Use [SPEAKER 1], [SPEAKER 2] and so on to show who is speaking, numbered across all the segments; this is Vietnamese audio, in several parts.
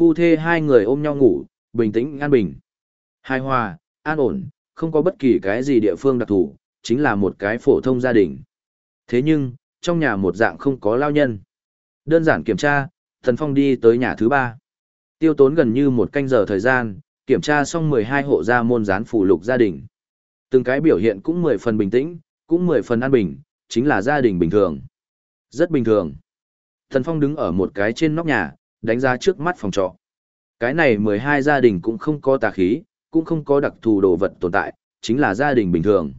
[SPEAKER 1] Phu thê hai người ôm nhau ngủ, bình tĩnh an bình. Hài hòa, an ổn, không có bất kỳ cái gì địa phương đặc thù, chính là một cái phổ thông gia đình. Thế nhưng, trong nhà một dạng không có lao nhân. Đơn giản kiểm tra, Thần Phong đi tới nhà thứ ba. Tiêu tốn gần như một canh giờ thời gian, kiểm tra xong 12 hộ gia môn gián phủ lục gia đình. Từng cái biểu hiện cũng 10 phần bình tĩnh, cũng 10 phần an bình, chính là gia đình bình thường. Rất bình thường. Thần Phong đứng ở một cái trên nóc nhà, đánh ra trước mắt phòng trọ. Cái này 12 gia đình cũng không có tà khí, cũng không có đặc thù đồ vật tồn tại, chính là gia đình bình thường.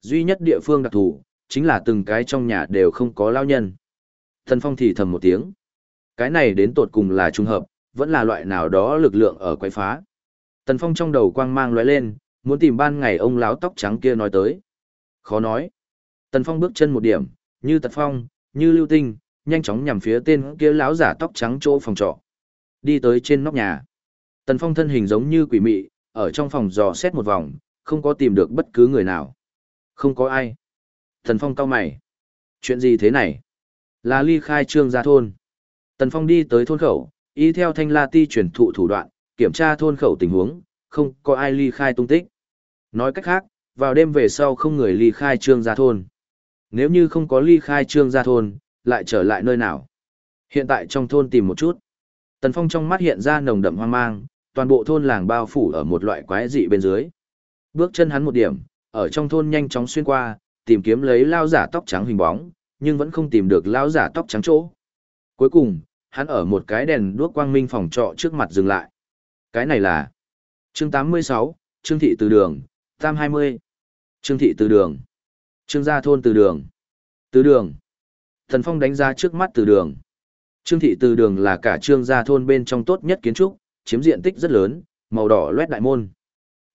[SPEAKER 1] Duy nhất địa phương đặc thù, chính là từng cái trong nhà đều không có lao nhân. Thần Phong thì thầm một tiếng. Cái này đến tột cùng là trùng hợp, vẫn là loại nào đó lực lượng ở quái phá. Tần Phong trong đầu quang mang lóe lên, muốn tìm ban ngày ông láo tóc trắng kia nói tới. Khó nói. Tần Phong bước chân một điểm, như Tật Phong, như Lưu Tinh, nhanh chóng nhằm phía tên kia láo giả tóc trắng chỗ phòng trọ. Đi tới trên nóc nhà. Tần Phong thân hình giống như quỷ mị, ở trong phòng dò xét một vòng, không có tìm được bất cứ người nào. Không có ai. Tần Phong cau mày. Chuyện gì thế này? Là ly khai trương gia thôn. Tần Phong đi tới thôn khẩu, y theo thanh la ti truyền thụ thủ đoạn, kiểm tra thôn khẩu tình huống, không có ai ly khai tung tích. Nói cách khác, vào đêm về sau không người ly khai trương gia thôn. Nếu như không có ly khai trương gia thôn, lại trở lại nơi nào? Hiện tại trong thôn tìm một chút. Tần Phong trong mắt hiện ra nồng đậm hoang mang, toàn bộ thôn làng bao phủ ở một loại quái dị bên dưới. Bước chân hắn một điểm, ở trong thôn nhanh chóng xuyên qua, tìm kiếm lấy lao giả tóc trắng hình bóng, nhưng vẫn không tìm được lao giả tóc trắng chỗ. Cuối cùng, hắn ở một cái đèn đuốc quang minh phòng trọ trước mặt dừng lại. Cái này là chương 86, Trương Thị Từ Đường, Tam 20. Trương Thị Từ Đường. Trương Gia Thôn Từ Đường. Từ Đường. Thần Phong đánh giá trước mắt Từ Đường. Trương Thị Từ Đường là cả Trương Gia Thôn bên trong tốt nhất kiến trúc, chiếm diện tích rất lớn, màu đỏ loét đại môn.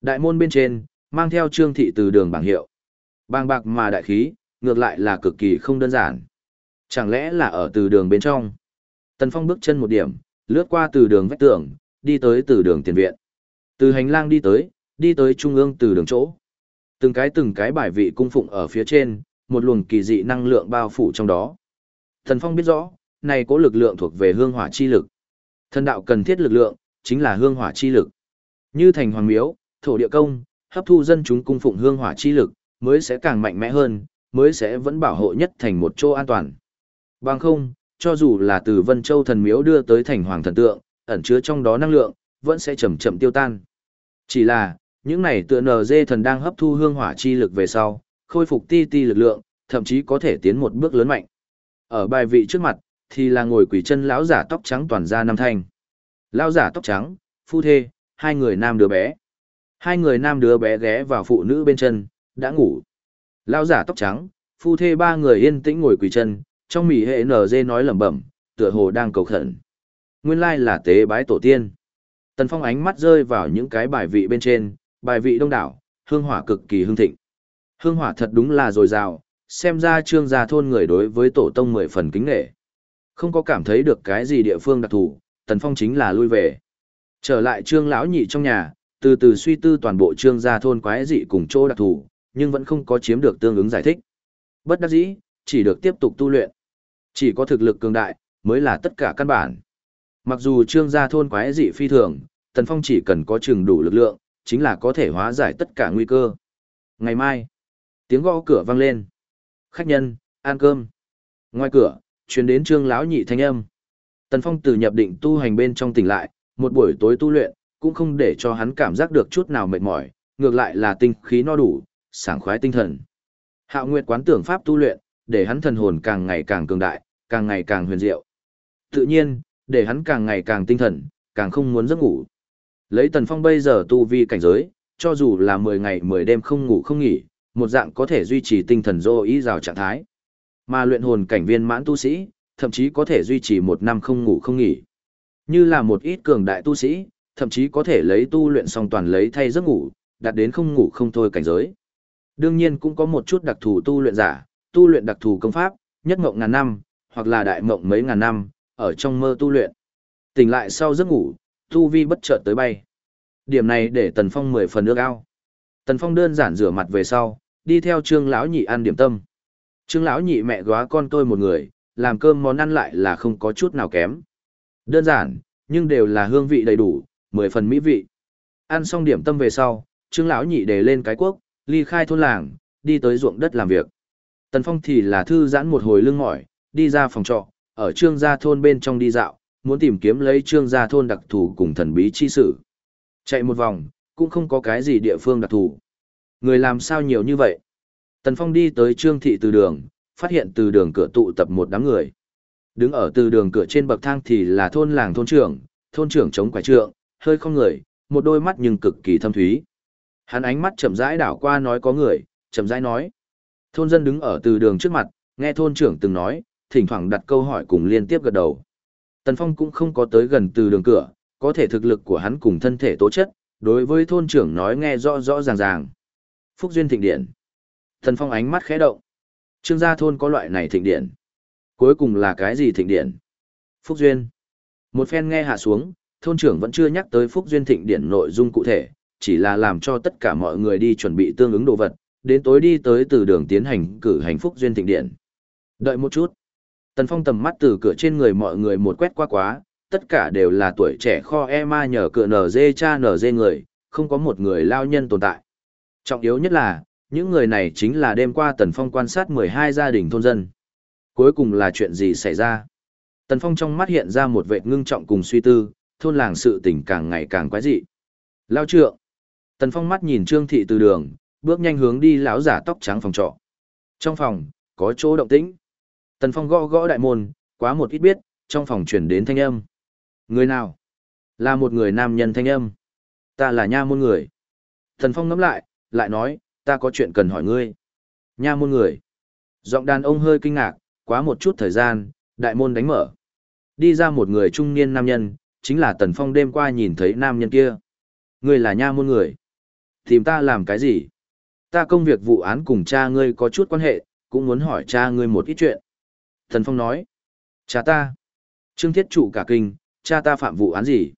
[SPEAKER 1] Đại môn bên trên, mang theo Trương Thị Từ Đường bảng hiệu. Bang bạc mà đại khí, ngược lại là cực kỳ không đơn giản. Chẳng lẽ là ở từ đường bên trong? Tần Phong bước chân một điểm, lướt qua từ đường vách tường, đi tới từ đường tiền viện. Từ hành lang đi tới, đi tới trung ương từ đường chỗ. Từng cái từng cái bài vị cung phụng ở phía trên, một luồng kỳ dị năng lượng bao phủ trong đó. Thần Phong biết rõ, này có lực lượng thuộc về hương hỏa chi lực. Thần đạo cần thiết lực lượng, chính là hương hỏa chi lực. Như thành hoàng miếu, thổ địa công, hấp thu dân chúng cung phụng hương hỏa chi lực, mới sẽ càng mạnh mẽ hơn, mới sẽ vẫn bảo hộ nhất thành một chỗ an toàn. Bằng không, cho dù là từ Vân Châu thần miếu đưa tới thành hoàng thần tượng, ẩn chứa trong đó năng lượng, vẫn sẽ chậm chậm tiêu tan. Chỉ là, những này tựa NG thần đang hấp thu hương hỏa chi lực về sau, khôi phục ti ti lực lượng, thậm chí có thể tiến một bước lớn mạnh. Ở bài vị trước mặt, thì là ngồi quỷ chân lão giả tóc trắng toàn ra năm thanh. Lão giả tóc trắng, phu thê, hai người nam đứa bé. Hai người nam đứa bé ghé vào phụ nữ bên chân, đã ngủ. Lão giả tóc trắng, phu thê ba người yên tĩnh ngồi quỳ chân, trong mỉ hệ nở nói lẩm bẩm, tựa hồ đang cầu khẩn. Nguyên lai là tế bái tổ tiên. Tần Phong ánh mắt rơi vào những cái bài vị bên trên, bài vị đông đảo, hương hỏa cực kỳ hương thịnh. Hương hỏa thật đúng là dồi dào, xem ra trương gia thôn người đối với tổ tông mười phần kính nghệ. Không có cảm thấy được cái gì địa phương đặc thù, Tần Phong chính là lui về. Trở lại trương lão nhị trong nhà, từ từ suy tư toàn bộ trương gia thôn quái dị cùng chỗ đặc thù, nhưng vẫn không có chiếm được tương ứng giải thích. Bất đắc dĩ, chỉ được tiếp tục tu luyện. Chỉ có thực lực cường đại, mới là tất cả căn bản. Mặc dù trương gia thôn quái dị phi thường, Tần Phong chỉ cần có chừng đủ lực lượng, chính là có thể hóa giải tất cả nguy cơ. Ngày mai, tiếng gõ cửa vang lên. Khách nhân, ăn cơm. Ngoài cửa, chuyến đến trương lão nhị thanh âm. Tần Phong từ nhập định tu hành bên trong tỉnh lại, một buổi tối tu luyện, cũng không để cho hắn cảm giác được chút nào mệt mỏi, ngược lại là tinh khí no đủ, sảng khoái tinh thần. Hạo Nguyệt quán tưởng pháp tu luyện, để hắn thần hồn càng ngày càng cường đại, càng ngày càng huyền diệu. Tự nhiên, để hắn càng ngày càng tinh thần, càng không muốn giấc ngủ. Lấy Tần Phong bây giờ tu vi cảnh giới, cho dù là 10 ngày 10 đêm không ngủ không nghỉ, một dạng có thể duy trì tinh thần dô ý rào trạng thái. Mà luyện hồn cảnh viên mãn tu sĩ, thậm chí có thể duy trì một năm không ngủ không nghỉ. Như là một ít cường đại tu sĩ, thậm chí có thể lấy tu luyện xong toàn lấy thay giấc ngủ, đạt đến không ngủ không thôi cảnh giới. Đương nhiên cũng có một chút đặc thù tu luyện giả, tu luyện đặc thù công pháp, nhất mộng ngàn năm, hoặc là đại mộng mấy ngàn năm, ở trong mơ tu luyện. Tỉnh lại sau giấc ngủ, tu vi bất chợt tới bay. Điểm này để Tần Phong mười phần nước ao. Tần Phong đơn giản rửa mặt về sau, đi theo Trương lão nhị ăn điểm tâm. Trương lão nhị mẹ góa con tôi một người, làm cơm món ăn lại là không có chút nào kém. Đơn giản, nhưng đều là hương vị đầy đủ, mười phần mỹ vị. Ăn xong điểm tâm về sau, Trương lão nhị để lên cái quốc, ly khai thôn làng, đi tới ruộng đất làm việc. Tần Phong thì là thư giãn một hồi lưng mỏi, đi ra phòng trọ, ở Trương gia thôn bên trong đi dạo, muốn tìm kiếm lấy Trương gia thôn đặc thù cùng thần bí chi sử, Chạy một vòng, cũng không có cái gì địa phương đặc thù. Người làm sao nhiều như vậy? Tần Phong đi tới Trương thị từ đường, phát hiện từ đường cửa tụ tập một đám người. Đứng ở từ đường cửa trên bậc thang thì là thôn làng thôn trưởng, thôn trưởng chống quải trượng, hơi không người, một đôi mắt nhưng cực kỳ thâm thúy. Hắn ánh mắt chậm rãi đảo qua nói có người, chậm rãi nói. Thôn dân đứng ở từ đường trước mặt, nghe thôn trưởng từng nói, thỉnh thoảng đặt câu hỏi cùng liên tiếp gật đầu. Tần Phong cũng không có tới gần từ đường cửa, có thể thực lực của hắn cùng thân thể tố chất, đối với thôn trưởng nói nghe rõ rõ ràng ràng. Phúc duyên thịnh điện. thần Phong ánh mắt khẽ động. Trương gia thôn có loại này thịnh điện. Cuối cùng là cái gì thịnh điện? Phúc duyên. Một phen nghe hạ xuống, thôn trưởng vẫn chưa nhắc tới Phúc duyên thịnh điện nội dung cụ thể, chỉ là làm cho tất cả mọi người đi chuẩn bị tương ứng đồ vật, đến tối đi tới từ đường tiến hành cử hành Phúc duyên thịnh điện. Đợi một chút. Tần Phong tầm mắt từ cửa trên người mọi người một quét qua quá, tất cả đều là tuổi trẻ kho e ma nhờ cửa nở dê cha nở dê người, không có một người lao nhân tồn tại. Trọng yếu nhất là, những người này chính là đêm qua Tần Phong quan sát 12 gia đình thôn dân. Cuối cùng là chuyện gì xảy ra? Tần Phong trong mắt hiện ra một vệ ngưng trọng cùng suy tư, thôn làng sự tình càng ngày càng quái dị. Lao trượng. Tần Phong mắt nhìn Trương Thị từ đường, bước nhanh hướng đi lão giả tóc trắng phòng trọ. Trong phòng, có chỗ động tĩnh. Tần Phong gõ gõ đại môn, quá một ít biết, trong phòng truyền đến thanh âm. Người nào? Là một người nam nhân thanh âm. Ta là nha môn người. Tần Phong ngắm lại, lại nói, ta có chuyện cần hỏi ngươi. Nha môn người. Giọng đàn ông hơi kinh ngạc, quá một chút thời gian, đại môn đánh mở. Đi ra một người trung niên nam nhân, chính là Tần Phong đêm qua nhìn thấy nam nhân kia. Ngươi là nha môn người. Tìm ta làm cái gì? Ta công việc vụ án cùng cha ngươi có chút quan hệ, cũng muốn hỏi cha ngươi một ít chuyện. Tần Phong nói. Cha ta. Trương Thiết Trụ cả kinh, cha ta phạm vụ án gì?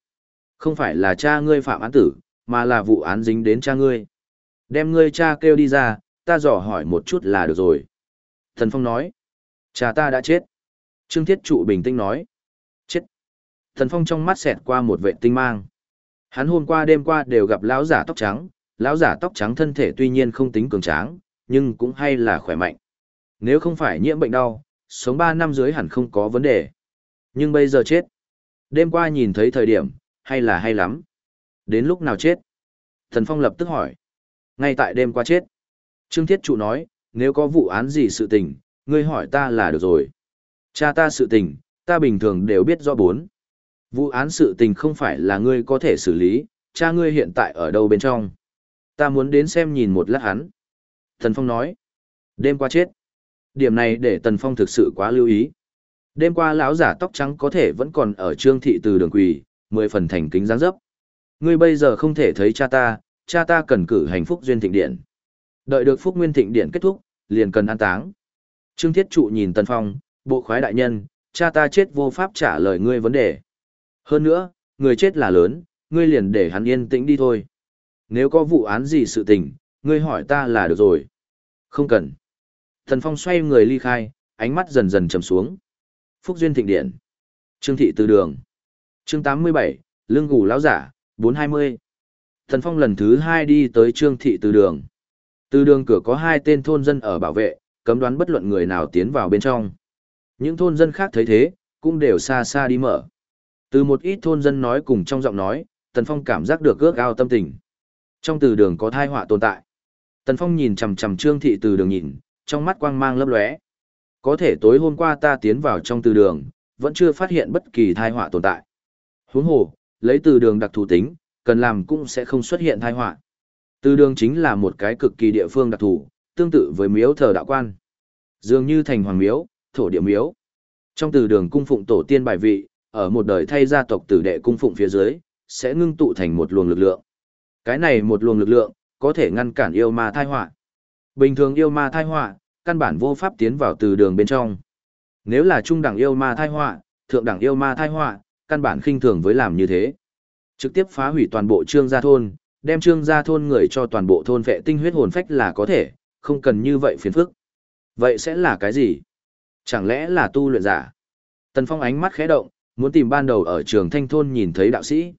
[SPEAKER 1] Không phải là cha ngươi phạm án tử, mà là vụ án dính đến cha ngươi. Đem ngươi cha kêu đi ra, ta dò hỏi một chút là được rồi. Thần Phong nói. Cha ta đã chết. Trương Thiết Trụ bình tĩnh nói. Chết. Thần Phong trong mắt xẹt qua một vệ tinh mang. Hắn hôm qua đêm qua đều gặp lão giả tóc trắng, lão giả tóc trắng thân thể tuy nhiên không tính cường tráng, nhưng cũng hay là khỏe mạnh. Nếu không phải nhiễm bệnh đau, sống 3 năm dưới hẳn không có vấn đề. Nhưng bây giờ chết. Đêm qua nhìn thấy thời điểm, hay là hay lắm. Đến lúc nào chết? Thần Phong lập tức hỏi. Ngay tại đêm qua chết. Trương Thiết Trụ nói, nếu có vụ án gì sự tình, ngươi hỏi ta là được rồi. Cha ta sự tình, ta bình thường đều biết rõ bốn. Vụ án sự tình không phải là ngươi có thể xử lý, cha ngươi hiện tại ở đâu bên trong. Ta muốn đến xem nhìn một lát hắn. Thần Phong nói, đêm qua chết. Điểm này để Tần Phong thực sự quá lưu ý. Đêm qua lão giả tóc trắng có thể vẫn còn ở trương thị từ đường quỳ, mười phần thành kính dáng dấp. Ngươi bây giờ không thể thấy cha ta, cha ta cần cử hành phúc duyên thịnh điện. Đợi được phúc nguyên thịnh điện kết thúc, liền cần an táng. Trương Thiết Trụ nhìn Tần Phong, bộ khoái đại nhân, cha ta chết vô pháp trả lời ngươi vấn đề. Hơn nữa, người chết là lớn, ngươi liền để hắn yên tĩnh đi thôi. Nếu có vụ án gì sự tình, ngươi hỏi ta là được rồi. Không cần. Tần Phong xoay người ly khai, ánh mắt dần dần trầm xuống. Phúc Duyên Thịnh Điện. Trương Thị Từ Đường. Chương 87, Lương Gù Lão Giả, 420. Thần Phong lần thứ hai đi tới Trương Thị Từ Đường. Từ đường cửa có hai tên thôn dân ở bảo vệ, cấm đoán bất luận người nào tiến vào bên trong. Những thôn dân khác thấy thế, cũng đều xa xa đi mở. Từ một ít thôn dân nói cùng trong giọng nói, Tần Phong cảm giác được ước ao tâm tình. Trong từ đường có thai họa tồn tại. Tần Phong nhìn chằm chằm Trương thị từ đường nhìn, trong mắt quang mang lấp lóe. Có thể tối hôm qua ta tiến vào trong từ đường, vẫn chưa phát hiện bất kỳ thai họa tồn tại. Huống hồ, lấy từ đường đặc thù tính, cần làm cũng sẽ không xuất hiện thai họa. Từ đường chính là một cái cực kỳ địa phương đặc thù, tương tự với miếu thờ đạo quan. Dường như thành hoàng miếu, thổ địa miếu. Trong từ đường cung phụng tổ tiên bài vị, ở một đời thay gia tộc tử đệ cung phụng phía dưới, sẽ ngưng tụ thành một luồng lực lượng. Cái này một luồng lực lượng, có thể ngăn cản yêu ma thai họa. Bình thường yêu ma thai họa, căn bản vô pháp tiến vào từ đường bên trong. Nếu là trung đẳng yêu ma thai họa, thượng đẳng yêu ma thai họa, căn bản khinh thường với làm như thế. Trực tiếp phá hủy toàn bộ trương gia thôn, đem trương gia thôn người cho toàn bộ thôn vệ tinh huyết hồn phách là có thể, không cần như vậy phiền phức. Vậy sẽ là cái gì? Chẳng lẽ là tu luyện giả? Tần Phong ánh mắt khẽ động, Muốn tìm ban đầu ở trường thanh thôn nhìn thấy đạo sĩ.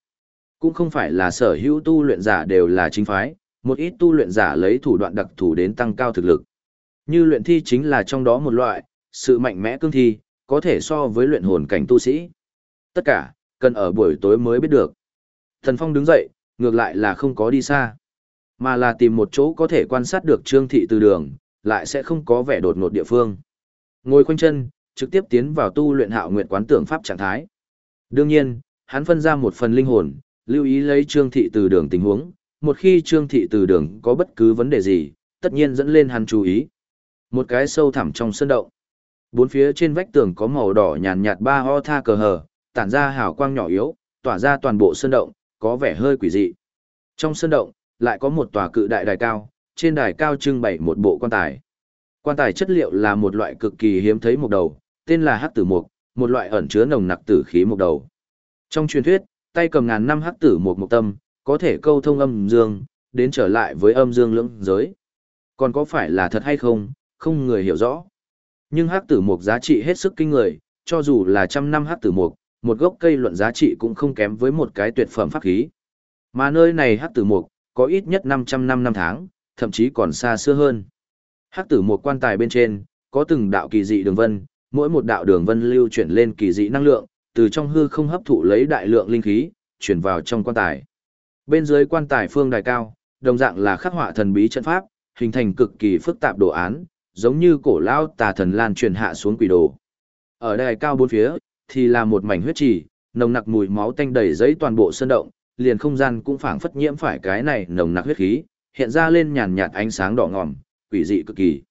[SPEAKER 1] Cũng không phải là sở hữu tu luyện giả đều là chính phái, một ít tu luyện giả lấy thủ đoạn đặc thù đến tăng cao thực lực. Như luyện thi chính là trong đó một loại, sự mạnh mẽ cương thi, có thể so với luyện hồn cảnh tu sĩ. Tất cả, cần ở buổi tối mới biết được. Thần Phong đứng dậy, ngược lại là không có đi xa, mà là tìm một chỗ có thể quan sát được trương thị từ đường, lại sẽ không có vẻ đột ngột địa phương. Ngồi khoanh chân, trực tiếp tiến vào tu luyện hạo nguyện quán tưởng pháp trạng thái. Đương nhiên, hắn phân ra một phần linh hồn, lưu ý lấy trương thị từ đường tình huống, một khi trương thị từ đường có bất cứ vấn đề gì, tất nhiên dẫn lên hắn chú ý. Một cái sâu thẳm trong sân động. Bốn phía trên vách tường có màu đỏ nhàn nhạt ba ho tha cờ hờ, tản ra hào quang nhỏ yếu, tỏa ra toàn bộ sân động, có vẻ hơi quỷ dị. Trong sân động, lại có một tòa cự đại đài cao, trên đài cao trưng bày một bộ quan tài. Quan tài chất liệu là một loại cực kỳ hiếm thấy một đầu, tên là hắc tử mục, một loại ẩn chứa nồng nặc tử khí một đầu. Trong truyền thuyết, tay cầm ngàn năm hắc tử mục một tâm, có thể câu thông âm dương, đến trở lại với âm dương lưỡng giới. Còn có phải là thật hay không, không người hiểu rõ. Nhưng hắc tử mục giá trị hết sức kinh người, cho dù là trăm năm hắc tử mục, một gốc cây luận giá trị cũng không kém với một cái tuyệt phẩm pháp khí. Mà nơi này hắc tử mục, có ít nhất 500 năm năm tháng, thậm chí còn xa xưa hơn. Hắc tử mục quan tài bên trên, có từng đạo kỳ dị đường vân, mỗi một đạo đường vân lưu chuyển lên kỳ dị năng lượng, từ trong hư không hấp thụ lấy đại lượng linh khí, chuyển vào trong quan tài. Bên dưới quan tài phương đài cao, đồng dạng là khắc họa thần bí trận pháp, hình thành cực kỳ phức tạp đồ án, giống như cổ lao tà thần lan truyền hạ xuống quỷ đồ. Ở đài cao bốn phía, thì là một mảnh huyết trì, nồng nặc mùi máu tanh đầy giấy toàn bộ sơn động, liền không gian cũng phảng phất nhiễm phải cái này nồng nặc huyết khí, hiện ra lên nhàn nhạt ánh sáng đỏ ngòm, quỷ dị cực kỳ.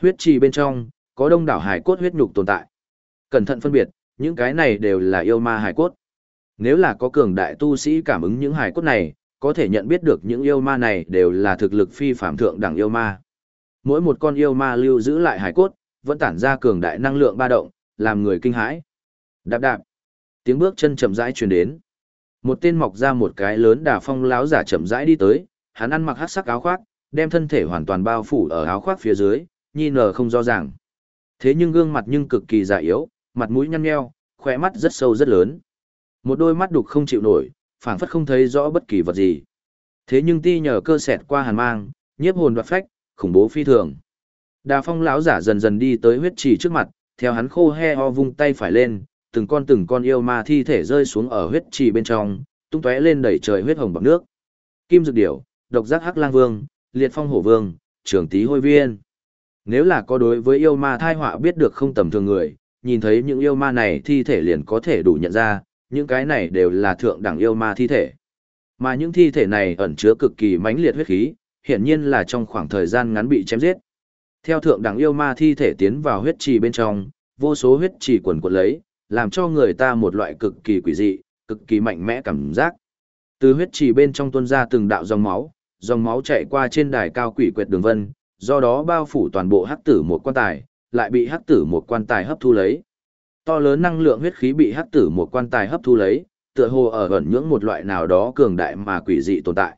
[SPEAKER 1] Huyết trì bên trong, có đông đảo hải cốt huyết nhục tồn tại. Cẩn thận phân biệt, những cái này đều là yêu ma hải cốt. Nếu là có cường đại tu sĩ cảm ứng những hải cốt này, có thể nhận biết được những yêu ma này đều là thực lực phi phạm thượng đẳng yêu ma. Mỗi một con yêu ma lưu giữ lại hải cốt, vẫn tản ra cường đại năng lượng ba động, làm người kinh hãi. Đạp đạp. Tiếng bước chân chậm rãi truyền đến. Một tên mọc ra một cái lớn đà phong láo giả chậm rãi đi tới, hắn ăn mặc hắc sắc áo khoác, đem thân thể hoàn toàn bao phủ ở áo khoác phía dưới, nhi nở không rõ ràng. Thế nhưng gương mặt nhưng cực kỳ già yếu, mặt mũi nhăn nheo, khỏe mắt rất sâu rất lớn. Một đôi mắt đục không chịu nổi, phảng phất không thấy rõ bất kỳ vật gì. Thế nhưng ti nhờ cơ sẹt qua hàn mang, nhiếp hồn đoạt phách, khủng bố phi thường. Đà phong lão giả dần dần đi tới huyết trì trước mặt, theo hắn khô he ho vung tay phải lên, từng con từng con yêu ma thi thể rơi xuống ở huyết trì bên trong, tung tóe lên đẩy trời huyết hồng bọt nước. Kim dược điểu, độc giác hắc lang vương, liệt phong hổ vương, trường tý hôi viên. Nếu là có đối với yêu ma thai họa biết được không tầm thường người, nhìn thấy những yêu ma này thi thể liền có thể đủ nhận ra, những cái này đều là thượng đẳng yêu ma thi thể. Mà những thi thể này ẩn chứa cực kỳ mãnh liệt huyết khí, hiển nhiên là trong khoảng thời gian ngắn bị chém giết. Theo thượng đẳng yêu ma thi thể tiến vào huyết trì bên trong, vô số huyết trì quần quật lấy, làm cho người ta một loại cực kỳ quỷ dị, cực kỳ mạnh mẽ cảm giác. Từ huyết trì bên trong tuôn ra từng đạo dòng máu, dòng máu chạy qua trên đài cao quỷ quyệt đường vân, do đó bao phủ toàn bộ hắc tử một quan tài, lại bị hắc tử một quan tài hấp thu lấy. To lớn năng lượng huyết khí bị hắc tử một quan tài hấp thu lấy, tựa hồ ở gần nhưỡng một loại nào đó cường đại mà quỷ dị tồn tại.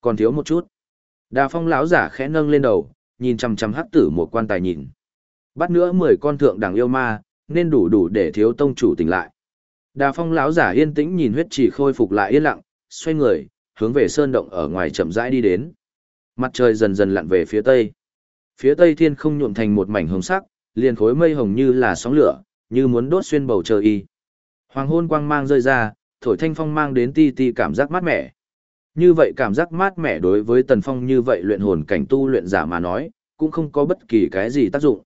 [SPEAKER 1] Còn thiếu một chút. Đà Phong lão giả khẽ nâng lên đầu, nhìn chằm chằm hắc tử một quan tài nhìn. Bắt nữa 10 con thượng đẳng yêu ma, nên đủ đủ để thiếu tông chủ tỉnh lại. Đà Phong lão giả yên tĩnh nhìn huyết chỉ khôi phục lại yên lặng, xoay người, hướng về sơn động ở ngoài chậm rãi đi đến. Mặt trời dần dần lặn về phía tây. Phía tây thiên không nhuộm thành một mảnh hồng sắc, liền khối mây hồng như là sóng lửa, như muốn đốt xuyên bầu trời y. Hoàng hôn quang mang rơi ra, thổi thanh phong mang đến ti ti cảm giác mát mẻ. Như vậy cảm giác mát mẻ đối với tần phong như vậy luyện hồn cảnh tu luyện giả mà nói, cũng không có bất kỳ cái gì tác dụng.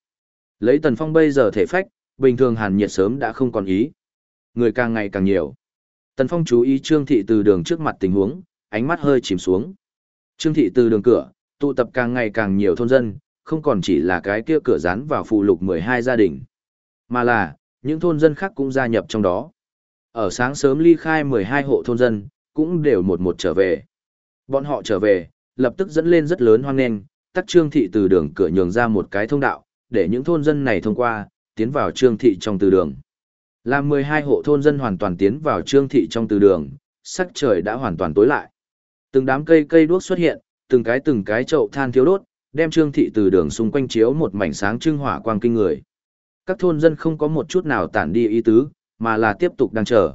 [SPEAKER 1] Lấy tần phong bây giờ thể phách, bình thường hàn nhiệt sớm đã không còn ý. Người càng ngày càng nhiều. Tần phong chú ý trương thị từ đường trước mặt tình huống, ánh mắt hơi chìm xuống. Trương thị từ đường cửa, tụ tập càng ngày càng nhiều thôn dân, không còn chỉ là cái kia cửa rán vào phụ lục 12 gia đình, mà là những thôn dân khác cũng gia nhập trong đó. Ở sáng sớm ly khai 12 hộ thôn dân, cũng đều một một trở về. Bọn họ trở về, lập tức dẫn lên rất lớn hoang nghênh, tắt trương thị từ đường cửa nhường ra một cái thông đạo, để những thôn dân này thông qua, tiến vào trương thị trong từ đường. Làm 12 hộ thôn dân hoàn toàn tiến vào trương thị trong từ đường, sắc trời đã hoàn toàn tối lại. Từng đám cây cây đuốc xuất hiện, từng cái từng cái chậu than thiếu đốt, đem trương thị từ đường xung quanh chiếu một mảnh sáng trưng hỏa quang kinh người. Các thôn dân không có một chút nào tản đi ý tứ, mà là tiếp tục đang chờ.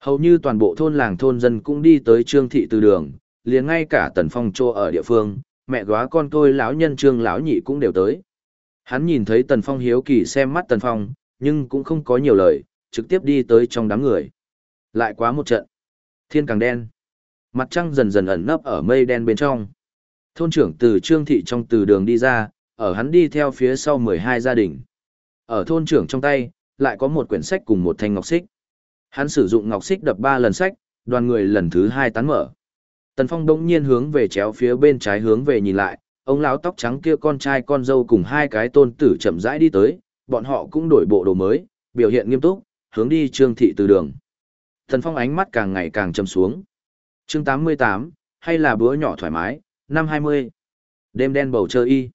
[SPEAKER 1] Hầu như toàn bộ thôn làng thôn dân cũng đi tới Trương thị từ đường, liền ngay cả Tần Phong trô ở địa phương, mẹ góa con tôi lão nhân Trương lão nhị cũng đều tới. Hắn nhìn thấy Tần Phong hiếu kỳ xem mắt Tần Phong, nhưng cũng không có nhiều lời, trực tiếp đi tới trong đám người. Lại quá một trận. Thiên càng đen. Mặt trăng dần dần ẩn nấp ở mây đen bên trong. Thôn trưởng từ Trương thị trong từ đường đi ra, ở hắn đi theo phía sau 12 gia đình. Ở thôn trưởng trong tay, lại có một quyển sách cùng một thanh ngọc xích. Hắn sử dụng ngọc xích đập ba lần sách, đoàn người lần thứ hai tán mở. Tần Phong đông nhiên hướng về chéo phía bên trái hướng về nhìn lại, ông lão tóc trắng kia con trai con dâu cùng hai cái tôn tử chậm rãi đi tới, bọn họ cũng đổi bộ đồ mới, biểu hiện nghiêm túc, hướng đi Trương thị từ đường. Thần Phong ánh mắt càng ngày càng trầm xuống. Chương 88, hay là bữa nhỏ thoải mái, năm 20. Đêm đen bầu trời y.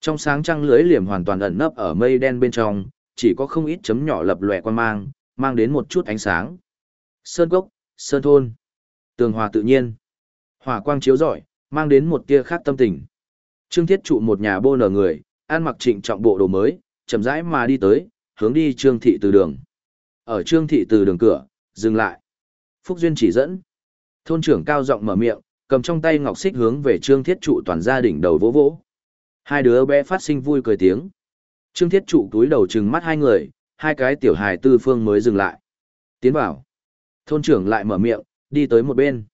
[SPEAKER 1] Trong sáng trăng lưới liềm hoàn toàn ẩn nấp ở mây đen bên trong, chỉ có không ít chấm nhỏ lập lòe quan mang, mang đến một chút ánh sáng. Sơn gốc, sơn thôn, tường hòa tự nhiên. Hỏa quang chiếu rọi, mang đến một tia khác tâm tình. Trương Thiết trụ một nhà bô nở người, ăn mặc trịnh trọng bộ đồ mới, chậm rãi mà đi tới, hướng đi Trương thị từ đường. Ở Trương thị từ đường cửa, dừng lại. Phúc Duyên chỉ dẫn. Thôn trưởng cao giọng mở miệng, cầm trong tay ngọc xích hướng về Trương Thiết trụ toàn gia đình đầu vỗ vỗ. Hai đứa bé phát sinh vui cười tiếng. Trương Thiết trụ túi đầu trừng mắt hai người, hai cái tiểu hài tư phương mới dừng lại. Tiến vào. Thôn trưởng lại mở miệng, đi tới một bên.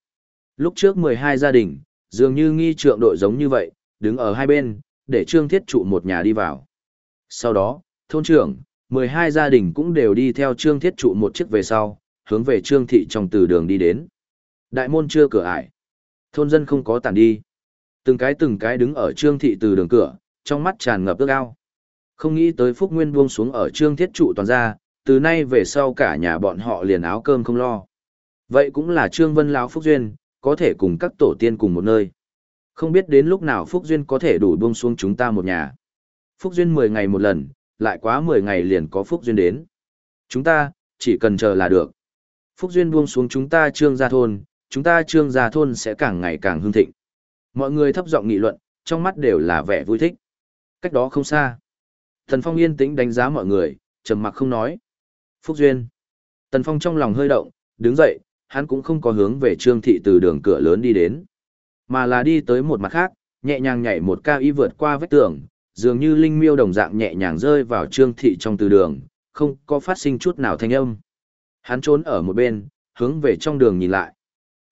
[SPEAKER 1] Lúc trước 12 gia đình, dường như nghi trượng đội giống như vậy, đứng ở hai bên, để Trương Thiết trụ một nhà đi vào. Sau đó, thôn trưởng, 12 gia đình cũng đều đi theo Trương Thiết trụ một chiếc về sau, hướng về Trương Thị trong từ đường đi đến. Đại môn chưa cửa ải. Thôn dân không có tản đi. Từng cái từng cái đứng ở Trương Thị từ đường cửa, trong mắt tràn ngập ước ao. Không nghĩ tới Phúc Nguyên buông xuống ở Trương Thiết trụ toàn ra, từ nay về sau cả nhà bọn họ liền áo cơm không lo. Vậy cũng là Trương Vân lão Phúc Duyên, có thể cùng các tổ tiên cùng một nơi. Không biết đến lúc nào Phúc Duyên có thể đủ buông xuống chúng ta một nhà. Phúc Duyên 10 ngày một lần, lại quá 10 ngày liền có Phúc Duyên đến. Chúng ta, chỉ cần chờ là được. Phúc Duyên buông xuống chúng ta trương gia thôn, chúng ta trương gia thôn sẽ càng ngày càng hưng thịnh. Mọi người thấp giọng nghị luận, trong mắt đều là vẻ vui thích. Cách đó không xa. Thần Phong yên tĩnh đánh giá mọi người, trầm mặc không nói. Phúc Duyên. Tần Phong trong lòng hơi động, đứng dậy, hắn cũng không có hướng về Trương Thị từ đường cửa lớn đi đến. Mà là đi tới một mặt khác, nhẹ nhàng nhảy một cao y vượt qua vách tường, dường như linh miêu đồng dạng nhẹ nhàng rơi vào Trương Thị trong từ đường, không có phát sinh chút nào thanh âm. Hắn trốn ở một bên, hướng về trong đường nhìn lại.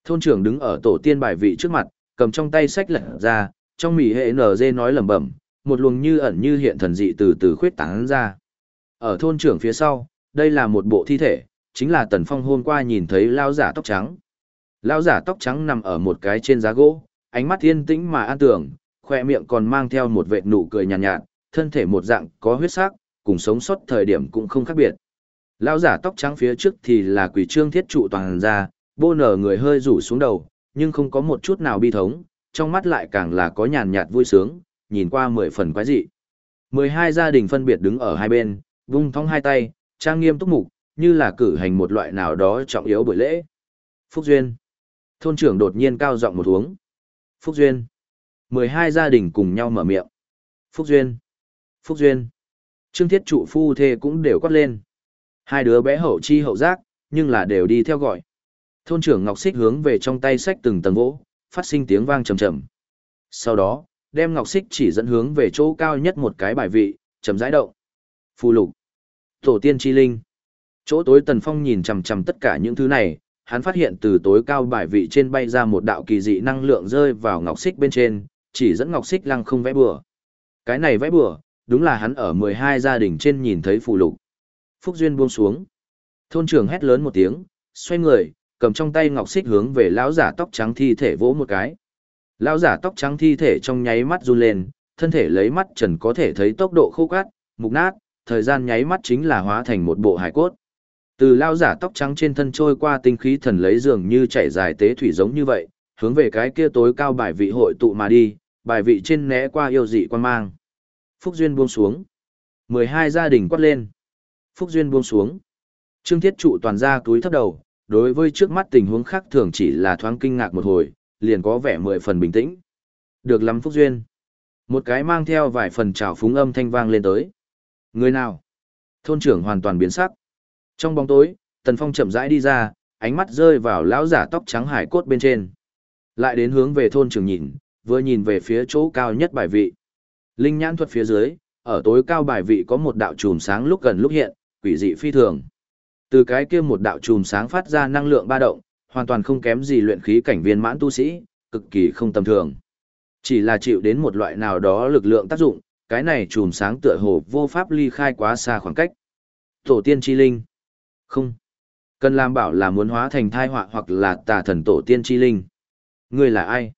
[SPEAKER 1] Thôn trưởng đứng ở tổ tiên bài vị trước mặt, cầm trong tay sách lật ra, trong mỉ hệ NG nói lẩm bẩm, một luồng như ẩn như hiện thần dị từ từ khuyết tán ra. Ở thôn trưởng phía sau, đây là một bộ thi thể, chính là Tần Phong hôm qua nhìn thấy lao giả tóc trắng lão giả tóc trắng nằm ở một cái trên giá gỗ, ánh mắt yên tĩnh mà an tưởng, khoe miệng còn mang theo một vệt nụ cười nhàn nhạt, nhạt, thân thể một dạng có huyết sắc, cùng sống sót thời điểm cũng không khác biệt. Lão giả tóc trắng phía trước thì là quỷ trương thiết trụ toàn ra, bô nở người hơi rủ xuống đầu, nhưng không có một chút nào bi thống, trong mắt lại càng là có nhàn nhạt vui sướng, nhìn qua mười phần quái dị. Mười hai gia đình phân biệt đứng ở hai bên, vung thong hai tay, trang nghiêm túc mục, như là cử hành một loại nào đó trọng yếu buổi lễ. Phúc Duyên. Thôn trưởng đột nhiên cao giọng một uống. Phúc Duyên. Mười hai gia đình cùng nhau mở miệng. Phúc Duyên. Phúc Duyên. Trương thiết trụ phu thê cũng đều quát lên. Hai đứa bé hậu chi hậu giác, nhưng là đều đi theo gọi. Thôn trưởng Ngọc Xích hướng về trong tay sách từng tầng gỗ, phát sinh tiếng vang trầm trầm. Sau đó, đem Ngọc Xích chỉ dẫn hướng về chỗ cao nhất một cái bài vị, chấm rãi động. Phù lục. Tổ tiên chi linh. Chỗ tối Tần Phong nhìn chằm chằm tất cả những thứ này, hắn phát hiện từ tối cao bài vị trên bay ra một đạo kỳ dị năng lượng rơi vào ngọc xích bên trên, chỉ dẫn ngọc xích lăng không vẽ bừa. Cái này vẽ bừa, đúng là hắn ở 12 gia đình trên nhìn thấy phù lục. Phúc Duyên buông xuống. Thôn trưởng hét lớn một tiếng, xoay người, cầm trong tay ngọc xích hướng về lão giả tóc trắng thi thể vỗ một cái. Lão giả tóc trắng thi thể trong nháy mắt run lên, thân thể lấy mắt trần có thể thấy tốc độ khô cát, mục nát, thời gian nháy mắt chính là hóa thành một bộ hải cốt. Từ lao giả tóc trắng trên thân trôi qua tinh khí thần lấy dường như chảy dài tế thủy giống như vậy, hướng về cái kia tối cao bài vị hội tụ mà đi, bài vị trên né qua yêu dị quan mang. Phúc Duyên buông xuống. 12 gia đình quát lên. Phúc Duyên buông xuống. Trương Thiết trụ toàn ra túi thấp đầu, đối với trước mắt tình huống khác thường chỉ là thoáng kinh ngạc một hồi, liền có vẻ mười phần bình tĩnh. Được lắm Phúc Duyên. Một cái mang theo vài phần trào phúng âm thanh vang lên tới. Người nào? Thôn trưởng hoàn toàn biến sắc. Trong bóng tối, Tần Phong chậm rãi đi ra, ánh mắt rơi vào lão giả tóc trắng hải cốt bên trên. Lại đến hướng về thôn trường nhìn, vừa nhìn về phía chỗ cao nhất bài vị. Linh nhãn thuật phía dưới, ở tối cao bài vị có một đạo chùm sáng lúc gần lúc hiện, quỷ dị phi thường. Từ cái kia một đạo chùm sáng phát ra năng lượng ba động, hoàn toàn không kém gì luyện khí cảnh viên mãn tu sĩ, cực kỳ không tầm thường. Chỉ là chịu đến một loại nào đó lực lượng tác dụng, cái này chùm sáng tựa hồ vô pháp ly khai quá xa khoảng cách. Tổ tiên chi linh. Không. Cần làm bảo là muốn hóa thành thai họa hoặc là tà thần tổ tiên chi linh. Ngươi là ai?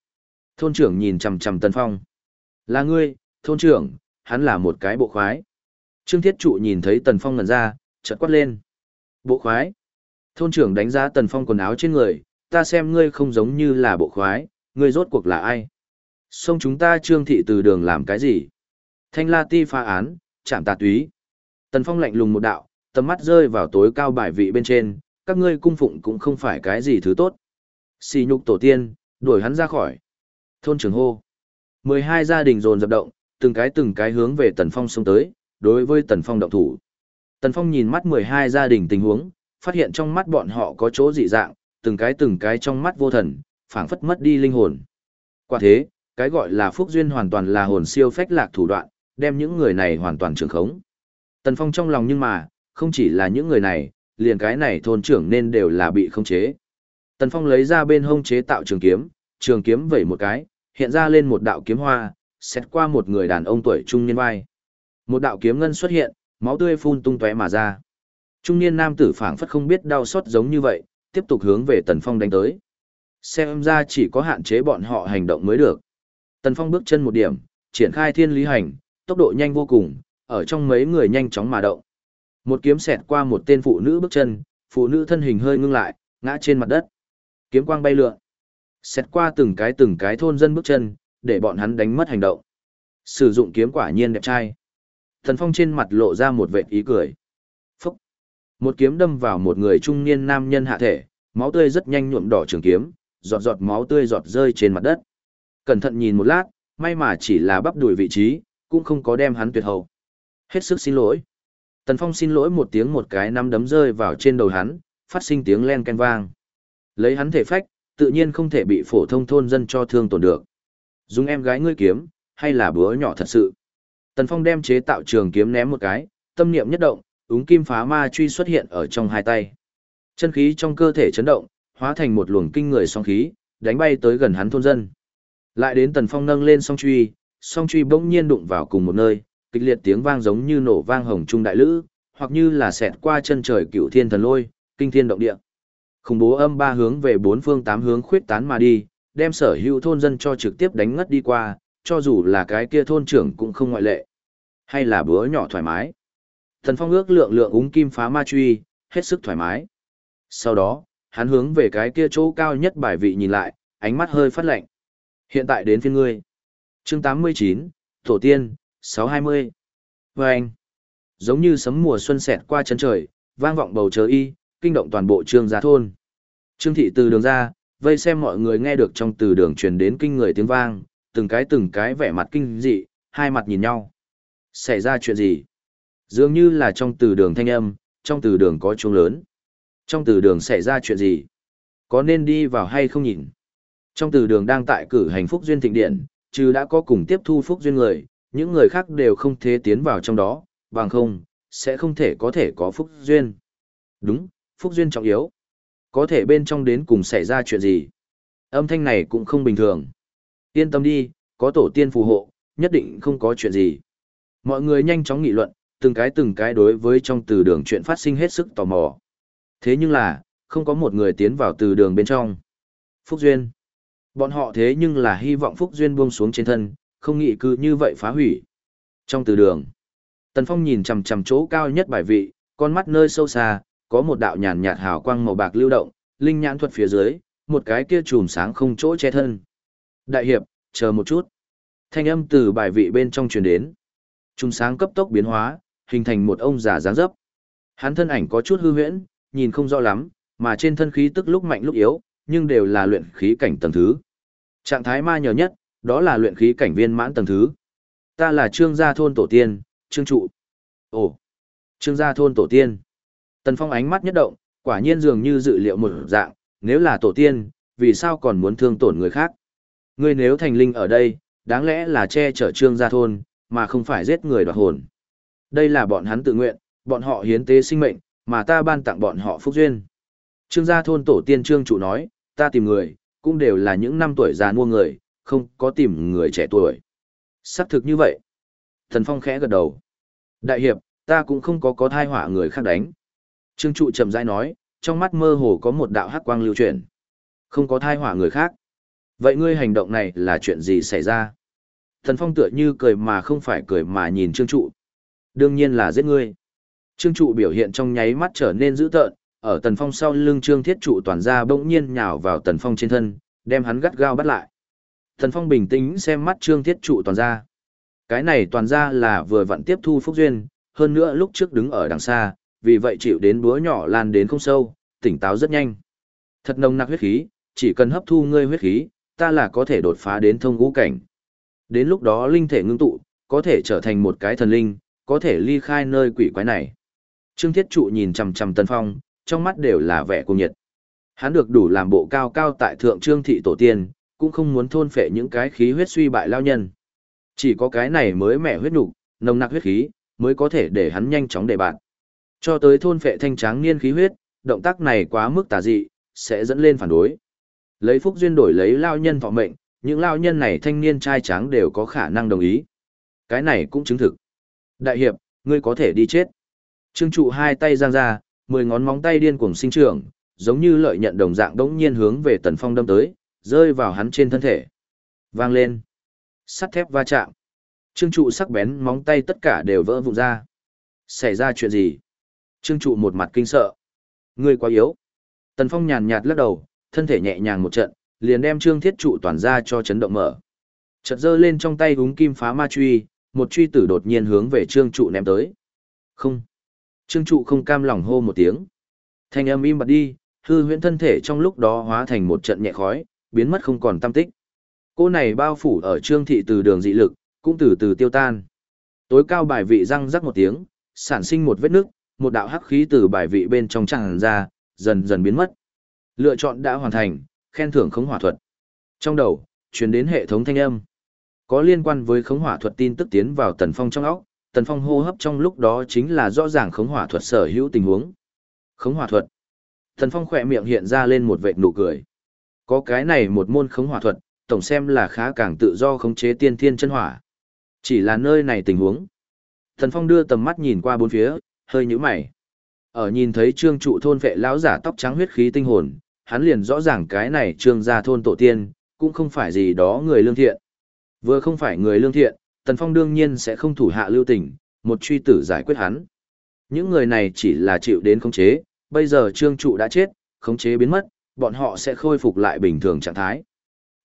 [SPEAKER 1] Thôn trưởng nhìn chằm chằm Tần Phong. Là ngươi, thôn trưởng, hắn là một cái bộ khoái. Trương Thiết Trụ nhìn thấy Tần Phong ngẩn ra, chợt quát lên. Bộ khoái. Thôn trưởng đánh giá Tần Phong quần áo trên người, ta xem ngươi không giống như là bộ khoái, ngươi rốt cuộc là ai? xong chúng ta trương thị từ đường làm cái gì? Thanh la ti phá án, chạm tà túy. Tần Phong lạnh lùng một đạo, tầm mắt rơi vào tối cao bài vị bên trên, các ngươi cung phụng cũng không phải cái gì thứ tốt. Xì nhục tổ tiên, đuổi hắn ra khỏi. Thôn trưởng hô. 12 gia đình dồn dập động, từng cái từng cái hướng về Tần Phong xông tới, đối với Tần Phong động thủ. Tần Phong nhìn mắt 12 gia đình tình huống, phát hiện trong mắt bọn họ có chỗ dị dạng, từng cái từng cái trong mắt vô thần, phảng phất mất đi linh hồn. Quả thế, cái gọi là phúc duyên hoàn toàn là hồn siêu phách lạc thủ đoạn, đem những người này hoàn toàn trường khống. Tần Phong trong lòng nhưng mà, không chỉ là những người này, liền cái này thôn trưởng nên đều là bị khống chế. Tần Phong lấy ra bên hông chế tạo trường kiếm, trường kiếm vẩy một cái, hiện ra lên một đạo kiếm hoa, xét qua một người đàn ông tuổi trung niên vai. Một đạo kiếm ngân xuất hiện, máu tươi phun tung tóe mà ra. Trung niên nam tử phảng phất không biết đau xót giống như vậy, tiếp tục hướng về Tần Phong đánh tới. Xem ra chỉ có hạn chế bọn họ hành động mới được. Tần Phong bước chân một điểm, triển khai thiên lý hành, tốc độ nhanh vô cùng, ở trong mấy người nhanh chóng mà động. Một kiếm xẹt qua một tên phụ nữ bước chân, phụ nữ thân hình hơi ngưng lại, ngã trên mặt đất. Kiếm quang bay lượn. Xẹt qua từng cái từng cái thôn dân bước chân, để bọn hắn đánh mất hành động. Sử dụng kiếm quả nhiên đẹp trai. thần Phong trên mặt lộ ra một vệt ý cười. Phúc! Một kiếm đâm vào một người trung niên nam nhân hạ thể, máu tươi rất nhanh nhuộm đỏ trường kiếm, giọt giọt máu tươi giọt rơi trên mặt đất. Cẩn thận nhìn một lát, may mà chỉ là bắp đùi vị trí, cũng không có đem hắn tuyệt hậu. Hết sức xin lỗi. Tần Phong xin lỗi một tiếng một cái nắm đấm rơi vào trên đầu hắn, phát sinh tiếng len ken vang. Lấy hắn thể phách, tự nhiên không thể bị phổ thông thôn dân cho thương tổn được. Dùng em gái ngươi kiếm, hay là búa nhỏ thật sự. Tần Phong đem chế tạo trường kiếm ném một cái, tâm niệm nhất động, ứng kim phá ma truy xuất hiện ở trong hai tay. Chân khí trong cơ thể chấn động, hóa thành một luồng kinh người song khí, đánh bay tới gần hắn thôn dân. Lại đến Tần Phong nâng lên song truy, song truy bỗng nhiên đụng vào cùng một nơi, kịch liệt tiếng vang giống như nổ vang hồng trung đại lữ, hoặc như là xẹt qua chân trời cựu thiên thần lôi, kinh thiên động địa. Khủng bố âm ba hướng về bốn phương tám hướng khuyết tán mà đi, đem sở hữu thôn dân cho trực tiếp đánh ngất đi qua, cho dù là cái kia thôn trưởng cũng không ngoại lệ. Hay là bữa nhỏ thoải mái. Thần Phong ước lượng lượng úng kim phá ma truy, hết sức thoải mái. Sau đó, hắn hướng về cái kia chỗ cao nhất bài vị nhìn lại, ánh mắt hơi phát lạnh. Hiện tại đến phiên ngươi. Chương 89, Tổ tiên, 620. Và anh, giống như sấm mùa xuân xẹt qua chân trời, vang vọng bầu trời y, kinh động toàn bộ trương gia thôn. Trương thị từ đường ra, vây xem mọi người nghe được trong từ đường truyền đến kinh người tiếng vang, từng cái từng cái vẻ mặt kinh dị, hai mặt nhìn nhau. Xảy ra chuyện gì? Dường như là trong từ đường thanh âm, trong từ đường có chuông lớn. Trong từ đường xảy ra chuyện gì? Có nên đi vào hay không nhìn? Trong từ đường đang tại cử hành phúc duyên thịnh điện, chứ đã có cùng tiếp thu phúc duyên người, những người khác đều không thể tiến vào trong đó, bằng không, sẽ không thể có thể có phúc duyên. Đúng, phúc duyên trọng yếu. Có thể bên trong đến cùng xảy ra chuyện gì? Âm thanh này cũng không bình thường. Yên tâm đi, có tổ tiên phù hộ, nhất định không có chuyện gì. Mọi người nhanh chóng nghị luận, từng cái từng cái đối với trong từ đường chuyện phát sinh hết sức tò mò. Thế nhưng là, không có một người tiến vào từ đường bên trong. Phúc Duyên. Bọn họ thế nhưng là hy vọng Phúc Duyên buông xuống trên thân, không nghĩ cứ như vậy phá hủy. Trong từ đường, Tần Phong nhìn chằm chằm chỗ cao nhất bài vị, con mắt nơi sâu xa, có một đạo nhàn nhạt hào quang màu bạc lưu động, linh nhãn thuật phía dưới, một cái kia chùm sáng không chỗ che thân. Đại hiệp, chờ một chút. Thanh âm từ bài vị bên trong truyền đến. Chùm sáng cấp tốc biến hóa, hình thành một ông già dáng dấp. Hắn thân ảnh có chút hư huyễn, nhìn không rõ lắm, mà trên thân khí tức lúc mạnh lúc yếu, nhưng đều là luyện khí cảnh tầng thứ. Trạng thái ma nhờ nhất, đó là luyện khí cảnh viên mãn tầng thứ. Ta là trương gia thôn tổ tiên, trương trụ. Ồ, trương gia thôn tổ tiên. Tần Phong ánh mắt nhất động, quả nhiên dường như dự liệu một dạng, nếu là tổ tiên, vì sao còn muốn thương tổn người khác? Ngươi nếu thành linh ở đây, đáng lẽ là che chở trương gia thôn, mà không phải giết người đoạt hồn. Đây là bọn hắn tự nguyện, bọn họ hiến tế sinh mệnh, mà ta ban tặng bọn họ phúc duyên. Trương gia thôn tổ tiên trương trụ nói, ta tìm người, cũng đều là những năm tuổi già mua người, không có tìm người trẻ tuổi. Xác thực như vậy. Thần Phong khẽ gật đầu. Đại hiệp, ta cũng không có có thai họa người khác đánh. Trương trụ chậm rãi nói, trong mắt mơ hồ có một đạo hắc quang lưu chuyển. Không có thai họa người khác. Vậy ngươi hành động này là chuyện gì xảy ra? Thần Phong tựa như cười mà không phải cười mà nhìn Trương trụ. Đương nhiên là giết ngươi. Trương trụ biểu hiện trong nháy mắt trở nên dữ tợn, ở Tần Phong sau lưng Trương Thiết trụ toàn ra bỗng nhiên nhào vào Tần Phong trên thân, đem hắn gắt gao bắt lại. Thần Phong bình tĩnh xem mắt Trương Thiết trụ toàn ra. Cái này toàn ra là vừa vặn tiếp thu phúc duyên, hơn nữa lúc trước đứng ở đằng xa, vì vậy chịu đến búa nhỏ lan đến không sâu, tỉnh táo rất nhanh. Thật nồng nặc huyết khí, chỉ cần hấp thu ngươi huyết khí, ta là có thể đột phá đến thông ngũ cảnh. Đến lúc đó linh thể ngưng tụ, có thể trở thành một cái thần linh, có thể ly khai nơi quỷ quái này. Trương Thiết Trụ nhìn chằm chằm Tần Phong, trong mắt đều là vẻ cuồng nhiệt. Hắn được đủ làm bộ cao cao tại thượng trương thị tổ tiên, cũng không muốn thôn phệ những cái khí huyết suy bại lao nhân. Chỉ có cái này mới mẻ huyết nục, nồng nặc huyết khí, mới có thể để hắn nhanh chóng đề bạn. Cho tới thôn phệ thanh tráng niên khí huyết, động tác này quá mức tà dị, sẽ dẫn lên phản đối. Lấy phúc duyên đổi lấy lao nhân thọ mệnh, những lao nhân này thanh niên trai tráng đều có khả năng đồng ý. Cái này cũng chứng thực. Đại hiệp, ngươi có thể đi chết. Trương trụ hai tay giang ra, mười ngón móng tay điên cuồng sinh trưởng, giống như lợi nhận đồng dạng đống nhiên hướng về tần phong đâm tới, rơi vào hắn trên thân thể. Vang lên. Sắt thép va chạm. Trương trụ sắc bén móng tay tất cả đều vỡ vụn ra. Xảy ra chuyện gì? Trương trụ một mặt kinh sợ. Ngươi quá yếu. Tần phong nhàn nhạt lắc đầu, thân thể nhẹ nhàng một trận, liền đem trương thiết trụ toàn ra cho chấn động mở. Chợt giơ lên trong tay húng kim phá ma truy, một truy tử đột nhiên hướng về trương trụ ném tới. Không. Trương trụ không cam lòng hô một tiếng. Thanh âm im bặt đi, hư huyễn thân thể trong lúc đó hóa thành một trận nhẹ khói, biến mất không còn tâm tích. Cô này bao phủ ở trương thị từ đường dị lực, cũng từ từ tiêu tan. Tối cao bài vị răng rắc một tiếng, sản sinh một vết nước, một đạo hắc khí từ bài vị bên trong tràn ra, dần dần biến mất. Lựa chọn đã hoàn thành, khen thưởng khống hỏa thuật. Trong đầu, truyền đến hệ thống thanh âm. Có liên quan với khống hỏa thuật tin tức tiến vào tần phong trong óc, tần phong hô hấp trong lúc đó chính là rõ ràng khống hỏa thuật sở hữu tình huống. Khống hỏa thuật. Tần phong khỏe miệng hiện ra lên một vệt nụ cười. Có cái này một môn khống hỏa thuật, tổng xem là khá càng tự do khống chế tiên thiên chân hỏa. Chỉ là nơi này tình huống. thần phong đưa tầm mắt nhìn qua bốn phía, hơi nhíu mày. Ở nhìn thấy trương trụ thôn vệ lão giả tóc trắng huyết khí tinh hồn, hắn liền rõ ràng cái này trương gia thôn tổ tiên, cũng không phải gì đó người lương thiện. Vừa không phải người lương thiện, Tần Phong đương nhiên sẽ không thủ hạ lưu tình, một truy tử giải quyết hắn. Những người này chỉ là chịu đến khống chế, bây giờ trương trụ đã chết, khống chế biến mất, bọn họ sẽ khôi phục lại bình thường trạng thái.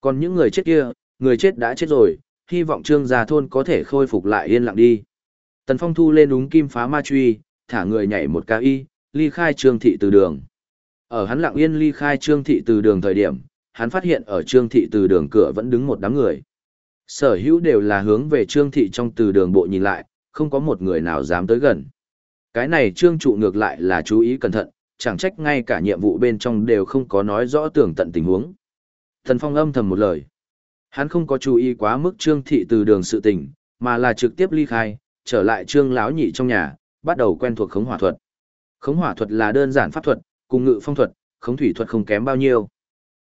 [SPEAKER 1] Còn những người chết kia, người chết đã chết rồi, hy vọng trương gia thôn có thể khôi phục lại yên lặng đi. Tần Phong thu lên đúng kim phá ma truy, thả người nhảy một ca y, ly khai trương thị từ đường. Ở hắn lặng yên ly khai trương thị từ đường thời điểm, hắn phát hiện ở trương thị từ đường cửa vẫn đứng một đám người. Sở hữu đều là hướng về trương thị trong từ đường bộ nhìn lại, không có một người nào dám tới gần. Cái này trương trụ ngược lại là chú ý cẩn thận, chẳng trách ngay cả nhiệm vụ bên trong đều không có nói rõ tường tận tình huống. Thần Phong âm thầm một lời. Hắn không có chú ý quá mức trương thị từ đường sự tình, mà là trực tiếp ly khai, trở lại trương lão nhị trong nhà, bắt đầu quen thuộc khống hỏa thuật. Khống hỏa thuật là đơn giản pháp thuật, cùng ngự phong thuật, khống thủy thuật không kém bao nhiêu.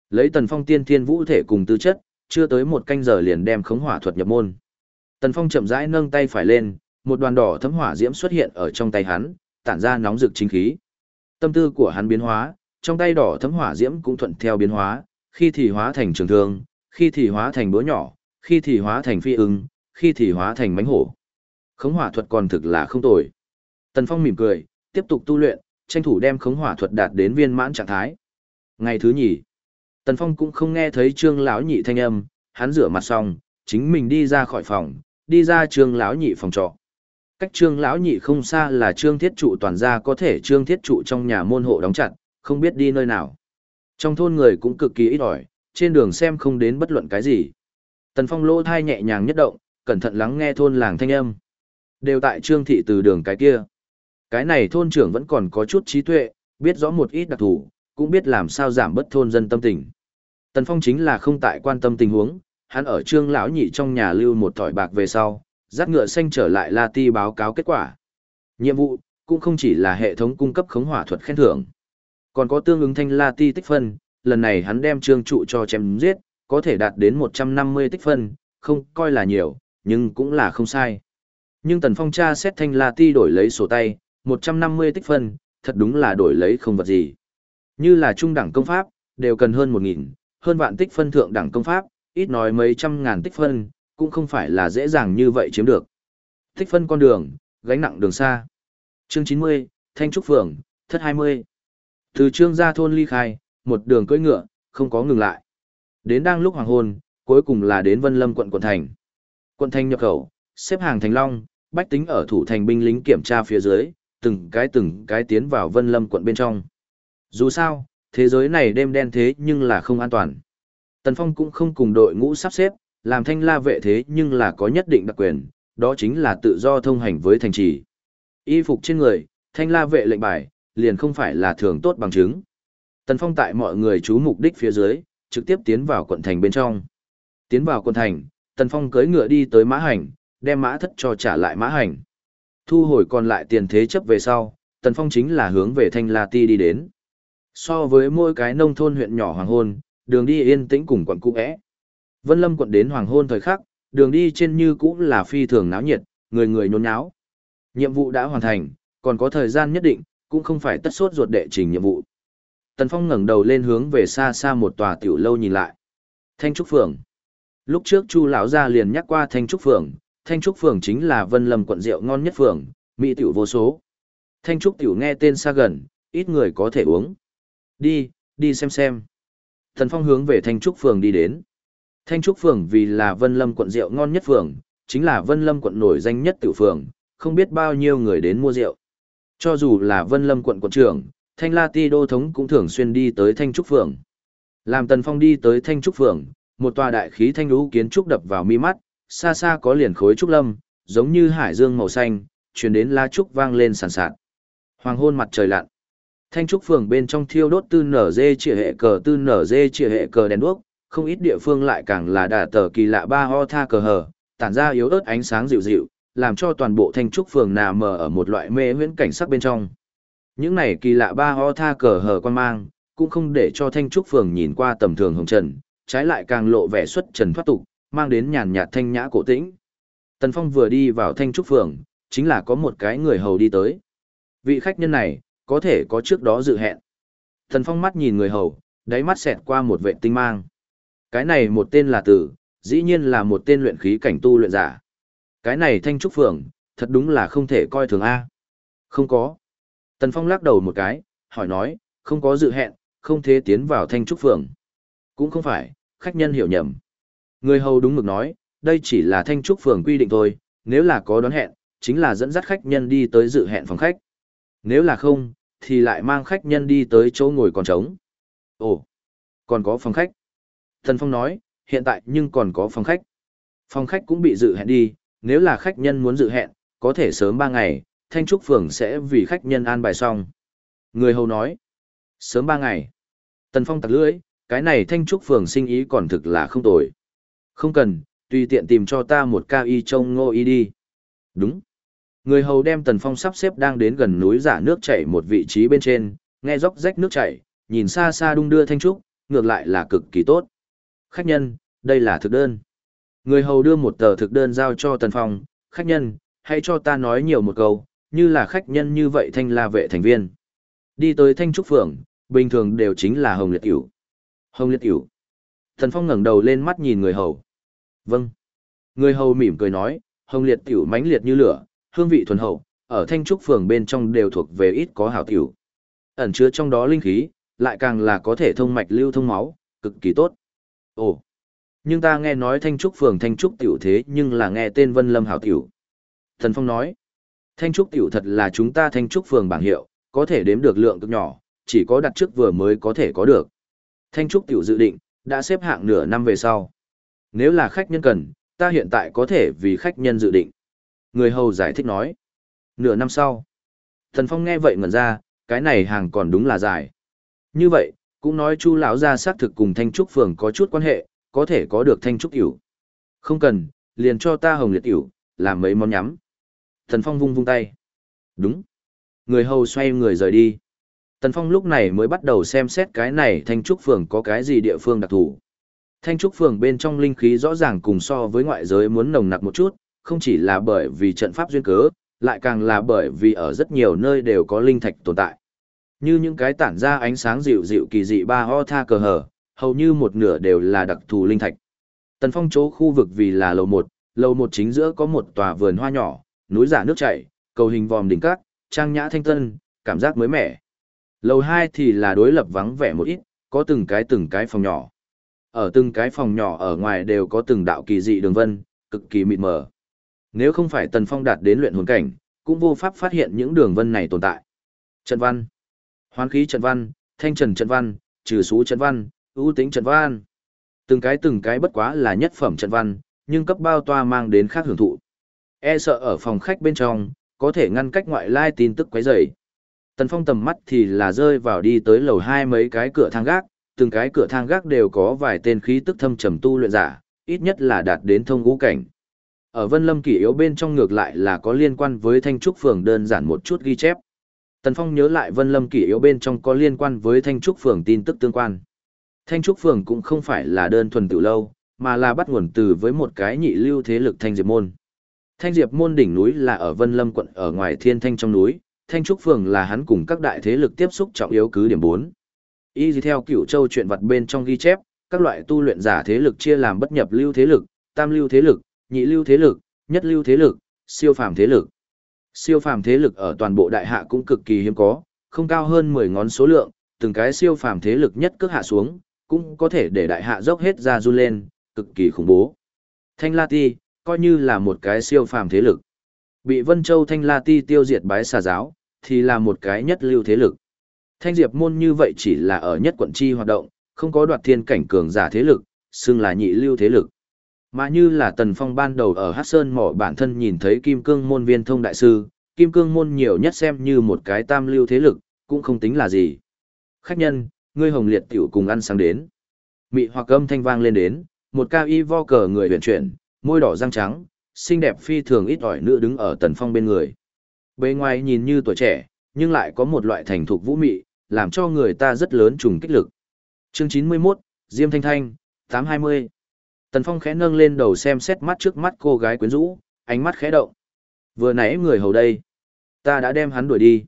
[SPEAKER 1] Lấy Tần Phong tiên thiên vũ thể cùng tư chất, chưa tới một canh giờ liền đem khống hỏa thuật nhập môn. Tần Phong chậm rãi nâng tay phải lên, một đoàn đỏ thấm hỏa diễm xuất hiện ở trong tay hắn, tản ra nóng rực chính khí. Tâm tư của hắn biến hóa, trong tay đỏ thấm hỏa diễm cũng thuận theo biến hóa, khi thì hóa thành trường thương, khi thì hóa thành búa nhỏ, khi thì hóa thành phi ưng, khi thì hóa thành mánh hổ. Khống hỏa thuật còn thực là không tồi. Tần Phong mỉm cười, tiếp tục tu luyện, tranh thủ đem khống hỏa thuật đạt đến viên mãn trạng thái. Ngày thứ nhì, Tần Phong cũng không nghe thấy Trương lão nhị thanh âm, hắn rửa mặt xong, chính mình đi ra khỏi phòng, đi ra Trương lão nhị phòng trọ. Cách Trương lão nhị không xa là Trương Thiết trụ toàn gia có thể Trương Thiết trụ trong nhà môn hộ đóng chặt, không biết đi nơi nào. Trong thôn người cũng cực kỳ ít ỏi, trên đường xem không đến bất luận cái gì. Tần Phong lỗ thai nhẹ nhàng nhất động, cẩn thận lắng nghe thôn làng thanh âm. Đều tại Trương thị từ đường cái kia. Cái này thôn trưởng vẫn còn có chút trí tuệ, biết rõ một ít đặc thù, cũng biết làm sao giảm bớt thôn dân tâm tình. Tần Phong chính là không tại quan tâm tình huống, hắn ở trương lão nhị trong nhà lưu một thỏi bạc về sau, dắt ngựa xanh trở lại La Ti báo cáo kết quả. Nhiệm vụ, cũng không chỉ là hệ thống cung cấp khống hỏa thuật khen thưởng, còn có tương ứng thanh La Ti tích phân, lần này hắn đem trương trụ cho chém giết, có thể đạt đến 150 tích phân, không coi là nhiều, nhưng cũng là không sai. Nhưng Tần Phong tra xét thanh La Ti đổi lấy sổ tay, 150 tích phân, thật đúng là đổi lấy không vật gì. Như là trung đẳng công pháp, đều cần hơn 1.000, hơn vạn tích phân thượng đẳng công pháp, ít nói mấy trăm ngàn tích phân, cũng không phải là dễ dàng như vậy chiếm được. Tích phân con đường, gánh nặng đường xa. Chương 90, Thanh Trúc Phường, thất 20. Từ trương gia thôn ly khai, một đường cưỡi ngựa, không có ngừng lại. Đến đang lúc hoàng hôn, cuối cùng là đến Vân Lâm quận quận thành. Quận thành nhập khẩu, xếp hàng thành long, bách tính ở thủ thành binh lính kiểm tra phía dưới, từng cái từng cái tiến vào Vân Lâm quận bên trong. Dù sao, thế giới này đêm đen thế nhưng là không an toàn. Tần Phong cũng không cùng đội ngũ sắp xếp, làm thanh la vệ thế nhưng là có nhất định đặc quyền, đó chính là tự do thông hành với thành trì. Y phục trên người, thanh la vệ lệnh bài, liền không phải là thường tốt bằng chứng. Tần Phong tại mọi người chú mục đích phía dưới, trực tiếp tiến vào quận thành bên trong. Tiến vào quận thành, Tần Phong cưỡi ngựa đi tới mã hành, đem mã thất cho trả lại mã hành. Thu hồi còn lại tiền thế chấp về sau, Tần Phong chính là hướng về Thanh La Ti đi đến. So với mỗi cái nông thôn huyện nhỏ hoàng hôn, đường đi yên tĩnh cùng quận cũ é. Vân Lâm quận đến hoàng hôn thời khắc, đường đi trên như cũ là phi thường náo nhiệt, người người nhốn nháo. Nhiệm vụ đã hoàn thành, còn có thời gian nhất định, cũng không phải tất suốt ruột đệ trình nhiệm vụ. Tần Phong ngẩng đầu lên hướng về xa xa một tòa tiểu lâu nhìn lại. Thanh Trúc Phường. Lúc trước Chu lão gia liền nhắc qua Thanh Trúc Phường, Thanh Trúc Phường chính là Vân Lâm quận rượu ngon nhất phường, mỹ tiểu vô số. Thanh Trúc tiểu nghe tên xa gần, ít người có thể uống. Đi, đi xem xem. Tần Phong hướng về Thanh Trúc Phường đi đến. Thanh Trúc Phường vì là Vân Lâm quận rượu ngon nhất phường, chính là Vân Lâm quận nổi danh nhất tiểu phường, không biết bao nhiêu người đến mua rượu. Cho dù là Vân Lâm quận quận trưởng, Thanh La Ti đô thống cũng thường xuyên đi tới Thanh Trúc Phường. Làm Tần Phong đi tới Thanh Trúc Phường, một tòa đại khí thanh lũ kiến trúc đập vào mi mắt, xa xa có liền khối trúc lâm, giống như hải dương màu xanh, truyền đến la trúc vang lên sàn sạt. Hoàng hôn mặt trời lặn. Thanh trúc phường bên trong thiêu đốt tư nở dê trịa hệ cờ tư nở dê trịa hệ cờ đèn đuốc, không ít địa phương lại càng là đà tờ kỳ lạ ba ho tha cờ hờ, tản ra yếu ớt ánh sáng dịu dịu, làm cho toàn bộ thanh trúc phường nà mờ ở một loại mê huyễn cảnh sắc bên trong. Những này kỳ lạ ba ho tha cờ hờ quan mang, cũng không để cho thanh trúc phường nhìn qua tầm thường hồng trần, trái lại càng lộ vẻ xuất trần thoát tục, mang đến nhàn nhạt thanh nhã cổ tĩnh. Tần Phong vừa đi vào thanh trúc phường, chính là có một cái người hầu đi tới. Vị khách nhân này, có thể có trước đó dự hẹn. Tần Phong mắt nhìn người hầu, đáy mắt xẹt qua một vệ tinh mang. Cái này một tên là tử, dĩ nhiên là một tên luyện khí cảnh tu luyện giả. Cái này thanh trúc phường, thật đúng là không thể coi thường A. Không có. Tần Phong lắc đầu một cái, hỏi nói, không có dự hẹn, không thể tiến vào thanh trúc phường. Cũng không phải, khách nhân hiểu nhầm. Người hầu đúng mực nói, đây chỉ là thanh trúc phường quy định thôi, nếu là có đón hẹn, chính là dẫn dắt khách nhân đi tới dự hẹn phòng khách. Nếu là không, thì lại mang khách nhân đi tới chỗ ngồi còn trống. Ồ, còn có phòng khách. Thần Phong nói, hiện tại nhưng còn có phòng khách. Phòng khách cũng bị dự hẹn đi, nếu là khách nhân muốn dự hẹn, có thể sớm 3 ngày, Thanh Trúc Phường sẽ vì khách nhân an bài xong. Người hầu nói, sớm 3 ngày. Tần Phong tặc lưỡi, cái này Thanh Trúc Phường sinh ý còn thực là không tồi. Không cần, tùy tiện tìm cho ta một cao y trông ngô y đi. Đúng. Người hầu đem Tần Phong sắp xếp đang đến gần núi giả nước chảy một vị trí bên trên, nghe róc rách nước chảy, nhìn xa xa đung đưa thanh trúc, ngược lại là cực kỳ tốt. Khách nhân, đây là thực đơn. Người hầu đưa một tờ thực đơn giao cho Tần Phong, khách nhân, hãy cho ta nói nhiều một câu, như là khách nhân như vậy thanh la vệ thành viên. Đi tới thanh trúc phường, bình thường đều chính là hồng liệt tiểu. Hồng liệt tiểu. Tần Phong ngẩng đầu lên mắt nhìn người hầu. Vâng. Người hầu mỉm cười nói, hồng liệt tiểu mãnh liệt như lửa, hương vị thuần hậu, ở thanh trúc phường bên trong đều thuộc về ít có hảo tiểu. Ẩn chứa trong đó linh khí, lại càng là có thể thông mạch lưu thông máu, cực kỳ tốt. Ồ, nhưng ta nghe nói thanh trúc phường thanh trúc tiểu thế nhưng là nghe tên vân lâm hảo tiểu. Thần Phong nói, thanh trúc tiểu thật là chúng ta thanh trúc phường bảng hiệu, có thể đếm được lượng cực nhỏ, chỉ có đặt trước vừa mới có thể có được. Thanh trúc tiểu dự định, đã xếp hạng nửa năm về sau. Nếu là khách nhân cần, ta hiện tại có thể vì khách nhân dự định. Người hầu giải thích nói. Nửa năm sau. Thần Phong nghe vậy ngẩn ra, cái này hàng còn đúng là dài. Như vậy, cũng nói Chu lão gia xác thực cùng Thanh Trúc phường có chút quan hệ, có thể có được Thanh Trúc tiểu. Không cần, liền cho ta hồng liệt tiểu, làm mấy món nhắm. Thần Phong vung vung tay. Đúng. Người hầu xoay người rời đi. Tần Phong lúc này mới bắt đầu xem xét cái này Thanh Trúc Phường có cái gì địa phương đặc thù. Thanh Trúc Phường bên trong linh khí rõ ràng cùng so với ngoại giới muốn nồng nặc một chút, không chỉ là bởi vì trận pháp duyên cớ, lại càng là bởi vì ở rất nhiều nơi đều có linh thạch tồn tại. Như những cái tản ra ánh sáng dịu dịu kỳ dị ba ho tha cờ hở, hầu như một nửa đều là đặc thù linh thạch. Tần Phong chỗ khu vực vì là lầu một, lầu một chính giữa có một tòa vườn hoa nhỏ, núi giả nước chảy, cầu hình vòm đỉnh cát, trang nhã thanh tân, cảm giác mới mẻ. Lầu 2 thì là đối lập vắng vẻ một ít, có từng cái từng cái phòng nhỏ. Ở từng cái phòng nhỏ ở ngoài đều có từng đạo kỳ dị đường vân, cực kỳ mịt mờ. Nếu không phải Tần Phong đạt đến luyện hồn cảnh, cũng vô pháp phát hiện những đường vân này tồn tại. Trận văn, hoán khí trận văn, thanh trần trận văn, trừ xú trận văn, ưu tính trận văn. Từng cái từng cái bất quá là nhất phẩm trận văn, nhưng cấp bao toa mang đến khác hưởng thụ. E sợ ở phòng khách bên trong, có thể ngăn cách ngoại lai tin tức quấy rầy. Tần Phong tầm mắt thì là rơi vào đi tới lầu hai mấy cái cửa thang gác, từng cái cửa thang gác đều có vài tên khí tức thâm trầm tu luyện giả, ít nhất là đạt đến thông ngũ cảnh. Ở Vân Lâm Kỷ yếu bên trong ngược lại là có liên quan với Thanh Trúc Phường đơn giản một chút ghi chép. Tần Phong nhớ lại Vân Lâm Kỷ yếu bên trong có liên quan với Thanh Trúc Phường tin tức tương quan. Thanh Trúc Phường cũng không phải là đơn thuần tự lâu, mà là bắt nguồn từ với một cái nhị lưu thế lực Thanh Diệp Môn. Thanh Diệp Môn đỉnh núi là ở Vân Lâm quận ở ngoài Thiên Thanh trong núi, Thanh Trúc Phường là hắn cùng các đại thế lực tiếp xúc trọng yếu cứ điểm 4. Y theo cửu châu chuyện vật bên trong ghi chép, các loại tu luyện giả thế lực chia làm bất nhập lưu thế lực, tam lưu thế lực, nhị lưu thế lực, nhất lưu thế lực, siêu phàm thế lực. Siêu phàm thế lực ở toàn bộ đại hạ cũng cực kỳ hiếm có, không cao hơn 10 ngón số lượng, từng cái siêu phàm thế lực nhất cước hạ xuống, cũng có thể để đại hạ dốc hết ra run lên, cực kỳ khủng bố. Thanh La Ti, coi như là một cái siêu phàm thế lực. Bị Vân Châu Thanh La Ti tiêu diệt bái xà giáo, thì là một cái nhất lưu thế lực. Thanh Diệp môn như vậy chỉ là ở nhất quận chi hoạt động, không có đoạt thiên cảnh cường giả thế lực, xưng là nhị lưu thế lực. Mà như là Tần Phong ban đầu ở Hát Sơn mỏ bản thân nhìn thấy Kim Cương môn viên thông đại sư, Kim Cương môn nhiều nhất xem như một cái tam lưu thế lực, cũng không tính là gì. Khách nhân, ngươi hồng liệt tiểu cùng ăn sáng đến. Mị hoặc âm thanh vang lên đến, một cao y vo cờ người huyền chuyển, môi đỏ răng trắng, xinh đẹp phi thường ít ỏi nữ đứng ở Tần Phong bên người. Bề ngoài nhìn như tuổi trẻ, nhưng lại có một loại thành thục vũ mị, làm cho người ta rất lớn trùng kích lực. Chương 91, Diêm Thanh Thanh, 820. Tần Phong khẽ nâng lên đầu xem xét mắt trước mắt cô gái quyến rũ, ánh mắt khẽ động. Vừa nãy người hầu đây, ta đã đem hắn đuổi đi.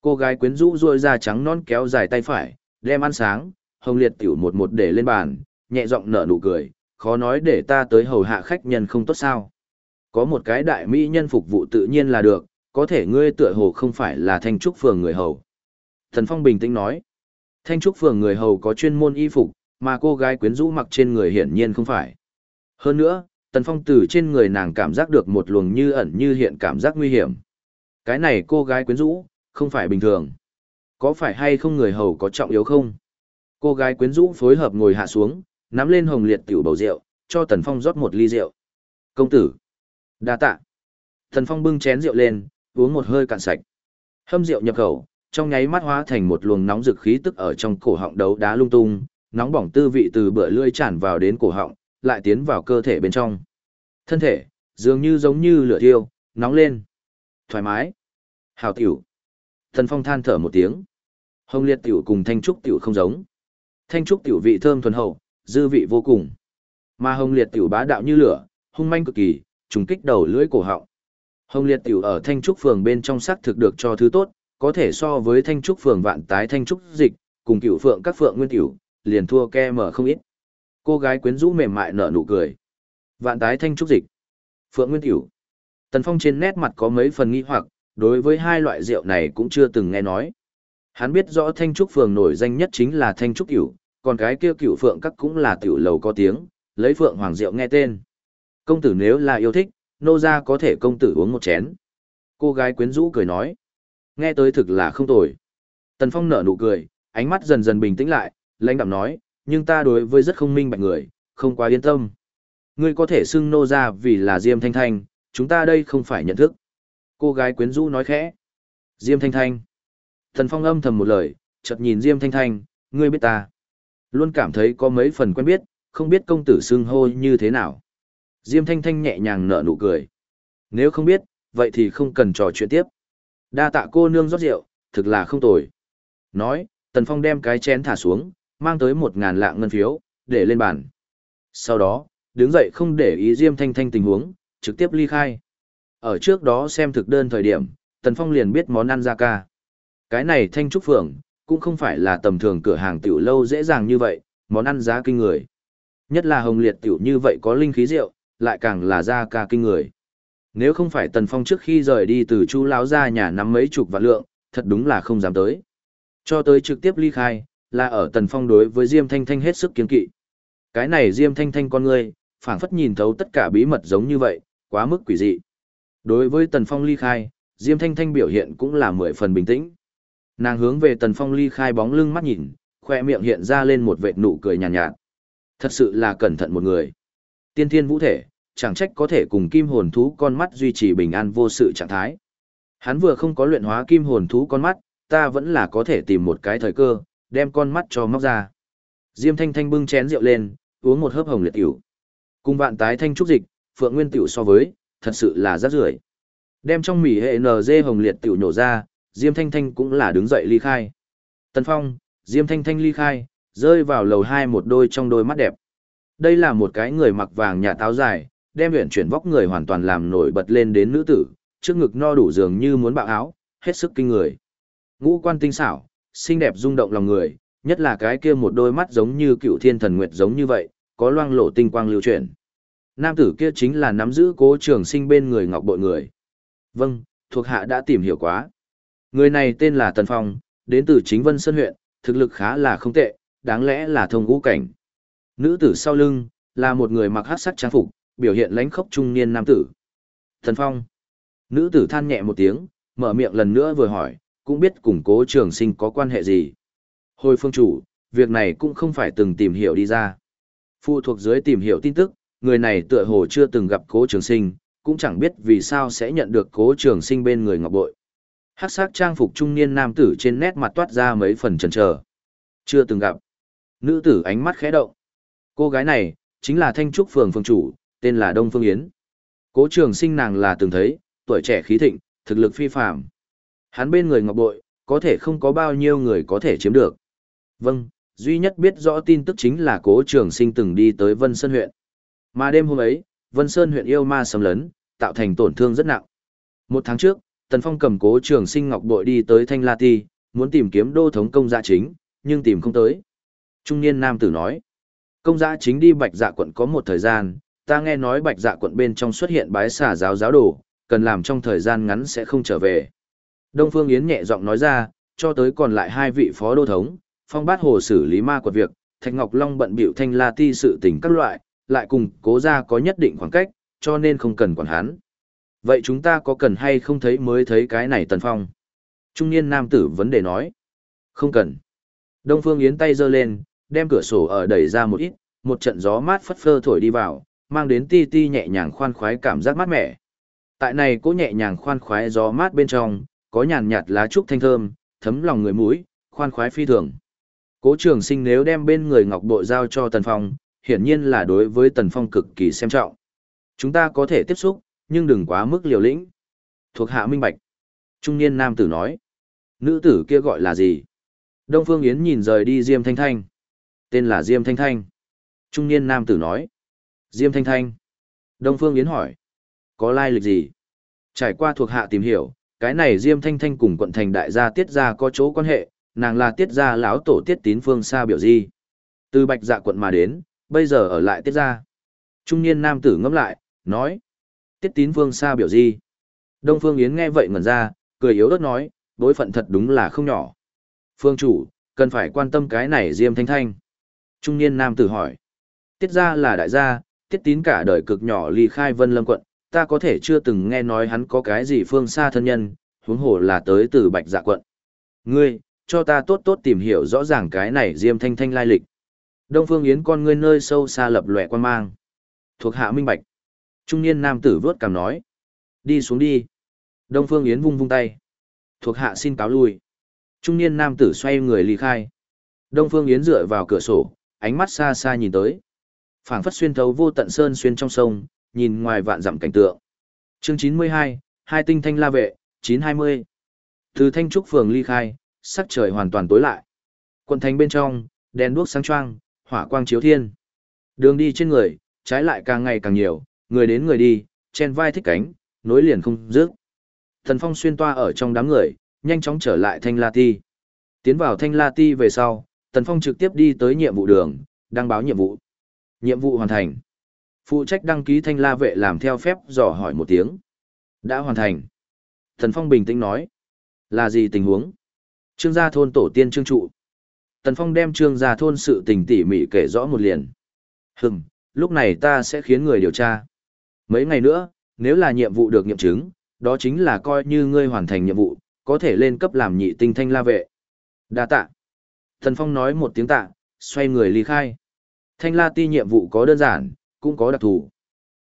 [SPEAKER 1] Cô gái quyến rũ ruôi ra trắng non kéo dài tay phải, đem ăn sáng, hồng liệt tiểu một một để lên bàn, nhẹ giọng nở nụ cười, khó nói để ta tới hầu hạ khách nhân không tốt sao. Có một cái đại mỹ nhân phục vụ tự nhiên là được, có thể ngươi tựa hồ không phải là thanh trúc phường người hầu. Thần Phong bình tĩnh nói, thanh trúc phường người hầu có chuyên môn y phục, mà cô gái quyến rũ mặc trên người hiển nhiên không phải. Hơn nữa, Tần Phong từ trên người nàng cảm giác được một luồng như ẩn như hiện cảm giác nguy hiểm. Cái này cô gái quyến rũ, không phải bình thường. Có phải hay không người hầu có trọng yếu không? Cô gái quyến rũ phối hợp ngồi hạ xuống, nắm lên hồng liệt tiểu bầu rượu, cho Tần Phong rót một ly rượu. Công tử. đa tạ. Tần Phong bưng chén rượu lên, uống một hơi cạn sạch. Hâm rượu nhập khẩu, trong nháy mắt hóa thành một luồng nóng rực khí tức ở trong cổ họng đấu đá lung tung, nóng bỏng tư vị từ bữa lưỡi tràn vào đến cổ họng, lại tiến vào cơ thể bên trong. Thân thể, dường như giống như lửa thiêu, nóng lên. Thoải mái. Hào tiểu. Thần Phong than thở một tiếng. Hồng liệt tiểu cùng thanh trúc tiểu không giống. Thanh trúc tiểu vị thơm thuần hậu, dư vị vô cùng. Mà hồng liệt tiểu bá đạo như lửa, hung manh cực kỳ, trùng kích đầu lưỡi cổ họng. Hồng liệt tiểu ở thanh trúc phường bên trong sắc thực được cho thứ tốt, có thể so với thanh trúc phường vạn tái thanh trúc dịch, cùng cửu phượng các phượng nguyên tiểu, liền thua ke mở không ít. Cô gái quyến rũ mềm mại nở nụ cười. Vạn tái thanh trúc dịch. Phượng Nguyên Tiểu. Tần Phong trên nét mặt có mấy phần nghi hoặc, đối với hai loại rượu này cũng chưa từng nghe nói. Hắn biết rõ thanh trúc phường nổi danh nhất chính là thanh trúc tiểu, còn cái kia cửu phượng các cũng là tiểu lầu có tiếng, lấy phượng hoàng rượu nghe tên. Công tử nếu là yêu thích, nô ra có thể công tử uống một chén. Cô gái quyến rũ cười nói. Nghe tới thực là không tồi. Tần Phong nở nụ cười, ánh mắt dần dần bình tĩnh lại, lãnh đạm nói, nhưng ta đối với rất không minh bạch người, không quá yên tâm. Ngươi có thể xưng nô ra vì là Diêm Thanh Thanh, chúng ta đây không phải nhận thức. Cô gái quyến rũ nói khẽ. Diêm Thanh Thanh. Thần Phong âm thầm một lời, chợt nhìn Diêm Thanh Thanh, ngươi biết ta. Luôn cảm thấy có mấy phần quen biết, không biết công tử xưng hô như thế nào. Diêm Thanh Thanh nhẹ nhàng nở nụ cười. Nếu không biết, vậy thì không cần trò chuyện tiếp. Đa tạ cô nương rót rượu, thực là không tồi. Nói, Tần Phong đem cái chén thả xuống, mang tới một ngàn lạng ngân phiếu, để lên bàn. Sau đó, đứng dậy không để ý Diêm Thanh Thanh tình huống, trực tiếp ly khai. Ở trước đó xem thực đơn thời điểm, Tần Phong liền biết món ăn ra ca. Cái này Thanh Trúc Phượng, cũng không phải là tầm thường cửa hàng tiểu lâu dễ dàng như vậy, món ăn giá kinh người. Nhất là hồng liệt tiểu như vậy có linh khí rượu, lại càng là ra ca kinh người. Nếu không phải Tần Phong trước khi rời đi từ chú lão ra nhà nắm mấy chục vạn lượng, thật đúng là không dám tới. Cho tới trực tiếp ly khai, là ở Tần Phong đối với Diêm Thanh Thanh hết sức kiên kỵ. Cái này Diêm Thanh Thanh con ngươi, phảng phất nhìn thấu tất cả bí mật giống như vậy, quá mức quỷ dị. Đối với Tần Phong ly khai, Diêm Thanh Thanh biểu hiện cũng là mười phần bình tĩnh. Nàng hướng về Tần Phong ly khai bóng lưng mắt nhìn, khoe miệng hiện ra lên một vệt nụ cười nhàn nhạt, nhạt. Thật sự là cẩn thận một người. Tiên thiên vũ thể, chẳng trách có thể cùng kim hồn thú con mắt duy trì bình an vô sự trạng thái. Hắn vừa không có luyện hóa kim hồn thú con mắt, ta vẫn là có thể tìm một cái thời cơ, đem con mắt cho móc ra. Diêm Thanh Thanh bưng chén rượu lên, uống một hớp hồng liệt tiểu. Cùng vạn tái thanh trúc dịch, phượng nguyên tiểu so với, thật sự là rất rưởi. Đem trong mỉ hệ NG hồng liệt tiểu nhổ ra, Diêm Thanh Thanh cũng là đứng dậy ly khai. Tần Phong, Diêm Thanh Thanh ly khai, rơi vào lầu hai một đôi trong đôi mắt đẹp. Đây là một cái người mặc vàng nhà táo dài, đem luyện chuyển vóc người hoàn toàn làm nổi bật lên đến nữ tử, trước ngực no đủ dường như muốn bạo áo, hết sức kinh người. Ngũ quan tinh xảo, xinh đẹp rung động lòng người, nhất là cái kia một đôi mắt giống như cựu thiên thần nguyệt giống như vậy, có loang lộ tinh quang lưu chuyển. Nam tử kia chính là nắm giữ cố trường sinh bên người ngọc bội người. Vâng, thuộc hạ đã tìm hiểu quá. Người này tên là Tần Phong, đến từ chính Vân Sơn huyện, thực lực khá là không tệ, đáng lẽ là thông ngũ cảnh. Nữ tử sau lưng, là một người mặc hát sắc trang phục, biểu hiện lãnh khốc trung niên nam tử. Tần Phong. Nữ tử than nhẹ một tiếng, mở miệng lần nữa vừa hỏi, cũng biết cùng cố trường sinh có quan hệ gì. Hồi phương chủ, việc này cũng không phải từng tìm hiểu đi ra. Phụ thuộc dưới tìm hiểu tin tức, người này tựa hồ chưa từng gặp cố trường sinh, cũng chẳng biết vì sao sẽ nhận được cố trường sinh bên người ngọc bội. Hắc sắc trang phục trung niên nam tử trên nét mặt toát ra mấy phần chần chờ. Chưa từng gặp. Nữ tử ánh mắt khẽ động. Cô gái này, chính là Thanh Trúc Phường Phương Chủ, tên là Đông Phương Yến. Cố trường sinh nàng là từng thấy, tuổi trẻ khí thịnh, thực lực phi phàm. Hắn bên người ngọc bội, có thể không có bao nhiêu người có thể chiếm được. Vâng, duy nhất biết rõ tin tức chính là cố trường sinh từng đi tới Vân Sơn huyện. Mà đêm hôm ấy, Vân Sơn huyện yêu ma xâm lấn, tạo thành tổn thương rất nặng. Một tháng trước, Tần Phong cầm cố trường sinh ngọc bội đi tới Thanh La Ti, muốn tìm kiếm đô thống công gia chính, nhưng tìm không tới. Trung niên nam tử nói, công gia chính đi bạch dạ quận có một thời gian, ta nghe nói bạch dạ quận bên trong xuất hiện bái xà giáo giáo đồ, cần làm trong thời gian ngắn sẽ không trở về. Đông Phương Yến nhẹ giọng nói ra, cho tới còn lại hai vị phó đô thống, phong bát hồ xử lý ma quật việc, Thạch Ngọc Long bận biểu thanh la ti sự tình các loại, lại cùng cố ra có nhất định khoảng cách, cho nên không cần quản hắn. Vậy chúng ta có cần hay không thấy mới thấy cái này tần phong? Trung niên nam tử vấn đề nói. Không cần. Đông Phương Yến tay giơ lên, đem cửa sổ ở đẩy ra một ít, một trận gió mát phất phơ thổi đi vào, mang đến ti ti nhẹ nhàng khoan khoái cảm giác mát mẻ. Tại này cố nhẹ nhàng khoan khoái gió mát bên trong, có nhàn nhạt lá trúc thanh thơm, thấm lòng người mũi, khoan khoái phi thường. Cố trường sinh nếu đem bên người ngọc bội giao cho Tần Phong, hiển nhiên là đối với Tần Phong cực kỳ xem trọng. Chúng ta có thể tiếp xúc, nhưng đừng quá mức liều lĩnh. Thuộc hạ minh bạch. Trung niên nam tử nói. Nữ tử kia gọi là gì? Đông Phương Yến nhìn rời đi Diêm Thanh Thanh. Tên là Diêm Thanh Thanh. Trung niên nam tử nói. Diêm Thanh Thanh. Đông Phương Yến hỏi. Có lai lịch gì? Trải qua thuộc hạ tìm hiểu, cái này Diêm Thanh Thanh cùng quận thành đại gia tiết gia có chỗ quan hệ, nàng là tiết gia lão tổ tiết tín phương xa biểu di. Từ bạch dạ quận mà đến, bây giờ ở lại tiết gia. Trung niên nam tử ngẫm lại, nói. Tiết tín phương xa biểu di. Đông Phương Yến nghe vậy ngẩn ra, cười yếu ớt nói, đối phận thật đúng là không nhỏ. Phương chủ, cần phải quan tâm cái này Diêm Thanh Thanh. Trung niên nam tử hỏi. Tiết gia là đại gia, tiết tín cả đời cực nhỏ ly khai vân lâm quận, ta có thể chưa từng nghe nói hắn có cái gì phương xa thân nhân, huống hồ là tới từ bạch dạ quận. Ngươi, cho ta tốt tốt tìm hiểu rõ ràng cái này diêm thanh thanh lai lịch. Đông Phương Yến con ngươi nơi sâu xa lập lòe quan mang. Thuộc hạ minh bạch. Trung niên nam tử vớt cảm nói. Đi xuống đi. Đông Phương Yến vung vung tay. Thuộc hạ xin cáo lui. Trung niên nam tử xoay người ly khai. Đông Phương Yến dựa vào cửa sổ, ánh mắt xa xa nhìn tới. phảng phất xuyên thấu vô tận sơn xuyên trong sông, nhìn ngoài vạn dặm cảnh tượng. Chương 92, hai tinh thanh la vệ, 920. Từ thanh trúc phường ly khai, sắc trời hoàn toàn tối lại. Quận thành bên trong, đèn đuốc sáng choang, hỏa quang chiếu thiên. Đường đi trên người, trái lại càng ngày càng nhiều, người đến người đi, chen vai thích cánh, nối liền không dứt. Thần Phong xuyên toa ở trong đám người, nhanh chóng trở lại Thanh La Ti. Tiến vào Thanh La Ti về sau, Tần Phong trực tiếp đi tới nhiệm vụ đường, đăng báo nhiệm vụ. Nhiệm vụ hoàn thành. Phụ trách đăng ký Thanh La vệ làm theo phép dò hỏi một tiếng. Đã hoàn thành. Thần Phong bình tĩnh nói. Là gì tình huống? Trương gia thôn tổ tiên trương trụ. Tần Phong đem trương gia thôn sự tình tỉ mỉ kể rõ một liền. Hừm, lúc này ta sẽ khiến người điều tra. Mấy ngày nữa, nếu là nhiệm vụ được nghiệm chứng, đó chính là coi như ngươi hoàn thành nhiệm vụ, có thể lên cấp làm nhị tinh thanh la vệ. Đa tạ. Thần Phong nói một tiếng tạ, xoay người ly khai. Thanh la ti nhiệm vụ có đơn giản, cũng có đặc thù.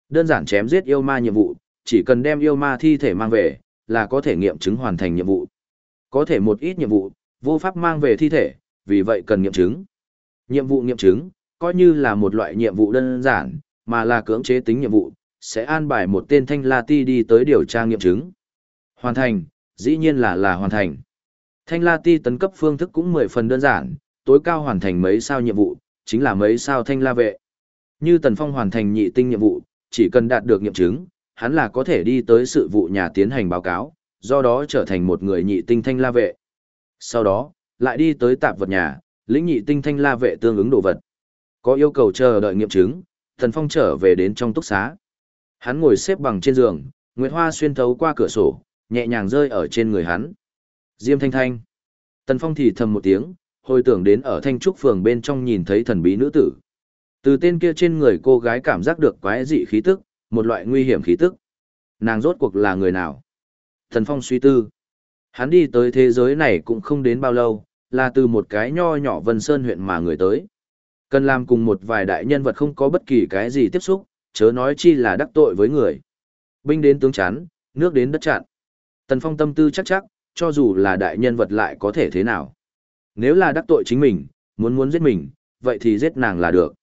[SPEAKER 1] Đơn giản chém giết yêu ma nhiệm vụ, chỉ cần đem yêu ma thi thể mang về, là có thể nghiệm chứng hoàn thành nhiệm vụ. Có thể một ít nhiệm vụ, vô pháp mang về thi thể, vì vậy cần nghiệm chứng. Nhiệm vụ nghiệm chứng, coi như là một loại nhiệm vụ đơn giản, mà là cưỡng chế tính nhiệm vụ, sẽ an bài một tên thanh la ti đi tới điều tra nghiệm chứng. Hoàn thành, dĩ nhiên là là hoàn thành. Thanh la ti tấn cấp phương thức cũng mười phần đơn giản, tối cao hoàn thành mấy sao nhiệm vụ, chính là mấy sao thanh la vệ. Như Tần Phong hoàn thành nhị tinh nhiệm vụ, chỉ cần đạt được nghiệm chứng, hắn là có thể đi tới sự vụ nhà tiến hành báo cáo, do đó trở thành một người nhị tinh thanh la vệ. Sau đó, lại đi tới tạp vật nhà, lĩnh nhị tinh thanh la vệ tương ứng đồ vật. Có yêu cầu chờ đợi nghiệm chứng, Tần Phong trở về đến trong túc xá. Hắn ngồi xếp bằng trên giường, Nguyệt Hoa xuyên thấu qua cửa sổ, nhẹ nhàng rơi ở trên người hắn. Diêm Thanh Thanh. Tần Phong thì thầm một tiếng, hồi tưởng đến ở Thanh Trúc phường bên trong nhìn thấy thần bí nữ tử. Từ tên kia trên người cô gái cảm giác được quái dị khí tức, một loại nguy hiểm khí tức. Nàng rốt cuộc là người nào? Thần Phong suy tư. Hắn đi tới thế giới này cũng không đến bao lâu, là từ một cái nho nhỏ Vân Sơn huyện mà người tới. Cần làm cùng một vài đại nhân vật không có bất kỳ cái gì tiếp xúc, chớ nói chi là đắc tội với người. Binh đến tướng chán, nước đến đất chặn. Tần Phong tâm tư chắc chắc, cho dù là đại nhân vật lại có thể thế nào. Nếu là đắc tội chính mình, muốn muốn giết mình, vậy thì giết nàng là được.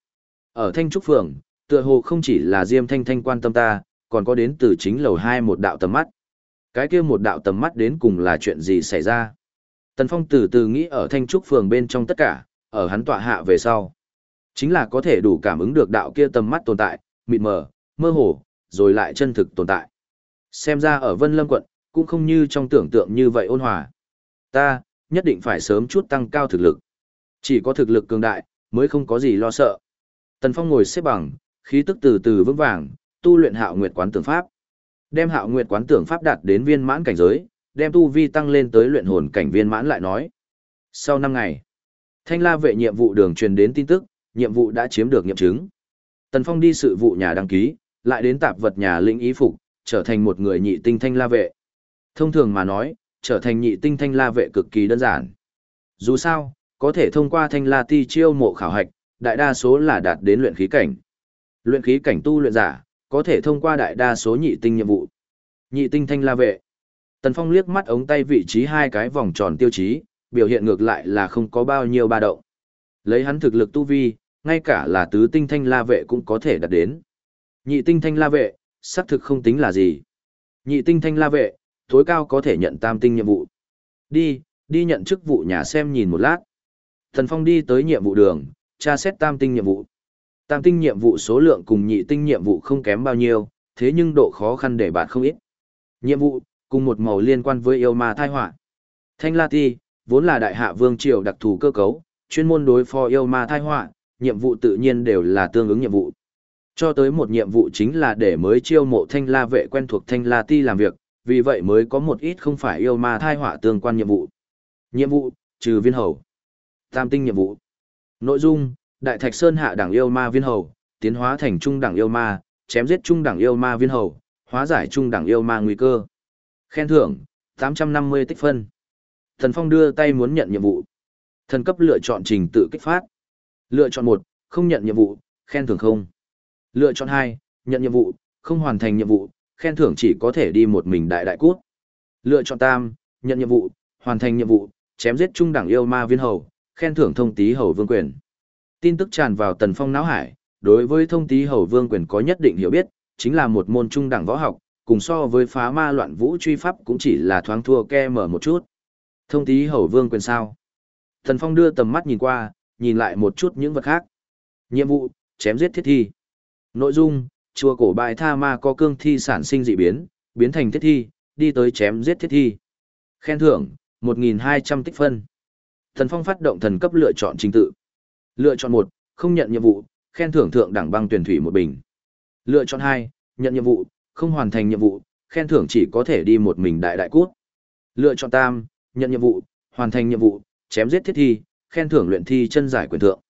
[SPEAKER 1] Ở Thanh Trúc Phường, tựa hồ không chỉ là Diêm Thanh Thanh quan tâm ta, còn có đến từ chính lầu hai một đạo tầm mắt. Cái kia một đạo tầm mắt đến cùng là chuyện gì xảy ra? Tần Phong từ từ nghĩ ở Thanh Trúc Phường bên trong tất cả, ở hắn tọa hạ về sau. Chính là có thể đủ cảm ứng được đạo kia tầm mắt tồn tại, mịt mờ, mơ hồ, rồi lại chân thực tồn tại. Xem ra ở Vân Lâm quận, cũng không như trong tưởng tượng như vậy ôn hòa. Ta, nhất định phải sớm chút tăng cao thực lực. Chỉ có thực lực cường đại, mới không có gì lo sợ. Tần Phong ngồi xếp bằng, khí tức từ từ vững vàng, tu luyện hạo nguyệt quán tưởng pháp. Đem hạo nguyệt quán tưởng pháp đạt đến viên mãn cảnh giới, đem tu vi tăng lên tới luyện hồn cảnh viên mãn lại nói. Sau 5 ngày, Thanh La vệ nhiệm vụ đường truyền đến tin tức, nhiệm vụ đã chiếm được nghiệm chứng. Tần Phong đi sự vụ nhà đăng ký, lại đến tạp vật nhà lĩnh ý phục, trở thành một người nhị tinh thanh la vệ. Thông thường mà nói, trở thành nhị tinh thanh la vệ cực kỳ đơn giản. Dù sao, có thể thông qua thanh la ti chiêu mộ khảo hạch, đại đa số là đạt đến luyện khí cảnh. Luyện khí cảnh tu luyện giả, có thể thông qua đại đa số nhị tinh nhiệm vụ. Nhị tinh thanh la vệ. Tần Phong liếc mắt ống tay vị trí hai cái vòng tròn tiêu chí, biểu hiện ngược lại là không có bao nhiêu ba động. Lấy hắn thực lực tu vi, ngay cả là tứ tinh thanh la vệ cũng có thể đạt đến. Nhị tinh thanh la vệ, xác thực không tính là gì. Nhị tinh thanh la vệ, tối cao có thể nhận tam tinh nhiệm vụ. Đi, đi nhận chức vụ nhà xem nhìn một lát. Thần Phong đi tới nhiệm vụ đường, tra xét tam tinh nhiệm vụ. Tam tinh nhiệm vụ số lượng cùng nhị tinh nhiệm vụ không kém bao nhiêu, thế nhưng độ khó khăn để bạn không ít. Nhiệm vụ, cùng một màu liên quan với yêu ma thai họa. Thanh La Ti, vốn là đại hạ vương triều đặc thù cơ cấu, chuyên môn đối phó yêu ma thai họa, nhiệm vụ tự nhiên đều là tương ứng nhiệm vụ. Cho tới một nhiệm vụ chính là để mới chiêu mộ thanh la vệ quen thuộc thanh la ti làm việc, vì vậy mới có một ít không phải yêu ma thai họa tương quan nhiệm vụ. Nhiệm vụ, trừ viên hầu. Tam tinh nhiệm vụ. Nội dung, Đại Thạch Sơn hạ đẳng yêu ma viên hầu, tiến hóa thành trung đẳng yêu ma, chém giết trung đẳng yêu ma viên hầu, hóa giải trung đẳng yêu ma nguy cơ. Khen thưởng, 850 tích phân. Thần Phong đưa tay muốn nhận nhiệm vụ. Thần cấp lựa chọn trình tự kích phát. Lựa chọn một, không nhận nhiệm vụ, khen thưởng không. Lựa chọn hai, nhận nhiệm vụ, không hoàn thành nhiệm vụ, khen thưởng chỉ có thể đi một mình đại đại cút. Lựa chọn tam, nhận nhiệm vụ, hoàn thành nhiệm vụ, chém giết trung đẳng yêu ma viên hầu, khen thưởng thông tý hầu vương quyền. Tin tức tràn vào Tần Phong não hải, đối với thông tý hầu vương quyền có nhất định hiểu biết, chính là một môn trung đẳng võ học, cùng so với phá ma loạn vũ truy pháp cũng chỉ là thoáng thua ke mở một chút. Thông tý hầu vương quyền sao? Tần Phong đưa tầm mắt nhìn qua, nhìn lại một chút những vật khác. Nhiệm vụ, chém giết thiết thi. Nội dung, chùa cổ bài tha ma có cương thi sản sinh dị biến, biến thành thiết thi, đi tới chém giết thiết thi. Khen thưởng, 1.200 tích phân. Thần Phong phát động thần cấp lựa chọn trình tự. Lựa chọn một, không nhận nhiệm vụ, khen thưởng thượng đẳng băng tuyển thủy một bình. Lựa chọn hai, nhận nhiệm vụ, không hoàn thành nhiệm vụ, khen thưởng chỉ có thể đi một mình đại đại cút. Lựa chọn tam, nhận nhiệm vụ, hoàn thành nhiệm vụ, chém giết thiết thi, khen thưởng luyện thi chân giải quyền thượng.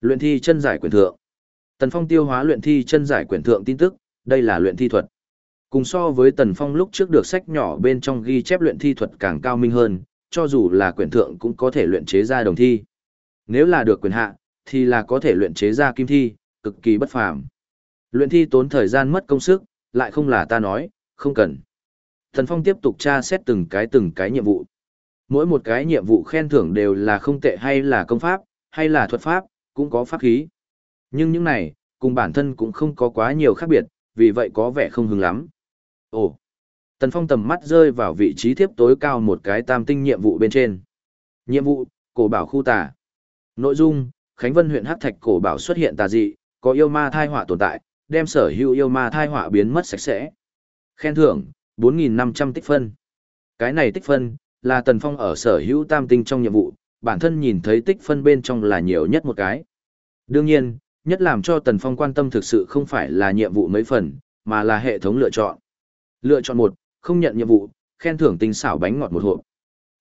[SPEAKER 1] Luyện thi chân giải quyền thượng. Tần Phong tiêu hóa luyện thi chân giải quyền thượng tin tức, đây là luyện thi thuật. Cùng so với Tần Phong lúc trước được sách nhỏ bên trong ghi chép luyện thi thuật càng cao minh hơn, cho dù là quyền thượng cũng có thể luyện chế ra đồng thi. Nếu là được quyền hạ, thì là có thể luyện chế ra kim thi, cực kỳ bất phàm. Luyện thi tốn thời gian mất công sức, lại không là ta nói, không cần. Thần Phong tiếp tục tra xét từng cái từng cái nhiệm vụ. Mỗi một cái nhiệm vụ khen thưởng đều là không tệ hay là công pháp, hay là thuật pháp, cũng có pháp khí. Nhưng những này, cùng bản thân cũng không có quá nhiều khác biệt, vì vậy có vẻ không hứng lắm. Ồ! Tần Phong tầm mắt rơi vào vị trí thiếp tối cao một cái tam tinh nhiệm vụ bên trên. Nhiệm vụ, cổ bảo khu tà. Nội dung, Khánh Vân huyện Hắc Thạch cổ bảo xuất hiện tà dị, có yêu ma thai họa tồn tại, đem sở hữu yêu ma thai họa biến mất sạch sẽ. Khen thưởng, 4.500 tích phân. Cái này tích phân, là Tần Phong ở sở hữu tam tinh trong nhiệm vụ, bản thân nhìn thấy tích phân bên trong là nhiều nhất một cái. Đương nhiên, nhất làm cho Tần Phong quan tâm thực sự không phải là nhiệm vụ mấy phần, mà là hệ thống lựa chọn. Lựa chọn một, không nhận nhiệm vụ, khen thưởng tinh xảo bánh ngọt một hộp.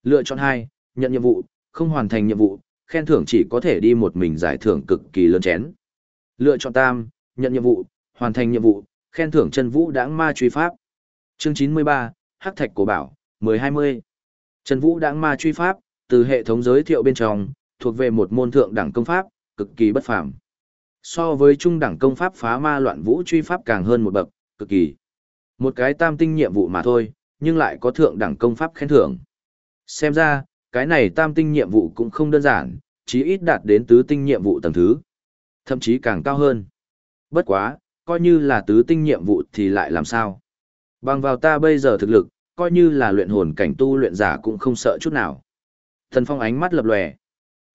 [SPEAKER 1] Lựa chọn hai, nhận nhiệm vụ, không hoàn thành nhiệm vụ, khen thưởng chỉ có thể đi một mình giải thưởng cực kỳ lớn chén. Lựa chọn tam, nhận nhiệm vụ, hoàn thành nhiệm vụ, khen thưởng chân vũ đãng ma truy pháp. Chương 93, Hắc Thạch Cổ Bảo, 1020. Chân vũ đãng ma truy pháp, từ hệ thống giới thiệu bên trong, thuộc về một môn thượng đẳng công pháp, cực kỳ bất phàm. So với trung đẳng công pháp phá ma loạn vũ truy pháp càng hơn một bậc, cực kỳ. Một cái tam tinh nhiệm vụ mà thôi, nhưng lại có thượng đẳng công pháp khen thưởng. Xem ra, cái này tam tinh nhiệm vụ cũng không đơn giản, chí ít đạt đến tứ tinh nhiệm vụ tầng thứ. Thậm chí càng cao hơn. Bất quá, coi như là tứ tinh nhiệm vụ thì lại làm sao? Bằng vào ta bây giờ thực lực, coi như là luyện hồn cảnh tu luyện giả cũng không sợ chút nào. thần Phong ánh mắt lập lòe.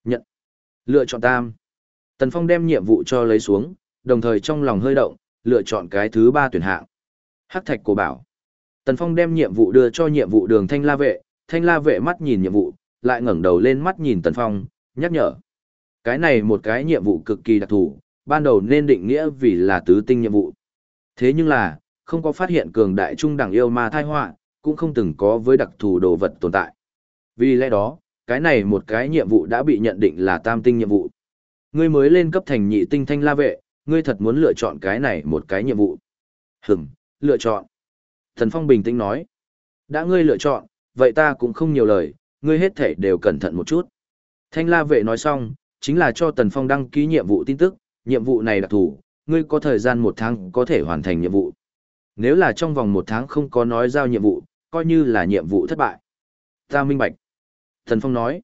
[SPEAKER 1] Nhận. Lựa chọn tam. Tần Phong đem nhiệm vụ cho lấy xuống, đồng thời trong lòng hơi động, lựa chọn cái thứ ba tuyển hạng. Hắc thạch cổ bảo. Tần Phong đem nhiệm vụ đưa cho nhiệm vụ đường thanh la vệ, thanh la vệ mắt nhìn nhiệm vụ, lại ngẩng đầu lên mắt nhìn Tần Phong, nhắc nhở. Cái này một cái nhiệm vụ cực kỳ đặc thù, ban đầu nên định nghĩa vì là tứ tinh nhiệm vụ. Thế nhưng là, không có phát hiện cường đại trung đẳng yêu ma thai họa, cũng không từng có với đặc thù đồ vật tồn tại. Vì lẽ đó, cái này một cái nhiệm vụ đã bị nhận định là tam tinh nhiệm vụ. Ngươi mới lên cấp thành nhị tinh thanh la vệ, ngươi thật muốn lựa chọn cái này một cái nhiệm vụ. Hửm, lựa chọn. Thần Phong bình tĩnh nói. Đã ngươi lựa chọn, vậy ta cũng không nhiều lời, ngươi hết thể đều cẩn thận một chút. Thanh la vệ nói xong, chính là cho Tần Phong đăng ký nhiệm vụ tin tức, nhiệm vụ này đặc thù, ngươi có thời gian một tháng có thể hoàn thành nhiệm vụ. Nếu là trong vòng một tháng không có nói giao nhiệm vụ, coi như là nhiệm vụ thất bại. Ta minh bạch. Tần Phong nói.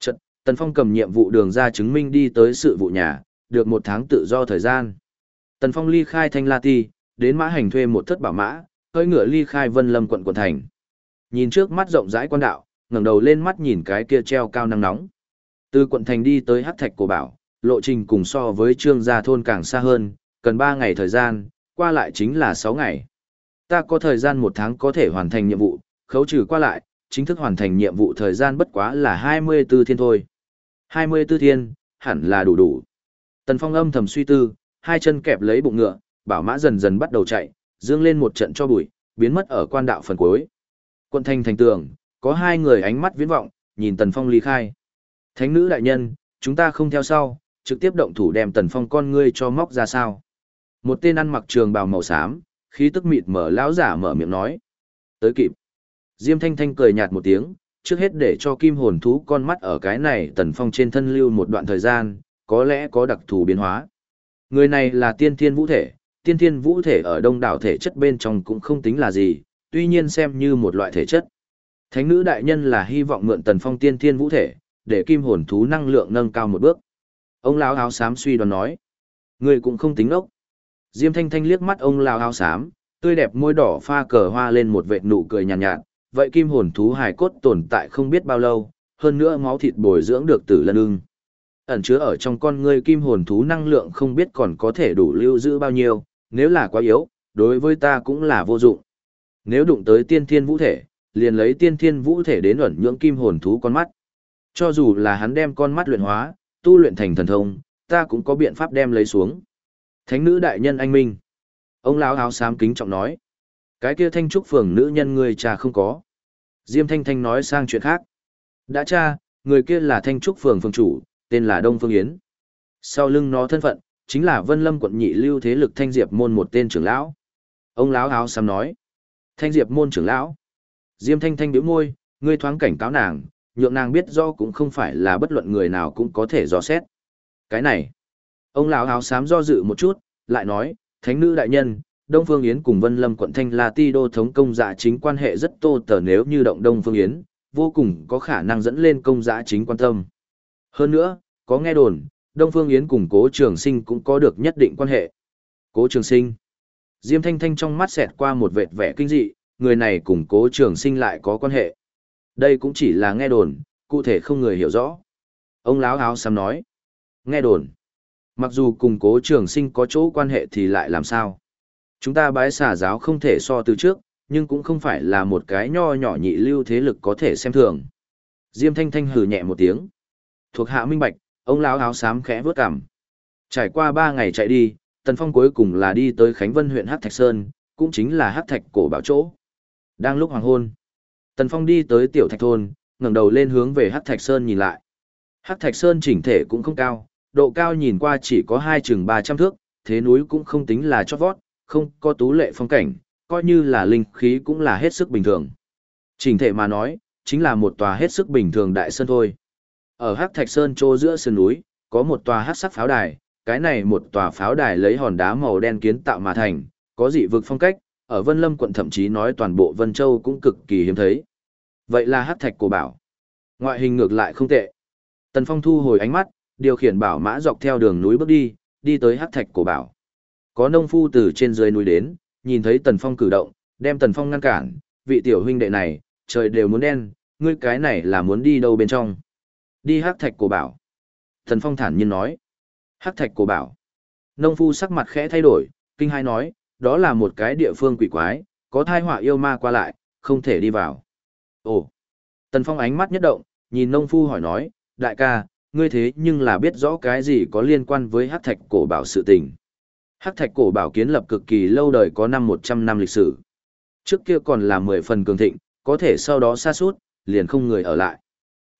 [SPEAKER 1] Chật, Tần Phong cầm nhiệm vụ đường ra chứng minh đi tới sự vụ nhà, được một tháng tự do thời gian. Tần Phong ly khai Thanh La Ti, đến mã hành thuê một thất bảo mã, hơi ngựa ly khai Vân Lâm quận quận thành. Nhìn trước mắt rộng rãi quan đạo, ngẩng đầu lên mắt nhìn cái kia treo cao nắng nóng. Từ quận thành đi tới Hắc Thạch Cổ Bảo, lộ trình cùng so với Trương Gia thôn càng xa hơn, cần 3 ngày thời gian, qua lại chính là 6 ngày. Ta có thời gian một tháng có thể hoàn thành nhiệm vụ, khấu trừ qua lại, chính thức hoàn thành nhiệm vụ thời gian bất quá là 24 thiên thôi. 24 thiên, hẳn là đủ đủ. Tần Phong âm thầm suy tư, hai chân kẹp lấy bụng ngựa, bảo mã dần dần bắt đầu chạy, dương lên một trận cho bụi, biến mất ở quan đạo phần cuối. Quân thanh thành tường, có hai người ánh mắt viễn vọng, nhìn Tần Phong ly khai. Thánh nữ đại nhân, chúng ta không theo sau, trực tiếp động thủ đem Tần Phong con ngươi cho móc ra sao. Một tên ăn mặc trường bào màu xám, khí tức mịt mở lão giả mở miệng nói. Tới kịp. Diêm Thanh Thanh cười nhạt một tiếng, trước hết để cho kim hồn thú con mắt ở cái này Tần Phong trên thân lưu một đoạn thời gian, có lẽ có đặc thù biến hóa. Người này là tiên thiên vũ thể, tiên thiên vũ thể ở đông đảo thể chất bên trong cũng không tính là gì, tuy nhiên xem như một loại thể chất. Thánh nữ đại nhân là hy vọng mượn Tần Phong tiên thiên vũ thể, để kim hồn thú năng lượng nâng cao một bước. Ông lão áo xám suy đoán nói, người cũng không tính ốc. Diêm Thanh Thanh liếc mắt ông lão áo xám, tươi đẹp môi đỏ pha cờ hoa lên một vệt nụ cười nhàn nhạt, nhạt, vậy kim hồn thú hài cốt tồn tại không biết bao lâu, hơn nữa máu thịt bồi dưỡng được tử lân ưng. Ẩn chứa ở trong con ngươi kim hồn thú năng lượng không biết còn có thể đủ lưu giữ bao nhiêu, nếu là quá yếu, đối với ta cũng là vô dụng. Nếu đụng tới tiên thiên vũ thể, liền lấy tiên thiên vũ thể đến ẩn nhưỡng kim hồn thú con mắt. Cho dù là hắn đem con mắt luyện hóa, tu luyện thành thần thông, ta cũng có biện pháp đem lấy xuống. Thánh nữ đại nhân anh minh. Ông lão áo xám kính trọng nói. Cái kia thanh trúc phường nữ nhân người cha không có. Diêm thanh thanh nói sang chuyện khác. Đã cha, người kia là thanh trúc phường phường chủ, tên là Đông Phương Yến. Sau lưng nó thân phận, chính là Vân Lâm quận nhị lưu thế lực thanh diệp môn một tên trưởng lão. Ông lão áo xám nói. Thanh diệp môn trưởng lão. Diêm thanh thanh biểu môi, ngươi thoáng cảnh cáo nàng, nhượng nàng biết do cũng không phải là bất luận người nào cũng có thể dò xét. Cái này. Ông lão áo xám do dự một chút, lại nói, thánh nữ đại nhân, Đông Phương Yến cùng Vân Lâm quận Thanh là Ti đô thống công dạ chính quan hệ rất tô tờ nếu như động Đông Phương Yến, vô cùng có khả năng dẫn lên công dạ chính quan tâm. Hơn nữa, có nghe đồn, Đông Phương Yến cùng Cố Trường Sinh cũng có được nhất định quan hệ. Cố Trường Sinh. Diêm Thanh Thanh trong mắt xẹt qua một vệt vẻ kinh dị, người này cùng Cố Trường Sinh lại có quan hệ. Đây cũng chỉ là nghe đồn, cụ thể không người hiểu rõ. Ông lão áo xám nói. Nghe đồn. Mặc dù cùng Cố Trường Sinh có chỗ quan hệ thì lại làm sao? Chúng ta bái xả giáo không thể so từ trước, nhưng cũng không phải là một cái nho nhỏ nhị lưu thế lực có thể xem thường. Diêm Thanh Thanh hừ nhẹ một tiếng. Thuộc hạ minh bạch, ông lão áo xám khẽ vớt cằm. Trải qua ba ngày chạy đi, Tần Phong cuối cùng là đi tới Khánh Vân huyện Hắc Thạch Sơn, cũng chính là Hắc Thạch cổ bảo chỗ. Đang lúc hoàng hôn, Tần Phong đi tới tiểu Thạch thôn, ngẩng đầu lên hướng về Hắc Thạch Sơn nhìn lại. Hắc Thạch Sơn chỉnh thể cũng không cao, độ cao nhìn qua chỉ có hai chừng 300 thước, thế núi cũng không tính là chót vót, không có tú lệ phong cảnh, coi như là linh khí cũng là hết sức bình thường. Chỉnh thể mà nói, chính là một tòa hết sức bình thường đại sơn thôi. Ở Hắc Thạch Sơn chỗ giữa sườn núi, có một tòa hắc sắc pháo đài, cái này một tòa pháo đài lấy hòn đá màu đen kiến tạo mà thành, có dị vực phong cách, ở Vân Lâm quận thậm chí nói toàn bộ Vân Châu cũng cực kỳ hiếm thấy. Vậy là Hắc Thạch của bảo. Ngoại hình ngược lại không tệ. Tần Phong thu hồi ánh mắt, điều khiển bảo mã dọc theo đường núi bước đi, đi tới Hắc Thạch của bảo. Có nông phu từ trên dưới núi đến, nhìn thấy Tần Phong cử động, đem Tần Phong ngăn cản, vị tiểu huynh đệ này, trời đều muốn đen, ngươi cái này là muốn đi đâu bên trong? Đi hắc thạch cổ bảo. Thần Phong thản nhiên nói. Hắc thạch cổ bảo. Nông phu sắc mặt khẽ thay đổi, kinh hai nói, đó là một cái địa phương quỷ quái, có thai họa yêu ma qua lại, không thể đi vào. Ồ. Tần Phong ánh mắt nhất động, nhìn nông phu hỏi nói, đại ca, ngươi thế nhưng là biết rõ cái gì có liên quan với hắc thạch cổ bảo sự tình. Hắc thạch cổ bảo kiến lập cực kỳ lâu đời có năm 100 năm lịch sử. Trước kia còn là 10 phần cường thịnh, có thể sau đó xa suốt, liền không người ở lại.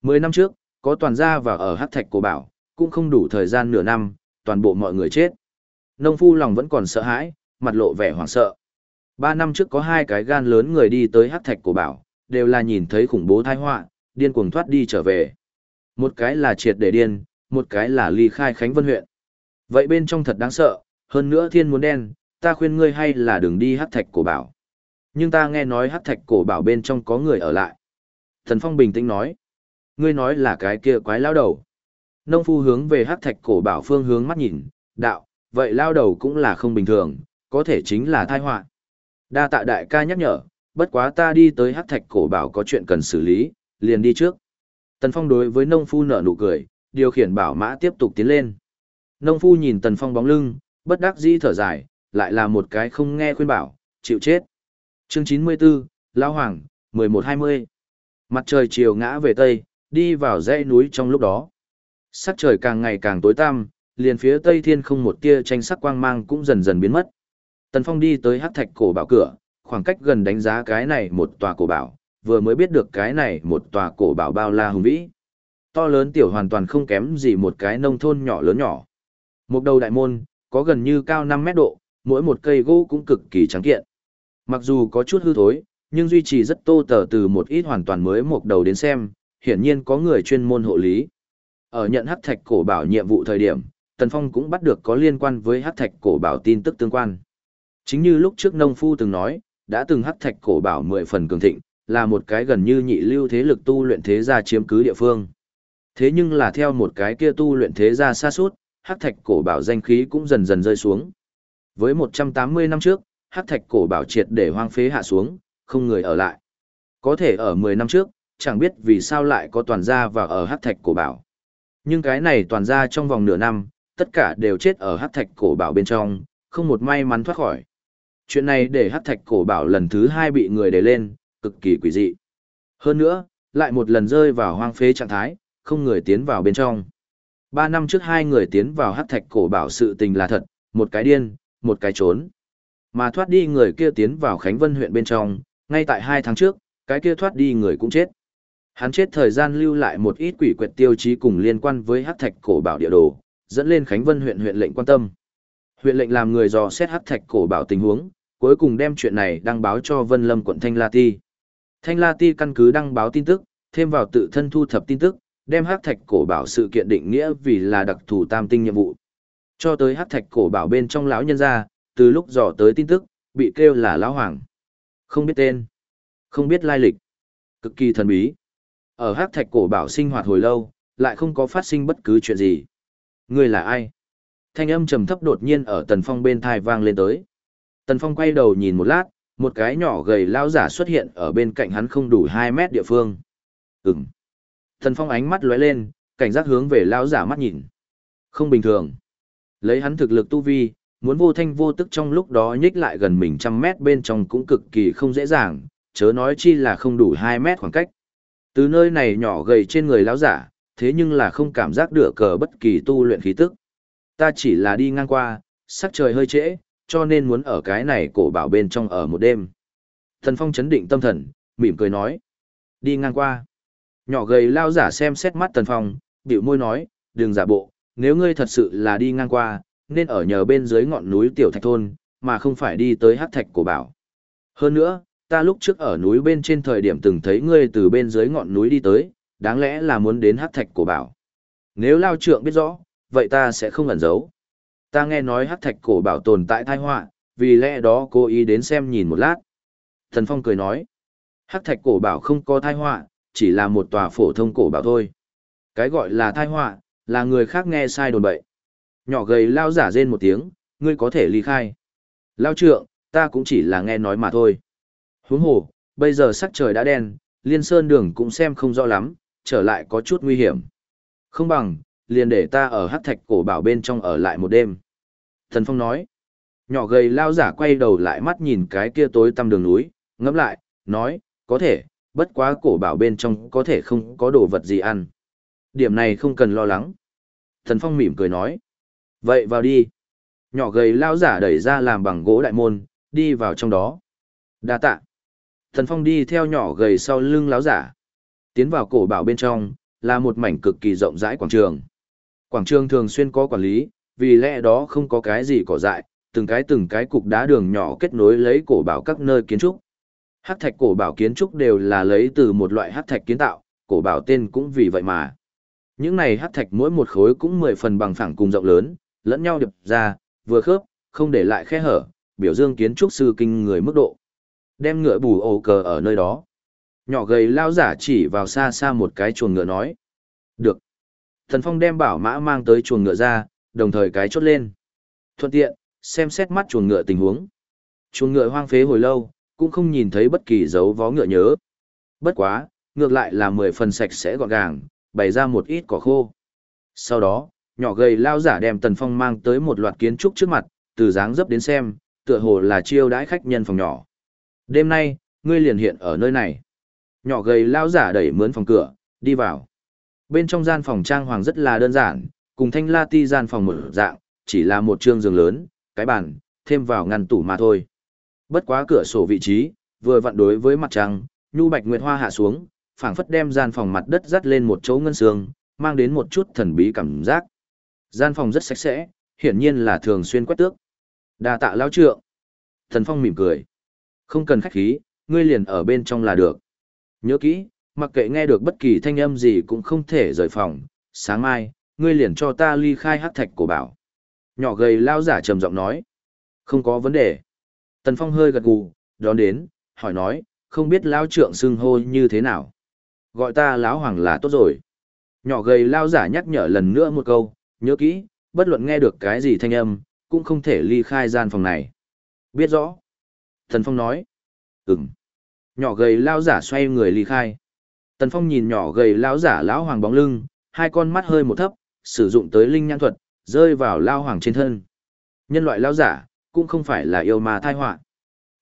[SPEAKER 1] 10 năm trước, có toàn gia và ở Hắc thạch cổ bảo, cũng không đủ thời gian nửa năm, toàn bộ mọi người chết. Nông phu lòng vẫn còn sợ hãi, mặt lộ vẻ hoảng sợ. Ba năm trước có hai cái gan lớn người đi tới Hắc thạch cổ bảo, đều là nhìn thấy khủng bố tai họa, điên cuồng thoát đi trở về. Một cái là triệt để điên, một cái là ly khai Khánh Vân huyện. Vậy bên trong thật đáng sợ, hơn nữa thiên muốn đen, ta khuyên ngươi hay là đừng đi hắc thạch cổ bảo. Nhưng ta nghe nói hắc thạch cổ bảo bên trong có người ở lại. Thần Phong bình tĩnh nói, ngươi nói là cái kia quái lao đầu. Nông phu hướng về hắc thạch cổ bảo phương hướng mắt nhìn, đạo, vậy lao đầu cũng là không bình thường, có thể chính là tai họa. Đa tạ đại ca nhắc nhở, bất quá ta đi tới hắc thạch cổ bảo có chuyện cần xử lý, liền đi trước. Tần Phong đối với nông phu nở nụ cười, điều khiển bảo mã tiếp tục tiến lên. Nông phu nhìn Tần Phong bóng lưng, bất đắc dĩ thở dài, lại là một cái không nghe khuyên bảo, chịu chết. Chương 94, Lão Hoàng, 11-20. Mặt trời chiều ngã về Tây, đi vào dãy núi trong lúc đó. Sắc trời càng ngày càng tối tăm, liền phía Tây thiên không một tia tranh sắc quang mang cũng dần dần biến mất. Tần Phong đi tới hắc thạch cổ bảo cửa, khoảng cách gần đánh giá cái này một tòa cổ bảo, vừa mới biết được cái này một tòa cổ bảo bao la hùng vĩ. To lớn tiểu hoàn toàn không kém gì một cái nông thôn nhỏ lớn nhỏ. Một đầu đại môn, có gần như cao 5 mét độ, mỗi một cây gỗ cũng cực kỳ trắng kiện. Mặc dù có chút hư thối, nhưng duy trì rất tô tờ từ một ít hoàn toàn mới một đầu đến xem, hiển nhiên có người chuyên môn hộ lý. Ở nhận hắc thạch cổ bảo nhiệm vụ thời điểm, Tần Phong cũng bắt được có liên quan với hắc thạch cổ bảo tin tức tương quan. Chính như lúc trước nông phu từng nói, đã từng hắc thạch cổ bảo 10 phần cường thịnh, là một cái gần như nhị lưu thế lực tu luyện thế gia chiếm cứ địa phương. Thế nhưng là theo một cái kia tu luyện thế gia xa suốt, hắc thạch cổ bảo danh khí cũng dần dần rơi xuống. Với 180 năm trước, hắc thạch cổ bảo triệt để hoang phế hạ xuống, không người ở lại. Có thể ở 10 năm trước, chẳng biết vì sao lại có toàn gia và ở hát thạch cổ bảo. Nhưng cái này toàn gia trong vòng nửa năm, tất cả đều chết ở hát thạch cổ bảo bên trong, không một may mắn thoát khỏi. Chuyện này để hát thạch cổ bảo lần thứ hai bị người để lên, cực kỳ quỷ dị. Hơn nữa, lại một lần rơi vào hoang phế trạng thái, không người tiến vào bên trong. Ba năm trước hai người tiến vào hát thạch cổ bảo sự tình là thật, một cái điên, một cái trốn. Mà thoát đi người kia tiến vào Khánh Vân huyện bên trong, ngay tại hai tháng trước, cái kia thoát đi người cũng chết. Hắn chết thời gian lưu lại một ít quỷ quyệt tiêu chí cùng liên quan với hắc thạch cổ bảo địa đồ, dẫn lên Khánh Vân huyện huyện lệnh quan tâm. Huyện lệnh làm người dò xét hắc thạch cổ bảo tình huống, cuối cùng đem chuyện này đăng báo cho Vân Lâm quận Thanh La Ti. Thanh La Ti căn cứ đăng báo tin tức, thêm vào tự thân thu thập tin tức, đem hắc thạch cổ bảo sự kiện định nghĩa vì là đặc thù tam tinh nhiệm vụ. Cho tới hắc thạch cổ bảo bên trong lão nhân gia, từ lúc dò tới tin tức, bị kêu là lão hoàng. Không biết tên, không biết lai lịch, cực kỳ thần bí. Ở hắc thạch cổ bảo sinh hoạt hồi lâu, lại không có phát sinh bất cứ chuyện gì. Người là ai? Thanh âm trầm thấp đột nhiên ở Tần Phong bên thai vang lên tới. Tần Phong quay đầu nhìn một lát, một cái nhỏ gầy lao giả xuất hiện ở bên cạnh hắn không đủ 2 mét địa phương. Ừm. Tần Phong ánh mắt lóe lên, cảnh giác hướng về lao giả mắt nhìn. Không bình thường. Lấy hắn thực lực tu vi, muốn vô thanh vô tức trong lúc đó nhích lại gần mình trăm mét bên trong cũng cực kỳ không dễ dàng, chớ nói chi là không đủ 2 mét khoảng cách. Từ nơi này nhỏ gầy trên người lão giả, thế nhưng là không cảm giác được cờ bất kỳ tu luyện khí tức. Ta chỉ là đi ngang qua, sắc trời hơi trễ, cho nên muốn ở cái này cổ bảo bên trong ở một đêm. Thần Phong chấn định tâm thần, mỉm cười nói. Đi ngang qua. Nhỏ gầy lao giả xem xét mắt Tần Phong, biểu môi nói, đừng giả bộ, nếu ngươi thật sự là đi ngang qua, nên ở nhờ bên dưới ngọn núi Tiểu Thạch Thôn, mà không phải đi tới hát thạch cổ bảo. Hơn nữa, ta lúc trước ở núi bên trên thời điểm từng thấy ngươi từ bên dưới ngọn núi đi tới, đáng lẽ là muốn đến hát thạch cổ bảo. Nếu lao trượng biết rõ, vậy ta sẽ không ẩn giấu. Ta nghe nói hát thạch cổ bảo tồn tại thai họa, vì lẽ đó cố ý đến xem nhìn một lát. Thần Phong cười nói, hát thạch cổ bảo không có thai họa, chỉ là một tòa phổ thông cổ bảo thôi. Cái gọi là thai họa, là người khác nghe sai đồn bậy. Nhỏ gầy lao giả rên một tiếng, ngươi có thể ly khai. Lao trượng, ta cũng chỉ là nghe nói mà thôi. Huống hồ, bây giờ sắc trời đã đen, liên sơn đường cũng xem không rõ lắm, trở lại có chút nguy hiểm. Không bằng, liền để ta ở hắc thạch cổ bảo bên trong ở lại một đêm. Thần Phong nói, nhỏ gầy lao giả quay đầu lại mắt nhìn cái kia tối tăm đường núi, ngẫm lại, nói, có thể, bất quá cổ bảo bên trong có thể không có đồ vật gì ăn. Điểm này không cần lo lắng. Thần Phong mỉm cười nói, vậy vào đi. Nhỏ gầy lao giả đẩy ra làm bằng gỗ đại môn, đi vào trong đó. Đa tạ. Thần Phong đi theo nhỏ gầy sau lưng láo giả. Tiến vào cổ bảo bên trong, là một mảnh cực kỳ rộng rãi quảng trường. Quảng trường thường xuyên có quản lý, vì lẽ đó không có cái gì cỏ dại, từng cái từng cái cục đá đường nhỏ kết nối lấy cổ bảo các nơi kiến trúc. Hắc thạch cổ bảo kiến trúc đều là lấy từ một loại hắc thạch kiến tạo, cổ bảo tên cũng vì vậy mà. Những này hắc thạch mỗi một khối cũng mười phần bằng phẳng cùng rộng lớn, lẫn nhau đập ra, vừa khớp, không để lại khe hở, biểu dương kiến trúc sư kinh người mức độ. Đem ngựa bù ổ cờ ở nơi đó. Nhỏ gầy lao giả chỉ vào xa xa một cái chuồng ngựa nói. Được. Thần Phong đem bảo mã mang tới chuồng ngựa ra, đồng thời cái chốt lên. Thuận tiện, xem xét mắt chuồng ngựa tình huống. Chuồng ngựa hoang phế hồi lâu, cũng không nhìn thấy bất kỳ dấu vó ngựa nhớ. Bất quá, ngược lại là mười phần sạch sẽ gọn gàng, bày ra một ít cỏ khô. Sau đó, nhỏ gầy lao giả đem Tần Phong mang tới một loạt kiến trúc trước mặt, từ dáng dấp đến xem, tựa hồ là chiêu đãi khách nhân phòng nhỏ. Đêm nay, ngươi liền hiện ở nơi này. Nhỏ gầy lao giả đẩy mướn phòng cửa, đi vào. Bên trong gian phòng trang hoàng rất là đơn giản, cùng thanh la ti gian phòng mở dạng, chỉ là một trương giường lớn, cái bàn, thêm vào ngăn tủ mà thôi. Bất quá cửa sổ vị trí, vừa vặn đối với mặt trăng, nhu bạch nguyệt hoa hạ xuống, phảng phất đem gian phòng mặt đất dắt lên một chỗ ngân sương, mang đến một chút thần bí cảm giác. Gian phòng rất sạch sẽ, hiển nhiên là thường xuyên quét tước. Đa tạ lão trượng. Thần Phong mỉm cười. Không cần khách khí, ngươi liền ở bên trong là được. Nhớ kỹ, mặc kệ nghe được bất kỳ thanh âm gì cũng không thể rời phòng, sáng mai, ngươi liền cho ta ly khai hắc thạch của bảo. Nhỏ gầy lao giả trầm giọng nói. Không có vấn đề. Tần Phong hơi gật gù, đón đến, hỏi nói, không biết lao trượng xưng hô như thế nào. Gọi ta lão hoàng là tốt rồi. Nhỏ gầy lao giả nhắc nhở lần nữa một câu, nhớ kỹ, bất luận nghe được cái gì thanh âm, cũng không thể ly khai gian phòng này. Biết rõ. Tần Phong nói. Ừm. Nhỏ gầy lao giả xoay người ly khai. Tần Phong nhìn nhỏ gầy lao giả lão hoàng bóng lưng, hai con mắt hơi một thấp, sử dụng tới linh nhãn thuật, rơi vào lao hoàng trên thân. Nhân loại lao giả, cũng không phải là yêu ma thai họa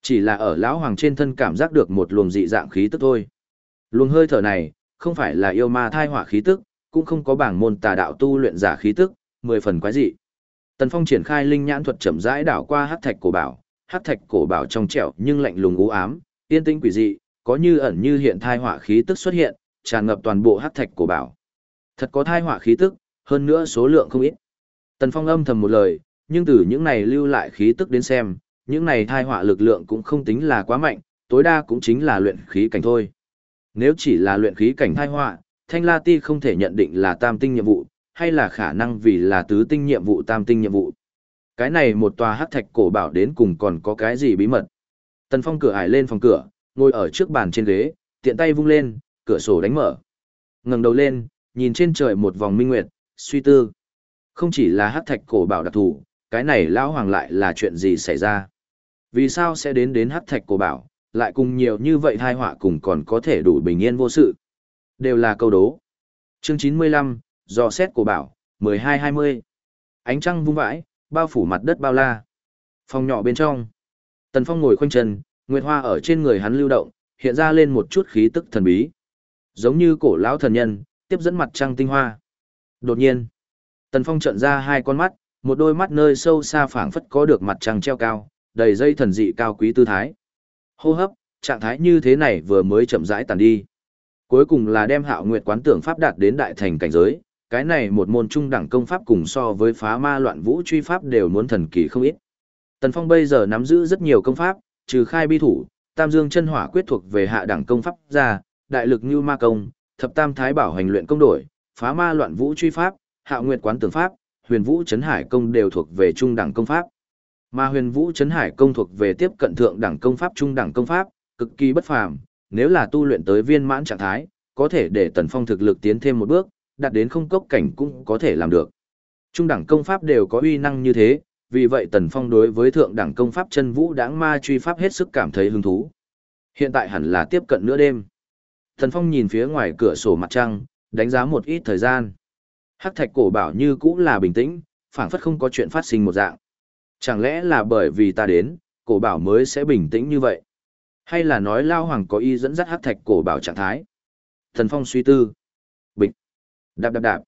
[SPEAKER 1] chỉ là ở lão hoàng trên thân cảm giác được một luồng dị dạng khí tức thôi luồng hơi thở này không phải là yêu ma thai họa khí tức cũng không có bảng môn tà đạo tu luyện giả khí tức mười phần quái dị tần phong triển khai linh nhãn thuật chậm rãi đảo qua hắc thạch cổ bảo hát thạch cổ bảo trong trẻo nhưng lạnh lùng u ám yên tĩnh quỷ dị có như ẩn như hiện thai họa khí tức xuất hiện tràn ngập toàn bộ hát thạch cổ bảo thật có thai họa khí tức hơn nữa số lượng không ít tần phong âm thầm một lời nhưng từ những này lưu lại khí tức đến xem, những này thai họa lực lượng cũng không tính là quá mạnh, tối đa cũng chính là luyện khí cảnh thôi. Nếu chỉ là luyện khí cảnh thai họa, Thanh La Ti không thể nhận định là tam tinh nhiệm vụ, hay là khả năng vì là tứ tinh nhiệm vụ tam tinh nhiệm vụ. Cái này một tòa hắc thạch cổ bảo đến cùng còn có cái gì bí mật. Tần Phong cửa ải lên phòng cửa, ngồi ở trước bàn trên ghế, tiện tay vung lên, cửa sổ đánh mở. ngẩng đầu lên, nhìn trên trời một vòng minh nguyệt, suy tư. Không chỉ là hắc thạch cổ bảo đặc thù, cái này lão hoàng lại là chuyện gì xảy ra? Vì sao sẽ đến đến hắc thạch cổ bảo, lại cùng nhiều như vậy thai họa cùng còn có thể đủ bình yên vô sự? Đều là câu đố. Chương chín mươi lăm, dò xét cổ bảo, mười hai hai mươi. Ánh trăng vung vãi, bao phủ mặt đất bao la. Phòng nhỏ bên trong. Tần Phong ngồi khoanh chân, nguyệt hoa ở trên người hắn lưu động, hiện ra lên một chút khí tức thần bí. Giống như cổ lão thần nhân, tiếp dẫn mặt trăng tinh hoa. Đột nhiên, Tần Phong trợn ra hai con mắt, một đôi mắt nơi sâu xa phảng phất có được mặt trăng treo cao, đầy dây thần dị cao quý tư thái. Hô hấp, trạng thái như thế này vừa mới chậm rãi tàn đi. Cuối cùng là đem Hạo Nguyệt quán tưởng pháp đạt đến đại thành cảnh giới, cái này một môn trung đẳng công pháp cùng so với phá ma loạn vũ truy pháp đều muốn thần kỳ không ít. Tần Phong bây giờ nắm giữ rất nhiều công pháp, trừ khai bi thủ, Tam Dương chân hỏa quyết thuộc về hạ đẳng công pháp ra, đại lực như ma công, thập tam thái bảo hành luyện công đổi, phá ma loạn vũ truy pháp, hạ Nguyệt quán tường pháp, huyền vũ chấn hải công đều thuộc về trung đẳng công pháp. Mà huyền vũ chấn hải công thuộc về tiếp cận thượng đẳng công pháp trung đẳng công pháp, cực kỳ bất phàm, nếu là tu luyện tới viên mãn trạng thái, có thể để tần phong thực lực tiến thêm một bước, đạt đến không cốc cảnh cũng có thể làm được. Trung đẳng công pháp đều có uy năng như thế, vì vậy tần phong đối với thượng đẳng công pháp chân vũ đãng ma truy pháp hết sức cảm thấy hứng thú. Hiện tại hẳn là tiếp cận nửa đêm. Tần phong nhìn phía ngoài cửa sổ mặt trăng, đánh giá một ít thời gian. Hắc thạch cổ bảo như cũ là bình tĩnh, phảng phất không có chuyện phát sinh một dạng. Chẳng lẽ là bởi vì ta đến, cổ bảo mới sẽ bình tĩnh như vậy? Hay là nói Lao Hoàng có ý dẫn dắt hắc thạch cổ bảo trạng thái? Thần Phong suy tư. Đạp đạp đạp.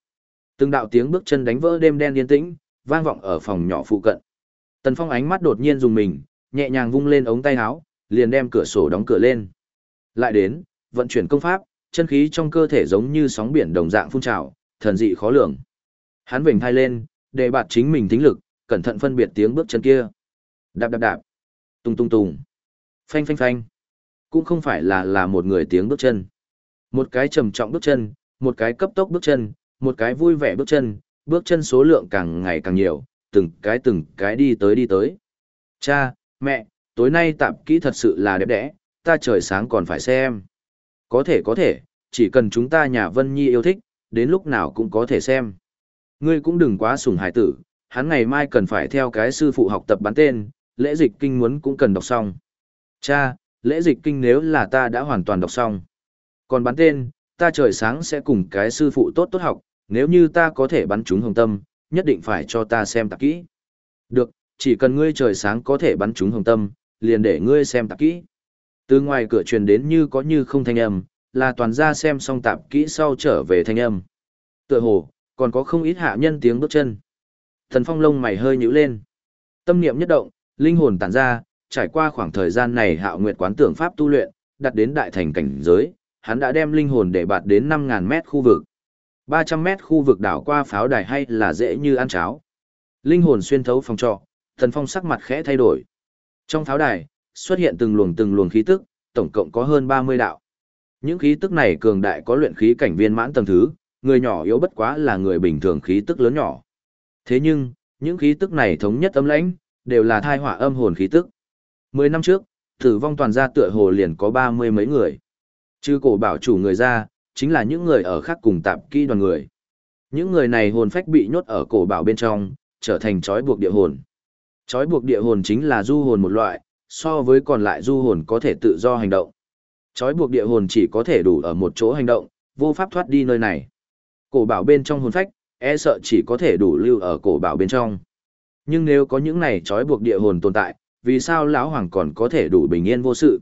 [SPEAKER 1] Từng đạo tiếng bước chân đánh vỡ đêm đen yên tĩnh, vang vọng ở phòng nhỏ phụ cận. Tần Phong ánh mắt đột nhiên dùng mình, nhẹ nhàng vung lên ống tay áo, liền đem cửa sổ đóng cửa lên. Lại đến, vận chuyển công pháp, chân khí trong cơ thể giống như sóng biển đồng dạng phun trào, thần dị khó lường. Hắn vểnh thai lên, để bạt chính mình tính lực, cẩn thận phân biệt tiếng bước chân kia. Đạp đạp đạp, tung tung tung, phanh phanh phanh. Cũng không phải là là một người tiếng bước chân. Một cái trầm trọng bước chân, một cái cấp tốc bước chân, một cái vui vẻ bước chân, bước chân số lượng càng ngày càng nhiều, từng cái từng cái đi tới đi tới. Cha, mẹ, tối nay tạm kỹ thật sự là đẹp đẽ, ta trời sáng còn phải xem. Có thể có thể, chỉ cần chúng ta nhà Vân Nhi yêu thích, đến lúc nào cũng có thể xem. Ngươi cũng đừng quá sủng hải tử, hắn ngày mai cần phải theo cái sư phụ học tập bán tên, lễ dịch kinh muốn cũng cần đọc xong. Cha, lễ dịch kinh nếu là ta đã hoàn toàn đọc xong. Còn bán tên, ta trời sáng sẽ cùng cái sư phụ tốt tốt học, nếu như ta có thể bắn trúng hồng tâm, nhất định phải cho ta xem tạp kỹ. Được, chỉ cần ngươi trời sáng có thể bắn trúng hồng tâm, liền để ngươi xem tạp kỹ. Từ ngoài cửa truyền đến như có như không thanh âm, là toàn ra xem xong tạp kỹ sau trở về thanh âm. Tựa hồ, còn có không ít hạ nhân tiếng bước chân. Thần phong lông mày hơi nhíu lên. Tâm niệm nhất động, linh hồn tản ra, trải qua khoảng thời gian này hạo nguyệt quán tưởng pháp tu luyện, đặt đến đại thành cảnh giới, hắn đã đem linh hồn để bạt đến 5.000 mét khu vực. 300 mét khu vực đảo qua pháo đài hay là dễ như ăn cháo. Linh hồn xuyên thấu phòng trọ, thần phong sắc mặt khẽ thay đổi. Trong pháo đài, xuất hiện từng luồng từng luồng khí tức, tổng cộng có hơn 30 đạo. Những khí tức này cường đại có luyện khí cảnh viên mãn tầng thứ, người nhỏ yếu bất quá là người bình thường khí tức lớn nhỏ. Thế nhưng, những khí tức này thống nhất âm lãnh, đều là thai hỏa âm hồn khí tức. Mười năm trước, Tử vong toàn gia tựa hồ liền có ba mươi mấy người. Chứ cổ bảo chủ người ra, chính là những người ở khác cùng tạp kỹ đoàn người. Những người này hồn phách bị nhốt ở cổ bảo bên trong, trở thành trói buộc địa hồn. Trói buộc địa hồn chính là du hồn một loại, so với còn lại du hồn có thể tự do hành động. Trói buộc địa hồn chỉ có thể đủ ở một chỗ hành động, vô pháp thoát đi nơi này. Cổ bảo bên trong hồn phách, e sợ chỉ có thể đủ lưu ở cổ bảo bên trong. Nhưng nếu có những này trói buộc địa hồn tồn tại, vì sao lão hoàng còn có thể đủ bình yên vô sự?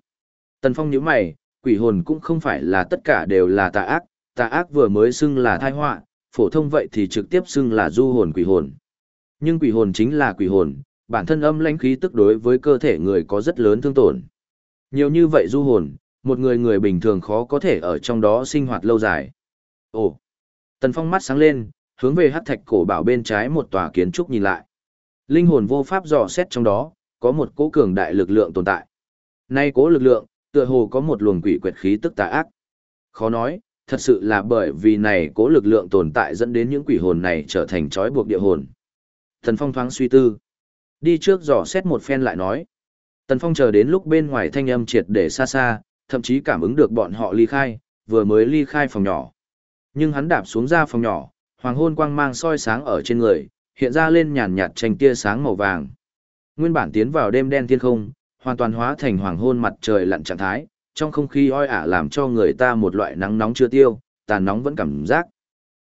[SPEAKER 1] Tần Phong nhíu mày, quỷ hồn cũng không phải là tất cả đều là tà ác, tà ác vừa mới xưng là tai họa, phổ thông vậy thì trực tiếp xưng là du hồn quỷ hồn. Nhưng quỷ hồn chính là quỷ hồn, bản thân âm lãnh khí tức đối với cơ thể người có rất lớn thương tổn. Nhiều như vậy du hồn, một người người bình thường khó có thể ở trong đó sinh hoạt lâu dài. Ồ! Tần Phong mắt sáng lên, hướng về hắc thạch cổ bảo bên trái một tòa kiến trúc nhìn lại. Linh hồn vô pháp dò xét trong đó, có một cố cường đại lực lượng tồn tại. Nay cố lực lượng, tựa hồ có một luồng quỷ quyệt khí tức tà ác. Khó nói, thật sự là bởi vì này cố lực lượng tồn tại dẫn đến những quỷ hồn này trở thành trói buộc địa hồn. Thần Phong thoáng suy tư. Đi trước dò xét một phen lại nói. Tần Phong chờ đến lúc bên ngoài thanh âm triệt để xa xa, thậm chí cảm ứng được bọn họ ly khai, vừa mới ly khai phòng nhỏ. Nhưng hắn đạp xuống ra phòng nhỏ, hoàng hôn quang mang soi sáng ở trên người, hiện ra lên nhàn nhạt tranh tia sáng màu vàng. Nguyên bản tiến vào đêm đen thiên không, hoàn toàn hóa thành hoàng hôn mặt trời lặn trạng thái, trong không khí oi ả làm cho người ta một loại nắng nóng chưa tiêu, tàn nóng vẫn cảm giác.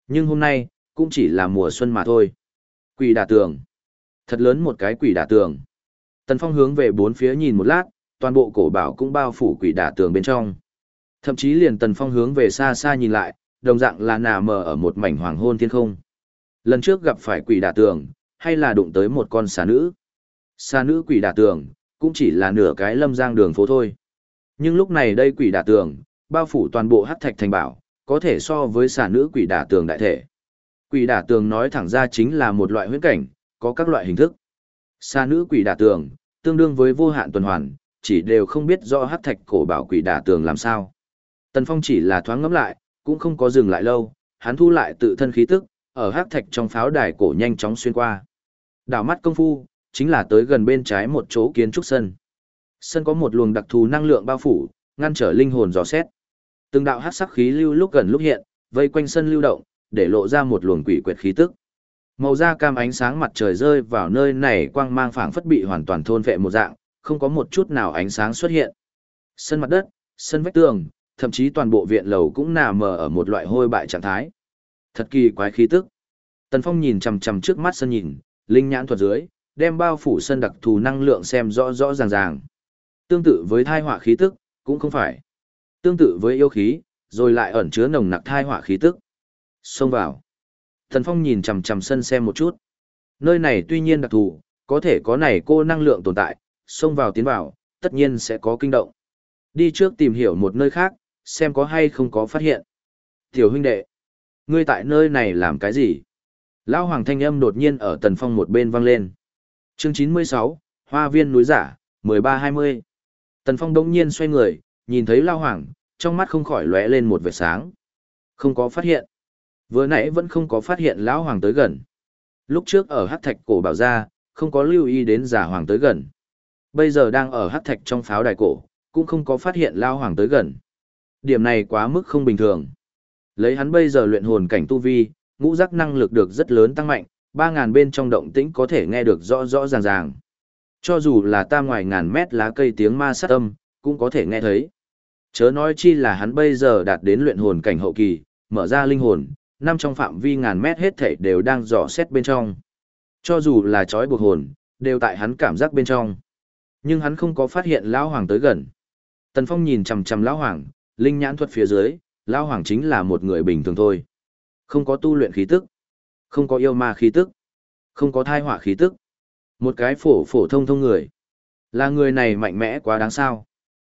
[SPEAKER 1] Nhưng hôm nay, cũng chỉ là mùa xuân mà thôi. Quỷ đà tường. Thật lớn một cái quỷ đà tường. Tần Phong hướng về bốn phía nhìn một lát, toàn bộ cổ bảo cũng bao phủ quỷ đà tường bên trong. Thậm chí liền Tần Phong hướng về xa xa nhìn lại, đồng dạng là nà mờ ở một mảnh hoàng hôn thiên không. Lần trước gặp phải quỷ đà tường, hay là đụng tới một con xà nữ. Xà nữ quỷ đà tường, cũng chỉ là nửa cái lâm giang đường phố thôi. Nhưng lúc này đây quỷ đả tường, bao phủ toàn bộ hắc thạch thành bảo, có thể so với xà nữ quỷ đả tường đại thể. Quỷ đả tường nói thẳng ra chính là một loại huyễn cảnh, có các loại hình thức. Xà nữ quỷ đả tường, tương đương với vô hạn tuần hoàn, chỉ đều không biết rõ hắc thạch cổ bảo quỷ đả tường làm sao. Tần Phong chỉ là thoáng ngẫm lại, cũng không có dừng lại lâu, hắn thu lại tự thân khí tức, ở hắc thạch trong pháo đài cổ nhanh chóng xuyên qua. Đảo mắt công phu, chính là tới gần bên trái một chỗ kiến trúc sân. Sân có một luồng đặc thù năng lượng bao phủ, ngăn trở linh hồn dò xét. Từng đạo hắc sắc khí lưu lúc gần lúc hiện, vây quanh sân lưu động, để lộ ra một luồng quỷ quyệt khí tức. Màu da cam ánh sáng mặt trời rơi vào nơi này quang mang phảng phất bị hoàn toàn thôn vệ một dạng, không có một chút nào ánh sáng xuất hiện. Sân mặt đất, sân vách tường, thậm chí toàn bộ viện lầu cũng nà mờ ở một loại hôi bại trạng thái. Thật kỳ quái khí tức. Tần Phong nhìn chằm chằm trước mắt sân nhìn, linh nhãn thuật dưới, đem bao phủ sân đặc thù năng lượng xem rõ rõ ràng ràng. Tương tự với thai họa khí tức, cũng không phải. Tương tự với yêu khí, rồi lại ẩn chứa nồng nặc thai họa khí tức. Xông vào. Thần Phong nhìn chằm chằm sân xem một chút. Nơi này tuy nhiên đặc thù, có thể có này cô năng lượng tồn tại, xông vào tiến vào, tất nhiên sẽ có kinh động. Đi trước tìm hiểu một nơi khác, xem có hay không có phát hiện. Tiểu huynh đệ, ngươi tại nơi này làm cái gì? Lão Hoàng thanh âm đột nhiên ở Tần Phong một bên vang lên. Chương 96, Hoa viên núi giả, 13-20. Tần Phong đông nhiên xoay người, nhìn thấy Lao Hoàng, trong mắt không khỏi lóe lên một vệt sáng. Không có phát hiện. Vừa nãy vẫn không có phát hiện Lão Hoàng tới gần. Lúc trước ở Hắc Thạch cổ bảo ra, không có lưu ý đến giả Hoàng tới gần. Bây giờ đang ở Hắc Thạch trong pháo đài cổ, cũng không có phát hiện Lao Hoàng tới gần. Điểm này quá mức không bình thường. Lấy hắn bây giờ luyện hồn cảnh tu vi, ngũ giác năng lực được rất lớn tăng mạnh, ba ngàn bên trong động tĩnh có thể nghe được rõ rõ ràng ràng. Cho dù là ta ngoài ngàn mét lá cây tiếng ma sát âm, cũng có thể nghe thấy. Chớ nói chi là hắn bây giờ đạt đến luyện hồn cảnh hậu kỳ, mở ra linh hồn, năm trong phạm vi ngàn mét hết thảy đều đang dò xét bên trong. Cho dù là trói buộc hồn, đều tại hắn cảm giác bên trong. Nhưng hắn không có phát hiện lão hoàng tới gần. Tần Phong nhìn chằm chằm lão hoàng, linh nhãn thuật phía dưới, lão hoàng chính là một người bình thường thôi. Không có tu luyện khí tức, không có yêu ma khí tức, không có thai họa khí tức. Một cái phổ phổ thông thông người. Là người này mạnh mẽ quá đáng sao.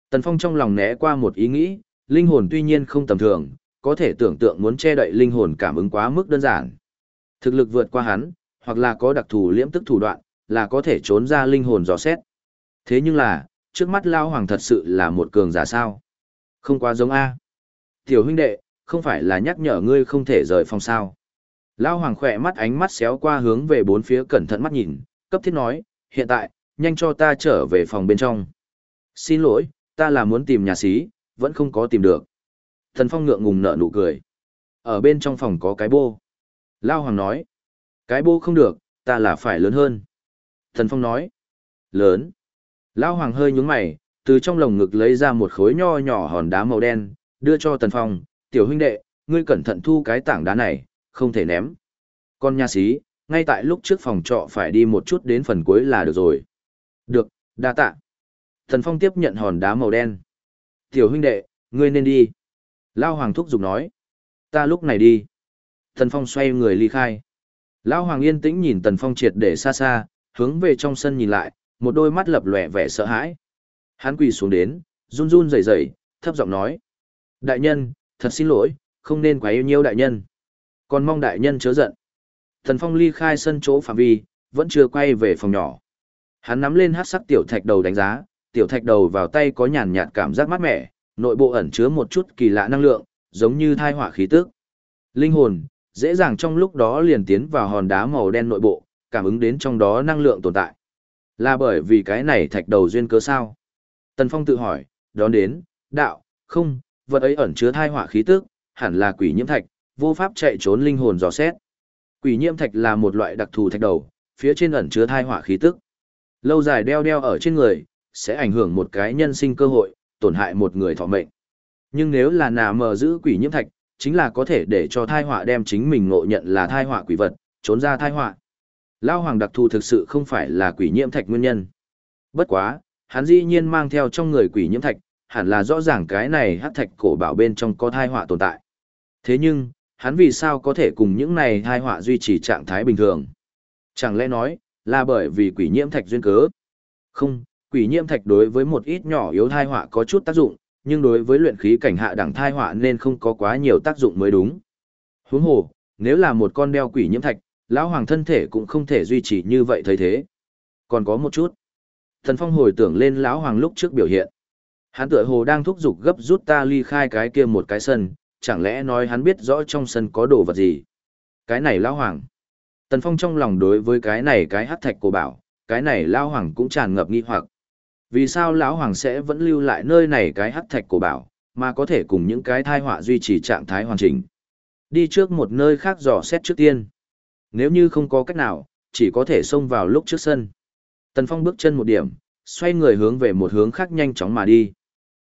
[SPEAKER 1] Tần Phong trong lòng né qua một ý nghĩ, linh hồn tuy nhiên không tầm thường, có thể tưởng tượng muốn che đậy linh hồn cảm ứng quá mức đơn giản. Thực lực vượt qua hắn, hoặc là có đặc thù liễm tức thủ đoạn, là có thể trốn ra linh hồn dò xét. Thế nhưng là, trước mắt Lao Hoàng thật sự là một cường giả sao. Không quá giống A. Tiểu huynh đệ, không phải là nhắc nhở ngươi không thể rời phòng sao. Lao Hoàng khỏe mắt ánh mắt xéo qua hướng về bốn phía cẩn thận mắt nhìn, cấp thiết nói, hiện tại, nhanh cho ta trở về phòng bên trong. Xin lỗi, ta là muốn tìm nhà sĩ, vẫn không có tìm được. Thần Phong ngượng ngùng nở nụ cười. Ở bên trong phòng có cái bô. Lao Hoàng nói. Cái bô không được, ta là phải lớn hơn. Thần Phong nói. Lớn. Lao Hoàng hơi nhúng mày, từ trong lồng ngực lấy ra một khối nho nhỏ hòn đá màu đen, đưa cho Tần Phong. Tiểu huynh đệ, ngươi cẩn thận thu cái tảng đá này, không thể ném. Con nha sĩ ngay tại lúc trước phòng trọ phải đi một chút đến phần cuối là được rồi. Được, đa tạ. Thần Phong tiếp nhận hòn đá màu đen. Tiểu huynh đệ, ngươi nên đi. Lao Hoàng thúc giục nói. Ta lúc này đi. Thần Phong xoay người ly khai. Lao Hoàng yên tĩnh nhìn Tần Phong triệt để xa xa, hướng về trong sân nhìn lại, một đôi mắt lập lòe vẻ sợ hãi. Hắn quỳ xuống đến, run run rẩy rẩy, thấp giọng nói. Đại nhân, thật xin lỗi, không nên quá yêu nhiêu đại nhân. Còn mong đại nhân chớ giận. Thần Phong ly khai sân chỗ phạm vi, vẫn chưa quay về phòng nhỏ. Hắn nắm lên hát sắc tiểu thạch đầu đánh giá, tiểu thạch đầu vào tay có nhàn nhạt cảm giác mát mẻ, nội bộ ẩn chứa một chút kỳ lạ năng lượng, giống như thai hỏa khí tức. Linh hồn, dễ dàng trong lúc đó liền tiến vào hòn đá màu đen nội bộ, cảm ứng đến trong đó năng lượng tồn tại. Là bởi vì cái này thạch đầu duyên cớ sao? Tần Phong tự hỏi, đón đến, đạo, không, vật ấy ẩn chứa thai hỏa khí tức, hẳn là quỷ nhiễm thạch, vô pháp chạy trốn linh hồn dò xét. Quỷ nhiễm thạch là một loại đặc thù thạch đầu, phía trên ẩn chứa thai hỏa khí tức. Lâu dài đeo đeo ở trên người, sẽ ảnh hưởng một cái nhân sinh cơ hội, tổn hại một người thọ mệnh. Nhưng nếu là nà mờ giữ quỷ nhiễm thạch, chính là có thể để cho thai họa đem chính mình ngộ nhận là thai họa quỷ vật, trốn ra thai họa. Lao hoàng đặc thù thực sự không phải là quỷ nhiễm thạch nguyên nhân. Bất quá, hắn dĩ nhiên mang theo trong người quỷ nhiễm thạch, hẳn là rõ ràng cái này hắc thạch cổ bảo bên trong có thai họa tồn tại. Thế nhưng, hắn vì sao có thể cùng những này thai họa duy trì trạng thái bình thường? Chẳng lẽ nói, là bởi vì quỷ nhiễm thạch duyên cớ? Không, quỷ nhiễm thạch đối với một ít nhỏ yếu thai họa có chút tác dụng, nhưng đối với luyện khí cảnh hạ đẳng thai họa nên không có quá nhiều tác dụng mới đúng. Huống hồ, nếu là một con đeo quỷ nhiễm thạch, lão hoàng thân thể cũng không thể duy trì như vậy thấy thế. Còn có một chút. Thần Phong hồi tưởng lên lão hoàng lúc trước biểu hiện. Hắn tựa hồ đang thúc giục gấp rút ta ly khai cái kia một cái sân, chẳng lẽ nói hắn biết rõ trong sân có đồ vật gì? Cái này lão hoàng. Tần Phong trong lòng đối với cái này cái hắc thạch cổ bảo, cái này lão hoàng cũng tràn ngập nghi hoặc. Vì sao lão hoàng sẽ vẫn lưu lại nơi này cái hắc thạch cổ bảo, mà có thể cùng những cái thai họa duy trì trạng thái hoàn chỉnh? Đi trước một nơi khác dò xét trước tiên. Nếu như không có cách nào, chỉ có thể xông vào lúc trước sân. Tần Phong bước chân một điểm, xoay người hướng về một hướng khác nhanh chóng mà đi.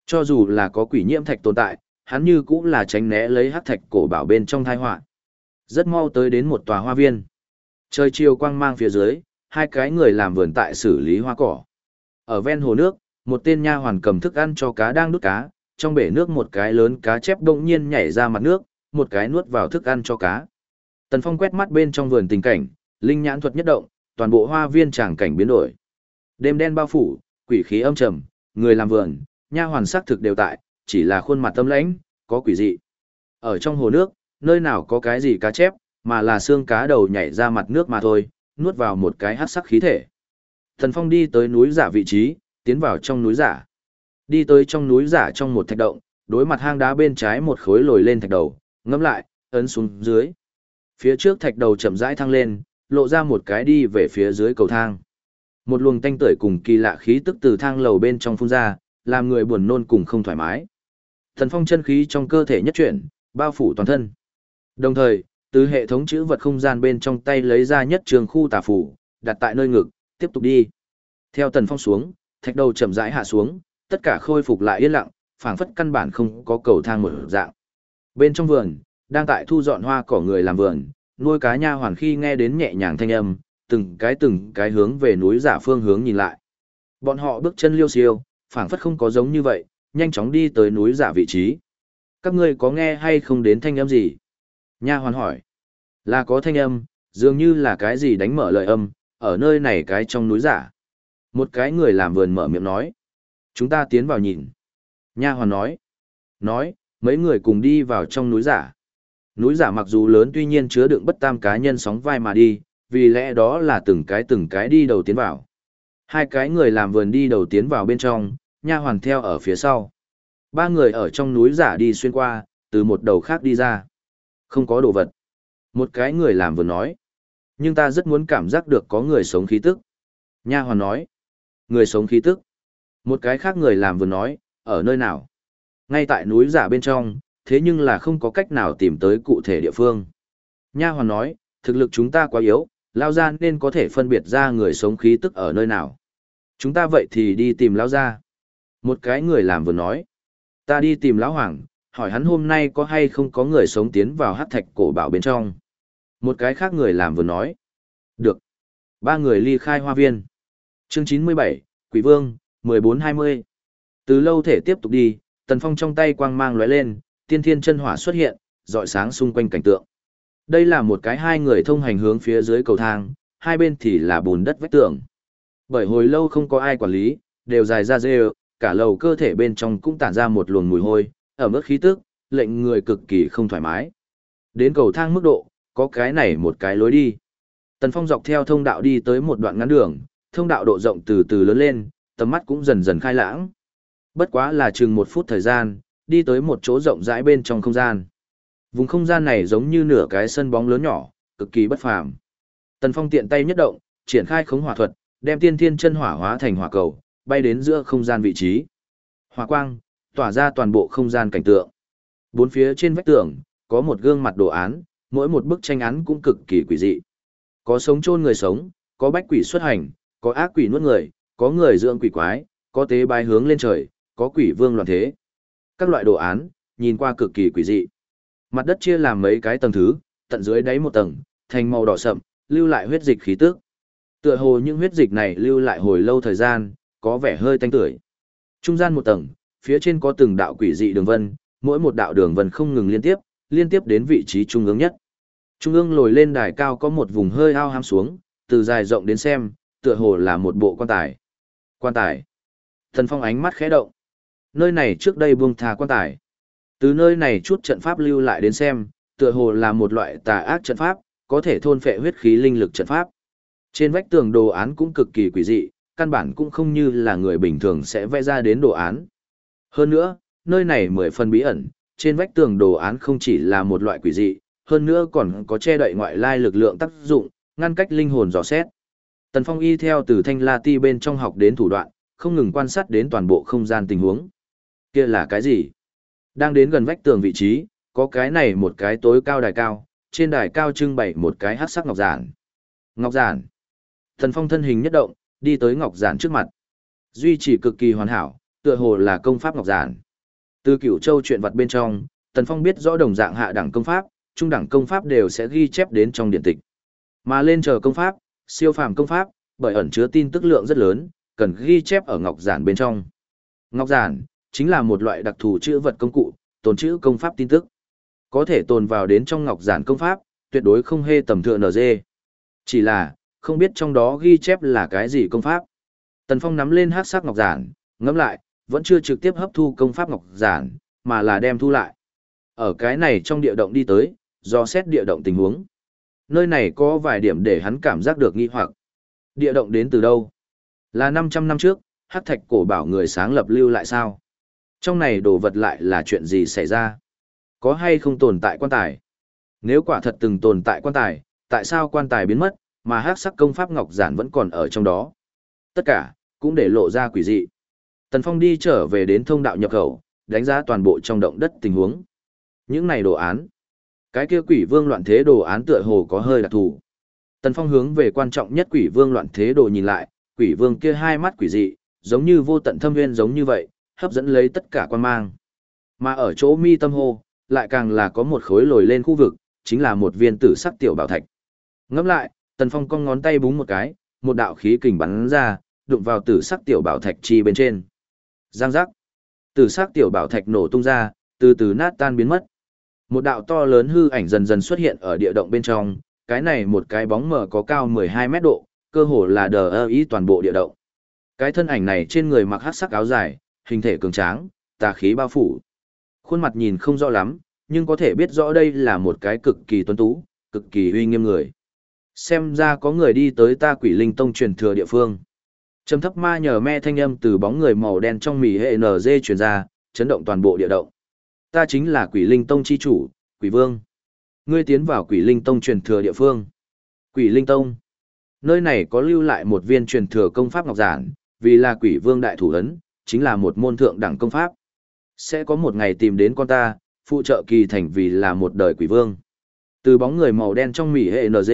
[SPEAKER 1] Cho dù là có quỷ nhiễm thạch tồn tại, hắn như cũng là tránh né lấy hắc thạch cổ bảo bên trong thai họa. Rất mau tới đến một tòa hoa viên. Trời chiều quang mang phía dưới, hai cái người làm vườn tại xử lý hoa cỏ. Ở ven hồ nước, một tên nha hoàn cầm thức ăn cho cá đang đút cá, trong bể nước một cái lớn cá chép đông nhiên nhảy ra mặt nước, một cái nuốt vào thức ăn cho cá. Tần Phong quét mắt bên trong vườn tình cảnh, linh nhãn thuật nhất động, toàn bộ hoa viên tràng cảnh biến đổi. Đêm đen bao phủ, quỷ khí âm trầm, người làm vườn, nha hoàn sắc thực đều tại, chỉ là khuôn mặt tâm lãnh, có quỷ dị. Ở trong hồ nước, nơi nào có cái gì cá chép, mà là xương cá đầu nhảy ra mặt nước mà thôi, nuốt vào một cái hắc sắc khí thể. Thần Phong đi tới núi giả vị trí, tiến vào trong núi giả. Đi tới trong núi giả trong một thạch động, đối mặt hang đá bên trái một khối lồi lên thạch đầu, ngâm lại, ấn xuống dưới. Phía trước thạch đầu chậm rãi thăng lên, lộ ra một cái đi về phía dưới cầu thang. Một luồng tanh tưởi cùng kỳ lạ khí tức từ thang lầu bên trong phun ra, làm người buồn nôn cùng không thoải mái. Thần phong chân khí trong cơ thể nhất chuyển, bao phủ toàn thân. Đồng thời, từ hệ thống chữ vật không gian bên trong tay lấy ra nhất trường khu tà phủ, đặt tại nơi ngực, tiếp tục đi. Theo tần phong xuống, thạch đầu chậm rãi hạ xuống, tất cả khôi phục lại yên lặng, phảng phất căn bản không có cầu thang mở dạng. Bên trong vườn, đang tại thu dọn hoa cỏ người làm vườn, nuôi cá nha hoàn khi nghe đến nhẹ nhàng thanh âm, từng cái từng cái hướng về núi giả phương hướng nhìn lại. Bọn họ bước chân liêu siêu, phảng phất không có giống như vậy, nhanh chóng đi tới núi giả vị trí. Các ngươi có nghe hay không đến thanh âm gì? Nha hoàn hỏi. Là có thanh âm, dường như là cái gì đánh mở lời âm, ở nơi này cái trong núi giả. Một cái người làm vườn mở miệng nói. Chúng ta tiến vào nhìn. Nha hoàn nói. Nói, mấy người cùng đi vào trong núi giả. Núi giả mặc dù lớn tuy nhiên chứa đựng bất tam cá nhân sóng vai mà đi, vì lẽ đó là từng cái từng cái đi đầu tiến vào. Hai cái người làm vườn đi đầu tiến vào bên trong, nha hoàn theo ở phía sau. Ba người ở trong núi giả đi xuyên qua, từ một đầu khác đi ra. Không có đồ vật. Một cái người làm vừa nói. Nhưng ta rất muốn cảm giác được có người sống khí tức. Nha hoàn nói. Người sống khí tức. Một cái khác người làm vừa nói, ở nơi nào? Ngay tại núi giả bên trong, thế nhưng là không có cách nào tìm tới cụ thể địa phương. Nha hoàn nói, thực lực chúng ta quá yếu, lao ra nên có thể phân biệt ra người sống khí tức ở nơi nào. Chúng ta vậy thì đi tìm lão ra. Một cái người làm vừa nói, ta đi tìm lão hoàng, hỏi hắn hôm nay có hay không có người sống tiến vào hát thạch cổ bảo bên trong. Một cái khác người làm vừa nói, được. Ba người ly khai hoa viên. Chương 97, Quỷ Vương, 14-20. Từ lâu thể tiếp tục đi, Tần Phong trong tay quang mang lóe lên, tiên thiên chân hỏa xuất hiện, dọi sáng xung quanh cảnh tượng. Đây là một cái hai người thông hành hướng phía dưới cầu thang, hai bên thì là bùn đất vách tường. Bởi hồi lâu không có ai quản lý, đều dài ra dê, cả lầu cơ thể bên trong cũng tản ra một luồng mùi hôi, ở mức khí tức, lệnh người cực kỳ không thoải mái. Đến cầu thang mức độ, có cái này một cái lối đi. Tần Phong dọc theo thông đạo đi tới một đoạn ngắn đường, thông đạo độ rộng từ từ lớn lên, tầm mắt cũng dần dần khai lãng. Bất quá là chừng một phút thời gian, đi tới một chỗ rộng rãi bên trong không gian. Vùng không gian này giống như nửa cái sân bóng lớn nhỏ, cực kỳ bất phàm. Tần Phong tiện tay nhất động, triển khai khống hỏa thuật, đem tiên thiên chân hỏa hóa thành hỏa cầu, bay đến giữa không gian vị trí. Hỏa quang tỏa ra toàn bộ không gian cảnh tượng. Bốn phía trên vách tường có một gương mặt đồ án, mỗi một bức tranh án cũng cực kỳ quỷ dị. Có sống chôn người sống, có bách quỷ xuất hành, có ác quỷ nuốt người, có người dưỡng quỷ quái, có tế bái hướng lên trời, có quỷ vương loạn thế. Các loại đồ án, nhìn qua cực kỳ quỷ dị. Mặt đất chia làm mấy cái tầng thứ, tận dưới đáy một tầng, thành màu đỏ sậm, lưu lại huyết dịch khí tức. Tựa hồ những huyết dịch này lưu lại hồi lâu thời gian, có vẻ hơi tanh tưởi. Trung gian một tầng, phía trên có từng đạo quỷ dị đường vân, mỗi một đạo đường vân không ngừng liên tiếp, liên tiếp đến vị trí trung ương nhất. Trung ương lồi lên đài cao có một vùng hơi ao ham xuống, từ dài rộng đến xem, tựa hồ là một bộ quan tài. Quan tài. Thần Phong ánh mắt khẽ động. Nơi này trước đây buông thà quan tài. Từ nơi này chút trận pháp lưu lại đến xem, tựa hồ là một loại tà ác trận pháp, có thể thôn phệ huyết khí linh lực trận pháp. Trên vách tường đồ án cũng cực kỳ quỷ dị, căn bản cũng không như là người bình thường sẽ vẽ ra đến đồ án. Hơn nữa, nơi này mười phần bí ẩn, trên vách tường đồ án không chỉ là một loại quỷ dị, hơn nữa còn có che đậy ngoại lai lực lượng tác dụng, ngăn cách linh hồn dò xét. Tần Phong y theo từ thanh la ti bên trong học đến thủ đoạn, không ngừng quan sát đến toàn bộ không gian tình huống. Kia là cái gì? Đang đến gần vách tường vị trí, có cái này một cái tối cao đài cao, trên đài cao trưng bày một cái hắc sắc ngọc giản. Ngọc giản. Tần Phong thân hình nhất động, đi tới ngọc giản trước mặt. Duy trì cực kỳ hoàn hảo, tựa hồ là công pháp ngọc giản. Từ cửu châu chuyện vật bên trong, Tần Phong biết rõ đồng dạng hạ đẳng công pháp, trung đẳng công pháp đều sẽ ghi chép đến trong điện tịch. Mà lên chờ công pháp, siêu phàm công pháp, bởi ẩn chứa tin tức lượng rất lớn, cần ghi chép ở ngọc giản bên trong. Ngọc giản chính là một loại đặc thù chữ vật công cụ, tồn chữ công pháp tin tức. Có thể tồn vào đến trong ngọc giản công pháp, tuyệt đối không hề tầm thượng nd Chỉ là, không biết trong đó ghi chép là cái gì công pháp. Tần Phong nắm lên hắc sắc ngọc giản, ngẫm lại, vẫn chưa trực tiếp hấp thu công pháp ngọc giản, mà là đem thu lại. Ở cái này trong địa động đi tới, do xét địa động tình huống. Nơi này có vài điểm để hắn cảm giác được nghi hoặc. Địa động đến từ đâu? Là 500 năm trước, hắc thạch cổ bảo người sáng lập lưu lại sao? Trong này đồ vật lại là chuyện gì xảy ra? Có hay không tồn tại quan tài? Nếu quả thật từng tồn tại quan tài, tại sao quan tài biến mất, mà hắc sắc công pháp ngọc giản vẫn còn ở trong đó? Tất cả, cũng để lộ ra quỷ dị. Tần Phong đi trở về đến thông đạo nhập khẩu, đánh giá toàn bộ trong động đất tình huống. Những này đồ án, cái kia quỷ vương loạn thế đồ án tựa hồ có hơi đặc thù. Tần Phong hướng về quan trọng nhất quỷ vương loạn thế đồ nhìn lại, quỷ vương kia hai mắt quỷ dị, giống như vô tận thâm nguyên giống như vậy, hấp dẫn lấy tất cả quan mang. Mà ở chỗ mi tâm hồ, lại càng là có một khối lồi lên khu vực, chính là một viên tử sắc tiểu bảo thạch. Ngẫm lại, Tần Phong cong ngón tay búng một cái, một đạo khí kình bắn ra, đụng vào tử sắc tiểu bảo thạch chi bên trên. Giang giác. Tử sắc tiểu bảo thạch nổ tung ra, từ từ nát tan biến mất. Một đạo to lớn hư ảnh dần dần xuất hiện ở địa động bên trong, cái này một cái bóng mờ có cao 12 mét độ, cơ hồ là đờ ơ ý toàn bộ địa động. Cái thân ảnh này trên người mặc hắc sắc áo dài, hình thể cường tráng, tà khí bao phủ. Khuôn mặt nhìn không rõ lắm, nhưng có thể biết rõ đây là một cái cực kỳ tuấn tú, cực kỳ uy nghiêm người. Xem ra có người đi tới ta quỷ linh tông truyền thừa địa phương. Trầm thấp ma nhờ me thanh âm từ bóng người màu đen trong mì hệ NG truyền ra, chấn động toàn bộ địa động. Ta chính là quỷ linh tông chi chủ, quỷ vương. Ngươi tiến vào quỷ linh tông truyền thừa địa phương. Quỷ linh tông. Nơi này có lưu lại một viên truyền thừa công pháp ngọc giản, vì là quỷ vương đại thủ ấn, chính là một môn thượng đẳng công pháp. Sẽ có một ngày tìm đến con ta, phụ trợ kỳ thành vì là một đời quỷ vương. Từ bóng người màu đen trong mỉ hệ NG,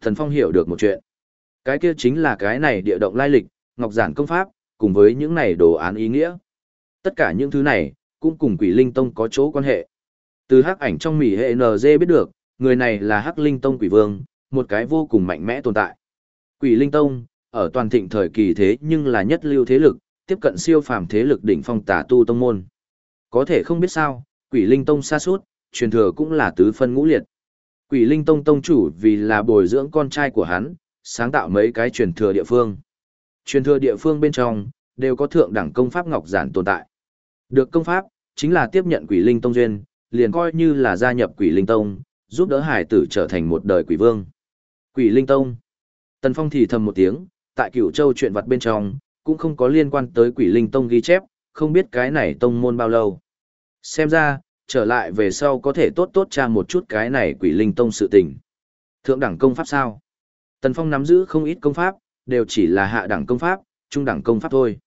[SPEAKER 1] Thần Phong hiểu được một chuyện. Cái kia chính là cái này địa động lai lịch, ngọc giản công pháp, cùng với những này đồ án ý nghĩa. Tất cả những thứ này, cũng cùng quỷ linh tông có chỗ quan hệ. Từ hắc ảnh trong mỉ hệ NG biết được, người này là hắc linh tông quỷ vương, một cái vô cùng mạnh mẽ tồn tại. Quỷ linh tông, ở toàn thịnh thời kỳ thế nhưng là nhất lưu thế lực, tiếp cận siêu phàm thế lực đỉnh phong tà tu tông môn. Có thể không biết sao, quỷ linh tông xa suốt, truyền thừa cũng là tứ phân ngũ liệt. Quỷ linh tông tông chủ vì là bồi dưỡng con trai của hắn, sáng tạo mấy cái truyền thừa địa phương. Truyền thừa địa phương bên trong, đều có thượng đẳng công pháp ngọc giản tồn tại. Được công pháp, chính là tiếp nhận quỷ linh tông duyên, liền coi như là gia nhập quỷ linh tông, giúp đỡ hải tử trở thành một đời quỷ vương. Quỷ linh tông. Tần Phong thì thầm một tiếng, tại cửu châu chuyện vật bên trong, cũng không có liên quan tới quỷ linh tông ghi chép, không biết cái này tông môn bao lâu. Xem ra, trở lại về sau có thể tốt tốt tra một chút cái này quỷ linh tông sự tình. Thượng đẳng công pháp sao? Tần Phong nắm giữ không ít công pháp, đều chỉ là hạ đẳng công pháp, trung đẳng công pháp thôi.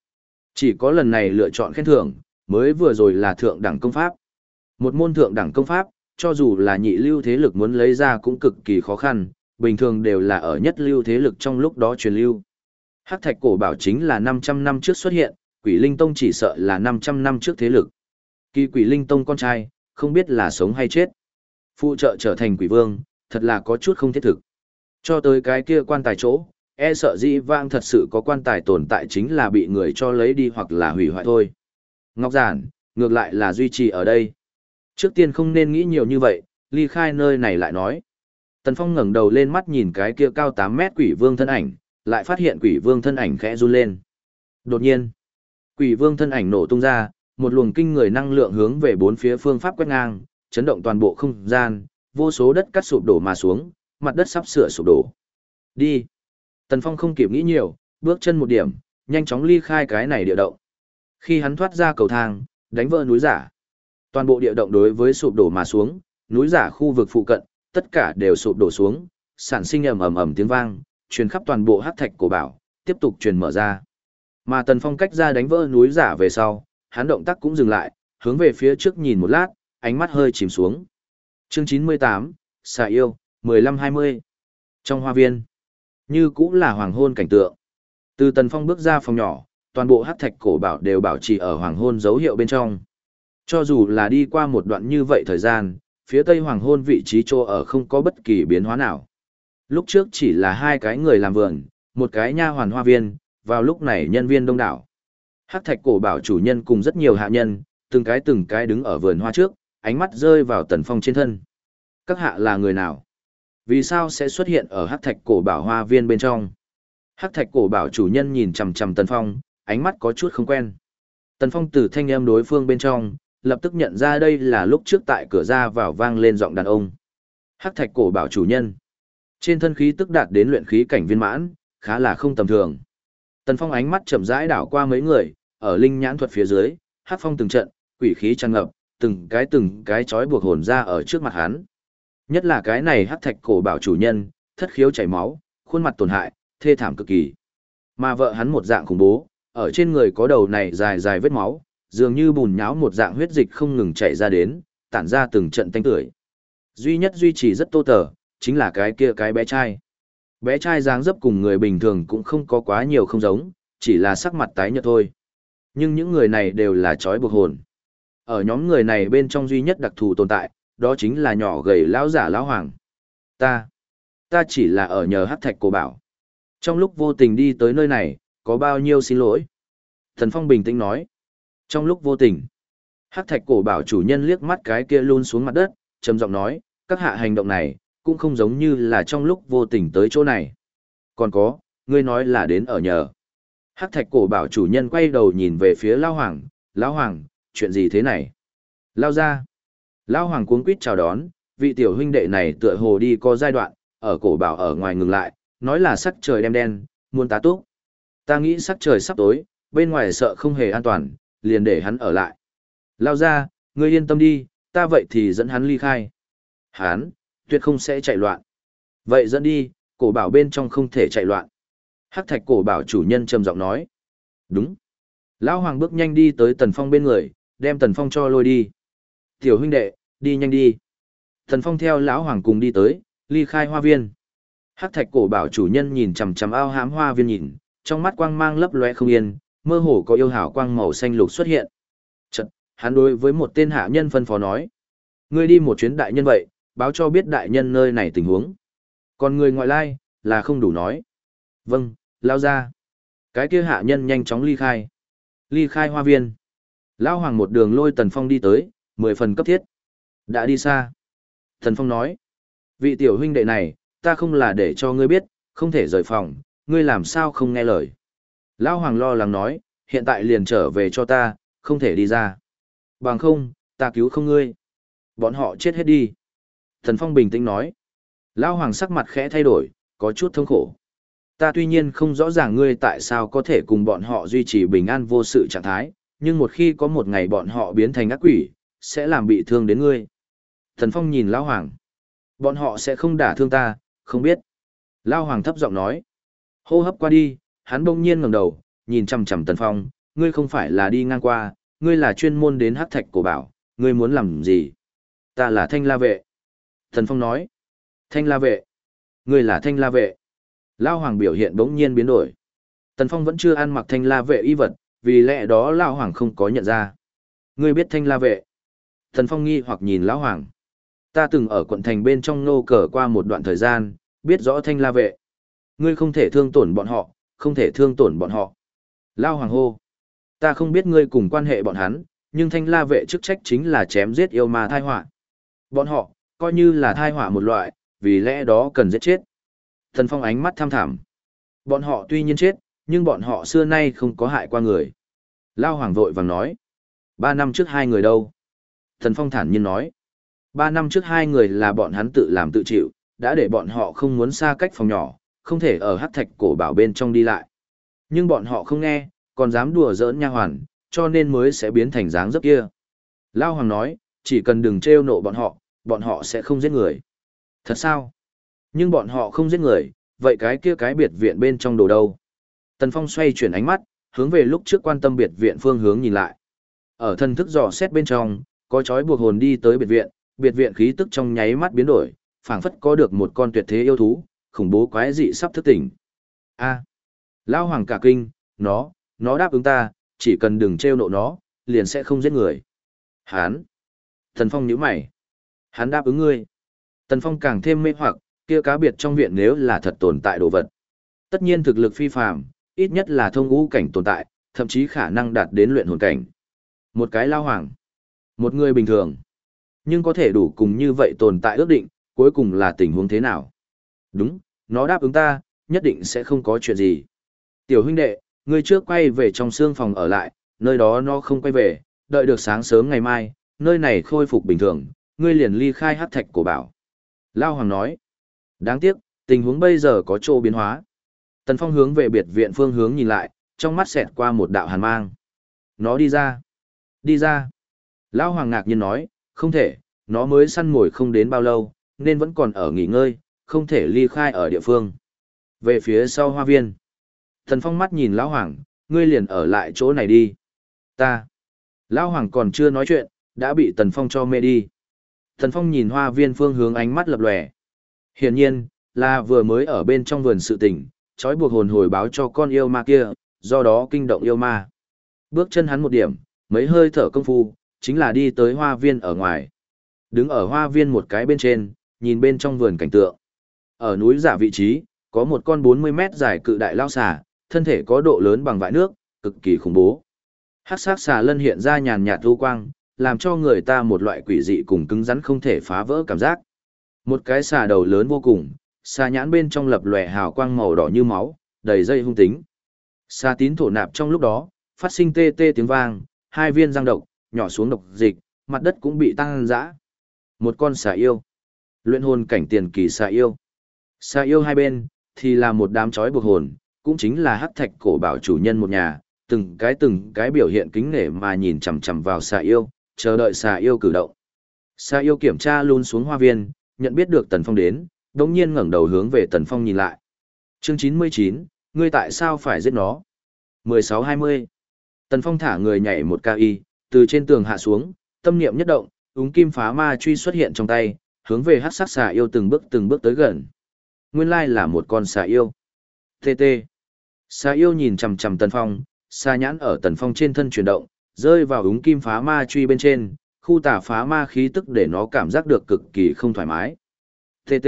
[SPEAKER 1] Chỉ có lần này lựa chọn khen thưởng, mới vừa rồi là thượng đẳng công pháp. Một môn thượng đẳng công pháp, cho dù là nhị lưu thế lực muốn lấy ra cũng cực kỳ khó khăn, bình thường đều là ở nhất lưu thế lực trong lúc đó truyền lưu. Hắc thạch cổ bảo chính là 500 năm trước xuất hiện, quỷ linh tông chỉ sợ là 500 năm trước thế lực. Kỳ quỷ linh tông con trai, không biết là sống hay chết. Phụ trợ trở thành quỷ vương, thật là có chút không thiết thực. Cho tới cái kia quan tài chỗ, e sợ dĩ vang thật sự có quan tài tồn tại chính là bị người cho lấy đi hoặc là hủy hoại thôi. Ngọc giản, ngược lại là duy trì ở đây. Trước tiên không nên nghĩ nhiều như vậy, ly khai nơi này lại nói. Tần Phong ngẩng đầu lên mắt nhìn cái kia cao 8 mét quỷ vương thân ảnh, lại phát hiện quỷ vương thân ảnh khẽ run lên. Đột nhiên, quỷ vương thân ảnh nổ tung ra, một luồng kinh người năng lượng hướng về bốn phía phương pháp quét ngang, chấn động toàn bộ không gian, vô số đất cắt sụp đổ mà xuống, mặt đất sắp sửa sụp đổ. Đi. Tần Phong không kịp nghĩ nhiều, bước chân một điểm, nhanh chóng ly khai cái này địa động. Khi hắn thoát ra cầu thang, đánh vỡ núi giả. Toàn bộ địa động đối với sụp đổ mà xuống, núi giả khu vực phụ cận, tất cả đều sụp đổ xuống, sản sinh ầm ầm ầm tiếng vang, truyền khắp toàn bộ hắc thạch cổ bảo, tiếp tục truyền mở ra. Mà Tần Phong cách ra đánh vỡ núi giả về sau, hắn động tác cũng dừng lại, hướng về phía trước nhìn một lát, ánh mắt hơi chìm xuống. Chương 98, Xà yêu, 15-20. Trong hoa viên, như cũng là hoàng hôn cảnh tượng. Từ Tần Phong bước ra phòng nhỏ, toàn bộ hắc thạch cổ bảo đều bảo trì ở hoàng hôn dấu hiệu bên trong. Cho dù là đi qua một đoạn như vậy thời gian, phía tây hoàng hôn vị trí chỗ ở không có bất kỳ biến hóa nào. Lúc trước chỉ là hai cái người làm vườn, một cái nha hoàn hoa viên, vào lúc này nhân viên đông đảo. Hắc thạch cổ bảo chủ nhân cùng rất nhiều hạ nhân, từng cái từng cái đứng ở vườn hoa trước, ánh mắt rơi vào tần phong trên thân. Các hạ là người nào? Vì sao sẽ xuất hiện ở hắc thạch cổ bảo hoa viên bên trong? Hắc thạch cổ bảo chủ nhân nhìn chằm chằm tần phong, ánh mắt có chút không quen. Tần phong từ thanh em đối phương bên trong, lập tức nhận ra đây là lúc trước tại cửa ra vào vang lên giọng đàn ông. Hắc thạch cổ bảo chủ nhân. Trên thân khí tức đạt đến luyện khí cảnh viên mãn, khá là không tầm thường. Tần Phong ánh mắt chậm rãi đảo qua mấy người, ở linh nhãn thuật phía dưới, hắc phong từng trận, quỷ khí tràn ngập, từng cái từng cái chói buộc hồn ra ở trước mặt hắn. Nhất là cái này hắc thạch cổ bảo chủ nhân, thất khiếu chảy máu, khuôn mặt tổn hại, thê thảm cực kỳ. Mà vợ hắn một dạng khủng bố, ở trên người có đầu này dài dài vết máu, dường như bùn nháo một dạng huyết dịch không ngừng chảy ra đến, tản ra từng trận tanh tưởi. Duy nhất duy trì rất tô tờ, chính là cái kia cái bé trai. Bé trai dáng dấp cùng người bình thường cũng không có quá nhiều không giống, chỉ là sắc mặt tái nhợt thôi. Nhưng những người này đều là trói buộc hồn. Ở nhóm người này bên trong duy nhất đặc thù tồn tại, đó chính là nhỏ gầy lão giả lão hoàng. Ta, ta chỉ là ở nhờ hắc thạch cổ bảo. Trong lúc vô tình đi tới nơi này, có bao nhiêu xin lỗi? Thần Phong bình tĩnh nói. Trong lúc vô tình, hắc thạch cổ bảo chủ nhân liếc mắt cái kia luôn xuống mặt đất, trầm giọng nói, các hạ hành động này, cũng không giống như là trong lúc vô tình tới chỗ này. Còn có, ngươi nói là đến ở nhờ. Hắc thạch cổ bảo chủ nhân quay đầu nhìn về phía Lao Hoàng, Lao Hoàng, chuyện gì thế này? Lao ra. Lao Hoàng cuống quýt chào đón, vị tiểu huynh đệ này tựa hồ đi có giai đoạn, ở cổ bảo ở ngoài ngừng lại, nói là sắc trời đem đen, muốn tá túc. Ta nghĩ sắc trời sắp tối, bên ngoài sợ không hề an toàn, liền để hắn ở lại. Lao ra, ngươi yên tâm đi, ta vậy thì dẫn hắn ly khai. Hắn, tuyệt không sẽ chạy loạn. Vậy dẫn đi, cổ bảo bên trong không thể chạy loạn. Hắc thạch cổ bảo chủ nhân trầm giọng nói. Đúng. Lão Hoàng bước nhanh đi tới Tần Phong bên người, đem Tần Phong cho lôi đi. Tiểu huynh đệ, đi nhanh đi. Tần Phong theo lão Hoàng cùng đi tới, ly khai hoa viên. Hắc thạch cổ bảo chủ nhân nhìn chằm chằm ao hám hoa viên nhìn, trong mắt quang mang lấp lóe không yên, mơ hồ có yêu hảo quang màu xanh lục xuất hiện. Chật, hắn đối với một tên hạ nhân phân phó nói: "Ngươi đi một chuyến đại nhân vậy, báo cho biết đại nhân nơi này tình huống. Còn người ngoại lai là không đủ nói." "Vâng, lao ra." Cái kia hạ nhân nhanh chóng ly khai. Ly khai hoa viên. Lão hoàng một đường lôi Tần Phong đi tới, mười phần cấp thiết. Đã đi xa. Tần Phong nói. Vị tiểu huynh đệ này, ta không là để cho ngươi biết, không thể rời phòng, ngươi làm sao không nghe lời. Lão hoàng lo lắng nói, hiện tại liền trở về cho ta, không thể đi ra. Bằng không, ta cứu không ngươi. Bọn họ chết hết đi. Thần Phong bình tĩnh nói. Lão hoàng sắc mặt khẽ thay đổi, có chút thống khổ ta tuy nhiên không rõ ràng ngươi tại sao có thể cùng bọn họ duy trì bình an vô sự trạng thái, nhưng một khi có một ngày bọn họ biến thành ác quỷ, sẽ làm bị thương đến ngươi. Thần Phong nhìn Lão Hoàng. Bọn họ sẽ không đả thương ta, không biết. Lão Hoàng thấp giọng nói. Hô hấp qua đi, hắn bỗng nhiên ngẩng đầu, nhìn chằm chằm Tần Phong, ngươi không phải là đi ngang qua, ngươi là chuyên môn đến hắc thạch cổ bảo, ngươi muốn làm gì? Ta là thanh la vệ. Thần Phong nói. Thanh la vệ. Ngươi là thanh la vệ. Lao Hoàng biểu hiện bỗng nhiên biến đổi. Tần Phong vẫn chưa ăn mặc thanh la vệ y vật, vì lẽ đó Lao Hoàng không có nhận ra. Ngươi biết thanh la vệ. Tần Phong nghi hoặc nhìn Lão Hoàng. Ta từng ở quận thành bên trong nô cờ qua một đoạn thời gian, biết rõ thanh la vệ. Ngươi không thể thương tổn bọn họ, không thể thương tổn bọn họ. Lao Hoàng hô. Ta không biết ngươi cùng quan hệ bọn hắn, nhưng thanh la vệ chức trách chính là chém giết yêu ma thai họa. Bọn họ, coi như là thai họa một loại, vì lẽ đó cần giết chết. Thần Phong ánh mắt tham thảm. Bọn họ tuy nhiên chết, nhưng bọn họ xưa nay không có hại qua người. Lao Hoàng vội vàng nói. Ba năm trước hai người đâu? Thần Phong thản nhiên nói. Ba năm trước hai người là bọn hắn tự làm tự chịu, đã để bọn họ không muốn xa cách phòng nhỏ, không thể ở hát thạch cổ bảo bên trong đi lại. Nhưng bọn họ không nghe, còn dám đùa giỡn nha hoàn, cho nên mới sẽ biến thành dáng dấp kia. Lao Hoàng nói, chỉ cần đừng trêu nộ bọn họ, bọn họ sẽ không giết người. Thật sao? Nhưng bọn họ không giết người, vậy cái kia cái biệt viện bên trong đồ đâu? Tần Phong xoay chuyển ánh mắt, hướng về lúc trước quan tâm biệt viện phương hướng nhìn lại. Ở thân thức dò xét bên trong, có chói buộc hồn đi tới biệt viện, biệt viện khí tức trong nháy mắt biến đổi, phảng phất có được một con tuyệt thế yêu thú, khủng bố quái dị sắp thức tỉnh. A, lão hoàng cả kinh, nó, nó đáp ứng ta, chỉ cần đừng trêu nộ nó, liền sẽ không giết người. Hán. Tần Phong nhíu mày. Hắn đáp ứng ngươi. Tần Phong càng thêm mê hoặc, kia cá biệt trong viện nếu là thật tồn tại đồ vật. Tất nhiên thực lực phi phàm, ít nhất là thông ngũ cảnh tồn tại, thậm chí khả năng đạt đến luyện hồn cảnh. Một cái lao hoàng, một người bình thường, nhưng có thể đủ cùng như vậy tồn tại ước định, cuối cùng là tình huống thế nào? Đúng, nó đáp ứng ta, nhất định sẽ không có chuyện gì. Tiểu huynh đệ, ngươi trước quay về trong xương phòng ở lại, nơi đó nó không quay về, đợi được sáng sớm ngày mai, nơi này khôi phục bình thường, ngươi liền ly khai hát thạch của bảo. Lao Hoàng nói, Đáng tiếc, tình huống bây giờ có chỗ biến hóa. Tần Phong hướng về biệt viện phương hướng nhìn lại, trong mắt xẹt qua một đạo hàn mang. Nó đi ra. Đi ra. Lão Hoàng ngạc nhiên nói, không thể, nó mới săn mồi không đến bao lâu, nên vẫn còn ở nghỉ ngơi, không thể ly khai ở địa phương. Về phía sau hoa viên. Tần Phong mắt nhìn Lão Hoàng, ngươi liền ở lại chỗ này đi. Ta. Lão Hoàng còn chưa nói chuyện, đã bị Tần Phong cho mê đi. Tần Phong nhìn hoa viên phương hướng ánh mắt lập lòe. Hiển nhiên, là vừa mới ở bên trong vườn sự tình, trói buộc hồn hồi báo cho con yêu ma kia, do đó kinh động yêu ma. Bước chân hắn một điểm, mấy hơi thở công phu, chính là đi tới hoa viên ở ngoài. Đứng ở hoa viên một cái bên trên, nhìn bên trong vườn cảnh tượng. Ở núi giả vị trí, có một con 40 mét dài cự đại lao xà, thân thể có độ lớn bằng vại nước, cực kỳ khủng bố. Hắc sát xà lân hiện ra nhàn nhạt u quang, làm cho người ta một loại quỷ dị cùng cứng rắn không thể phá vỡ cảm giác. Một cái xà đầu lớn vô cùng, xà nhãn bên trong lập lòe hào quang màu đỏ như máu, đầy dây hung tính. Xà tín thổ nạp trong lúc đó, phát sinh tê tê tiếng vang, hai viên răng độc, nhỏ xuống độc dịch, mặt đất cũng bị tăng dã. Một con xà yêu. Luyện hồn cảnh tiền kỳ xà yêu. Xà yêu hai bên, thì là một đám chói buộc hồn, cũng chính là hắc thạch cổ bảo chủ nhân một nhà, từng cái từng cái biểu hiện kính nể mà nhìn chằm chằm vào xà yêu, chờ đợi xà yêu cử động. Xà yêu kiểm tra luôn xuống hoa viên, nhận biết được Tần Phong đến, đống nhiên ngẩng đầu hướng về Tần Phong nhìn lại. Chương 99, ngươi tại sao phải giết nó? 16-20. Tần Phong thả người nhảy một cao y, từ trên tường hạ xuống, tâm niệm nhất động, úng kim phá ma truy xuất hiện trong tay, hướng về hắc sắc xà yêu từng bước từng bước tới gần. Nguyên lai là một con xà yêu. TT. Xà yêu nhìn chằm chằm Tần Phong, xà nhãn ở Tần Phong trên thân chuyển động, rơi vào úng kim phá ma truy bên trên, khu tả phá ma khí tức để nó cảm giác được cực kỳ không thoải mái. TT.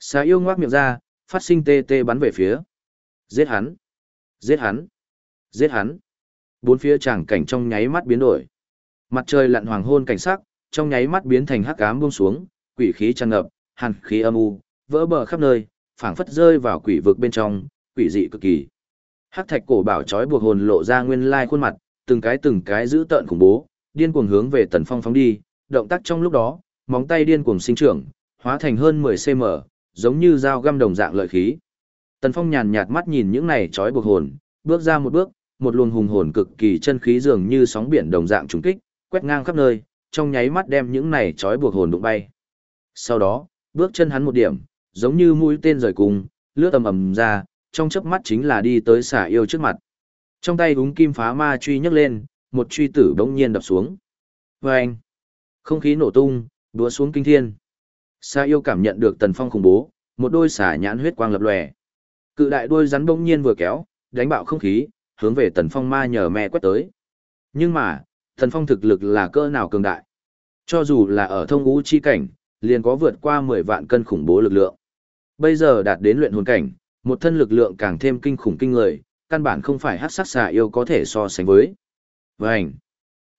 [SPEAKER 1] Xà yêu ngoác miệng ra, phát sinh TT bắn về phía. Giết hắn. Giết hắn. Giết hắn. Bốn phía tràng cảnh trong nháy mắt biến đổi. Mặt trời lặn hoàng hôn cảnh sắc, trong nháy mắt biến thành hắc ám buông xuống, quỷ khí tràn ngập, hàn khí âm u, vỡ bờ khắp nơi, phảng phất rơi vào quỷ vực bên trong, quỷ dị cực kỳ. Hắc thạch cổ bảo trói buộc hồn lộ ra nguyên lai khuôn mặt, từng cái từng cái giữ tợn khủng bố, điên cuồng hướng về Tần Phong phóng đi, động tác trong lúc đó, móng tay điên cuồng sinh trưởng, hóa thành hơn 10 cm, giống như dao găm đồng dạng lợi khí. Tần Phong nhàn nhạt mắt nhìn những này trói buộc hồn, bước ra một bước, một luồng hùng hồn cực kỳ chân khí dường như sóng biển đồng dạng trùng kích, quét ngang khắp nơi, trong nháy mắt đem những này trói buộc hồn đụng bay. Sau đó, bước chân hắn một điểm, giống như mũi tên rời cùng, lướt tầm ầm ra, trong chớp mắt chính là đi tới xả yêu trước mặt. Trong tay úng kim phá ma truy nhấc lên, một truy tử bỗng nhiên đập xuống. Vâng! Không khí nổ tung, đúa xuống kinh thiên. Xà yêu cảm nhận được tần phong khủng bố, một đôi xả nhãn huyết quang lập lòe. Cự đại đôi rắn bỗng nhiên vừa kéo, đánh bạo không khí, hướng về tần phong ma nhờ mẹ quét tới. Nhưng mà, tần phong thực lực là cỡ nào cường đại. Cho dù là ở thông ngũ chi cảnh, liền có vượt qua 10 vạn cân khủng bố lực lượng. Bây giờ đạt đến luyện hồn cảnh, một thân lực lượng càng thêm kinh khủng kinh người, căn bản không phải hắc sát xà yêu có thể so sánh với. Vành.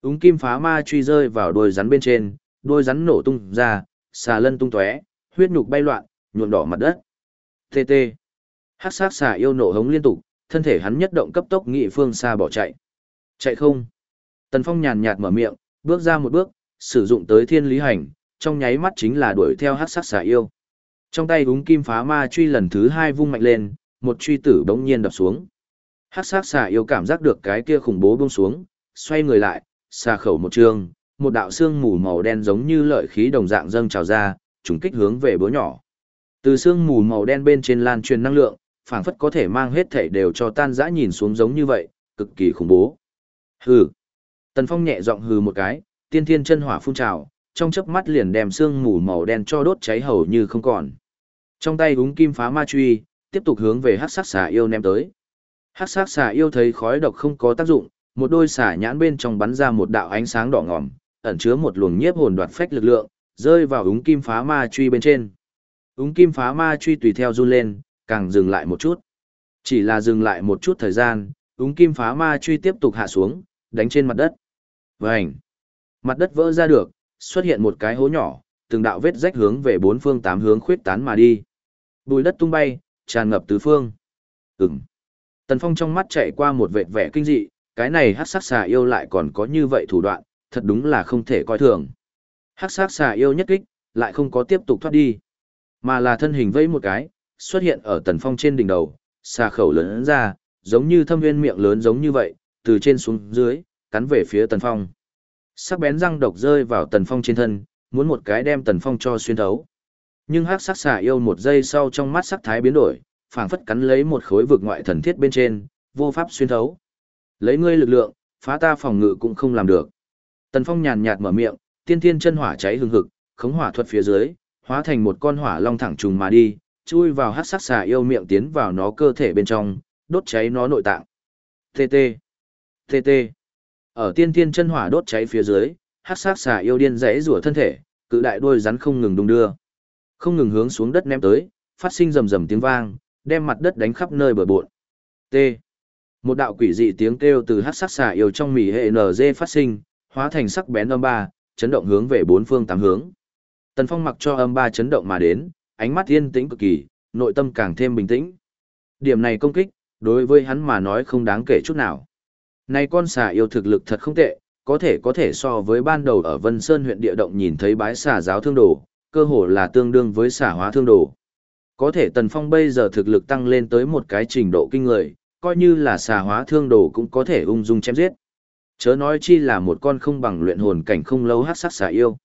[SPEAKER 1] Úng kim phá ma truy rơi vào đôi rắn bên trên, đôi rắn nổ tung ra, xà lân tung tóe, huyết nhục bay loạn, nhuộm đỏ mặt đất. TT. Hắc sắc xà yêu nổ hống liên tục, thân thể hắn nhất động cấp tốc nghị phương xa bỏ chạy. Chạy không. Tần Phong nhàn nhạt mở miệng, bước ra một bước, sử dụng tới thiên lý hành, trong nháy mắt chính là đuổi theo hắc sắc xà yêu. Trong tay úng kim phá ma truy lần thứ hai vung mạnh lên, một truy tử bỗng nhiên đập xuống. Hắc sắc xà yêu cảm giác được cái kia khủng bố buông xuống, xoay người lại, xa khẩu một trường, một đạo xương mù màu đen giống như lợi khí đồng dạng dâng trào ra, trùng kích hướng về búa nhỏ. Từ xương mù màu đen bên trên lan truyền năng lượng, phảng phất có thể mang hết thể đều cho tan dã nhìn xuống giống như vậy, cực kỳ khủng bố. Hừ. Tần Phong nhẹ giọng hừ một cái, tiên thiên chân hỏa phun trào, trong chớp mắt liền đem xương mù màu đen cho đốt cháy hầu như không còn. Trong tay húng kim phá ma truy, tiếp tục hướng về hắc sát xà yêu ném tới. Hắc sát xà yêu thấy khói độc không có tác dụng, một đôi xả nhãn bên trong bắn ra một đạo ánh sáng đỏ ngòm, ẩn chứa một luồng nhiếp hồn đoạt phách lực lượng, rơi vào úng kim phá ma truy bên trên. Úng kim phá ma truy tùy theo run lên, càng dừng lại một chút. Chỉ là dừng lại một chút thời gian, úng kim phá ma truy tiếp tục hạ xuống, đánh trên mặt đất. Vành! Mặt đất vỡ ra được, xuất hiện một cái hố nhỏ, từng đạo vết rách hướng về bốn phương tám hướng khuyết tán mà đi. Bùi đất tung bay, tràn ngập tứ phương. Ừm. Tần Phong trong mắt chạy qua một vệt vẻ kinh dị, cái này hắc sắc xà yêu lại còn có như vậy thủ đoạn, thật đúng là không thể coi thường. Hắc sắc xà yêu nhất kích, lại không có tiếp tục thoát đi, mà là thân hình vẫy một cái, xuất hiện ở Tần Phong trên đỉnh đầu, xà khẩu lớn ra, giống như thâm viên miệng lớn giống như vậy, từ trên xuống dưới, cắn về phía Tần Phong. Sắc bén răng độc rơi vào Tần Phong trên thân, muốn một cái đem Tần Phong cho xuyên thấu. Nhưng hắc sắc xà yêu một giây sau trong mắt sắc thái biến đổi, phảng phất cắn lấy một khối vực ngoại thần thiết bên trên, vô pháp xuyên thấu. Lấy ngươi lực lượng, phá ta phòng ngự cũng không làm được. Tần Phong nhàn nhạt mở miệng, tiên thiên chân hỏa cháy hừng hực, khống hỏa thuật phía dưới, hóa thành một con hỏa long thẳng trùng mà đi, chui vào hắc sắc xà yêu miệng tiến vào nó cơ thể bên trong, đốt cháy nó nội tạng. TT. TT. Ở tiên thiên chân hỏa đốt cháy phía dưới, hắc sắc xà yêu điên rẽ rủa thân thể, cự đại đôi rắn không ngừng đung đưa. Không ngừng hướng xuống đất ném tới, phát sinh rầm rầm tiếng vang, đem mặt đất đánh khắp nơi bờ bộn. T. Một đạo quỷ dị tiếng kêu từ hắc sắc xà yêu trong mỉ hệ NZ phát sinh, hóa thành sắc bén âm ba, chấn động hướng về bốn phương tám hướng. Tần Phong mặc cho âm ba chấn động mà đến, ánh mắt yên tĩnh cực kỳ, nội tâm càng thêm bình tĩnh. Điểm này công kích, đối với hắn mà nói không đáng kể chút nào. Này con xà yêu thực lực thật không tệ, có thể có thể so với ban đầu ở Vân Sơn huyện địa động nhìn thấy bái xà giáo thương đồ, cơ hồ là tương đương với xà hóa thương đồ. Có thể Tần Phong bây giờ thực lực tăng lên tới một cái trình độ kinh người, coi như là xà hóa thương đồ cũng có thể ung dung chém giết. Chớ nói chi là một con không bằng luyện hồn cảnh không lâu hát sắc xà yêu.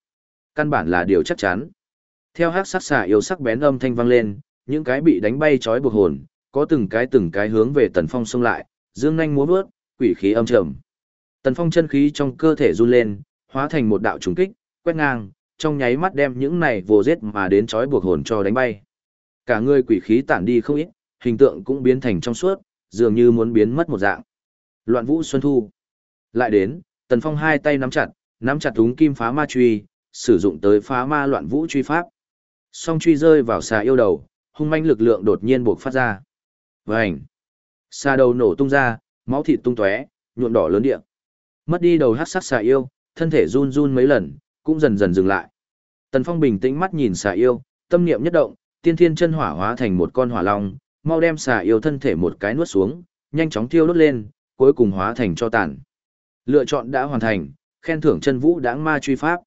[SPEAKER 1] Căn bản là điều chắc chắn. Theo hát sắc xà yêu sắc bén âm thanh vang lên, những cái bị đánh bay trói buộc hồn, có từng cái từng cái hướng về Tần Phong xông lại, dương nhanh múa bước, quỷ khí âm trầm. Tần Phong chân khí trong cơ thể run lên, hóa thành một đạo trùng kích, quét ngang, trong nháy mắt đem những này vô giết mà đến trói buộc hồn cho đánh bay. Cả người quỷ khí tản đi không ít, hình tượng cũng biến thành trong suốt, dường như muốn biến mất một dạng. Loạn Vũ Xuân Thu. Lại đến, Tần Phong hai tay nắm chặt, nắm chặt túng kim phá ma truy, sử dụng tới phá ma loạn vũ truy pháp. Song truy rơi vào xà yêu đầu, hung manh lực lượng đột nhiên buộc phát ra. Vành. Xà đầu nổ tung ra, máu thịt tung tóe, nhuộm đỏ lớn địa. Mất đi đầu hắc sắc xà yêu, thân thể run run mấy lần, cũng dần dần dừng lại. Tần Phong bình tĩnh mắt nhìn xà yêu, tâm niệm nhất động, tiên thiên chân hỏa hóa thành một con hỏa long, mau đem xà yêu thân thể một cái nuốt xuống, nhanh chóng thiêu đốt lên, cuối cùng hóa thành cho tàn. Lựa chọn đã hoàn thành, khen thưởng chân vũ đãng ma truy pháp.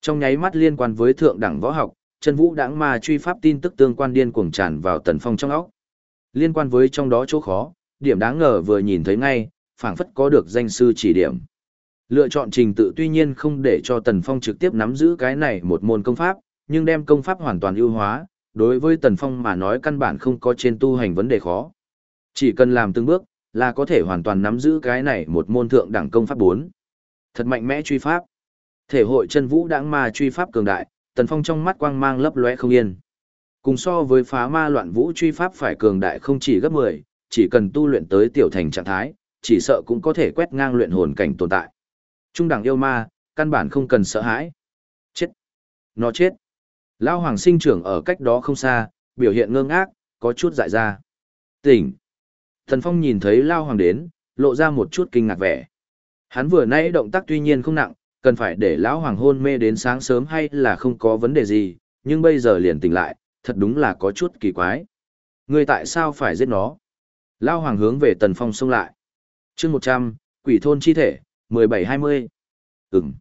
[SPEAKER 1] Trong nháy mắt liên quan với thượng đẳng võ học, chân vũ đãng ma truy pháp tin tức tương quan điên cuồng tràn vào Tần Phong trong óc. Liên quan với trong đó chỗ khó, điểm đáng ngờ vừa nhìn thấy ngay, phảng phất có được danh sư chỉ điểm. Lựa chọn trình tự tuy nhiên không để cho Tần Phong trực tiếp nắm giữ cái này một môn công pháp, nhưng đem công pháp hoàn toàn ưu hóa, đối với Tần Phong mà nói căn bản không có trên tu hành vấn đề khó. Chỉ cần làm từng bước, là có thể hoàn toàn nắm giữ cái này một môn thượng đẳng công pháp 4. Thật mạnh mẽ truy pháp. Thể hội chân vũ đãng ma truy pháp cường đại, Tần Phong trong mắt quang mang lấp lóe không yên. Cùng so với phá ma loạn vũ truy pháp phải cường đại không chỉ gấp 10, chỉ cần tu luyện tới tiểu thành trạng thái, chỉ sợ cũng có thể quét ngang luyện hồn cảnh tồn tại. Trung đẳng yêu ma, căn bản không cần sợ hãi. Chết. Nó chết. Lao hoàng sinh trưởng ở cách đó không xa, biểu hiện ngơ ngác, có chút dại ra. Tỉnh. Thần Phong nhìn thấy Lao hoàng đến, lộ ra một chút kinh ngạc vẻ. Hắn vừa nãy động tác tuy nhiên không nặng, cần phải để lão hoàng hôn mê đến sáng sớm hay là không có vấn đề gì, nhưng bây giờ liền tỉnh lại, thật đúng là có chút kỳ quái. Người tại sao phải giết nó? Lao hoàng hướng về Tần Phong xông lại. chương 100, quỷ thôn chi thể, 17-20. Ừm.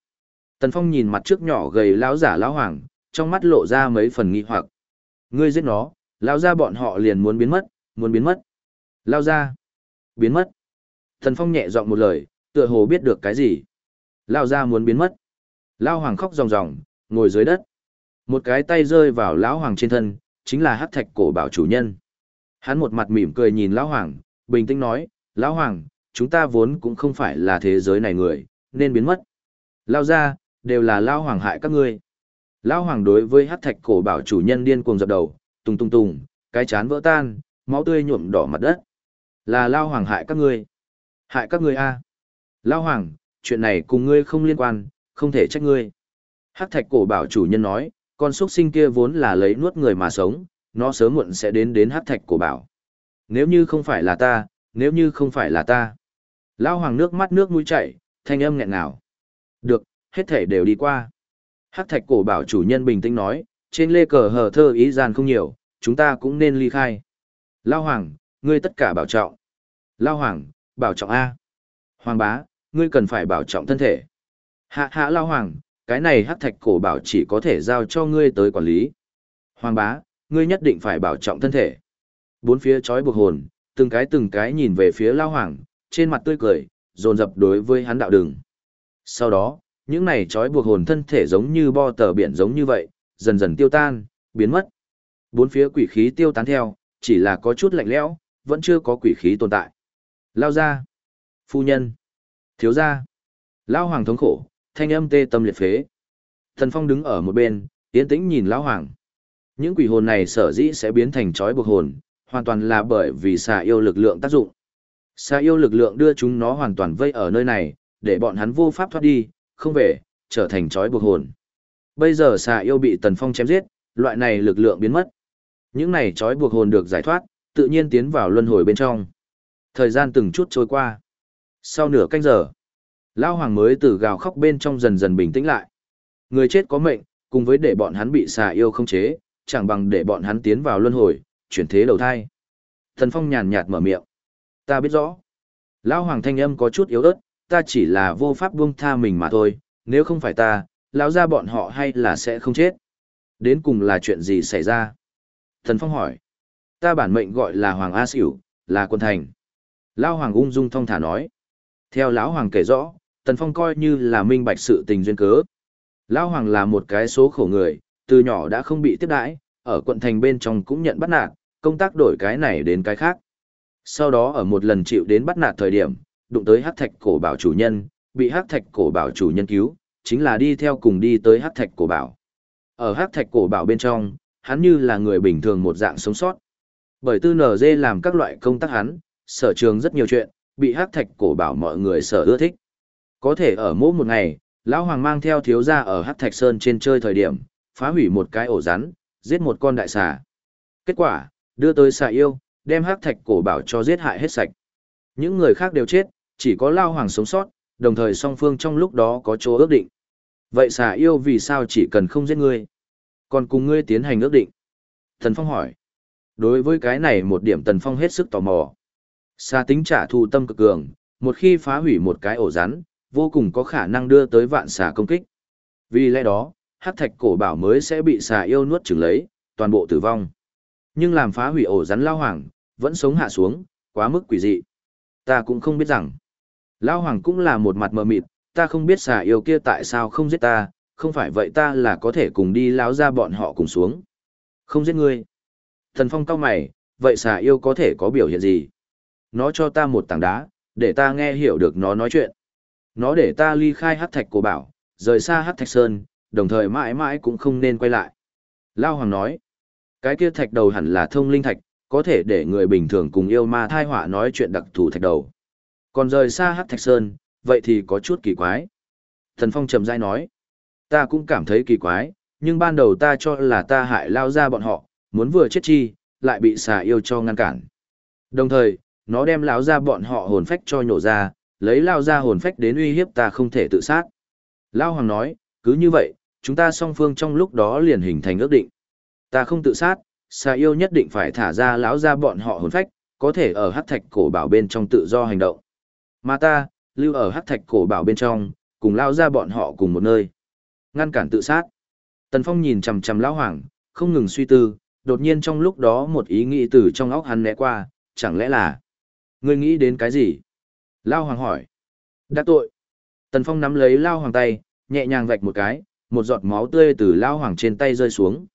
[SPEAKER 1] Tần Phong nhìn mặt trước nhỏ gầy lão giả lão hoàng, trong mắt lộ ra mấy phần nghi hoặc. Ngươi giết nó, lão ra bọn họ liền muốn biến mất, muốn biến mất. Lao ra. Biến mất. thần Phong nhẹ giọng một lời, tựa hồ biết được cái gì. Lao ra muốn biến mất. Lao hoàng khóc ròng ròng, ngồi dưới đất. Một cái tay rơi vào lão hoàng trên thân, chính là hắc thạch cổ bảo chủ nhân. Hắn một mặt mỉm cười nhìn lão hoàng, bình tĩnh nói, lão hoàng, chúng ta vốn cũng không phải là thế giới này người, nên biến mất. Lao ra, đều là lao hoàng hại các ngươi. Lão hoàng đối với hắc thạch cổ bảo chủ nhân điên cuồng dập đầu, tung tung tung, cái chán vỡ tan, máu tươi nhuộm đỏ mặt đất. Là lao hoàng hại các ngươi. Hại các ngươi a. À. Lao hoàng, chuyện này cùng ngươi không liên quan, không thể trách ngươi. Hắc thạch cổ bảo chủ nhân nói, con xuất sinh kia vốn là lấy nuốt người mà sống, nó sớm muộn sẽ đến đến hắc thạch cổ bảo. Nếu như không phải là ta, nếu như không phải là ta. Lao hoàng nước mắt nước mũi chảy, thanh âm nghẹn ngào. Được, hết thể đều đi qua. Hắc thạch cổ bảo chủ nhân bình tĩnh nói, trên lê cờ hờ thơ ý gian không nhiều, chúng ta cũng nên ly khai. Lao hoàng, ngươi tất cả bảo trọng. Lao hoàng, bảo trọng A. Hoàng bá, ngươi cần phải bảo trọng thân thể. Hạ hạ Lao hoàng, cái này hắc thạch cổ bảo chỉ có thể giao cho ngươi tới quản lý. Hoàng bá, ngươi nhất định phải bảo trọng thân thể. Bốn phía chói buộc hồn, từng cái từng cái nhìn về phía Lao hoàng, trên mặt tươi cười, dồn dập đối với hắn đạo đường. Sau đó, những này trói buộc hồn thân thể giống như bo tờ biển giống như vậy, dần dần tiêu tan, biến mất. Bốn phía quỷ khí tiêu tán theo, chỉ là có chút lạnh lẽo, vẫn chưa có quỷ khí tồn tại. Lao ra. Phu nhân. Thiếu gia. Lao hoàng thống khổ, thanh âm tê tâm liệt phế. Thần Phong đứng ở một bên, yên tĩnh nhìn Lão hoàng. Những quỷ hồn này sở dĩ sẽ biến thành trói buộc hồn, hoàn toàn là bởi vì xà yêu lực lượng tác dụng. Xà yêu lực lượng đưa chúng nó hoàn toàn vây ở nơi này, để bọn hắn vô pháp thoát đi, không về, trở thành trói buộc hồn. Bây giờ xà yêu bị Tần Phong chém giết, loại này lực lượng biến mất. Những này trói buộc hồn được giải thoát, tự nhiên tiến vào luân hồi bên trong. Thời gian từng chút trôi qua. Sau nửa canh giờ, Lão Hoàng mới từ gào khóc bên trong dần dần bình tĩnh lại. Người chết có mệnh, cùng với để bọn hắn bị xà yêu không chế, chẳng bằng để bọn hắn tiến vào luân hồi, chuyển thế đầu thai. Thần Phong nhàn nhạt mở miệng. Ta biết rõ. Lão Hoàng thanh âm có chút yếu ớt, ta chỉ là vô pháp buông tha mình mà thôi, nếu không phải ta, lão ra bọn họ hay là sẽ không chết. Đến cùng là chuyện gì xảy ra? Thần Phong hỏi. Ta bản mệnh gọi là Hoàng A Sửu, là quân thành. Lão Hoàng ung dung thong thả nói. Theo lão Hoàng kể rõ, Tần Phong coi như là minh bạch sự tình duyên cớ. Lão Hoàng là một cái số khổ người, từ nhỏ đã không bị tiếp đãi, ở quận thành bên trong cũng nhận bắt nạt, công tác đổi cái này đến cái khác. Sau đó ở một lần chịu đến bắt nạt thời điểm, đụng tới hắc thạch cổ bảo chủ nhân, bị hắc thạch cổ bảo chủ nhân cứu, chính là đi theo cùng đi tới hắc thạch cổ bảo. Ở hắc thạch cổ bảo bên trong, hắn như là người bình thường một dạng sống sót. Bởi tư NG làm các loại công tác hắn, sở trường rất nhiều chuyện, bị hắc thạch cổ bảo mọi người sở ưa thích. Có thể ở mỗi một ngày, lão hoàng mang theo thiếu gia ở hắc thạch sơn trên chơi thời điểm, phá hủy một cái ổ rắn, giết một con đại xà. Kết quả, đưa tới xà yêu, đem hắc thạch cổ bảo cho giết hại hết sạch. Những người khác đều chết, chỉ có Lao Hoàng sống sót, đồng thời song phương trong lúc đó có chỗ ước định. Vậy xà yêu vì sao chỉ cần không giết ngươi? Còn cùng ngươi tiến hành ước định? Thần Phong hỏi. Đối với cái này một điểm Tần Phong hết sức tò mò. Xà tính trả thù tâm cực cường, một khi phá hủy một cái ổ rắn, vô cùng có khả năng đưa tới vạn xà công kích. Vì lẽ đó, hắc thạch cổ bảo mới sẽ bị xà yêu nuốt chửng lấy, toàn bộ tử vong. Nhưng làm phá hủy ổ rắn lao hoàng, vẫn sống hạ xuống, quá mức quỷ dị. Ta cũng không biết rằng, Lão hoàng cũng là một mặt mờ mịt, ta không biết xà yêu kia tại sao không giết ta, không phải vậy ta là có thể cùng đi lão ra bọn họ cùng xuống. Không giết ngươi. Thần phong cau mày, vậy xà yêu có thể có biểu hiện gì? Nó cho ta một tảng đá, để ta nghe hiểu được nó nói chuyện. Nó để ta ly khai hắc thạch cổ bảo, rời xa hắc thạch sơn, đồng thời mãi mãi cũng không nên quay lại. Lao Hoàng nói, cái kia thạch đầu hẳn là thông linh thạch, có thể để người bình thường cùng yêu ma thai họa nói chuyện đặc thù thạch đầu. Còn rời xa hắc thạch sơn, vậy thì có chút kỳ quái. Thần Phong trầm dai nói, ta cũng cảm thấy kỳ quái, nhưng ban đầu ta cho là ta hại lao ra bọn họ, muốn vừa chết chi, lại bị xà yêu cho ngăn cản. Đồng thời, nó đem lão ra bọn họ hồn phách cho nhổ ra, lấy lao ra hồn phách đến uy hiếp ta không thể tự sát. Lao Hoàng nói, cứ như vậy, chúng ta song phương trong lúc đó liền hình thành ước định. Ta không tự sát, xà yêu nhất định phải thả ra lão ra bọn họ hồn phách, có thể ở hắc thạch cổ bảo bên trong tự do hành động. Mà ta, lưu ở hắc thạch cổ bảo bên trong, cùng lao ra bọn họ cùng một nơi. Ngăn cản tự sát. Tần Phong nhìn chằm chằm lão hoàng, không ngừng suy tư, đột nhiên trong lúc đó một ý nghĩ từ trong óc hắn né qua, chẳng lẽ là Ngươi nghĩ đến cái gì? Lao hoàng hỏi. Đã tội. Tần Phong nắm lấy Lao hoàng tay, nhẹ nhàng vạch một cái, một giọt máu tươi từ Lao hoàng trên tay rơi xuống.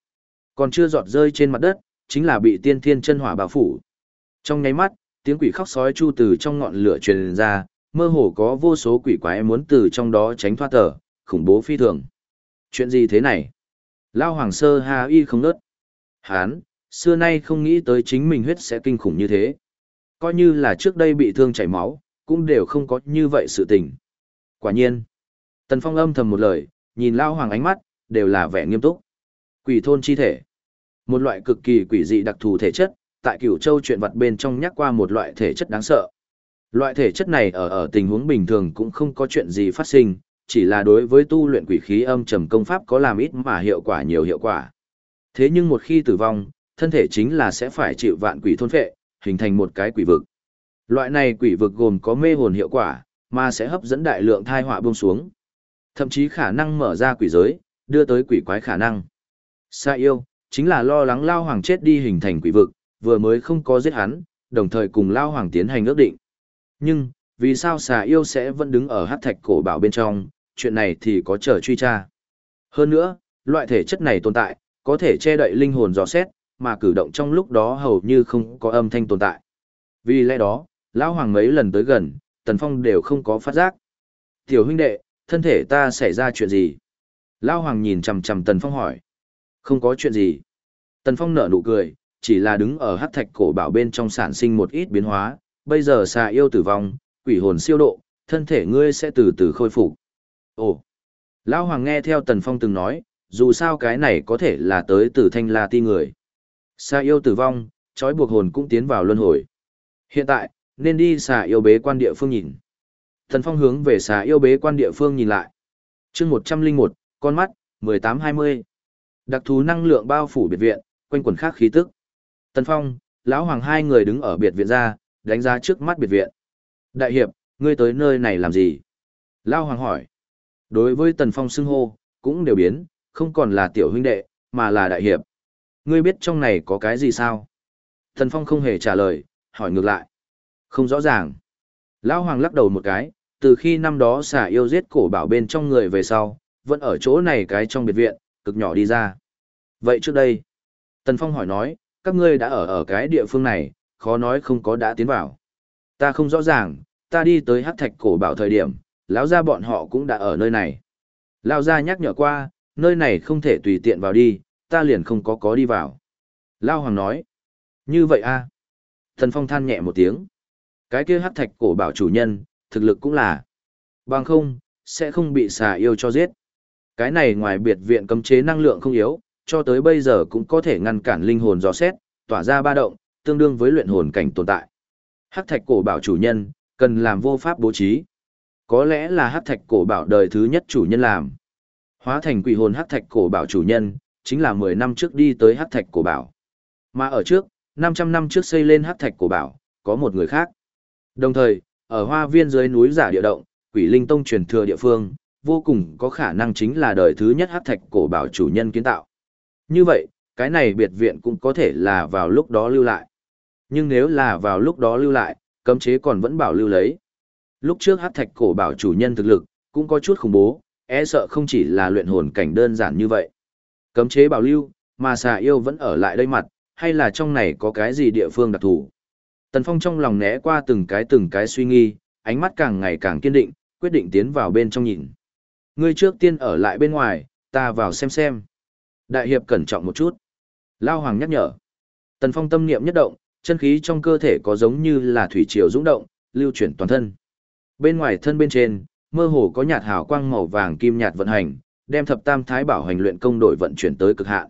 [SPEAKER 1] Còn chưa giọt rơi trên mặt đất, chính là bị tiên thiên chân hỏa bao phủ. Trong nháy mắt, tiếng quỷ khóc sói chu từ trong ngọn lửa truyền ra, mơ hồ có vô số quỷ quái muốn từ trong đó tránh thoát tờ, khủng bố phi thường. Chuyện gì thế này? Lao hoàng sơ hà y không nớt. Hán, xưa nay không nghĩ tới chính mình huyết sẽ kinh khủng như thế coi như là trước đây bị thương chảy máu, cũng đều không có như vậy sự tình. Quả nhiên, Tần Phong âm thầm một lời, nhìn Lao Hoàng ánh mắt, đều là vẻ nghiêm túc. Quỷ thôn chi thể. Một loại cực kỳ quỷ dị đặc thù thể chất, tại cửu châu chuyện vật bên trong nhắc qua một loại thể chất đáng sợ. Loại thể chất này ở ở tình huống bình thường cũng không có chuyện gì phát sinh, chỉ là đối với tu luyện quỷ khí âm trầm công pháp có làm ít mà hiệu quả nhiều hiệu quả. Thế nhưng một khi tử vong, thân thể chính là sẽ phải chịu vạn quỷ thôn phệ, hình thành một cái quỷ vực. Loại này quỷ vực gồm có mê hồn hiệu quả, mà sẽ hấp dẫn đại lượng thai họa buông xuống. Thậm chí khả năng mở ra quỷ giới, đưa tới quỷ quái khả năng. Sa yêu, chính là lo lắng Lao Hoàng chết đi hình thành quỷ vực, vừa mới không có giết hắn, đồng thời cùng Lao Hoàng tiến hành ước định. Nhưng, vì sao xà yêu sẽ vẫn đứng ở hát thạch cổ bảo bên trong, chuyện này thì có chờ truy tra. Hơn nữa, loại thể chất này tồn tại, có thể che đậy linh hồn dò xét, mà cử động trong lúc đó hầu như không có âm thanh tồn tại. Vì lẽ đó, lão hoàng mấy lần tới gần, Tần Phong đều không có phát giác. Tiểu huynh đệ, thân thể ta xảy ra chuyện gì? Lão hoàng nhìn chằm chằm Tần Phong hỏi. Không có chuyện gì. Tần Phong nở nụ cười, chỉ là đứng ở hắc thạch cổ bảo bên trong sản sinh một ít biến hóa, bây giờ xà yêu tử vong, quỷ hồn siêu độ, thân thể ngươi sẽ từ từ khôi phục. Ồ. Lão hoàng nghe theo Tần Phong từng nói, dù sao cái này có thể là tới từ thanh la ti người. Xà yêu tử vong, trói buộc hồn cũng tiến vào luân hồi. Hiện tại, nên đi xà yêu bế quan địa phương nhìn. Tần Phong hướng về xà yêu bế quan địa phương nhìn lại. chương một trăm linh một, con mắt, mười tám hai mươi. Đặc thú năng lượng bao phủ biệt viện, quanh quần khác khí tức. Tần Phong, lão hoàng hai người đứng ở biệt viện ra, đánh giá trước mắt biệt viện. Đại hiệp, ngươi tới nơi này làm gì? Lão hoàng hỏi. Đối với Tần Phong xưng hô, cũng đều biến, không còn là tiểu huynh đệ, mà là đại hiệp. Ngươi biết trong này có cái gì sao? Tần Phong không hề trả lời, hỏi ngược lại. Không rõ ràng. Lão Hoàng lắc đầu một cái, từ khi năm đó xả yêu giết cổ bảo bên trong người về sau, vẫn ở chỗ này cái trong biệt viện, cực nhỏ đi ra. Vậy trước đây, Tần Phong hỏi nói, các ngươi đã ở ở cái địa phương này, khó nói không có đã tiến vào. Ta không rõ ràng, ta đi tới hắc thạch cổ bảo thời điểm, lão gia bọn họ cũng đã ở nơi này. Lão gia nhắc nhở qua, nơi này không thể tùy tiện vào đi, ta liền không có có đi vào. Lão Hoàng nói, như vậy a Thần Phong than nhẹ một tiếng. Cái kia hắc thạch cổ bảo chủ nhân, thực lực cũng là. Bằng không, sẽ không bị xà yêu cho giết. Cái này ngoài biệt viện cấm chế năng lượng không yếu, cho tới bây giờ cũng có thể ngăn cản linh hồn dò xét, tỏa ra ba động, tương đương với luyện hồn cảnh tồn tại. Hắc thạch cổ bảo chủ nhân, cần làm vô pháp bố trí. Có lẽ là hắc thạch cổ bảo đời thứ nhất chủ nhân làm. Hóa thành quỷ hồn hắc thạch cổ bảo chủ nhân, chính là 10 năm trước đi tới hắc thạch cổ bảo. Mà ở trước, 500 năm trước xây lên hắc thạch cổ bảo, có một người khác. Đồng thời, ở hoa viên dưới núi giả địa động, quỷ linh tông truyền thừa địa phương, vô cùng có khả năng chính là đời thứ nhất hắc thạch cổ bảo chủ nhân kiến tạo. Như vậy, cái này biệt viện cũng có thể là vào lúc đó lưu lại. Nhưng nếu là vào lúc đó lưu lại, cấm chế còn vẫn bảo lưu lấy. Lúc trước hắc thạch cổ bảo chủ nhân thực lực, cũng có chút khủng bố, e sợ không chỉ là luyện hồn cảnh đơn giản như vậy. Cấm chế bảo lưu, mà xà yêu vẫn ở lại đây mặt, hay là trong này có cái gì địa phương đặc thù. Tần Phong trong lòng né qua từng cái từng cái suy nghi, ánh mắt càng ngày càng kiên định, quyết định tiến vào bên trong nhìn. Ngươi trước tiên ở lại bên ngoài, ta vào xem xem. Đại hiệp cẩn trọng một chút. Lao Hoàng nhắc nhở. Tần Phong tâm niệm nhất động, chân khí trong cơ thể có giống như là thủy triều dũng động, lưu chuyển toàn thân. Bên ngoài thân bên trên, mơ hồ có nhạt hào quang màu vàng kim nhạt vận hành, đem thập tam thái bảo hành luyện công đội vận chuyển tới cực hạn.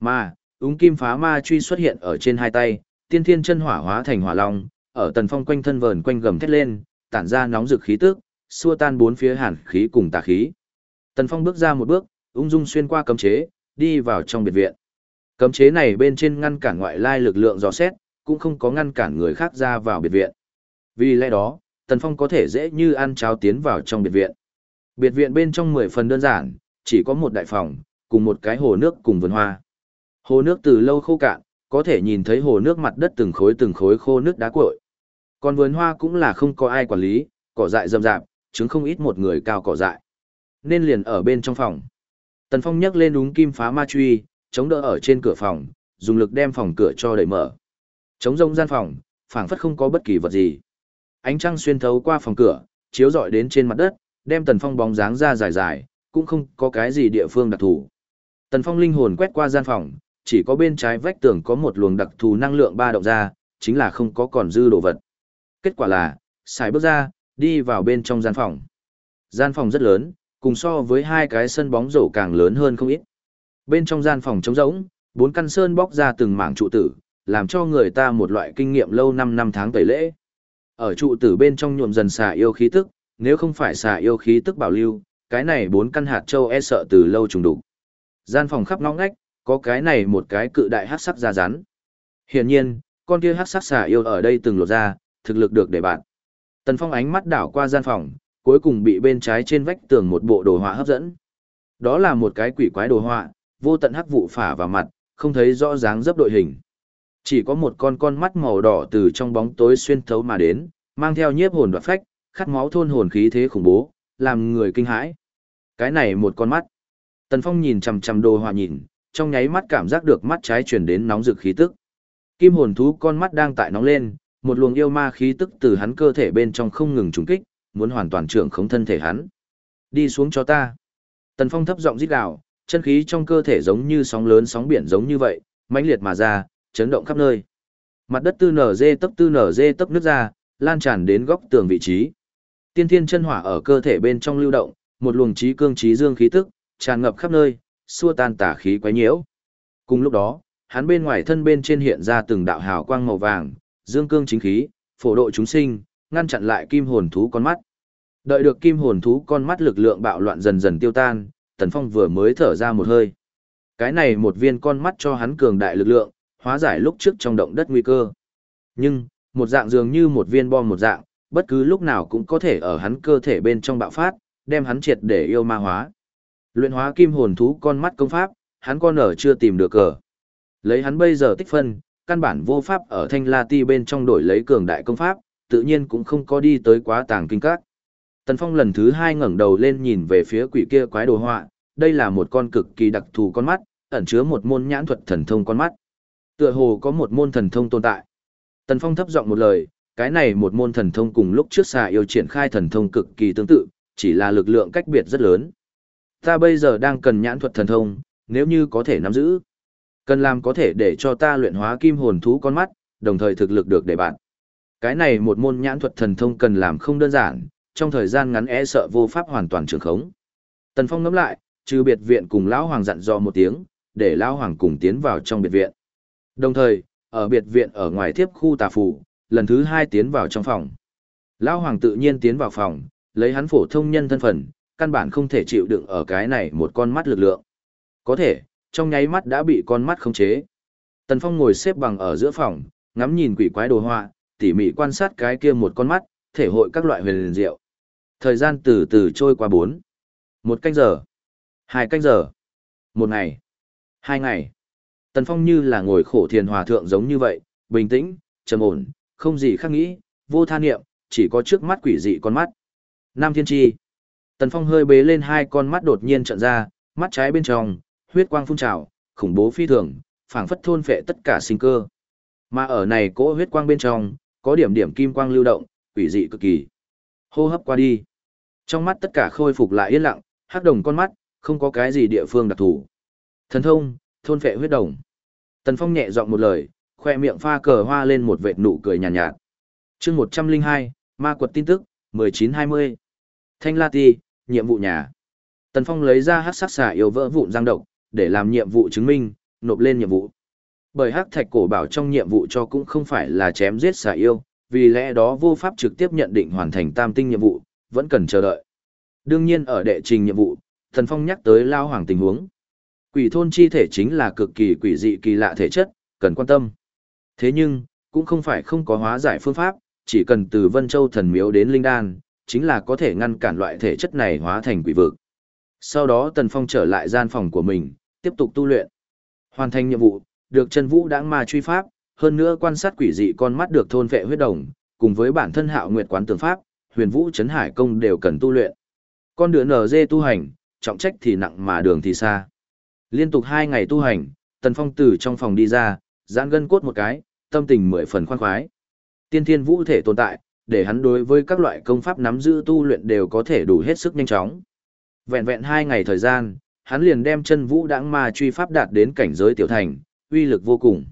[SPEAKER 1] Mà, úng kim phá ma truy xuất hiện ở trên hai tay, tiên thiên chân hỏa hóa thành hỏa long, ở tần phong quanh thân vờn quanh gầm thét lên, tản ra nóng rực khí tức, xua tan bốn phía hàn khí cùng tà khí. Tần phong bước ra một bước, ung dung xuyên qua cấm chế, đi vào trong biệt viện. Cấm chế này bên trên ngăn cản ngoại lai lực lượng dò xét, cũng không có ngăn cản người khác ra vào biệt viện. Vì lẽ đó, Tần Phong có thể dễ như ăn cháo tiến vào trong biệt viện. Biệt viện bên trong 10 phần đơn giản, chỉ có một đại phòng, cùng một cái hồ nước cùng vườn hoa. Hồ nước từ lâu khô cạn, có thể nhìn thấy hồ nước mặt đất từng khối từng khối khô nước đá cuội. Còn vườn hoa cũng là không có ai quản lý, cỏ dại rậm rạp, chứng không ít một người cao cỏ dại. Nên liền ở bên trong phòng. Tần Phong nhấc lên đúng kim phá ma truy, chống đỡ ở trên cửa phòng, dùng lực đem phòng cửa cho đẩy mở. Chống rông gian phòng, phảng phất không có bất kỳ vật gì. Ánh trăng xuyên thấu qua phòng cửa, chiếu rọi đến trên mặt đất, đem Tần Phong bóng dáng ra dài dài, cũng không có cái gì địa phương đặc thù. Tần Phong linh hồn quét qua gian phòng, chỉ có bên trái vách tường có một luồng đặc thù năng lượng ba động ra, chính là không có còn dư đồ vật. Kết quả là, xài bước ra, đi vào bên trong gian phòng. Gian phòng rất lớn, cùng so với hai cái sân bóng rổ càng lớn hơn không ít. Bên trong gian phòng trống rỗng, bốn căn sơn bóc ra từng mảng trụ tử, làm cho người ta một loại kinh nghiệm lâu năm năm tháng tẩy lễ. Ở trụ tử bên trong nhuộm dần xà yêu khí tức, nếu không phải xà yêu khí tức bảo lưu, cái này bốn căn hạt châu e sợ từ lâu trùng đủ. Gian phòng khắp ngõ ngách, có cái này một cái cự đại hắc sắc ra rắn. Hiển nhiên, con kia hắc sắc xà yêu ở đây từng lột ra, thực lực được để bạn. Tần Phong ánh mắt đảo qua gian phòng, cuối cùng bị bên trái trên vách tường một bộ đồ họa hấp dẫn. Đó là một cái quỷ quái đồ họa, vô tận hắc vụ phả vào mặt, không thấy rõ dáng dấp đội hình. Chỉ có một con con mắt màu đỏ từ trong bóng tối xuyên thấu mà đến, mang theo nhiếp hồn đoạt phách, khát máu thôn hồn khí thế khủng bố, làm người kinh hãi. Cái này một con mắt. Tần Phong nhìn chằm chằm đồ họa nhìn, trong nháy mắt cảm giác được mắt trái truyền đến nóng rực khí tức. Kim hồn thú con mắt đang tại nóng lên, một luồng yêu ma khí tức từ hắn cơ thể bên trong không ngừng trùng kích, muốn hoàn toàn trưởng khống thân thể hắn. Đi xuống cho ta. Tần Phong thấp giọng rít gào, chân khí trong cơ thể giống như sóng lớn sóng biển giống như vậy, mãnh liệt mà ra, chấn động khắp nơi. Mặt đất tư nở dê tấp tư nở dê tấp nước ra, lan tràn đến góc tường vị trí. Tiên thiên chân hỏa ở cơ thể bên trong lưu động, một luồng trí cương trí dương khí tức, tràn ngập khắp nơi, xua tan tả khí quấy nhiễu. Cùng lúc đó, hắn bên ngoài thân bên trên hiện ra từng đạo hào quang màu vàng, dương cương chính khí, phổ độ chúng sinh, ngăn chặn lại kim hồn thú con mắt. Đợi được kim hồn thú con mắt lực lượng bạo loạn dần dần tiêu tan, Tần Phong vừa mới thở ra một hơi. Cái này một viên con mắt cho hắn cường đại lực lượng, hóa giải lúc trước trong động đất nguy cơ. Nhưng, một dạng dường như một viên bom một dạng, bất cứ lúc nào cũng có thể ở hắn cơ thể bên trong bạo phát, đem hắn triệt để yêu ma hóa. Luyện hóa kim hồn thú con mắt công pháp, hắn con ở chưa tìm được cờ. Lấy hắn bây giờ tích phân, căn bản vô pháp ở thanh la ti bên trong đổi lấy cường đại công pháp, tự nhiên cũng không có đi tới quá tàng kinh các. Tần Phong lần thứ hai ngẩng đầu lên nhìn về phía quỷ kia quái đồ họa, đây là một con cực kỳ đặc thù con mắt, ẩn chứa một môn nhãn thuật thần thông con mắt. Tựa hồ có một môn thần thông tồn tại. Tần Phong thấp giọng một lời, Cái này một môn thần thông cùng lúc trước xà yêu triển khai thần thông cực kỳ tương tự, chỉ là lực lượng cách biệt rất lớn. Ta bây giờ đang cần nhãn thuật thần thông, nếu như có thể nắm giữ. Cần làm có thể để cho ta luyện hóa kim hồn thú con mắt, đồng thời thực lực được để bạn. Cái này một môn nhãn thuật thần thông cần làm không đơn giản, trong thời gian ngắn e sợ vô pháp hoàn toàn trường khống. Tần Phong ngẫm lại, trừ biệt viện cùng lão hoàng dặn dò một tiếng, để lão hoàng cùng tiến vào trong biệt viện. Đồng thời, ở biệt viện ở ngoài tiếp khu tà phủ, lần thứ hai tiến vào trong phòng. Lão hoàng tự nhiên tiến vào phòng, lấy hắn phổ thông nhân thân phận, căn bản không thể chịu đựng ở cái này một con mắt lực lượng. Có thể, trong nháy mắt đã bị con mắt khống chế. Tần Phong ngồi xếp bằng ở giữa phòng, ngắm nhìn quỷ quái đồ họa, tỉ mỉ quan sát cái kia một con mắt, thể hội các loại huyền diệu. Thời gian từ từ trôi qua bốn, một canh giờ, hai canh giờ, một ngày, hai ngày. Tần Phong như là ngồi khổ thiền hòa thượng giống như vậy, bình tĩnh, trầm ổn, không gì khác nghĩ, vô tha niệm, chỉ có trước mắt quỷ dị con mắt. Nam Thiên Chi. Tần Phong hơi bế lên hai con mắt đột nhiên trợn ra, mắt trái bên trong, huyết quang phun trào, khủng bố phi thường, phảng phất thôn phệ tất cả sinh cơ. Mà ở này cỗ huyết quang bên trong, có điểm điểm kim quang lưu động, quỷ dị cực kỳ. Hô hấp qua đi. Trong mắt tất cả khôi phục lại yên lặng, hắc đồng con mắt, không có cái gì địa phương đặc thù. Thần thông, thôn phệ huyết đồng. Tần Phong nhẹ giọng một lời, khoe miệng pha cờ hoa lên một vệt nụ cười nhàn nhạt, nhạt. Chương 102, Ma quật tin tức, 1920. Thanh La Ti, nhiệm vụ nhà. Tần Phong lấy ra hắc sắc xà yêu vỡ vụn giang độc, để làm nhiệm vụ chứng minh, nộp lên nhiệm vụ. Bởi hắc thạch cổ bảo trong nhiệm vụ cho cũng không phải là chém giết xà yêu, vì lẽ đó vô pháp trực tiếp nhận định hoàn thành tam tinh nhiệm vụ, vẫn cần chờ đợi. Đương nhiên ở đệ trình nhiệm vụ, thần Phong nhắc tới lao hoàng tình huống. Quỷ thôn chi thể chính là cực kỳ quỷ dị kỳ lạ thể chất, cần quan tâm. Thế nhưng, cũng không phải không có hóa giải phương pháp, chỉ cần từ Vân Châu thần miếu đến Linh Đan, chính là có thể ngăn cản loại thể chất này hóa thành quỷ vực. Sau đó Tần Phong trở lại gian phòng của mình, tiếp tục tu luyện. Hoàn thành nhiệm vụ, được chân vũ đãng ma truy pháp, hơn nữa quan sát quỷ dị con mắt được thôn vệ huyết đồng, cùng với bản thân hạo nguyệt quán tường pháp, huyền vũ chấn hải công đều cần tu luyện. Con đứa dê tu hành, trọng trách thì nặng mà đường thì xa. Liên tục hai ngày tu hành, Tần Phong từ trong phòng đi ra, giãn gân cốt một cái, tâm tình mười phần khoan khoái. Tiên thiên vũ thể tồn tại, để hắn đối với các loại công pháp nắm giữ tu luyện đều có thể đủ hết sức nhanh chóng. Vẹn vẹn hai ngày thời gian, hắn liền đem chân vũ đãng ma truy pháp đạt đến cảnh giới tiểu thành, uy lực vô cùng.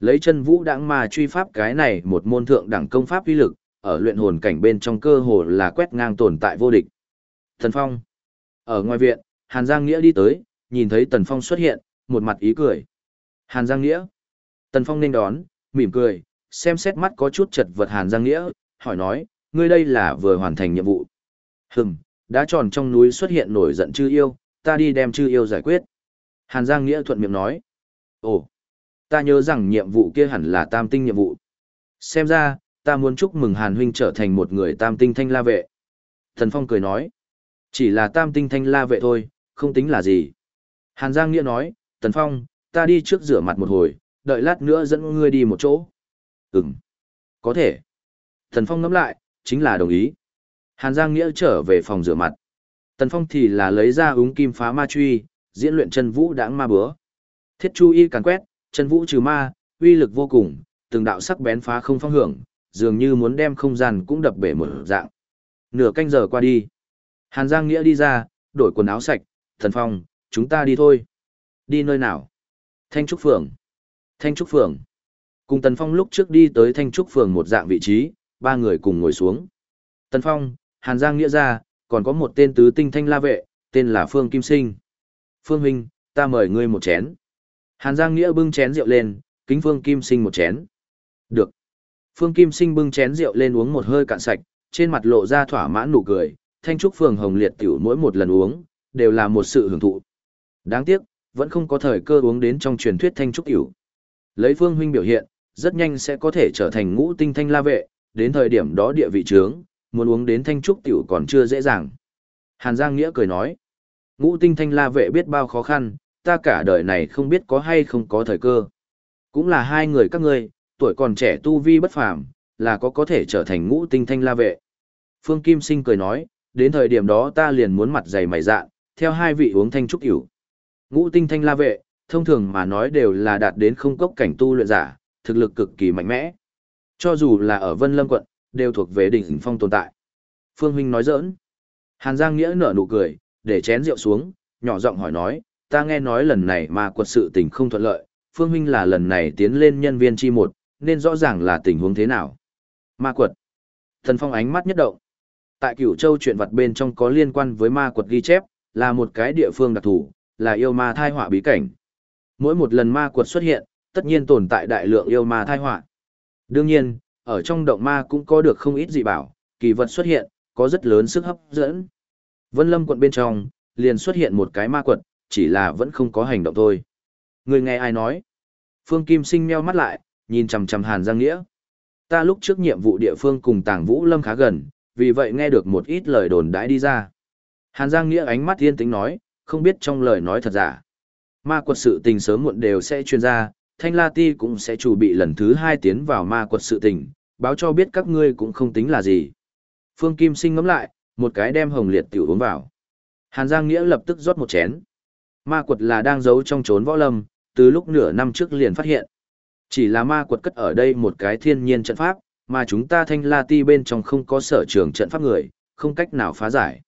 [SPEAKER 1] Lấy chân vũ đãng mà truy pháp cái này một môn thượng đẳng công pháp uy lực, ở luyện hồn cảnh bên trong cơ hồ là quét ngang tồn tại vô địch. Thần Phong. Ở ngoài viện, Hàn Giang Nghĩa đi tới, nhìn thấy Tần Phong xuất hiện, một mặt ý cười. Hàn Giang Nghĩa. Tần Phong nên đón, mỉm cười, xem xét mắt có chút chật vật Hàn Giang Nghĩa, hỏi nói, ngươi đây là vừa hoàn thành nhiệm vụ. Hừm, đã tròn trong núi xuất hiện nổi giận chư yêu, ta đi đem chư yêu giải quyết. Hàn Giang Nghĩa thuận miệng nói. Ồ, ta nhớ rằng nhiệm vụ kia hẳn là tam tinh nhiệm vụ. Xem ra, ta muốn chúc mừng Hàn Huynh trở thành một người tam tinh thanh la vệ. Thần Phong cười nói. Chỉ là tam tinh thanh la vệ thôi, không tính là gì. Hàn Giang Nghĩa nói, Tần Phong, ta đi trước rửa mặt một hồi, đợi lát nữa dẫn ngươi đi một chỗ. Ừm, có thể. Thần Phong ngẫm lại, chính là đồng ý. Hàn Giang Nghĩa trở về phòng rửa mặt. Tần Phong thì là lấy ra úng kim phá ma truy, diễn luyện chân vũ đãng ma bữa. Thiết chu y càn quét, chân vũ trừ ma, uy lực vô cùng, từng đạo sắc bén phá không phong hưởng, dường như muốn đem không gian cũng đập bể một dạng. Nửa canh giờ qua đi. Hàn Giang Nghĩa đi ra, đổi quần áo sạch, Thần Phong, chúng ta đi thôi. Đi nơi nào? Thanh Trúc Phường. Thanh Trúc Phường. Cùng Tần Phong lúc trước đi tới Thanh Trúc Phường một dạng vị trí, ba người cùng ngồi xuống. Tần Phong, Hàn Giang Nghĩa ra, còn có một tên tứ tinh thanh la vệ, tên là Phương Kim Sinh. Phương Huynh, ta mời ngươi một chén. Hàn Giang Nghĩa bưng chén rượu lên, kính Phương Kim Sinh một chén. Được. Phương Kim Sinh bưng chén rượu lên uống một hơi cạn sạch, trên mặt lộ ra thỏa mãn nụ cười, thanh trúc phường hồng liệt tiểu mỗi một lần uống, đều là một sự hưởng thụ. Đáng tiếc, vẫn không có thời cơ uống đến trong truyền thuyết thanh trúc tiểu. Lấy Phương huynh biểu hiện, rất nhanh sẽ có thể trở thành ngũ tinh thanh la vệ, đến thời điểm đó địa vị trướng, muốn uống đến thanh trúc tiểu còn chưa dễ dàng. Hàn Giang Nghĩa cười nói, ngũ tinh thanh la vệ biết bao khó khăn, ta cả đời này không biết có hay không có thời cơ. Cũng là hai người các ngươi, tuổi còn trẻ tu vi bất phàm, là có có thể trở thành ngũ tinh thanh la vệ. Phương Kim Sinh cười nói, đến thời điểm đó ta liền muốn mặt dày mày dạn, theo hai vị uống thanh trúc hiểu. Ngũ tinh thanh la vệ, thông thường mà nói đều là đạt đến không cốc cảnh tu luyện giả, thực lực cực kỳ mạnh mẽ. Cho dù là ở Vân Lâm quận, đều thuộc về đỉnh phong tồn tại. Phương Huynh nói giỡn. Hàn Giang Nghĩa nở nụ cười, để chén rượu xuống, nhỏ giọng hỏi nói, ta nghe nói lần này mà quật sự tình không thuận lợi, Phương Huynh là lần này tiến lên nhân viên chi một, nên rõ ràng là tình huống thế nào. Ma quật. Thần Phong ánh mắt nhất động. Tại cửu châu chuyện vật bên trong có liên quan với ma quật ghi chép, là một cái địa phương đặc thù, là yêu ma thai họa bí cảnh. Mỗi một lần ma quật xuất hiện, tất nhiên tồn tại đại lượng yêu ma thai họa. Đương nhiên, ở trong động ma cũng có được không ít dị bảo, kỳ vật xuất hiện, có rất lớn sức hấp dẫn. Vân Lâm quận bên trong, liền xuất hiện một cái ma quật, chỉ là vẫn không có hành động thôi. Người nghe ai nói? Phương Kim Sinh meo mắt lại, nhìn chằm chằm Hàn Giang Nghĩa. Ta lúc trước nhiệm vụ địa phương cùng Tàng Vũ Lâm khá gần, vì vậy nghe được một ít lời đồn đãi đi ra. Hàn Giang Nghĩa ánh mắt thiên tính nói, không biết trong lời nói thật giả. Ma quật sự tình sớm muộn đều sẽ chuyên ra, Thanh La Ti cũng sẽ chủ bị lần thứ hai tiến vào ma quật sự tình, báo cho biết các ngươi cũng không tính là gì. Phương Kim Sinh ngắm lại, một cái đem hồng liệt tiểu uống vào. Hàn Giang Nghĩa lập tức rót một chén. Ma quật là đang giấu trong trốn võ lâm, từ lúc nửa năm trước liền phát hiện. Chỉ là ma quật cất ở đây một cái thiên nhiên trận pháp, mà chúng ta thanh la ti bên trong không có sở trường trận pháp người, không cách nào phá giải.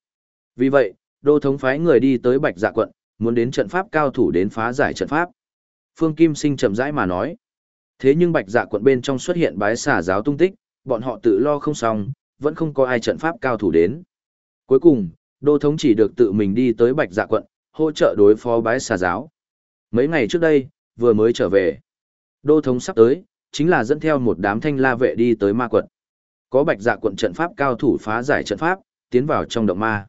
[SPEAKER 1] Vì vậy, đô thống phái người đi tới bạch dạ quận, muốn đến trận pháp cao thủ đến phá giải trận pháp. Phương Kim Sinh chậm rãi mà nói. Thế nhưng bạch dạ quận bên trong xuất hiện bái xà giáo tung tích, bọn họ tự lo không xong, vẫn không có ai trận pháp cao thủ đến. Cuối cùng, đô thống chỉ được tự mình đi tới bạch dạ quận, hỗ trợ đối phó bái xà giáo. Mấy ngày trước đây, vừa mới trở về. Đô thống sắp tới, chính là dẫn theo một đám thanh la vệ đi tới ma quận. Có bạch dạ quận trận pháp cao thủ phá giải trận pháp, tiến vào trong động ma.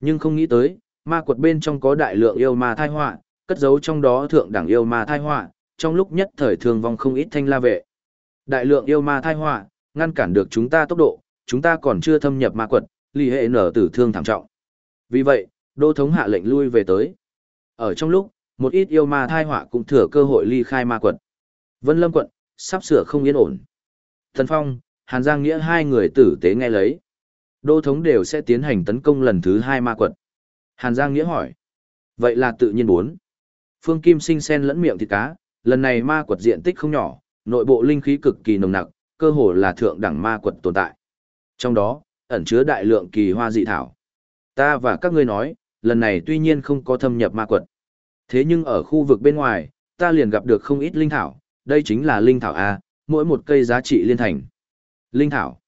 [SPEAKER 1] Nhưng không nghĩ tới, ma quật bên trong có đại lượng yêu ma thai họa, cất giấu trong đó thượng đẳng yêu ma thai họa, trong lúc nhất thời thương vong không ít thanh la vệ. Đại lượng yêu ma thai họa, ngăn cản được chúng ta tốc độ, chúng ta còn chưa thâm nhập ma quật, lì hệ nở tử thương thảm trọng. Vì vậy, đô thống hạ lệnh lui về tới. Ở trong lúc, một ít yêu ma thai họa cũng thừa cơ hội ly khai ma quật. Vân Lâm quận, sắp sửa không yên ổn. Thần Phong, Hàn Giang Nghĩa hai người tử tế nghe lấy. Đô thống đều sẽ tiến hành tấn công lần thứ hai ma quật. Hàn Giang Nghĩa hỏi. Vậy là tự nhiên bốn. Phương Kim sinh sen lẫn miệng thịt cá, lần này ma quật diện tích không nhỏ, nội bộ linh khí cực kỳ nồng nặc, cơ hồ là thượng đẳng ma quật tồn tại. Trong đó, ẩn chứa đại lượng kỳ hoa dị thảo. Ta và các ngươi nói, lần này tuy nhiên không có thâm nhập ma quật. Thế nhưng ở khu vực bên ngoài, ta liền gặp được không ít linh thảo, đây chính là linh thảo A, mỗi một cây giá trị liên thành. Linh thảo.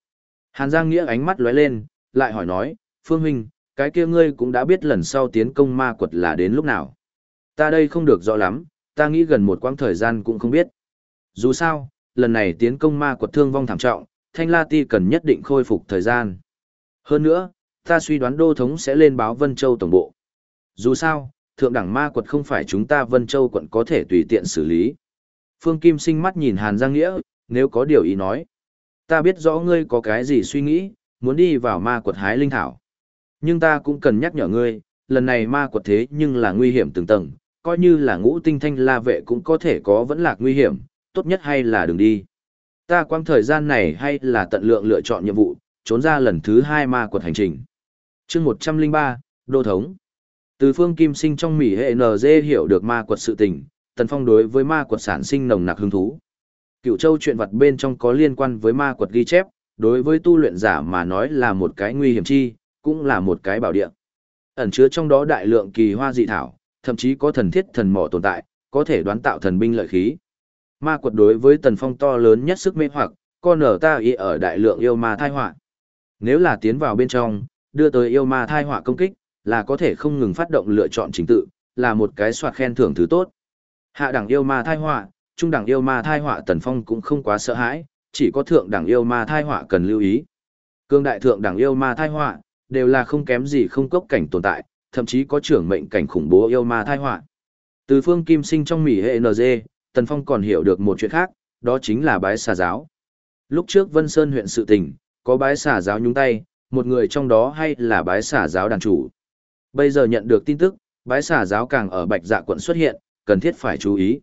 [SPEAKER 1] Hàn Giang Nghĩa ánh mắt lóe lên, lại hỏi nói, Phương Huynh, cái kia ngươi cũng đã biết lần sau tiến công ma quật là đến lúc nào. Ta đây không được rõ lắm, ta nghĩ gần một quãng thời gian cũng không biết. Dù sao, lần này tiến công ma quật thương vong thảm trọng, Thanh La Ti cần nhất định khôi phục thời gian. Hơn nữa, ta suy đoán đô thống sẽ lên báo Vân Châu tổng bộ. Dù sao, thượng đẳng ma quật không phải chúng ta Vân Châu quận có thể tùy tiện xử lý. Phương Kim sinh mắt nhìn Hàn Giang Nghĩa, nếu có điều ý nói. Ta biết rõ ngươi có cái gì suy nghĩ, muốn đi vào ma quật hái linh thảo. Nhưng ta cũng cần nhắc nhở ngươi, lần này ma quật thế nhưng là nguy hiểm từng tầng, coi như là ngũ tinh thanh la vệ cũng có thể có vẫn lạc nguy hiểm, tốt nhất hay là đừng đi. Ta quang thời gian này hay là tận lượng lựa chọn nhiệm vụ, trốn ra lần thứ hai ma quật hành trình chương 103, Đô Thống. Từ phương kim sinh trong mỉ hệ NG hiểu được ma quật sự tình, Tần Phong đối với ma quật sản sinh nồng nặc hứng thú. Cựu châu chuyện vật bên trong có liên quan với ma quật ghi chép, đối với tu luyện giả mà nói là một cái nguy hiểm chi, cũng là một cái bảo địa. Ẩn chứa trong đó đại lượng kỳ hoa dị thảo, thậm chí có thần thiết thần mỏ tồn tại, có thể đoán tạo thần binh lợi khí. Ma quật đối với Tần Phong to lớn nhất sức mê hoặc, con ở ta y ở đại lượng yêu ma thai họa. Nếu là tiến vào bên trong, đưa tới yêu ma thai họa công kích, là có thể không ngừng phát động lựa chọn chính tự, là một cái soạt khen thưởng thứ tốt. Hạ đẳng yêu ma thai họa, trung đẳng yêu ma thai họa Tần Phong cũng không quá sợ hãi, chỉ có thượng đẳng yêu ma thai họa cần lưu ý. Cương đại thượng đẳng yêu ma thai họa, đều là không kém gì không cốc cảnh tồn tại, thậm chí có trưởng mệnh cảnh khủng bố yêu ma thai họa. Từ phương kim sinh trong mỉ hệ NG, Tần Phong còn hiểu được một chuyện khác, đó chính là bái xà giáo. Lúc trước Vân Sơn huyện sự tình, có bái xà giáo nhúng tay, một người trong đó hay là bái xả giáo đàn chủ. Bây giờ nhận được tin tức, bái xả giáo càng ở Bạch Dạ quận xuất hiện, cần thiết phải chú ý.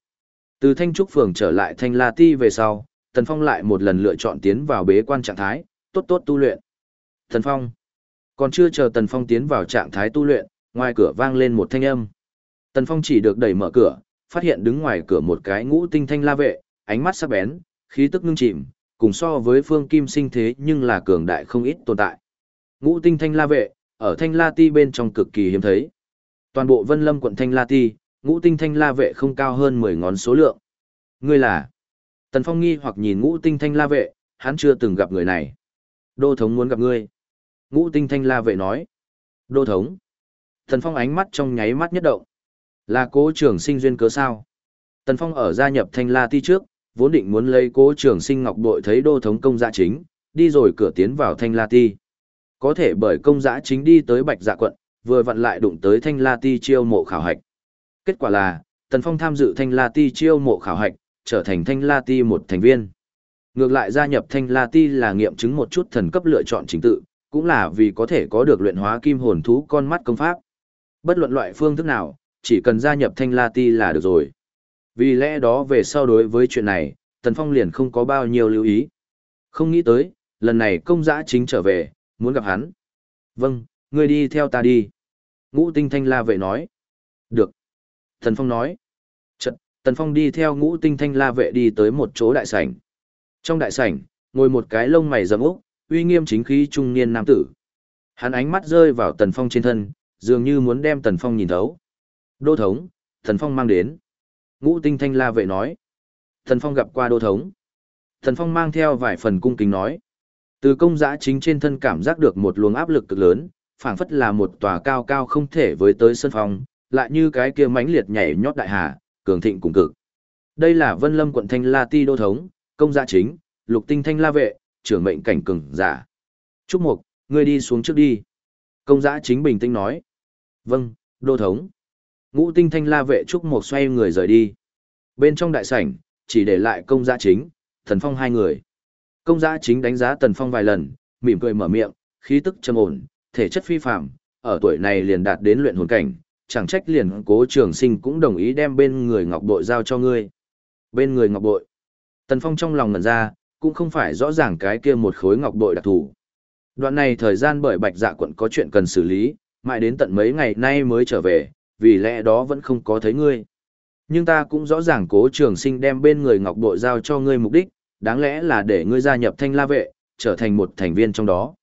[SPEAKER 1] Từ Thanh Trúc phường trở lại Thanh La Ti về sau, Tần Phong lại một lần lựa chọn tiến vào bế quan trạng thái, tốt tốt tu luyện. Tần Phong. Còn chưa chờ Tần Phong tiến vào trạng thái tu luyện, ngoài cửa vang lên một thanh âm. Tần Phong chỉ được đẩy mở cửa, phát hiện đứng ngoài cửa một cái ngũ tinh thanh la vệ, ánh mắt sắc bén, khí tức ngưng chìm, cùng so với phương kim sinh thế nhưng là cường đại không ít tồn tại. Ngũ tinh thanh la vệ, ở thanh la ti bên trong cực kỳ hiếm thấy. Toàn bộ vân lâm quận thanh la ti, ngũ tinh thanh la vệ không cao hơn 10 ngón số lượng. Ngươi là? Tần Phong nghi hoặc nhìn ngũ tinh thanh la vệ, hắn chưa từng gặp người này. Đô thống muốn gặp ngươi. Ngũ tinh thanh la vệ nói. Đô thống. Tần Phong ánh mắt trong nháy mắt nhất động. Là cố trưởng sinh duyên cớ sao? Tần Phong ở gia nhập thanh la ti trước, vốn định muốn lấy cố trưởng sinh ngọc bội thấy đô thống công gia chính, đi rồi cửa tiến vào thanh la ti. Có thể bởi công giã chính đi tới bạch dạ quận, vừa vặn lại đụng tới thanh la ti chiêu mộ khảo hạch. Kết quả là, Tần Phong tham dự thanh la ti chiêu mộ khảo hạch, trở thành thanh la ti một thành viên. Ngược lại gia nhập thanh la ti là nghiệm chứng một chút thần cấp lựa chọn chính tự, cũng là vì có thể có được luyện hóa kim hồn thú con mắt công pháp. Bất luận loại phương thức nào, chỉ cần gia nhập thanh la ti là được rồi. Vì lẽ đó về sau đối với chuyện này, Tần Phong liền không có bao nhiêu lưu ý. Không nghĩ tới, lần này công giã chính trở về, muốn gặp hắn. Vâng, ngươi đi theo ta đi. Ngũ tinh thanh la vệ nói. Được. Tần Phong nói. Trận, Tần Phong đi theo ngũ tinh thanh la vệ đi tới một chỗ đại sảnh. Trong đại sảnh, ngồi một cái lông mày rậm úc, uy nghiêm chính khí trung niên nam tử. Hắn ánh mắt rơi vào Tần Phong trên thân, dường như muốn đem Tần Phong nhìn thấu. Đô thống, Tần Phong mang đến. Ngũ tinh thanh la vệ nói. Tần Phong gặp qua đô thống. Tần Phong mang theo vài phần cung kính nói. Từ công giã chính trên thân cảm giác được một luồng áp lực cực lớn, phảng phất là một tòa cao cao không thể với tới sân phong, lại như cái kia mãnh liệt nhảy nhót đại hà, cường thịnh cùng cực. Đây là Vân Lâm quận Thanh La Ti đô thống, công gia chính, Lục Tinh Thanh La vệ, trưởng mệnh cảnh cường giả. Trúc Mục, ngươi đi xuống trước đi. Công gia chính bình tĩnh nói. Vâng, đô thống. Ngũ Tinh Thanh La vệ Trúc Mục xoay người rời đi. Bên trong đại sảnh, chỉ để lại công gia chính, Thần Phong hai người. Công gia chính đánh giá Tần Phong vài lần, mỉm cười mở miệng, khí tức trầm ổn, thể chất phi phàm, ở tuổi này liền đạt đến luyện hồn cảnh, chẳng trách liền cố trường sinh cũng đồng ý đem bên người ngọc bội giao cho ngươi. Bên người ngọc bội. Tần Phong trong lòng ngẩn ra, cũng không phải rõ ràng cái kia một khối ngọc bội đặc thù. Đoạn này thời gian bởi bạch dạ quận có chuyện cần xử lý, mãi đến tận mấy ngày nay mới trở về, vì lẽ đó vẫn không có thấy ngươi. Nhưng ta cũng rõ ràng cố trường sinh đem bên người ngọc bội giao cho ngươi mục đích, đáng lẽ là để ngươi gia nhập thanh la vệ, trở thành một thành viên trong đó.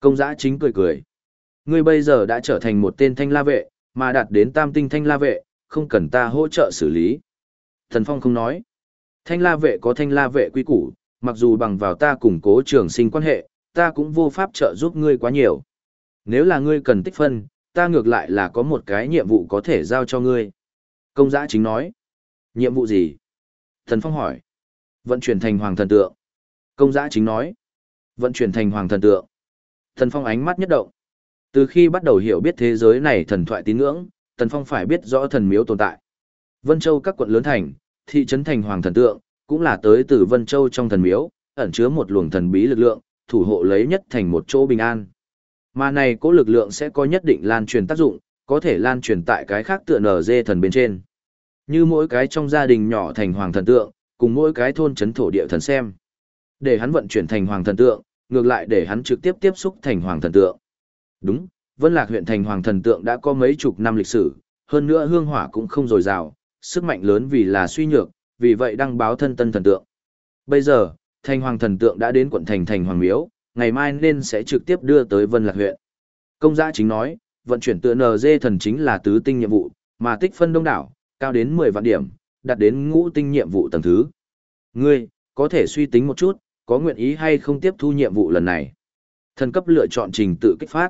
[SPEAKER 1] Công giã chính cười cười. Ngươi bây giờ đã trở thành một tên thanh la vệ, mà đạt đến tam tinh thanh la vệ, không cần ta hỗ trợ xử lý. Thần Phong không nói. Thanh la vệ có thanh la vệ quy củ, mặc dù bằng vào ta củng cố trường sinh quan hệ, ta cũng vô pháp trợ giúp ngươi quá nhiều. Nếu là ngươi cần tích phân, ta ngược lại là có một cái nhiệm vụ có thể giao cho ngươi. Công giã chính nói. Nhiệm vụ gì? Thần Phong hỏi. Vận chuyển thành hoàng thần tượng. Công giã chính nói. Vận chuyển thành hoàng thần tượng. Thần Phong ánh mắt nhất động. Từ khi bắt đầu hiểu biết thế giới này thần thoại tín ngưỡng, Thần Phong phải biết rõ thần miếu tồn tại. Vân Châu các quận lớn thành, thị trấn thành hoàng thần tượng, cũng là tới từ Vân Châu trong thần miếu, ẩn chứa một luồng thần bí lực lượng, thủ hộ lấy nhất thành một chỗ bình an. Mà này cố lực lượng sẽ có nhất định lan truyền tác dụng, có thể lan truyền tại cái khác tựa nở dê thần bên trên. Như mỗi cái trong gia đình nhỏ thành hoàng thần tượng, cùng mỗi cái thôn chấn thổ địa thần xem. Để hắn vận chuyển thành hoàng thần tượng, ngược lại để hắn trực tiếp tiếp xúc thành hoàng thần tượng. Đúng, Vân Lạc huyện thành hoàng thần tượng đã có mấy chục năm lịch sử, hơn nữa hương hỏa cũng không dồi dào, sức mạnh lớn vì là suy nhược, vì vậy đăng báo thân tân thần tượng. Bây giờ, thành hoàng thần tượng đã đến quận thành thành hoàng miếu, ngày mai nên sẽ trực tiếp đưa tới Vân Lạc huyện. Công gia chính nói, vận chuyển tựa NG thần chính là tứ tinh nhiệm vụ, mà tích phân đông đảo, cao đến 10 vạn điểm, đạt đến ngũ tinh nhiệm vụ tầng thứ. Ngươi, có thể suy tính một chút, có nguyện ý hay không tiếp thu nhiệm vụ lần này. Thần cấp lựa chọn trình tự kích phát.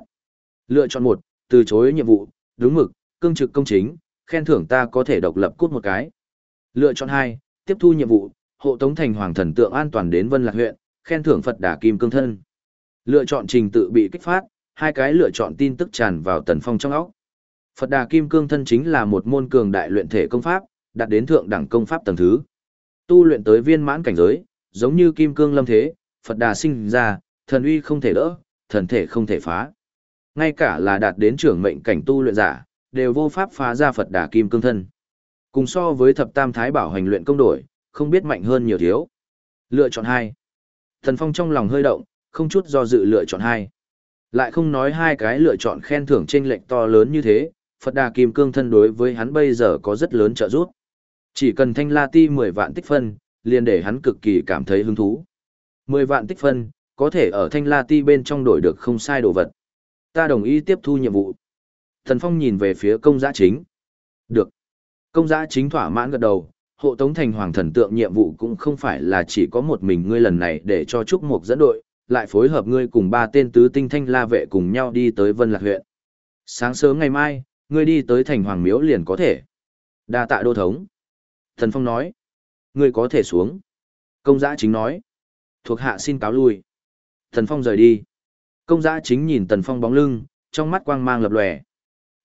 [SPEAKER 1] Lựa chọn một, từ chối nhiệm vụ, đúng mực, cương trực công chính, khen thưởng ta có thể độc lập cút một cái. Lựa chọn hai, tiếp thu nhiệm vụ, hộ tống thành hoàng thần tượng an toàn đến Vân Lạc huyện, khen thưởng Phật Đà Kim Cương thân. Lựa chọn trình tự bị kích phát, hai cái lựa chọn tin tức tràn vào Tần Phong trong óc. Phật Đà Kim Cương thân chính là một môn cường đại luyện thể công pháp, đạt đến thượng đẳng công pháp tầng thứ. Tu luyện tới viên mãn cảnh giới, giống như kim cương lâm thế, Phật Đà sinh ra, thần uy không thể đỡ, thần thể không thể phá. Ngay cả là đạt đến trưởng mệnh cảnh tu luyện giả, đều vô pháp phá ra Phật Đà kim cương thân. Cùng so với thập tam thái bảo hành luyện công đổi, không biết mạnh hơn nhiều thiếu. Lựa chọn hai. Thần Phong trong lòng hơi động, không chút do dự lựa chọn hai. Lại không nói hai cái lựa chọn khen thưởng chênh lệch to lớn như thế, Phật Đà Kim Cương thân đối với hắn bây giờ có rất lớn trợ giúp. Chỉ cần thanh la ti 10 vạn tích phân, liền để hắn cực kỳ cảm thấy hứng thú. 10 vạn tích phân, có thể ở thanh la ti bên trong đổi được không sai đồ vật. Ta đồng ý tiếp thu nhiệm vụ. Thần Phong nhìn về phía công giã chính. Được. Công giã chính thỏa mãn gật đầu, hộ tống thành hoàng thần tượng nhiệm vụ cũng không phải là chỉ có một mình ngươi lần này để cho Trúc Mục dẫn đội, lại phối hợp ngươi cùng ba tên tứ tinh thanh la vệ cùng nhau đi tới Vân Lạc huyện. Sáng sớm ngày mai, ngươi đi tới thành hoàng miếu liền có thể. Đa tạ đô thống. Thần Phong nói. Ngươi có thể xuống. Công giã chính nói. Thuộc hạ xin cáo lui. Thần Phong rời đi. Công giã chính nhìn Tần Phong bóng lưng, trong mắt quang mang lập lòe.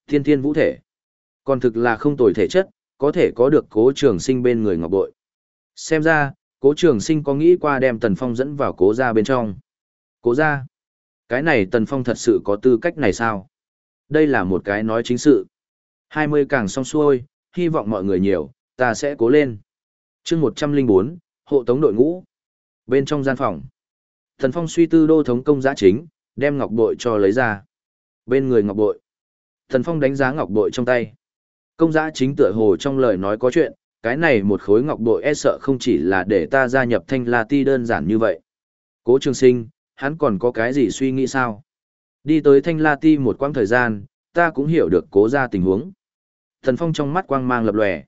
[SPEAKER 1] Thiên thiên vũ thể. Còn thực là không tồi thể chất, có thể có được cố trường sinh bên người ngọc bội. Xem ra, cố trường sinh có nghĩ qua đem Tần Phong dẫn vào cố ra bên trong. Cố ra. Cái này Tần Phong thật sự có tư cách này sao? Đây là một cái nói chính sự. 20 càng xong xuôi, hy vọng mọi người nhiều, ta sẽ cố lên. chương 104, hộ tống đội ngũ. Bên trong gian phòng, Thần Phong suy tư đô thống công giá chính, đem ngọc bội cho lấy ra. Bên người ngọc bội, Thần Phong đánh giá ngọc bội trong tay. Công giá chính tựa hồ trong lời nói có chuyện, cái này một khối ngọc bội e sợ không chỉ là để ta gia nhập thanh la ti đơn giản như vậy. Cố trường sinh, hắn còn có cái gì suy nghĩ sao? Đi tới thanh la ti một quãng thời gian, ta cũng hiểu được cố ra tình huống. Thần Phong trong mắt quang mang lập lòe.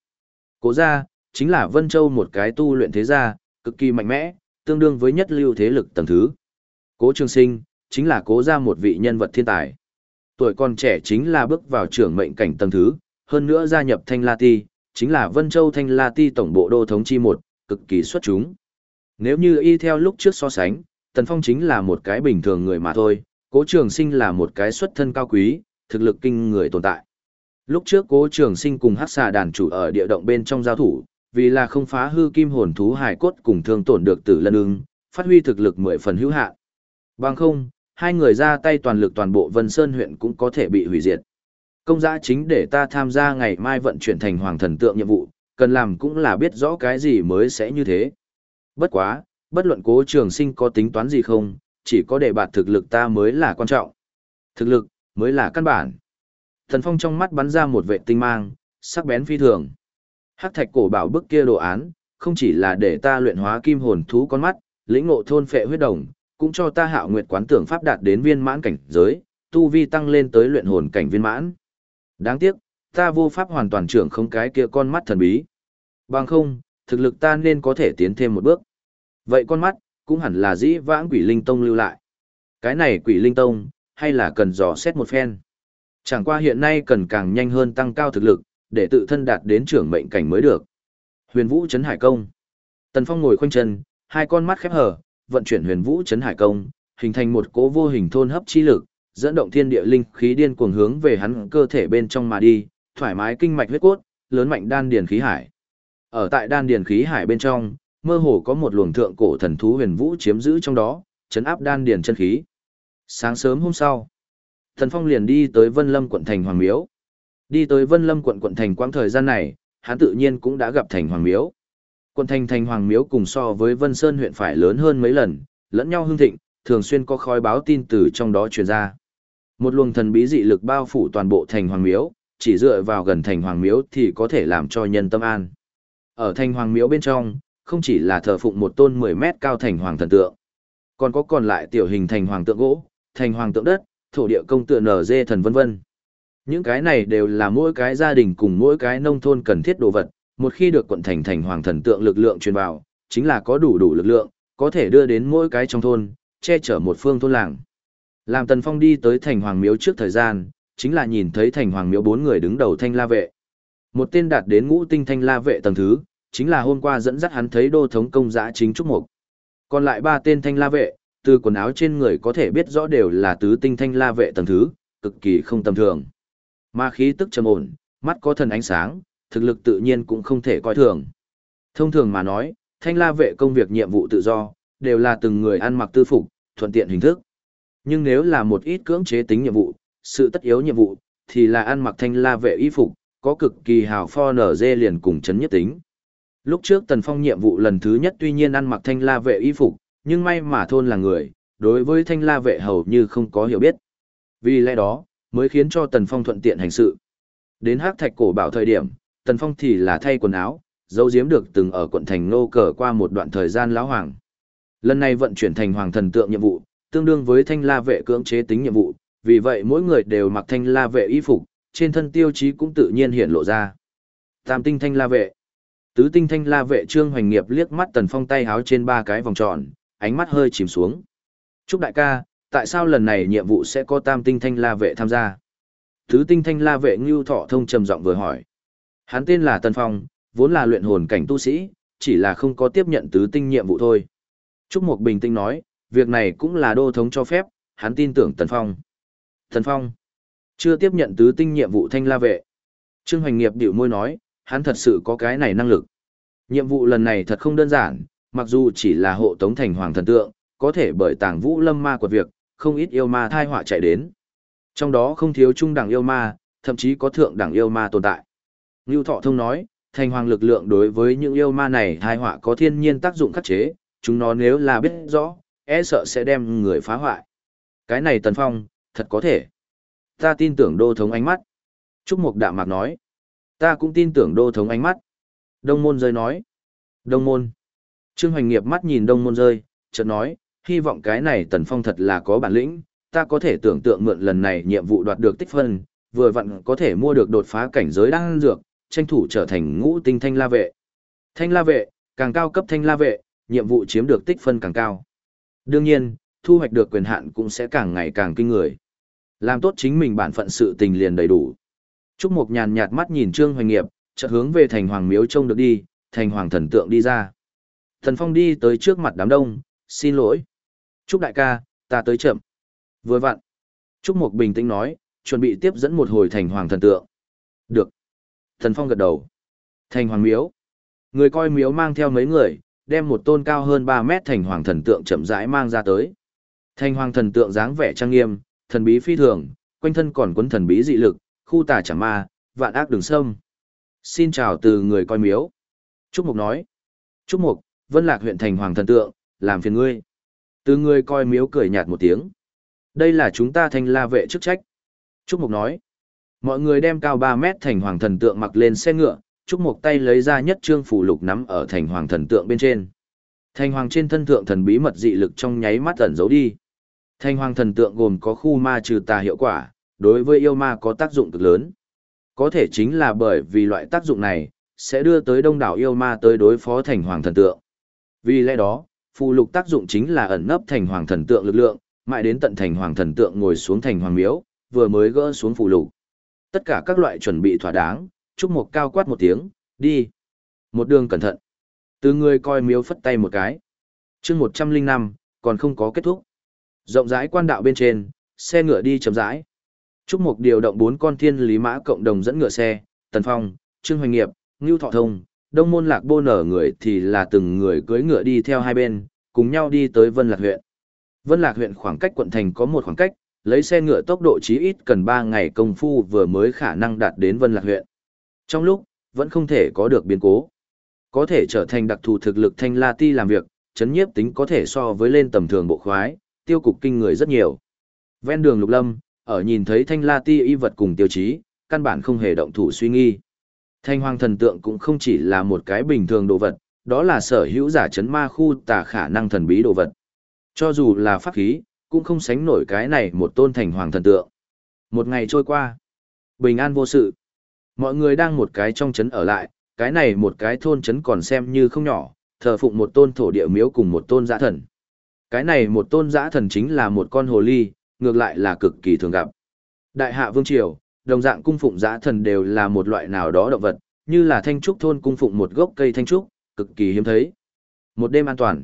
[SPEAKER 1] Cố Gia chính là Vân Châu một cái tu luyện thế gia, cực kỳ mạnh mẽ, tương đương với nhất lưu thế lực tầng thứ. Cố Trường Sinh, chính là cố Gia một vị nhân vật thiên tài. Tuổi còn trẻ chính là bước vào trưởng mệnh cảnh tầng thứ, hơn nữa gia nhập Thanh La Ti, chính là Vân Châu Thanh La Ti tổng bộ đô thống chi một, cực kỳ xuất chúng. Nếu như y theo lúc trước so sánh, Tần Phong chính là một cái bình thường người mà thôi, Cố Trường Sinh là một cái xuất thân cao quý, thực lực kinh người tồn tại. Lúc trước Cố Trường Sinh cùng Hắc Xà đàn chủ ở địa động bên trong giao thủ, vì là không phá hư kim hồn thú hải cốt cùng thương tổn được tử lân ưng, phát huy thực lực mười phần hữu hạn. Bằng không, hai người ra tay toàn lực toàn bộ Vân Sơn huyện cũng có thể bị hủy diệt. Công giá chính để ta tham gia ngày mai vận chuyển thành hoàng thần tượng nhiệm vụ, cần làm cũng là biết rõ cái gì mới sẽ như thế. Bất quá, bất luận cố trường sinh có tính toán gì không, chỉ có để bạt thực lực ta mới là quan trọng. Thực lực, mới là căn bản. Thần Phong trong mắt bắn ra một vệ tinh mang, sắc bén phi thường. Hắc thạch cổ bảo bức kia đồ án, không chỉ là để ta luyện hóa kim hồn thú con mắt, lĩnh ngộ thôn phệ huyết đồng, cũng cho ta hạo nguyệt quán tưởng pháp đạt đến viên mãn cảnh giới, tu vi tăng lên tới luyện hồn cảnh viên mãn. Đáng tiếc, ta vô pháp hoàn toàn trưởng không cái kia con mắt thần bí. Bằng không, thực lực ta nên có thể tiến thêm một bước. Vậy con mắt, cũng hẳn là dĩ vãng quỷ linh tông lưu lại. Cái này quỷ linh tông, hay là cần dò xét một phen. Chẳng qua hiện nay cần càng nhanh hơn tăng cao thực lực, để tự thân đạt đến trưởng mệnh cảnh mới được. Huyền Vũ Trấn Hải Công. Tần Phong ngồi khoanh chân, hai con mắt khép hờ, vận chuyển Huyền Vũ Trấn Hải Công, hình thành một cỗ vô hình thôn hấp chi lực, dẫn động thiên địa linh khí điên cuồng hướng về hắn cơ thể bên trong mà đi, thoải mái kinh mạch huyết cốt, lớn mạnh đan điền khí hải. Ở tại đan điền khí hải bên trong, mơ hồ có một luồng thượng cổ thần thú Huyền Vũ chiếm giữ trong đó, chấn áp đan điền chân khí. Sáng sớm hôm sau, Thần Phong liền đi tới Vân Lâm quận thành Hoàng Miếu. Đi tới Vân Lâm quận quận thành quãng thời gian này, hắn tự nhiên cũng đã gặp thành Hoàng Miếu. Quận thành thành Hoàng Miếu cùng so với Vân Sơn huyện phải lớn hơn mấy lần, lẫn nhau hưng thịnh, thường xuyên có khói báo tin từ trong đó truyền ra. Một luồng thần bí dị lực bao phủ toàn bộ thành Hoàng Miếu, chỉ dựa vào gần thành Hoàng Miếu thì có thể làm cho nhân tâm an. Ở thành Hoàng Miếu bên trong, không chỉ là thờ phụng một tôn 10 mét cao thành Hoàng thần tượng, còn có còn lại tiểu hình thành Hoàng tượng gỗ, thành Hoàng tượng đất, thổ địa công tựa nở dê thần vân vân. Những cái này đều là mỗi cái gia đình cùng mỗi cái nông thôn cần thiết đồ vật, một khi được quận thành thành hoàng thần tượng lực lượng truyền vào, chính là có đủ đủ lực lượng, có thể đưa đến mỗi cái trong thôn, che chở một phương thôn làng. Làm Tần Phong đi tới thành hoàng miếu trước thời gian, chính là nhìn thấy thành hoàng miếu bốn người đứng đầu thanh la vệ. Một tên đạt đến ngũ tinh thanh la vệ tầng thứ, chính là hôm qua dẫn dắt hắn thấy đô thống công giã chính trúc mục. Còn lại ba tên thanh la vệ, từ quần áo trên người có thể biết rõ đều là tứ tinh thanh la vệ tầng thứ, cực kỳ không tầm thường. ma khí tức trầm ổn, mắt có thần ánh sáng, thực lực tự nhiên cũng không thể coi thường. Thông thường mà nói, thanh la vệ công việc nhiệm vụ tự do, đều là từng người ăn mặc tư phục, thuận tiện hình thức. Nhưng nếu là một ít cưỡng chế tính nhiệm vụ, sự tất yếu nhiệm vụ, thì là ăn mặc thanh la vệ y phục, có cực kỳ hào pho nở dê liền cùng chấn nhất tính. Lúc trước Tần Phong nhiệm vụ lần thứ nhất tuy nhiên ăn mặc thanh la vệ y phục, nhưng may mà thôn là người, đối với thanh la vệ hầu như không có hiểu biết. Vì lẽ đó, mới khiến cho Tần Phong thuận tiện hành sự. Đến hắc thạch cổ bảo thời điểm, Tần Phong thì là thay quần áo, dấu giếm được từng ở quận thành nô cờ qua một đoạn thời gian lão hoàng. Lần này vận chuyển thành hoàng thần tượng nhiệm vụ, tương đương với thanh la vệ cưỡng chế tính nhiệm vụ, vì vậy mỗi người đều mặc thanh la vệ y phục, trên thân tiêu chí cũng tự nhiên hiện lộ ra. Tam tinh thanh la vệ. Tứ tinh thanh la vệ trương hoành nghiệp liếc mắt tần phong tay háo trên ba cái vòng tròn, ánh mắt hơi chìm xuống. Trúc đại ca, tại sao lần này nhiệm vụ sẽ có tam tinh thanh la vệ tham gia? Tứ tinh thanh la vệ ngưu thọ thông trầm giọng vừa hỏi. Hắn tên là Tần Phong, vốn là luyện hồn cảnh tu sĩ, chỉ là không có tiếp nhận tứ tinh nhiệm vụ thôi. Trúc Mục bình tĩnh nói, việc này cũng là đô thống cho phép, hắn tin tưởng Tần Phong. Tần Phong, chưa tiếp nhận tứ tinh nhiệm vụ thanh la vệ. Trương Hoành Nghiệp điệu môi nói, hắn thật sự có cái này năng lực. Nhiệm vụ lần này thật không đơn giản, mặc dù chỉ là hộ tống thành hoàng thần tượng, có thể bởi tàng vũ lâm ma của việc, không ít yêu ma thai họa chạy đến. Trong đó không thiếu trung đẳng yêu ma, thậm chí có thượng đẳng yêu ma tồn tại. Ngưu Thọ Thông nói, thành hoàng lực lượng đối với những yêu ma này thai họa có thiên nhiên tác dụng khắc chế, chúng nó nếu là biết rõ, e sợ sẽ đem người phá hoại. Cái này Tần Phong, thật có thể. Ta tin tưởng đô thống ánh mắt. Trúc Mục Đạm Mạc nói. Ta cũng tin tưởng đô thống ánh mắt. Đông môn rơi nói. Đông môn. Trương Hoành nghiệp mắt nhìn đông môn rơi, chợt nói, hy vọng cái này Tần Phong thật là có bản lĩnh, ta có thể tưởng tượng mượn lần này nhiệm vụ đoạt được tích phân, vừa vặn có thể mua được đột phá cảnh giới đang dược, tranh thủ trở thành ngũ tinh thanh la vệ. Thanh la vệ, càng cao cấp thanh la vệ, nhiệm vụ chiếm được tích phân càng cao. Đương nhiên, thu hoạch được quyền hạn cũng sẽ càng ngày càng kinh người. Làm tốt chính mình bản phận sự tình liền đầy đủ. Trúc Mộc nhàn nhạt mắt nhìn Trương Hoành Nghiệp, chợt hướng về thành hoàng miếu trông được đi, thành hoàng thần tượng đi ra. Thần Phong đi tới trước mặt đám đông, xin lỗi. Trúc đại ca, ta tới chậm. Vừa vặn. Trúc Mục bình tĩnh nói, chuẩn bị tiếp dẫn một hồi thành hoàng thần tượng. Được. Thần Phong gật đầu. Thành hoàng miếu. Người coi miếu mang theo mấy người, đem một tôn cao hơn 3 mét thành hoàng thần tượng chậm rãi mang ra tới. Thành hoàng thần tượng dáng vẻ trang nghiêm, thần bí phi thường, quanh thân còn cuốn thần bí dị lực, khu tà chẳng ma, vạn ác đường sâm. Xin chào từ người coi miếu. Trúc Mục nói. Trúc Mục, Vân Lạc huyện thành hoàng thần tượng, làm phiền ngươi. Từ ngươi coi miếu cười nhạt một tiếng. Đây là chúng ta thành la vệ chức trách. Trúc Mục nói. Mọi người đem cao 3 mét thành hoàng thần tượng mặc lên xe ngựa, Trúc Mục tay lấy ra nhất trương phủ lục nắm ở thành hoàng thần tượng bên trên. Thành hoàng trên thân thượng thần bí mật dị lực trong nháy mắt ẩn giấu đi. Thành hoàng thần tượng gồm có khu ma trừ tà hiệu quả, đối với yêu ma có tác dụng cực lớn. Có thể chính là bởi vì loại tác dụng này, sẽ đưa tới đông đảo yêu ma tới đối phó thành hoàng thần tượng. Vì lẽ đó, phù lục tác dụng chính là ẩn nấp thành hoàng thần tượng lực lượng, mãi đến tận thành hoàng thần tượng ngồi xuống thành hoàng miếu, vừa mới gỡ xuống phù lục. Tất cả các loại chuẩn bị thỏa đáng, chúc một cao quát một tiếng, đi. Một đường cẩn thận. Từ người coi miếu phất tay một cái. chương 105, còn không có kết thúc. Rộng rãi quan đạo bên trên, xe ngựa đi chậm rãi. Trúc Mục điều động bốn con thiên lý mã cộng đồng dẫn ngựa xe, Tần Phong, Trương Hoành Nghiệp, Ngưu Thọ Thông, Đông Môn Lạc Bô nở người thì là từng người cưỡi ngựa đi theo hai bên, cùng nhau đi tới Vân Lạc huyện. Vân Lạc huyện khoảng cách quận thành có một khoảng cách, lấy xe ngựa tốc độ chí ít cần 3 ngày công phu vừa mới khả năng đạt đến Vân Lạc huyện. Trong lúc, vẫn không thể có được biến cố. Có thể trở thành đặc thù thực lực thanh la ti làm việc, chấn nhiếp tính có thể so với lên tầm thường bộ khoái, tiêu cục kinh người rất nhiều. Ven đường Lục Lâm, ở nhìn thấy thanh la ti y vật cùng tiêu chí, căn bản không hề động thủ suy nghi. Thanh hoàng thần tượng cũng không chỉ là một cái bình thường đồ vật, đó là sở hữu giả chấn ma khu tà khả năng thần bí đồ vật. Cho dù là pháp khí, cũng không sánh nổi cái này một tôn thành hoàng thần tượng. Một ngày trôi qua, bình an vô sự. Mọi người đang một cái trong chấn ở lại, cái này một cái thôn chấn còn xem như không nhỏ, thờ phụng một tôn thổ địa miếu cùng một tôn giã thần. Cái này một tôn giã thần chính là một con hồ ly, ngược lại là cực kỳ thường gặp. Đại hạ vương triều, đồng dạng cung phụng giã thần đều là một loại nào đó động vật, như là thanh trúc thôn cung phụng một gốc cây thanh trúc, cực kỳ hiếm thấy. Một đêm an toàn.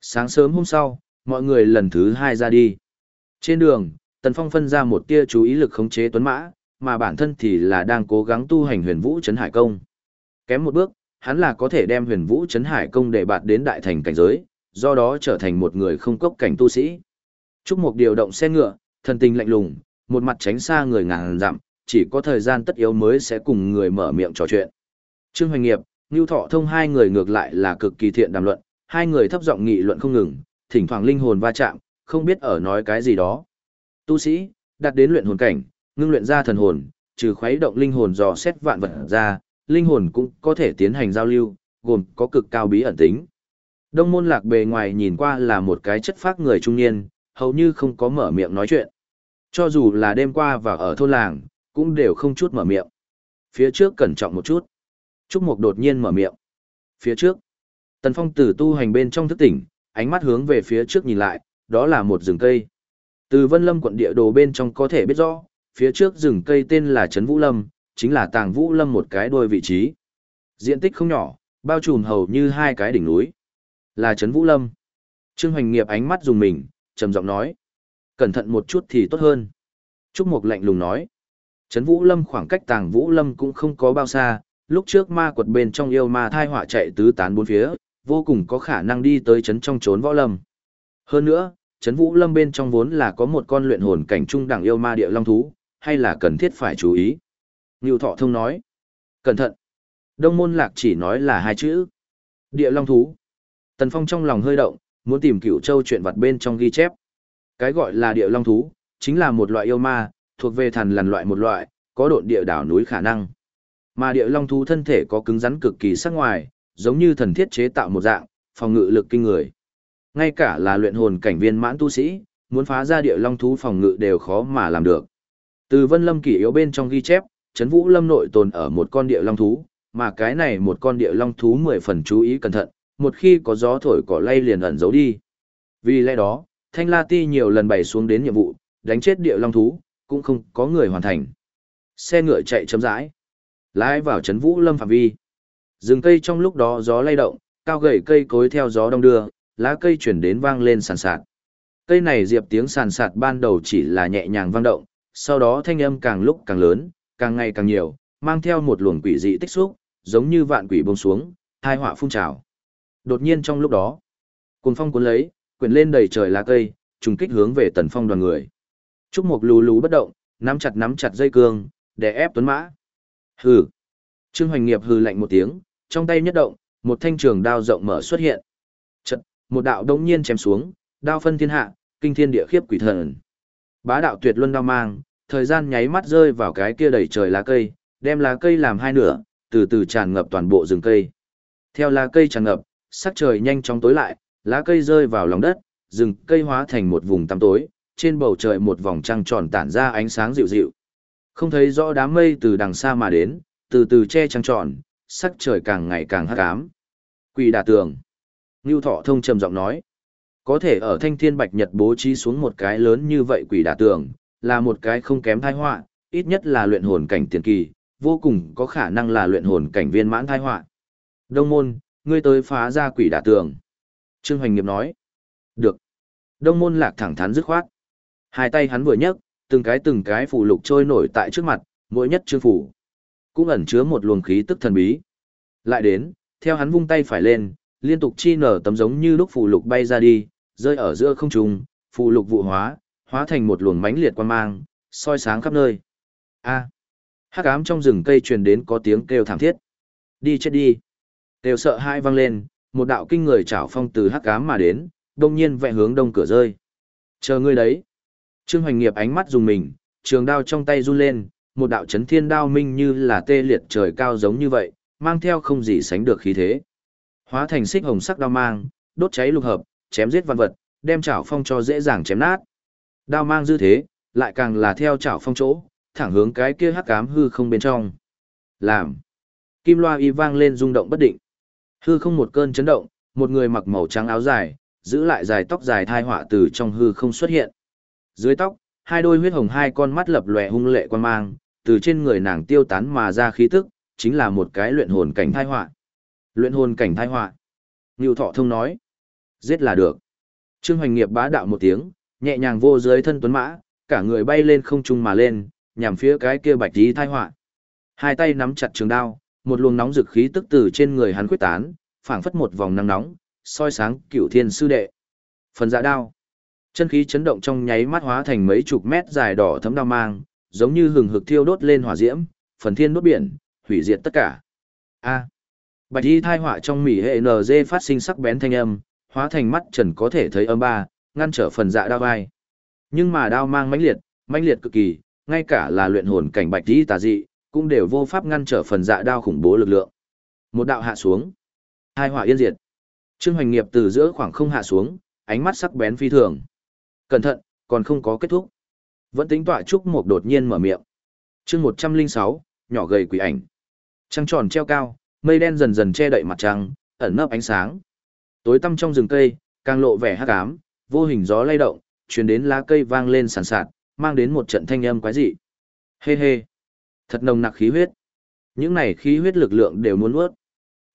[SPEAKER 1] Sáng sớm hôm sau, mọi người lần thứ hai ra đi. Trên đường, Tần Phong phân ra một tia chú ý lực khống chế tuấn mã, mà bản thân thì là đang cố gắng tu hành huyền vũ chấn hải công. Kém một bước, hắn là có thể đem huyền vũ chấn hải công để bạt đến đại thành cảnh giới, do đó trở thành một người không cốc cảnh tu sĩ. Trúc Mục điều động xe ngựa, thần tình lạnh lùng, một mặt tránh xa người ngàn dặm, chỉ có thời gian tất yếu mới sẽ cùng người mở miệng trò chuyện. Trương Hoành Nghiệp, Nưu Thọ Thông hai người ngược lại là cực kỳ thiện đàm luận, hai người thấp giọng nghị luận không ngừng, thỉnh thoảng linh hồn va chạm, không biết ở nói cái gì đó. Tu sĩ, đạt đến luyện hồn cảnh, ngưng luyện ra thần hồn, trừ khuấy động linh hồn dò xét vạn vật ra, linh hồn cũng có thể tiến hành giao lưu, gồm có cực cao bí ẩn tính. Đông môn lạc bề ngoài nhìn qua là một cái chất phác người trung niên, hầu như không có mở miệng nói chuyện. Cho dù là đêm qua và ở thôn làng, cũng đều không chút mở miệng. Phía trước cẩn trọng một chút. Trúc Mục đột nhiên mở miệng. Phía trước. Tần Phong từ tu hành bên trong thức tỉnh, ánh mắt hướng về phía trước nhìn lại, đó là một rừng cây. Từ Vân Lâm quận địa đồ bên trong có thể biết rõ, phía trước rừng cây tên là Trấn Vũ Lâm, chính là Tàng Vũ Lâm một cái đôi vị trí. Diện tích không nhỏ, bao trùm hầu như hai cái đỉnh núi. Là Trấn Vũ Lâm. Trương Hoành Nghiệp ánh mắt dùng mình, trầm giọng nói. Cẩn thận một chút thì tốt hơn. Trúc Mộc lạnh lùng nói. Trấn Vũ Lâm khoảng cách Tàng Vũ Lâm cũng không có bao xa, lúc trước ma quật bên trong yêu ma thai họa chạy tứ tán bốn phía, vô cùng có khả năng đi tới trấn trong trốn võ lâm. Hơn nữa, trấn Vũ Lâm bên trong vốn là có một con luyện hồn cảnh trung đẳng yêu ma địa long thú, hay là cần thiết phải chú ý. Ngưu Thọ Thông nói. Cẩn thận. Đông Môn Lạc chỉ nói là hai chữ. Địa long thú. Tần Phong trong lòng hơi động, muốn tìm cựu châu chuyện vặt bên trong ghi chép. Cái gọi là địa long thú, chính là một loại yêu ma, thuộc về thần lằn loại một loại, có độn địa đảo núi khả năng. Mà địa long thú thân thể có cứng rắn cực kỳ sắc ngoài, giống như thần thiết chế tạo một dạng, phòng ngự lực kinh người. Ngay cả là luyện hồn cảnh viên mãn tu sĩ, muốn phá ra địa long thú phòng ngự đều khó mà làm được. Từ Vân Lâm kỷ yếu bên trong ghi chép, Trấn Vũ Lâm nội tồn ở một con địa long thú, mà cái này một con địa long thú mười phần chú ý cẩn thận, một khi có gió thổi cỏ lay liền ẩn giấu đi. Vì lẽ đó, Thanh La Ti nhiều lần bày xuống đến nhiệm vụ, đánh chết địa long thú, cũng không có người hoàn thành. Xe ngựa chạy chấm rãi, lái vào Trấn Vũ Lâm phạm vi. Rừng cây trong lúc đó gió lay động, cao gầy cây cối theo gió đông đưa, lá cây chuyển đến vang lên sàn sạt. Cây này diệp tiếng sàn sạt ban đầu chỉ là nhẹ nhàng vang động, sau đó thanh âm càng lúc càng lớn, càng ngày càng nhiều, mang theo một luồng quỷ dị tích xúc, giống như vạn quỷ buông xuống, hai họa phun trào. Đột nhiên trong lúc đó, cuồng phong cuốn lấy, quyển lên đầy trời lá cây, trùng kích hướng về tần phong đoàn người. Trúc Mục lù lù bất động, nắm chặt nắm chặt dây cương, để ép tuấn mã. Hừ. Trương Hoành Nghiệp hừ lạnh một tiếng, trong tay nhất động, một thanh trường đao rộng mở xuất hiện. Chật, một đạo đống nhiên chém xuống, đao phân thiên hạ, kinh thiên địa khiếp quỷ thần. Bá đạo tuyệt luân đao mang, thời gian nháy mắt rơi vào cái kia đầy trời lá cây, đem lá cây làm hai nửa, từ từ tràn ngập toàn bộ rừng cây. Theo lá cây tràn ngập, sắc trời nhanh chóng tối lại, lá cây rơi vào lòng đất, rừng cây hóa thành một vùng tăm tối, trên bầu trời một vòng trăng tròn tản ra ánh sáng dịu dịu. Không thấy rõ đám mây từ đằng xa mà đến, từ từ che trăng tròn, sắc trời càng ngày càng hắc ám. Quỷ đà tường. Ngưu Thọ Thông trầm giọng nói. Có thể ở thanh thiên bạch nhật bố trí xuống một cái lớn như vậy quỷ đà tường, là một cái không kém thai họa, ít nhất là luyện hồn cảnh tiền kỳ, vô cùng có khả năng là luyện hồn cảnh viên mãn thai họa. Đông môn, ngươi tới phá ra quỷ đả tường. Trương Hoành Nghiệp nói. Được. Đông môn lạc thẳng thắn dứt khoát. Hai tay hắn vừa nhấc, từng cái từng cái phù lục trôi nổi tại trước mặt, mỗi nhất chương phủ. Cũng ẩn chứa một luồng khí tức thần bí. Lại đến, theo hắn vung tay phải lên, liên tục chi nở tấm giống như lúc phù lục bay ra đi, rơi ở giữa không trung, phù lục vụ hóa, hóa thành một luồng mãnh liệt quan mang, soi sáng khắp nơi. A. Hắc ám trong rừng cây truyền đến có tiếng kêu thảm thiết. Đi chết đi. Đều sợ hai vang lên, một đạo kinh người chảo phong từ hắc cám mà đến, đông nhiên vẽ hướng đông cửa rơi. Chờ ngươi đấy. Trương Hoành Nghiệp ánh mắt dùng mình, trường đao trong tay run lên, một đạo chấn thiên đao minh như là tê liệt trời cao giống như vậy, mang theo không gì sánh được khí thế. Hóa thành xích hồng sắc đao mang, đốt cháy lục hợp, chém giết văn vật, đem chảo phong cho dễ dàng chém nát. Đao mang dư thế, lại càng là theo chảo phong chỗ, thẳng hướng cái kia hắc ám hư không bên trong. Làm. Kim loa y vang lên rung động bất định. Hư không một cơn chấn động, một người mặc màu trắng áo dài, giữ lại dài tóc dài thai họa từ trong hư không xuất hiện. Dưới tóc, hai đôi huyết hồng hai con mắt lập lòe hung lệ quan mang, từ trên người nàng tiêu tán mà ra khí tức, chính là một cái luyện hồn cảnh thai họa. Luyện hồn cảnh thai họa. Ngưu Thọ Thông nói, giết là được. Trương Hoành Nghiệp bá đạo một tiếng, nhẹ nhàng vô dưới thân tuấn mã, cả người bay lên không trung mà lên, nhằm phía cái kia bạch tí thai họa. Hai tay nắm chặt trường đao, một luồng nóng dực khí tức từ trên người hắn quyết tán, phảng phất một vòng nắng nóng, soi sáng cửu thiên sư đệ. Phần dạ đao. Chân khí chấn động trong nháy mắt hóa thành mấy chục mét dài đỏ thấm đao mang, giống như hừng hực thiêu đốt lên hỏa diễm, phần thiên đốt biển, hủy diệt tất cả. A. Bạch y thai họa trong mỉ hệ NG phát sinh sắc bén thanh âm, hóa thành mắt trần có thể thấy âm ba, ngăn trở phần dạ đao vai. Nhưng mà đao mang mãnh liệt, mãnh liệt cực kỳ, ngay cả là luyện hồn cảnh bạch y tà dị, cũng đều vô pháp ngăn trở phần dạ đao khủng bố lực lượng. Một đạo hạ xuống, hai hỏa yên diệt. Trương Hoành Nghiệp từ giữa khoảng không hạ xuống, ánh mắt sắc bén phi thường. Cẩn thận, còn không có kết thúc. Vẫn tính tọa trúc một đột nhiên mở miệng. Chương 106, nhỏ gầy quỷ ảnh. Trăng tròn treo cao, mây đen dần dần che đậy mặt trăng, ẩn nấp ánh sáng. Tối tăm trong rừng cây, càng lộ vẻ hắc ám, vô hình gió lay động, truyền đến lá cây vang lên sàn sạt, mang đến một trận thanh âm quái dị. Hê hê, thật nồng nặc khí huyết. Những này khí huyết lực lượng đều muốn nuốt.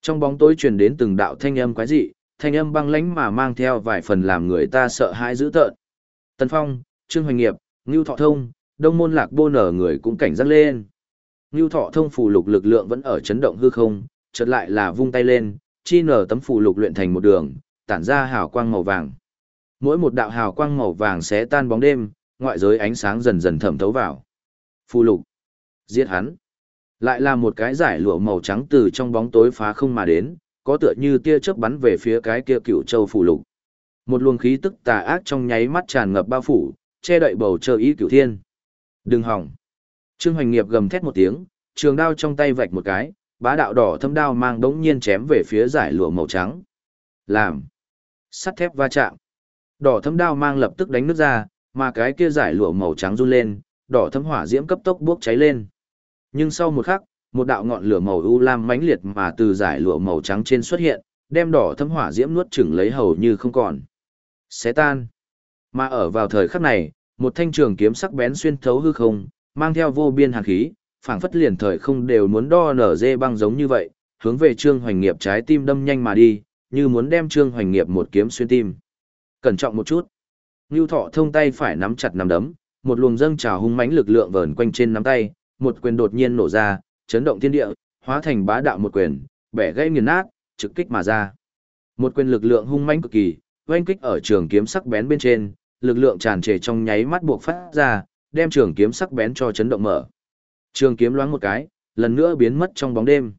[SPEAKER 1] Trong bóng tối truyền đến từng đạo thanh âm quái dị, thanh âm băng lãnh mà mang theo vài phần làm người ta sợ hãi dữ tợn. Tần Phong, Trương Hoành Nghiệp, Ngưu Thọ Thông, Đông Môn Lạc Bô nở người cũng cảnh giác lên. Ngưu Thọ Thông phù lục lực lượng vẫn ở chấn động hư không, chợt lại là vung tay lên, chi nở tấm phù lục luyện thành một đường, tản ra hào quang màu vàng. Mỗi một đạo hào quang màu vàng sẽ tan bóng đêm, ngoại giới ánh sáng dần dần thẩm thấu vào. Phù lục. Giết hắn. Lại là một cái giải lụa màu trắng từ trong bóng tối phá không mà đến, có tựa như tia chớp bắn về phía cái kia cựu châu phù lục. Một luồng khí tức tà ác trong nháy mắt tràn ngập bao phủ, che đậy bầu trời ý cửu thiên. Đừng hỏng. Trương Hoành Nghiệp gầm thét một tiếng, trường đao trong tay vạch một cái, bá đạo đỏ thâm đao mang đống nhiên chém về phía giải lụa màu trắng. Làm. Sắt thép va chạm. Đỏ thâm đao mang lập tức đánh nước ra, mà cái kia giải lụa màu trắng run lên, đỏ thâm hỏa diễm cấp tốc bốc cháy lên. Nhưng sau một khắc, một đạo ngọn lửa màu u lam mãnh liệt mà từ giải lụa màu trắng trên xuất hiện, đem đỏ thâm hỏa diễm nuốt chửng lấy hầu như không còn. Xé tan. Mà ở vào thời khắc này, một thanh trường kiếm sắc bén xuyên thấu hư không, mang theo vô biên hàn khí, phảng phất liền thời không đều muốn đo nở dê băng giống như vậy, hướng về Trương Hoành Nghiệp trái tim đâm nhanh mà đi, như muốn đem Trương Hoành Nghiệp một kiếm xuyên tim. Cẩn trọng một chút. Nưu Thọ thông tay phải nắm chặt nắm đấm, một luồng dâng trào hung mãnh lực lượng vờn quanh trên nắm tay, một quyền đột nhiên nổ ra, chấn động thiên địa, hóa thành bá đạo một quyền, bẻ gãy nghiền nát, trực kích mà ra. Một quyền lực lượng hung mãnh cực kỳ, oanh kích ở trường kiếm sắc bén bên trên, lực lượng tràn trề trong nháy mắt buộc phát ra, đem trường kiếm sắc bén cho chấn động mở. Trường kiếm loáng một cái, lần nữa biến mất trong bóng đêm.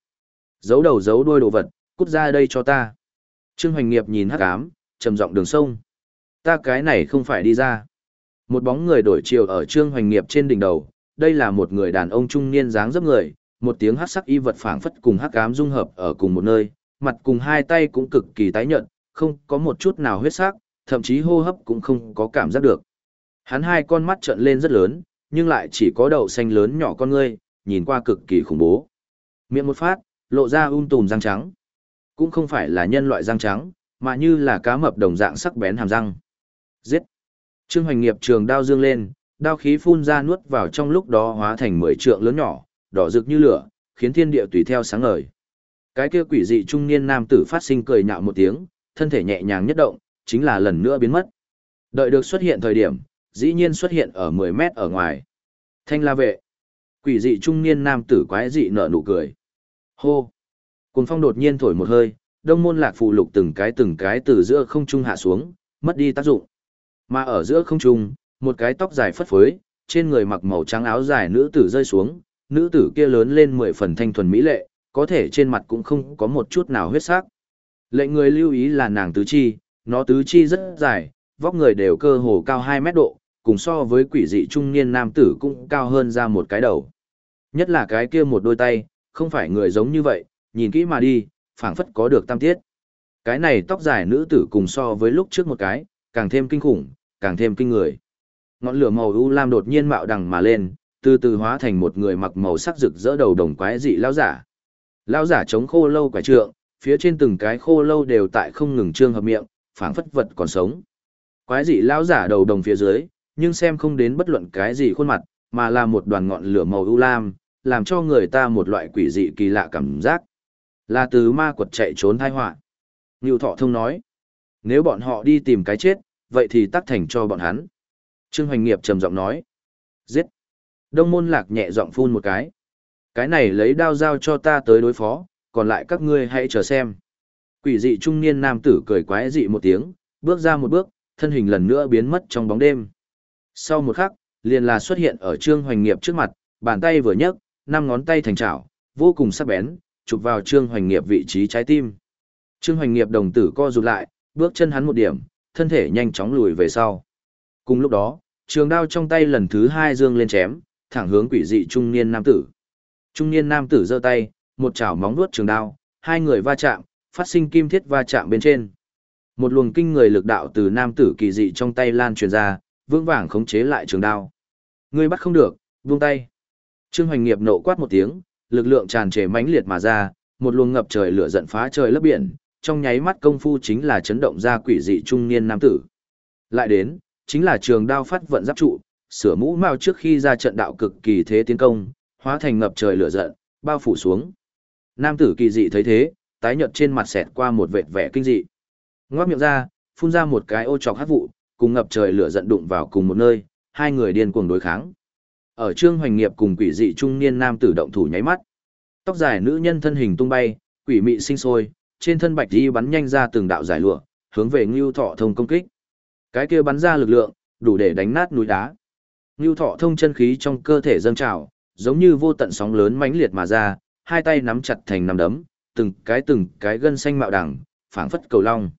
[SPEAKER 1] Giấu đầu giấu đuôi đồ vật, cút ra đây cho ta. Trương Hoành Nghiệp nhìn hắc ám, trầm giọng đường sông. Ta cái này không phải đi ra. Một bóng người đổi chiều ở Trương Hoành Nghiệp trên đỉnh đầu, đây là một người đàn ông trung niên dáng dấp người, một tiếng hắc sắc y vật phảng phất cùng hắc ám dung hợp ở cùng một nơi, mặt cùng hai tay cũng cực kỳ tái nhợt, không có một chút nào huyết sắc, thậm chí hô hấp cũng không có cảm giác được. Hắn hai con mắt trợn lên rất lớn, nhưng lại chỉ có đầu xanh lớn nhỏ con ngươi, nhìn qua cực kỳ khủng bố. Miệng một phát, lộ ra um tùm răng trắng. Cũng không phải là nhân loại răng trắng, mà như là cá mập đồng dạng sắc bén hàm răng. Giết! Trương Hoành Nghiệp trường đao dương lên, đao khí phun ra nuốt vào trong lúc đó hóa thành mười trượng lớn nhỏ, đỏ rực như lửa, khiến thiên địa tùy theo sáng ngời. Cái kia quỷ dị trung niên nam tử phát sinh cười nhạo một tiếng, thân thể nhẹ nhàng nhất động, chính là lần nữa biến mất. Đợi được xuất hiện thời điểm, dĩ nhiên xuất hiện ở 10 mét ở ngoài. Thanh la vệ. Quỷ dị trung niên nam tử quái dị nở nụ cười. Hô. Cùng phong đột nhiên thổi một hơi, đông môn lạc phù lục từng cái từng cái từ giữa không trung hạ xuống, mất đi tác dụng. Mà ở giữa không trung, một cái tóc dài phất phới, trên người mặc màu trắng áo dài nữ tử rơi xuống, nữ tử kia lớn lên mười phần thanh thuần mỹ lệ, có thể trên mặt cũng không có một chút nào huyết sắc. Lệnh người lưu ý là nàng tứ chi, nó tứ chi rất dài, vóc người đều cơ hồ cao 2 mét độ, cùng so với quỷ dị trung niên nam tử cũng cao hơn ra một cái đầu. Nhất là cái kia một đôi tay, không phải người giống như vậy, nhìn kỹ mà đi, phảng phất có được tam tiết. Cái này tóc dài nữ tử cùng so với lúc trước một cái, càng thêm kinh khủng, càng thêm kinh người. Ngọn lửa màu u lam đột nhiên mạo đằng mà lên, từ từ hóa thành một người mặc màu sắc rực rỡ đầu đồng quái dị lão giả. Lão giả chống khô lâu quả trượng, phía trên từng cái khô lâu đều tại không ngừng trương hợp miệng, phảng phất vật còn sống. Quái dị lão giả đầu đồng phía dưới, nhưng xem không đến bất luận cái gì khuôn mặt, mà là một đoàn ngọn lửa màu u lam, làm cho người ta một loại quỷ dị kỳ lạ cảm giác. Là từ ma quật chạy trốn tai họa. Ngưu Thọ Thông nói, nếu bọn họ đi tìm cái chết, vậy thì tắt thành cho bọn hắn. Trương Hoành Nghiệp trầm giọng nói, giết. Đông môn lạc nhẹ giọng phun một cái. Cái này lấy đao giao cho ta tới đối phó, còn lại các ngươi hãy chờ xem. Quỷ dị trung niên nam tử cười quái dị một tiếng, bước ra một bước, thân hình lần nữa biến mất trong bóng đêm. Sau một khắc, liền là xuất hiện ở Trương Hoành Nghiệp trước mặt, bàn tay vừa nhấc, năm ngón tay thành chảo, vô cùng sắc bén, chụp vào Trương Hoành Nghiệp vị trí trái tim. Trương Hoành Nghiệp đồng tử co rụt lại, bước chân hắn một điểm, thân thể nhanh chóng lùi về sau. Cùng lúc đó, trường đao trong tay lần thứ hai dương lên chém, thẳng hướng quỷ dị trung niên nam tử. Trung niên nam tử giơ tay, một chảo móng vuốt trường đao, hai người va chạm, phát sinh kim thiết va chạm bên trên. Một luồng kinh người lực đạo từ nam tử kỳ dị trong tay lan truyền ra, vững vàng khống chế lại trường đao. Ngươi bắt không được, buông tay. Trương Hoành Nghiệp nộ quát một tiếng, lực lượng tràn trề mãnh liệt mà ra, một luồng ngập trời lửa giận phá trời lấp biển, trong nháy mắt công phu chính là chấn động ra quỷ dị trung niên nam tử. Lại đến, chính là trường đao phát vận giáp trụ, sửa mũ mao trước khi ra trận đạo cực kỳ thế tiến công, hóa thành ngập trời lửa giận, bao phủ xuống. Nam tử kỳ dị thấy thế, tái nhợt trên mặt xẹt qua một vệt vẻ kinh dị. Ngoác miệng ra, phun ra một cái ô trọc hát vụ, cùng ngập trời lửa giận đụng vào cùng một nơi, hai người điên cuồng đối kháng. Ở Trương Hoành Nghiệp cùng quỷ dị trung niên nam tử động thủ nháy mắt. Tóc dài nữ nhân thân hình tung bay, quỷ mị sinh sôi, trên thân bạch y bắn nhanh ra từng đạo giải lụa, hướng về Ngưu Thọ Thông công kích. Cái kia bắn ra lực lượng, đủ để đánh nát núi đá. Ngưu Thọ Thông chân khí trong cơ thể dâng trào, giống như vô tận sóng lớn mãnh liệt mà ra, hai tay nắm chặt thành nắm đấm, từng cái từng cái gân xanh mạo đẳng phảng phất cầu long.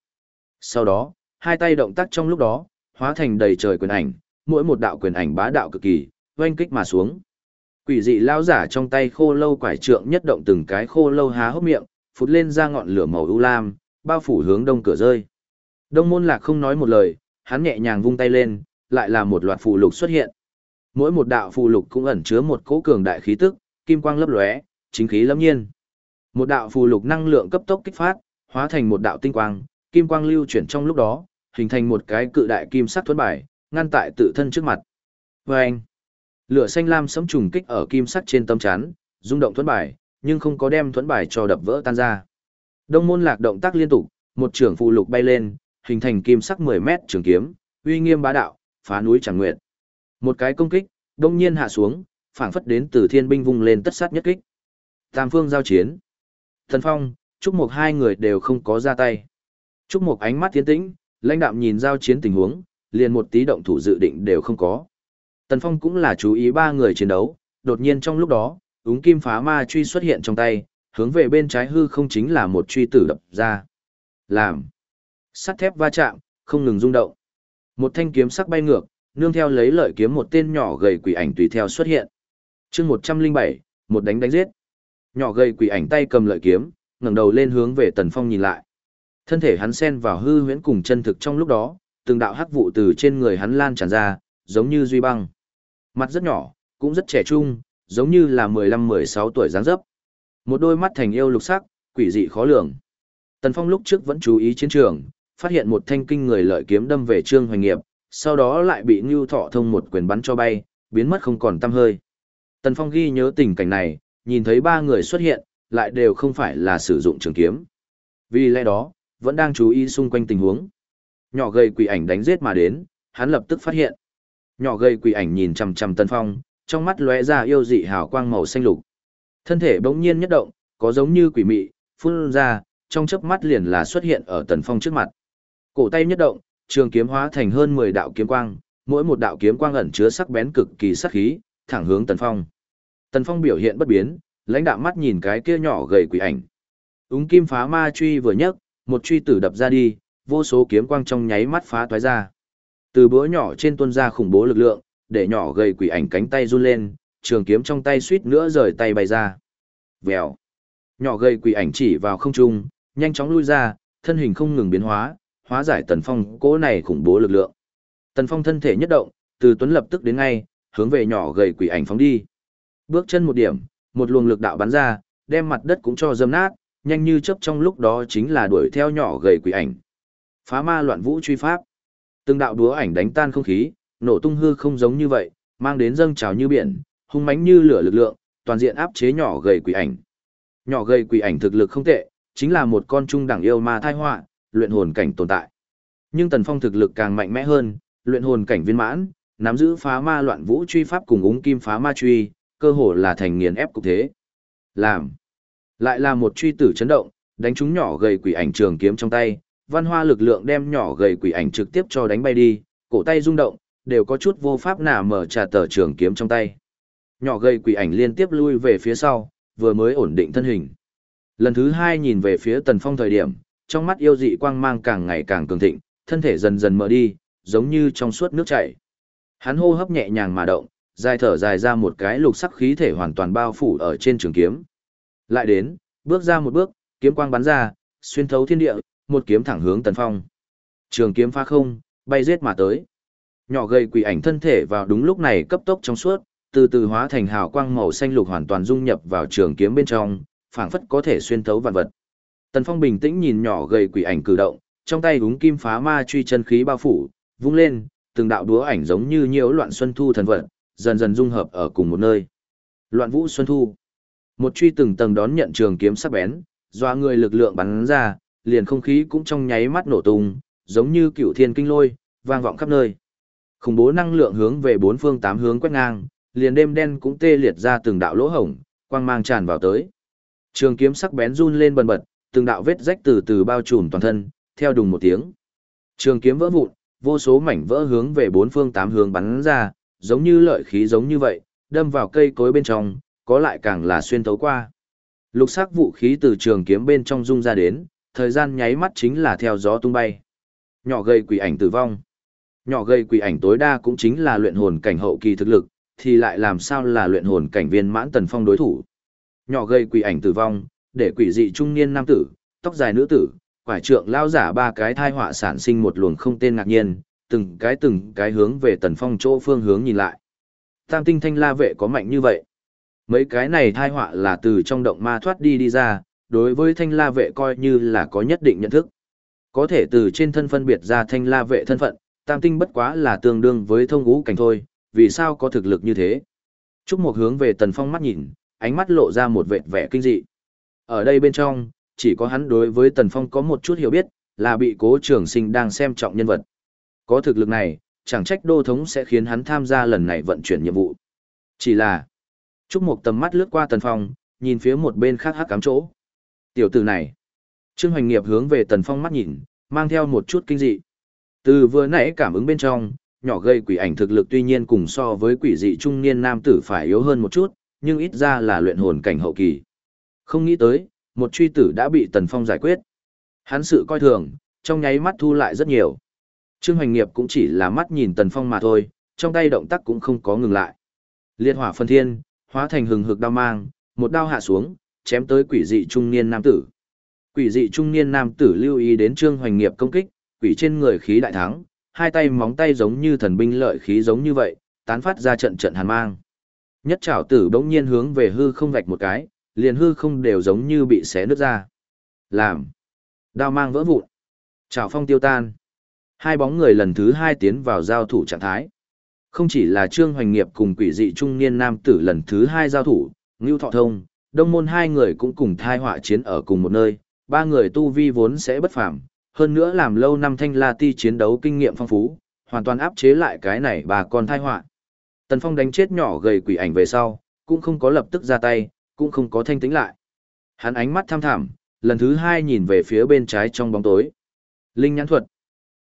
[SPEAKER 1] Sau đó, hai tay động tác trong lúc đó, hóa thành đầy trời quyền ảnh, mỗi một đạo quyền ảnh bá đạo cực kỳ, oanh kích mà xuống. Quỷ dị lao giả trong tay khô lâu quải trượng nhất động từng cái khô lâu há hốc miệng, phụt lên ra ngọn lửa màu u lam, bao phủ hướng đông cửa rơi. Đông môn lạc không nói một lời, hắn nhẹ nhàng vung tay lên, lại là một loạt phù lục xuất hiện. Mỗi một đạo phù lục cũng ẩn chứa một cỗ cường đại khí tức, kim quang lấp lóe, chính khí lâm nhiên. Một đạo phù lục năng lượng cấp tốc kích phát, hóa thành một đạo tinh quang, kim quang lưu chuyển trong lúc đó, hình thành một cái cự đại kim sắc thuẫn bài, ngăn tại tự thân trước mặt. Vâng! Lửa xanh lam sấm trùng kích ở kim sắc trên tâm chắn, rung động thuẫn bài, nhưng không có đem thuẫn bài cho đập vỡ tan ra. Đông môn lạc động tác liên tục, một trưởng phù lục bay lên, hình thành kim sắc 10 mét trường kiếm, uy nghiêm bá đạo, phá núi chẳng nguyện. Một cái công kích, đông nhiên hạ xuống, phảng phất đến từ thiên binh vung lên tất sát nhất kích. Tam phương giao chiến. Thần Phong, Trúc Mục hai người đều không có ra tay. Trúc Mục ánh mắt tiến tĩnh, lãnh đạm nhìn giao chiến tình huống, liền một tí động thủ dự định đều không có. Tần Phong cũng là chú ý ba người chiến đấu, đột nhiên trong lúc đó, úng kim phá ma truy xuất hiện trong tay, hướng về bên trái hư không chính là một truy tử đập ra. Làm. Sắt thép va chạm, không ngừng rung động. Một thanh kiếm sắc bay ngược, nương theo lấy lợi kiếm một tên nhỏ gầy quỷ ảnh tùy theo xuất hiện. chương 107, một đánh đánh giết. Nhỏ gầy quỷ ảnh tay cầm lợi kiếm, ngẩng đầu lên hướng về Tần Phong nhìn lại. Thân thể hắn xen vào hư huyễn cùng chân thực trong lúc đó, từng đạo hắc vụ từ trên người hắn lan tràn ra, giống như duy băng. Mặt rất nhỏ, cũng rất trẻ trung, giống như là 15-16 tuổi dáng dấp. Một đôi mắt thành yêu lục sắc, quỷ dị khó lường. Tần Phong lúc trước vẫn chú ý chiến trường, phát hiện một thanh kinh người lợi kiếm đâm về Trương Hoành Nghiệp, sau đó lại bị Ngưu Thọ Thông một quyền bắn cho bay, biến mất không còn tăm hơi. Tần Phong ghi nhớ tình cảnh này, nhìn thấy ba người xuất hiện, lại đều không phải là sử dụng trường kiếm. Vì lẽ đó, vẫn đang chú ý xung quanh tình huống. Nhỏ gầy quỷ ảnh đánh giết mà đến, hắn lập tức phát hiện. Nhỏ gầy quỷ ảnh nhìn chằm chằm Tần Phong, trong mắt lóe ra yêu dị hào quang màu xanh lục. Thân thể bỗng nhiên nhất động, có giống như quỷ mị, phun ra, trong chớp mắt liền là xuất hiện ở Tần Phong trước mặt. Cổ tay nhất động, trường kiếm hóa thành hơn 10 đạo kiếm quang, mỗi một đạo kiếm quang ẩn chứa sắc bén cực kỳ sắc khí, thẳng hướng Tần Phong. Tần Phong biểu hiện bất biến, lãnh đạo mắt nhìn cái kia nhỏ gầy quỷ ảnh. Úng kim phá ma truy vừa nhấc, một truy tử đập ra đi, vô số kiếm quang trong nháy mắt phá toái ra. Từ bữa nhỏ trên tuôn ra khủng bố lực lượng, để nhỏ gầy quỷ ảnh cánh tay run lên, trường kiếm trong tay suýt nữa rời tay bay ra. Vèo. Nhỏ gầy quỷ ảnh chỉ vào không trung, nhanh chóng lui ra, thân hình không ngừng biến hóa, hóa giải Tần Phong cỗ này khủng bố lực lượng. Tần Phong thân thể nhất động, từ tuấn lập tức đến ngay, hướng về nhỏ gầy quỷ ảnh phóng đi. Bước chân một điểm, một luồng lực đạo bắn ra, đem mặt đất cũng cho dâm nát, nhanh như chớp trong lúc đó chính là đuổi theo nhỏ gầy quỷ ảnh. Phá ma loạn vũ truy pháp. Từng đạo đúa ảnh đánh tan không khí, nổ tung hư không giống như vậy, mang đến dâng trào như biển, hung mãnh như lửa lực lượng, toàn diện áp chế nhỏ gầy quỷ ảnh. Nhỏ gầy quỷ ảnh thực lực không tệ, chính là một con trung đẳng yêu ma thai họa, luyện hồn cảnh tồn tại. Nhưng Tần Phong thực lực càng mạnh mẽ hơn, luyện hồn cảnh viên mãn, nắm giữ phá ma loạn vũ truy pháp cùng úng kim phá ma truy, cơ hồ là thành nghiền ép cục thế. Làm. Lại là một truy tử chấn động, đánh trúng nhỏ gầy quỷ ảnh trường kiếm trong tay, văn hoa lực lượng đem nhỏ gầy quỷ ảnh trực tiếp cho đánh bay đi, cổ tay rung động, đều có chút vô pháp nả mở trà tờ trường kiếm trong tay. Nhỏ gầy quỷ ảnh liên tiếp lui về phía sau, vừa mới ổn định thân hình. Lần thứ hai nhìn về phía tần phong thời điểm, trong mắt yêu dị quang mang càng ngày càng cường thịnh, thân thể dần dần mở đi, giống như trong suốt nước chảy. Hắn hô hấp nhẹ nhàng mà động, dài thở dài ra một cái lục sắc khí thể hoàn toàn bao phủ ở trên trường kiếm. Lại đến, bước ra một bước, kiếm quang bắn ra, xuyên thấu thiên địa, một kiếm thẳng hướng Tần Phong. Trường kiếm phá không, bay giết mà tới. Nhỏ gầy quỷ ảnh thân thể vào đúng lúc này cấp tốc trong suốt, từ từ hóa thành hào quang màu xanh lục hoàn toàn dung nhập vào trường kiếm bên trong, phảng phất có thể xuyên thấu vạn vật. Tần Phong bình tĩnh nhìn nhỏ gầy quỷ ảnh cử động, trong tay húng kim phá ma truy chân khí bao phủ, vung lên, từng đạo đúa ảnh giống như nhiễu loạn xuân thu thần vật, dần dần dung hợp ở cùng một nơi. Loạn vũ xuân thu. Một truy từng tầng đón nhận trường kiếm sắc bén, doa người lực lượng bắn ra, liền không khí cũng trong nháy mắt nổ tung, giống như cựu thiên kinh lôi, vang vọng khắp nơi. Khủng bố năng lượng hướng về bốn phương tám hướng quét ngang, liền đêm đen cũng tê liệt ra từng đạo lỗ hổng, quang mang tràn vào tới. Trường kiếm sắc bén run lên bần bật, từng đạo vết rách từ từ bao trùm toàn thân, theo đùng một tiếng. Trường kiếm vỡ vụn, vô số mảnh vỡ hướng về bốn phương tám hướng bắn ra, giống như lợi khí giống như vậy, đâm vào cây cối bên trong, có lại càng là xuyên thấu qua. Lục sắc vũ khí từ trường kiếm bên trong rung ra đến, thời gian nháy mắt chính là theo gió tung bay. Nhỏ gây quỷ ảnh tử vong. Nhỏ gây quỷ ảnh tối đa cũng chính là luyện hồn cảnh hậu kỳ thực lực, thì lại làm sao là luyện hồn cảnh viên mãn tần phong đối thủ. Nhỏ gây quỷ ảnh tử vong, để quỷ dị trung niên nam tử, tóc dài nữ tử, quải trượng lao giả ba cái thai họa sản sinh một luồng không tên ngạc nhiên, từng cái từng cái hướng về tần phong chỗ phương hướng nhìn lại. Tam tinh thanh la vệ có mạnh như vậy. Mấy cái này thai họa là từ trong động ma thoát đi đi ra, đối với thanh la vệ coi như là có nhất định nhận thức. Có thể từ trên thân phân biệt ra thanh la vệ thân phận, tam tinh bất quá là tương đương với thông ngũ cảnh thôi, vì sao có thực lực như thế? Trúc một hướng về tần phong mắt nhìn, ánh mắt lộ ra một vệt vẻ kinh dị. Ở đây bên trong, chỉ có hắn đối với tần phong có một chút hiểu biết, là bị cố trường sinh đang xem trọng nhân vật. Có thực lực này, chẳng trách đô thống sẽ khiến hắn tham gia lần này vận chuyển nhiệm vụ. Chỉ là, Trúc Mộc tầm mắt lướt qua tần phong, nhìn phía một bên khác hắc cám chỗ. Tiểu tử này, Trương Hoành Nghiệp hướng về tần phong mắt nhìn, mang theo một chút kinh dị. Từ vừa nãy cảm ứng bên trong, nhỏ gây quỷ ảnh thực lực tuy nhiên cùng so với quỷ dị trung niên nam tử phải yếu hơn một chút, nhưng ít ra là luyện hồn cảnh hậu kỳ. Không nghĩ tới, một truy tử đã bị Tần Phong giải quyết. Hắn sự coi thường, trong nháy mắt thu lại rất nhiều. Trương Hoành Nghiệp cũng chỉ là mắt nhìn Tần Phong mà thôi, trong tay động tác cũng không có ngừng lại. Liệt hỏa phân thiên, hóa thành hừng hực đao mang, một đao hạ xuống, chém tới quỷ dị trung niên nam tử. Quỷ dị trung niên nam tử lưu ý đến Trương Hoành Nghiệp công kích, quỷ trên người khí đại thắng, hai tay móng tay giống như thần binh lợi khí giống như vậy, tán phát ra trận trận hàn mang. Nhất trảo tử bỗng nhiên hướng về hư không vạch một cái, liền hư không đều giống như bị xé nứt ra. Làm. Đao mang vỡ vụn. Trảo phong tiêu tan. Hai bóng người lần thứ hai tiến vào giao thủ trạng thái. Không chỉ là Trương Hoành Nghiệp cùng quỷ dị trung niên nam tử lần thứ hai giao thủ, Ngưu Thọ Thông, đông môn hai người cũng cùng thai họa chiến ở cùng một nơi, ba người tu vi vốn sẽ bất phàm, hơn nữa làm lâu năm thanh la ti chiến đấu kinh nghiệm phong phú, hoàn toàn áp chế lại cái này bà con thai họa. Tần Phong đánh chết nhỏ gầy quỷ ảnh về sau, cũng không có lập tức ra tay, cũng không có thanh tĩnh lại. Hắn ánh mắt tham thẳm, lần thứ hai nhìn về phía bên trái trong bóng tối. Linh nhãn thuật.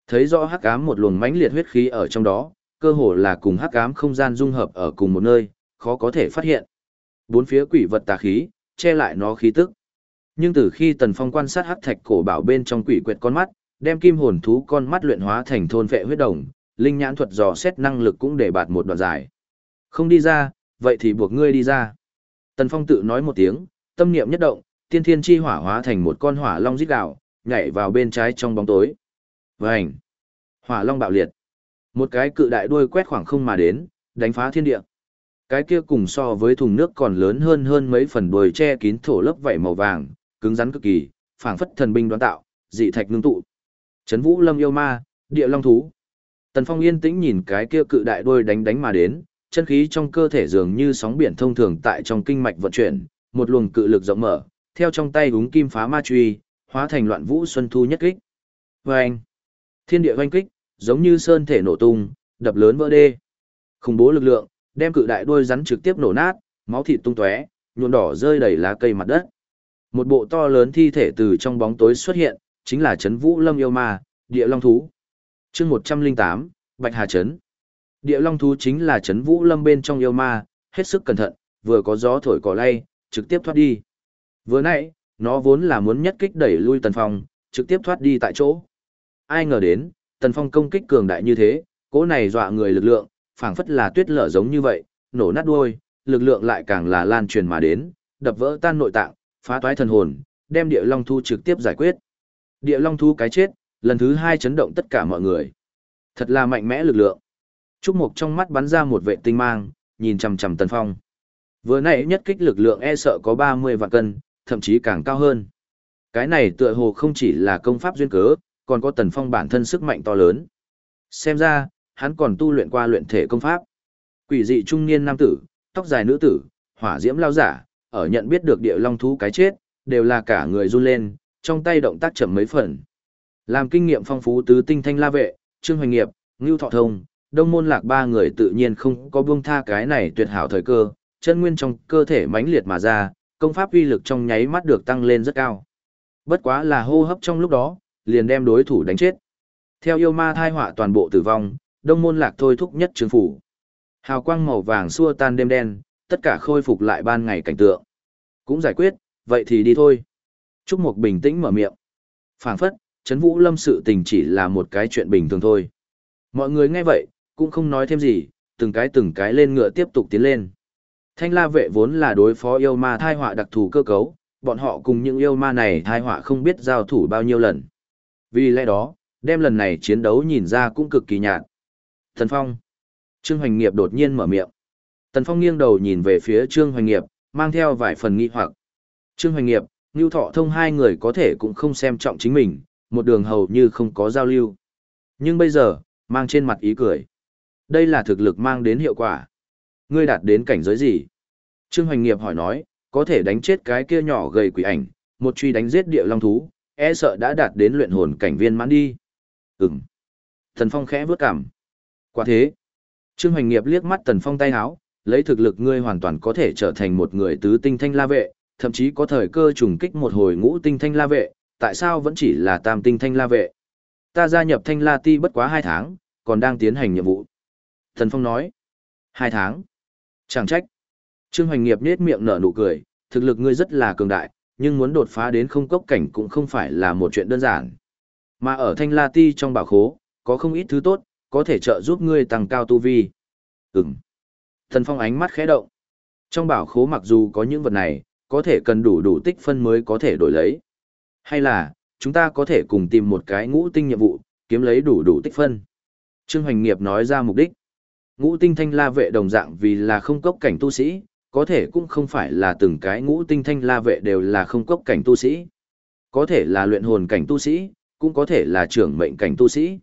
[SPEAKER 1] Thấy rõ hắc ám một luồng mãnh liệt huyết khí ở trong đó, cơ hồ là cùng hắc ám không gian dung hợp ở cùng một nơi, khó có thể phát hiện. Bốn phía quỷ vật tà khí, che lại nó khí tức. Nhưng từ khi Tần Phong quan sát hắc thạch cổ bảo bên trong quỷ quyệt con mắt, đem kim hồn thú con mắt luyện hóa thành thôn vệ huyết đồng, linh nhãn thuật dò xét năng lực cũng để bạt một đoạn dài. Không đi ra, vậy thì buộc ngươi đi ra. Tần Phong tự nói một tiếng, tâm niệm nhất động, tiên thiên chi hỏa hóa thành một con hỏa long rít gạo, nhảy vào bên trái trong bóng tối. Vành! Hỏa long bạo liệt. Một cái cự đại đuôi quét khoảng không mà đến, đánh phá thiên địa. Cái kia cùng so với thùng nước còn lớn hơn hơn mấy phần đuôi che kín thổ lớp vảy màu vàng, cứng rắn cực kỳ, phảng phất thần binh đoán tạo, dị thạch ngưng tụ. Trấn Vũ Lâm yêu ma, địa long thú. Tần Phong yên tĩnh nhìn cái kia cự đại đuôi đánh đánh mà đến, chân khí trong cơ thể dường như sóng biển thông thường tại trong kinh mạch vận chuyển, một luồng cự lực rộng mở, theo trong tay húng kim phá ma truy, hóa thành loạn vũ xuân thu nhất kích. Vâng! Thiên địa hoanh kích, giống như sơn thể nổ tung, đập lớn vỡ đê. Khủng bố lực lượng, đem cự đại đuôi rắn trực tiếp nổ nát, máu thịt tung tóe, nhuộm đỏ rơi đầy lá cây mặt đất. Một bộ to lớn thi thể từ trong bóng tối xuất hiện, chính là Trấn Vũ Lâm yêu ma, địa long thú. chương 108, Bạch Hà Trấn. Địa long thú chính là Trấn Vũ Lâm bên trong yêu ma, hết sức cẩn thận, vừa có gió thổi cỏ lay, trực tiếp thoát đi. Vừa nãy, nó vốn là muốn nhất kích đẩy lui Tần Phong, trực tiếp thoát đi tại chỗ. Ai ngờ đến, Tần Phong công kích cường đại như thế, cỗ này dọa người lực lượng, phảng phất là tuyết lở giống như vậy, nổ nát đuôi, lực lượng lại càng là lan truyền mà đến, đập vỡ tan nội tạng, phá toái thần hồn, đem địa long Thu trực tiếp giải quyết. Địa long Thu cái chết, lần thứ hai chấn động tất cả mọi người. Thật là mạnh mẽ lực lượng. Trúc Mục trong mắt bắn ra một vệ tinh mang, nhìn chằm chằm Tần Phong. Vừa nãy nhất kích lực lượng e sợ có 30 vạn cân, thậm chí càng cao hơn. Cái này tựa hồ không chỉ là công pháp duyên cớ, còn có Tần Phong bản thân sức mạnh to lớn. Xem ra, hắn còn tu luyện qua luyện thể công pháp. Quỷ dị trung niên nam tử, tóc dài nữ tử, hỏa diễm lao giả, ở nhận biết được địa long thú cái chết, đều là cả người run lên, trong tay động tác chậm mấy phần. Làm kinh nghiệm phong phú tứ tinh thanh la vệ, Trương Hoành Nghiệp, Ngưu Thọ Thông, Đông Môn Lạc ba người tự nhiên không có buông tha cái này tuyệt hảo thời cơ, chân nguyên trong cơ thể mãnh liệt mà ra, công pháp uy lực trong nháy mắt được tăng lên rất cao. Bất quá là hô hấp trong lúc đó, liền đem đối thủ đánh chết. Theo yêu ma thai họa toàn bộ tử vong, Đông Môn Lạc thôi thúc nhất trường phủ. Hào quang màu vàng xua tan đêm đen, tất cả khôi phục lại ban ngày cảnh tượng. Cũng giải quyết, vậy thì đi thôi. Trúc Mục bình tĩnh mở miệng. Phảng phất, Trấn Vũ Lâm sự tình chỉ là một cái chuyện bình thường thôi. Mọi người nghe vậy, cũng không nói thêm gì, từng cái từng cái lên ngựa tiếp tục tiến lên. Thanh la vệ vốn là đối phó yêu ma thai họa đặc thù cơ cấu, bọn họ cùng những yêu ma này thai họa không biết giao thủ bao nhiêu lần. Vì lẽ đó, đem lần này chiến đấu nhìn ra cũng cực kỳ nhạt. Thần Phong. Trương Hoành Nghiệp đột nhiên mở miệng. Tần Phong nghiêng đầu nhìn về phía Trương Hoành Nghiệp, mang theo vài phần nghi hoặc. Trương Hoành Nghiệp, Ngưu Thọ Thông hai người có thể cũng không xem trọng chính mình, một đường hầu như không có giao lưu. Nhưng bây giờ, mang trên mặt ý cười. Đây là thực lực mang đến hiệu quả. Ngươi đạt đến cảnh giới gì? Trương Hoành Nghiệp hỏi nói, có thể đánh chết cái kia nhỏ gầy quỷ ảnh, một truy đánh giết địa long thú, e sợ đã đạt đến luyện hồn cảnh viên mãn đi. Ừm. Thần Phong khẽ vướt cảm. Quả thế. Trương Hoành Nghiệp liếc mắt Tần Phong tay háo, lấy thực lực ngươi hoàn toàn có thể trở thành một người tứ tinh thanh la vệ, thậm chí có thời cơ trùng kích một hồi ngũ tinh thanh la vệ, tại sao vẫn chỉ là tam tinh thanh la vệ? Ta gia nhập thanh la ti bất quá hai tháng, còn đang tiến hành nhiệm vụ. Thần Phong nói, hai tháng. Chẳng trách. Trương Hoành Nghiệp nết miệng nở nụ cười, thực lực ngươi rất là cường đại, nhưng muốn đột phá đến không cốc cảnh cũng không phải là một chuyện đơn giản. Mà ở thanh la ti trong bảo khố, có không ít thứ tốt, có thể trợ giúp ngươi tăng cao tu vi. Ừm. Thần Phong ánh mắt khẽ động. Trong bảo khố mặc dù có những vật này, có thể cần đủ đủ tích phân mới có thể đổi lấy. Hay là, chúng ta có thể cùng tìm một cái ngũ tinh nhiệm vụ, kiếm lấy đủ đủ tích phân. Trương Hoành Nghiệp nói ra mục đích. Ngũ tinh thanh la vệ đồng dạng vì là không cốc cảnh tu sĩ, có thể cũng không phải là từng cái ngũ tinh thanh la vệ đều là không cốc cảnh tu sĩ. Có thể là luyện hồn cảnh tu sĩ, cũng có thể là trưởng mệnh cảnh tu sĩ.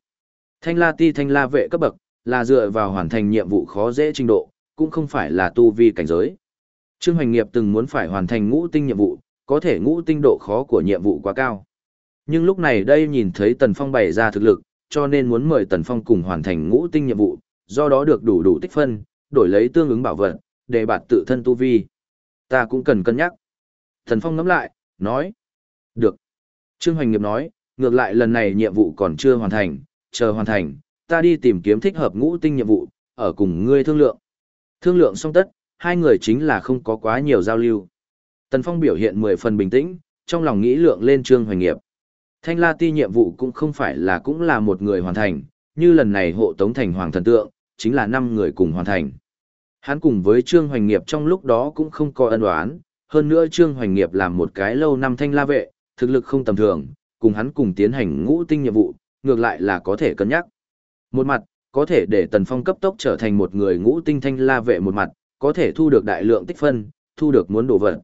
[SPEAKER 1] Thanh la ti thanh la vệ cấp bậc, là dựa vào hoàn thành nhiệm vụ khó dễ trình độ, cũng không phải là tu vi cảnh giới. Trương Hoành Nghiệp từng muốn phải hoàn thành ngũ tinh nhiệm vụ, có thể ngũ tinh độ khó của nhiệm vụ quá cao. Nhưng lúc này đây nhìn thấy Tần Phong bày ra thực lực, cho nên muốn mời Tần Phong cùng hoàn thành ngũ tinh nhiệm vụ, do đó được đủ đủ tích phân, đổi lấy tương ứng bảo vật, để bạt tự thân tu vi. Ta cũng cần cân nhắc. thần Phong ngắm lại, nói. Được. Trương Hoành Nghiệp nói, ngược lại lần này nhiệm vụ còn chưa hoàn thành, chờ hoàn thành, ta đi tìm kiếm thích hợp ngũ tinh nhiệm vụ, ở cùng ngươi thương lượng. Thương lượng xong tất, hai người chính là không có quá nhiều giao lưu. Tần Phong biểu hiện mười phần bình tĩnh, trong lòng nghĩ lượng lên Trương Hoành Nghiệp. Thanh La Ti nhiệm vụ cũng không phải là cũng là một người hoàn thành, như lần này hộ tống thành hoàng thần tượng, chính là năm người cùng hoàn thành. Hắn cùng với Trương Hoành Nghiệp trong lúc đó cũng không có ân oán, hơn nữa Trương Hoành Nghiệp làm một cái lâu năm thanh la vệ, thực lực không tầm thường, cùng hắn cùng tiến hành ngũ tinh nhiệm vụ, ngược lại là có thể cân nhắc. Một mặt, có thể để Tần Phong cấp tốc trở thành một người ngũ tinh thanh la vệ một mặt, có thể thu được đại lượng tích phân, thu được muốn đồ vật.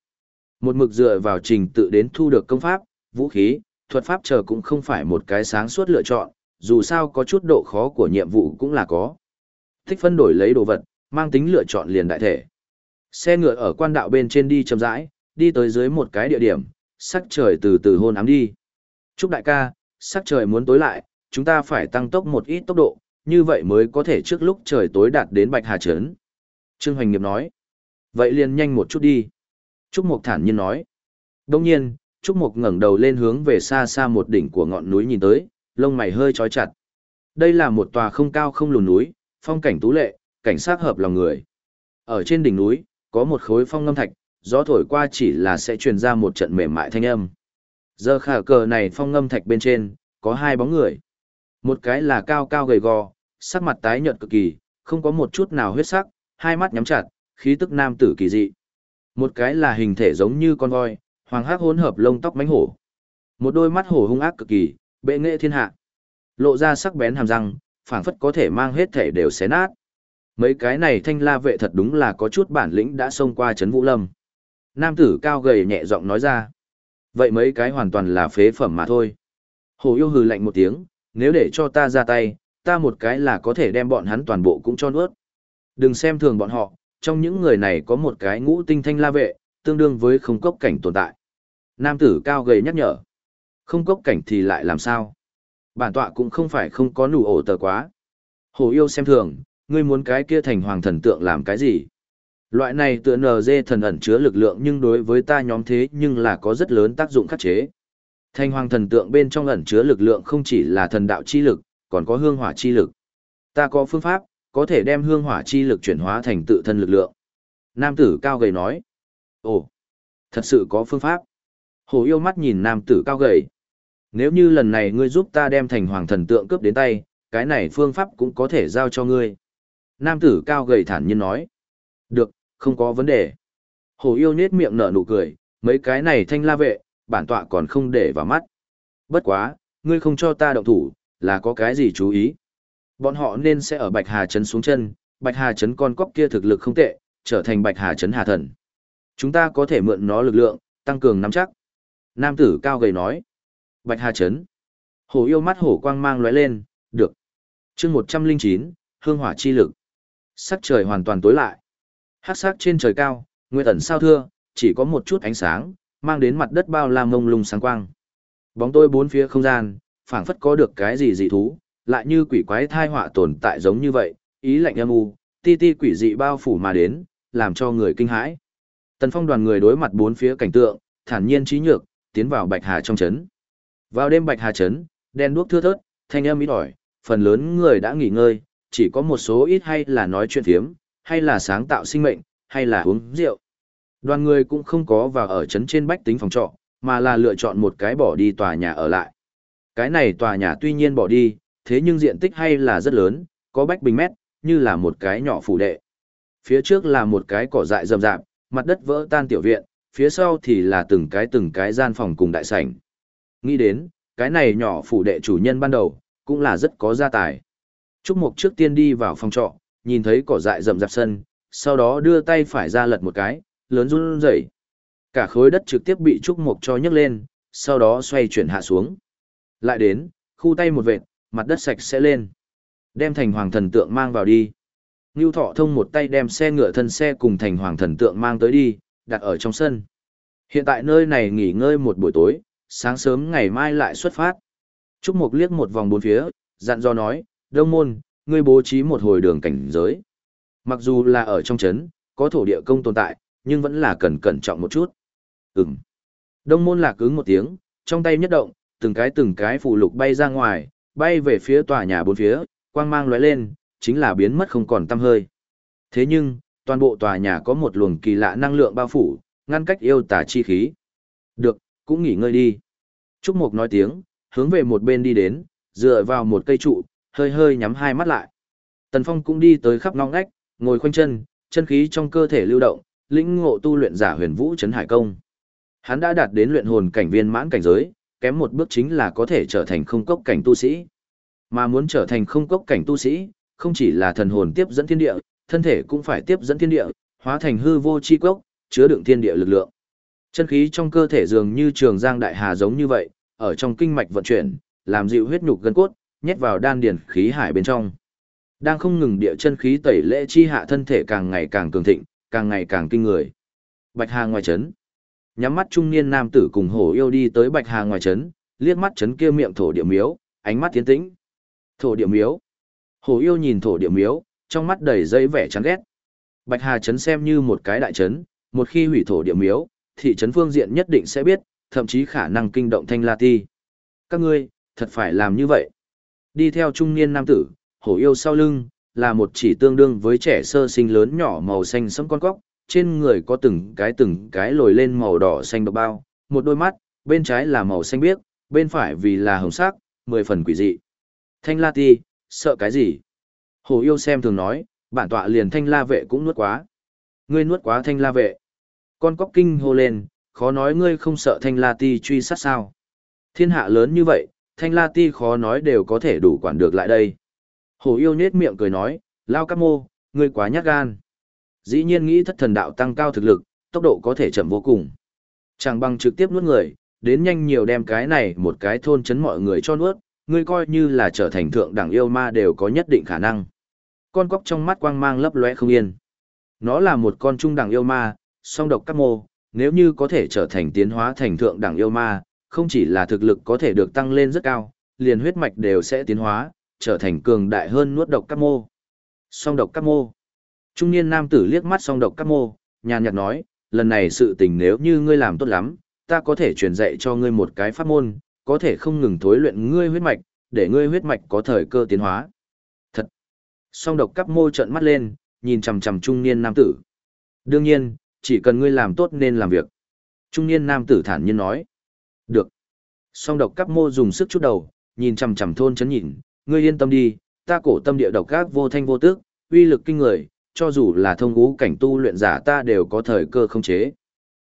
[SPEAKER 1] Một mực dựa vào trình tự đến thu được công pháp, vũ khí, thuật pháp chờ cũng không phải một cái sáng suốt lựa chọn, dù sao có chút độ khó của nhiệm vụ cũng là có. Tích phân đổi lấy đồ vật, mang tính lựa chọn liền đại thể. Xe ngựa ở quan đạo bên trên đi chậm rãi, đi tới dưới một cái địa điểm, sắc trời từ từ hôn ám đi. Chúc đại ca, sắc trời muốn tối lại, chúng ta phải tăng tốc một ít tốc độ, như vậy mới có thể trước lúc trời tối đạt đến Bạch Hà Trấn. Trương Hoành Nghiệp nói. Vậy liền nhanh một chút đi. Trúc Mục thản nhiên nói. Đông nhiên, Trúc Mục ngẩng đầu lên hướng về xa xa một đỉnh của ngọn núi nhìn tới, lông mày hơi trói chặt. Đây là một tòa không cao không lùn núi, phong cảnh tú lệ, cảnh sát hợp lòng người. Ở trên đỉnh núi, có một khối phong ngâm thạch, gió thổi qua chỉ là sẽ truyền ra một trận mềm mại thanh âm. Giờ khả cờ này phong ngâm thạch bên trên, có hai bóng người. Một cái là cao cao gầy gò, sắc mặt tái nhợt cực kỳ, không có một chút nào huyết sắc, hai mắt nhắm chặt, khí tức nam tử kỳ dị. Một cái là hình thể giống như con voi, hoàng hắc hỗn hợp lông tóc mánh hổ. Một đôi mắt hổ hung ác cực kỳ, bệ nghệ thiên hạ. lộ ra sắc bén hàm răng, phảng phất có thể mang hết thể đều xé nát. Mấy cái này thanh la vệ thật đúng là có chút bản lĩnh đã xông qua chấn vũ lâm. Nam tử cao gầy nhẹ giọng nói ra. Vậy mấy cái hoàn toàn là phế phẩm mà thôi. Hồ yêu hừ lạnh một tiếng, nếu để cho ta ra tay, ta một cái là có thể đem bọn hắn toàn bộ cũng cho nuốt. Đừng xem thường bọn họ, trong những người này có một cái ngũ tinh thanh la vệ, tương đương với không cốc cảnh tồn tại. Nam tử cao gầy nhắc nhở. Không cốc cảnh thì lại làm sao? Bản tọa cũng không phải không có nụ ổ tờ quá. Hồ yêu xem thường, ngươi muốn cái kia thành hoàng thần tượng làm cái gì? Loại này tựa nờ dê thần ẩn chứa lực lượng nhưng đối với ta nhóm thế nhưng là có rất lớn tác dụng khắc chế. Thanh hoàng thần tượng bên trong ẩn chứa lực lượng không chỉ là thần đạo chi lực, còn có hương hỏa chi lực. Ta có phương pháp, có thể đem hương hỏa chi lực chuyển hóa thành tự thân lực lượng. Nam tử cao gầy nói. Ồ, thật sự có phương pháp. Hồ yêu mắt nhìn nam tử cao gầy. Nếu như lần này ngươi giúp ta đem thành hoàng thần tượng cướp đến tay, cái này phương pháp cũng có thể giao cho ngươi. Nam tử cao gầy thản nhiên nói. Được, không có vấn đề. Hồ yêu nết miệng nở nụ cười, mấy cái này thanh la vệ, bản tọa còn không để vào mắt. Bất quá, ngươi không cho ta động thủ, là có cái gì chú ý. Bọn họ nên sẽ ở Bạch Hà Trấn xuống chân, Bạch Hà Trấn con cóc kia thực lực không tệ, trở thành Bạch Hà Trấn Hà Thần. Chúng ta có thể mượn nó lực lượng, tăng cường nắm chắc. Nam tử cao gầy nói. Bạch Hà Trấn. Hổ yêu mắt hổ quang mang lóe lên, được. chương 109, hương hỏa chi lực. Sắc trời hoàn toàn tối lại. Hắc sắc trên trời cao, nguyệt ẩn sao thưa, chỉ có một chút ánh sáng, mang đến mặt đất bao la mông lung sáng quang. Bóng tôi bốn phía không gian, phảng phất có được cái gì dị thú, lại như quỷ quái thai họa tồn tại giống như vậy, ý lạnh âm u, ti ti quỷ dị bao phủ mà đến, làm cho người kinh hãi. Tần Phong đoàn người đối mặt bốn phía cảnh tượng, thản nhiên trí nhược, tiến vào Bạch Hà trong trấn. Vào đêm Bạch Hà trấn, đèn đuốc thưa thớt, thanh âm ít ỏi, phần lớn người đã nghỉ ngơi, chỉ có một số ít hay là nói chuyện phiếm, hay là sáng tạo sinh mệnh, hay là uống rượu. Đoàn người cũng không có vào ở trấn trên bách tính phòng trọ, mà là lựa chọn một cái bỏ đi tòa nhà ở lại. Cái này tòa nhà tuy nhiên bỏ đi, thế nhưng diện tích hay là rất lớn, có bách bình mét, như là một cái nhỏ phủ đệ. Phía trước là một cái cỏ dại rậm rạp, mặt đất vỡ tan tiểu viện, phía sau thì là từng cái từng cái gian phòng cùng đại sảnh. Nghĩ đến, cái này nhỏ phủ đệ chủ nhân ban đầu, cũng là rất có gia tài. Trúc Mục trước tiên đi vào phòng trọ, nhìn thấy cỏ dại rậm rạp sân, sau đó đưa tay phải ra lật một cái, lớn run rẩy. Cả khối đất trực tiếp bị Trúc Mục cho nhấc lên, sau đó xoay chuyển hạ xuống. Lại đến, khu tay một vệt, mặt đất sạch sẽ lên. Đem thành hoàng thần tượng mang vào đi. Ngưu thọ thông một tay đem xe ngựa thân xe cùng thành hoàng thần tượng mang tới đi, đặt ở trong sân. Hiện tại nơi này nghỉ ngơi một buổi tối, sáng sớm ngày mai lại xuất phát. Trúc Mục liếc một vòng bốn phía, dặn dò nói, Đông Môn, ngươi bố trí một hồi đường cảnh giới. Mặc dù là ở trong trấn, có thổ địa công tồn tại, nhưng vẫn là cần cẩn trọng một chút. Ừm. Đông Môn lạc ứng một tiếng, trong tay nhất động, từng cái từng cái phụ lục bay ra ngoài, bay về phía tòa nhà bốn phía, quang mang lóe lên, chính là biến mất không còn tăm hơi. Thế nhưng, toàn bộ tòa nhà có một luồng kỳ lạ năng lượng bao phủ, ngăn cách yêu tà chi khí. Được, cũng nghỉ ngơi đi. Trúc Mục nói tiếng, hướng về một bên đi đến, dựa vào một cây trụ, hơi hơi nhắm hai mắt lại. Tần Phong cũng đi tới khắp ngõ ngách, ngồi khoanh chân, chân khí trong cơ thể lưu động, lĩnh ngộ tu luyện giả huyền vũ chấn hải công. Hắn đã đạt đến luyện hồn cảnh viên mãn cảnh giới, kém một bước chính là có thể trở thành không cốc cảnh tu sĩ. Mà muốn trở thành không cốc cảnh tu sĩ, không chỉ là thần hồn tiếp dẫn thiên địa, thân thể cũng phải tiếp dẫn thiên địa, hóa thành hư vô chi cốc, chứa đựng thiên địa lực lượng. Chân khí trong cơ thể dường như trường giang đại hà giống như vậy, ở trong kinh mạch vận chuyển, làm dịu huyết nhục gân cốt, nhét vào đan điền khí hải bên trong. Đang không ngừng địa chân khí tẩy lễ chi hạ thân thể càng ngày càng cường thịnh, càng ngày càng kinh người. Bạch Hà ngoài trấn. Nhắm mắt trung niên nam tử cùng hổ yêu đi tới Bạch Hà ngoài trấn, liếc mắt trấn kia miệng thổ địa miếu, ánh mắt tiến tĩnh. Thổ địa miếu. Hổ yêu nhìn thổ địa miếu, trong mắt đầy dây vẻ chán ghét. Bạch Hà trấn xem như một cái đại trấn, một khi hủy thổ địa miếu, thị trấn phương diện nhất định sẽ biết, thậm chí khả năng kinh động thanh la ti. Các ngươi, thật phải làm như vậy. Đi theo trung niên nam tử, hổ yêu sau lưng, là một chỉ tương đương với trẻ sơ sinh lớn nhỏ màu xanh sẫm con cóc, trên người có từng cái từng cái lồi lên màu đỏ xanh độc bao, một đôi mắt, bên trái là màu xanh biếc, bên phải vì là hồng sắc, mười phần quỷ dị. Thanh la ti, sợ cái gì? Hổ yêu xem thường nói, bản tọa liền thanh la vệ cũng nuốt quá. Ngươi nuốt quá thanh la vệ. Con cóc kinh hô lên, khó nói ngươi không sợ thanh la ti truy sát sao. Thiên hạ lớn như vậy, thanh la ti khó nói đều có thể đủ quản được lại đây. Hồ yêu nhết miệng cười nói, lao cắp mô, ngươi quá nhát gan. Dĩ nhiên nghĩ thất thần đạo tăng cao thực lực, tốc độ có thể chậm vô cùng. Chẳng bằng trực tiếp nuốt người, đến nhanh nhiều đem cái này một cái thôn chấn mọi người cho nuốt, ngươi coi như là trở thành thượng đẳng yêu ma đều có nhất định khả năng. Con cóc trong mắt quang mang lấp lóe không yên. Nó là một con trung đẳng yêu ma, song độc các mô, nếu như có thể trở thành tiến hóa thành thượng đẳng yêu ma, không chỉ là thực lực có thể được tăng lên rất cao, liền huyết mạch đều sẽ tiến hóa, trở thành cường đại hơn nuốt độc các mô. Song độc các mô. Trung niên nam tử liếc mắt song độc các mô, nhàn nhạt nói, lần này sự tình nếu như ngươi làm tốt lắm, ta có thể truyền dạy cho ngươi một cái pháp môn, có thể không ngừng thối luyện ngươi huyết mạch, để ngươi huyết mạch có thời cơ tiến hóa. Thật. Song độc cắp mô trợn mắt lên, nhìn chằm chằm trung niên nam tử. Đương nhiên, chỉ cần ngươi làm tốt nên làm việc. Trung niên nam tử thản nhiên nói. Được. Song độc các mô dùng sức chút đầu, nhìn chằm chằm thôn chấn nhìn, ngươi yên tâm đi, ta cổ tâm địa độc các vô thanh vô tức, uy lực kinh người, cho dù là thông ngũ cảnh tu luyện giả ta đều có thời cơ khống chế.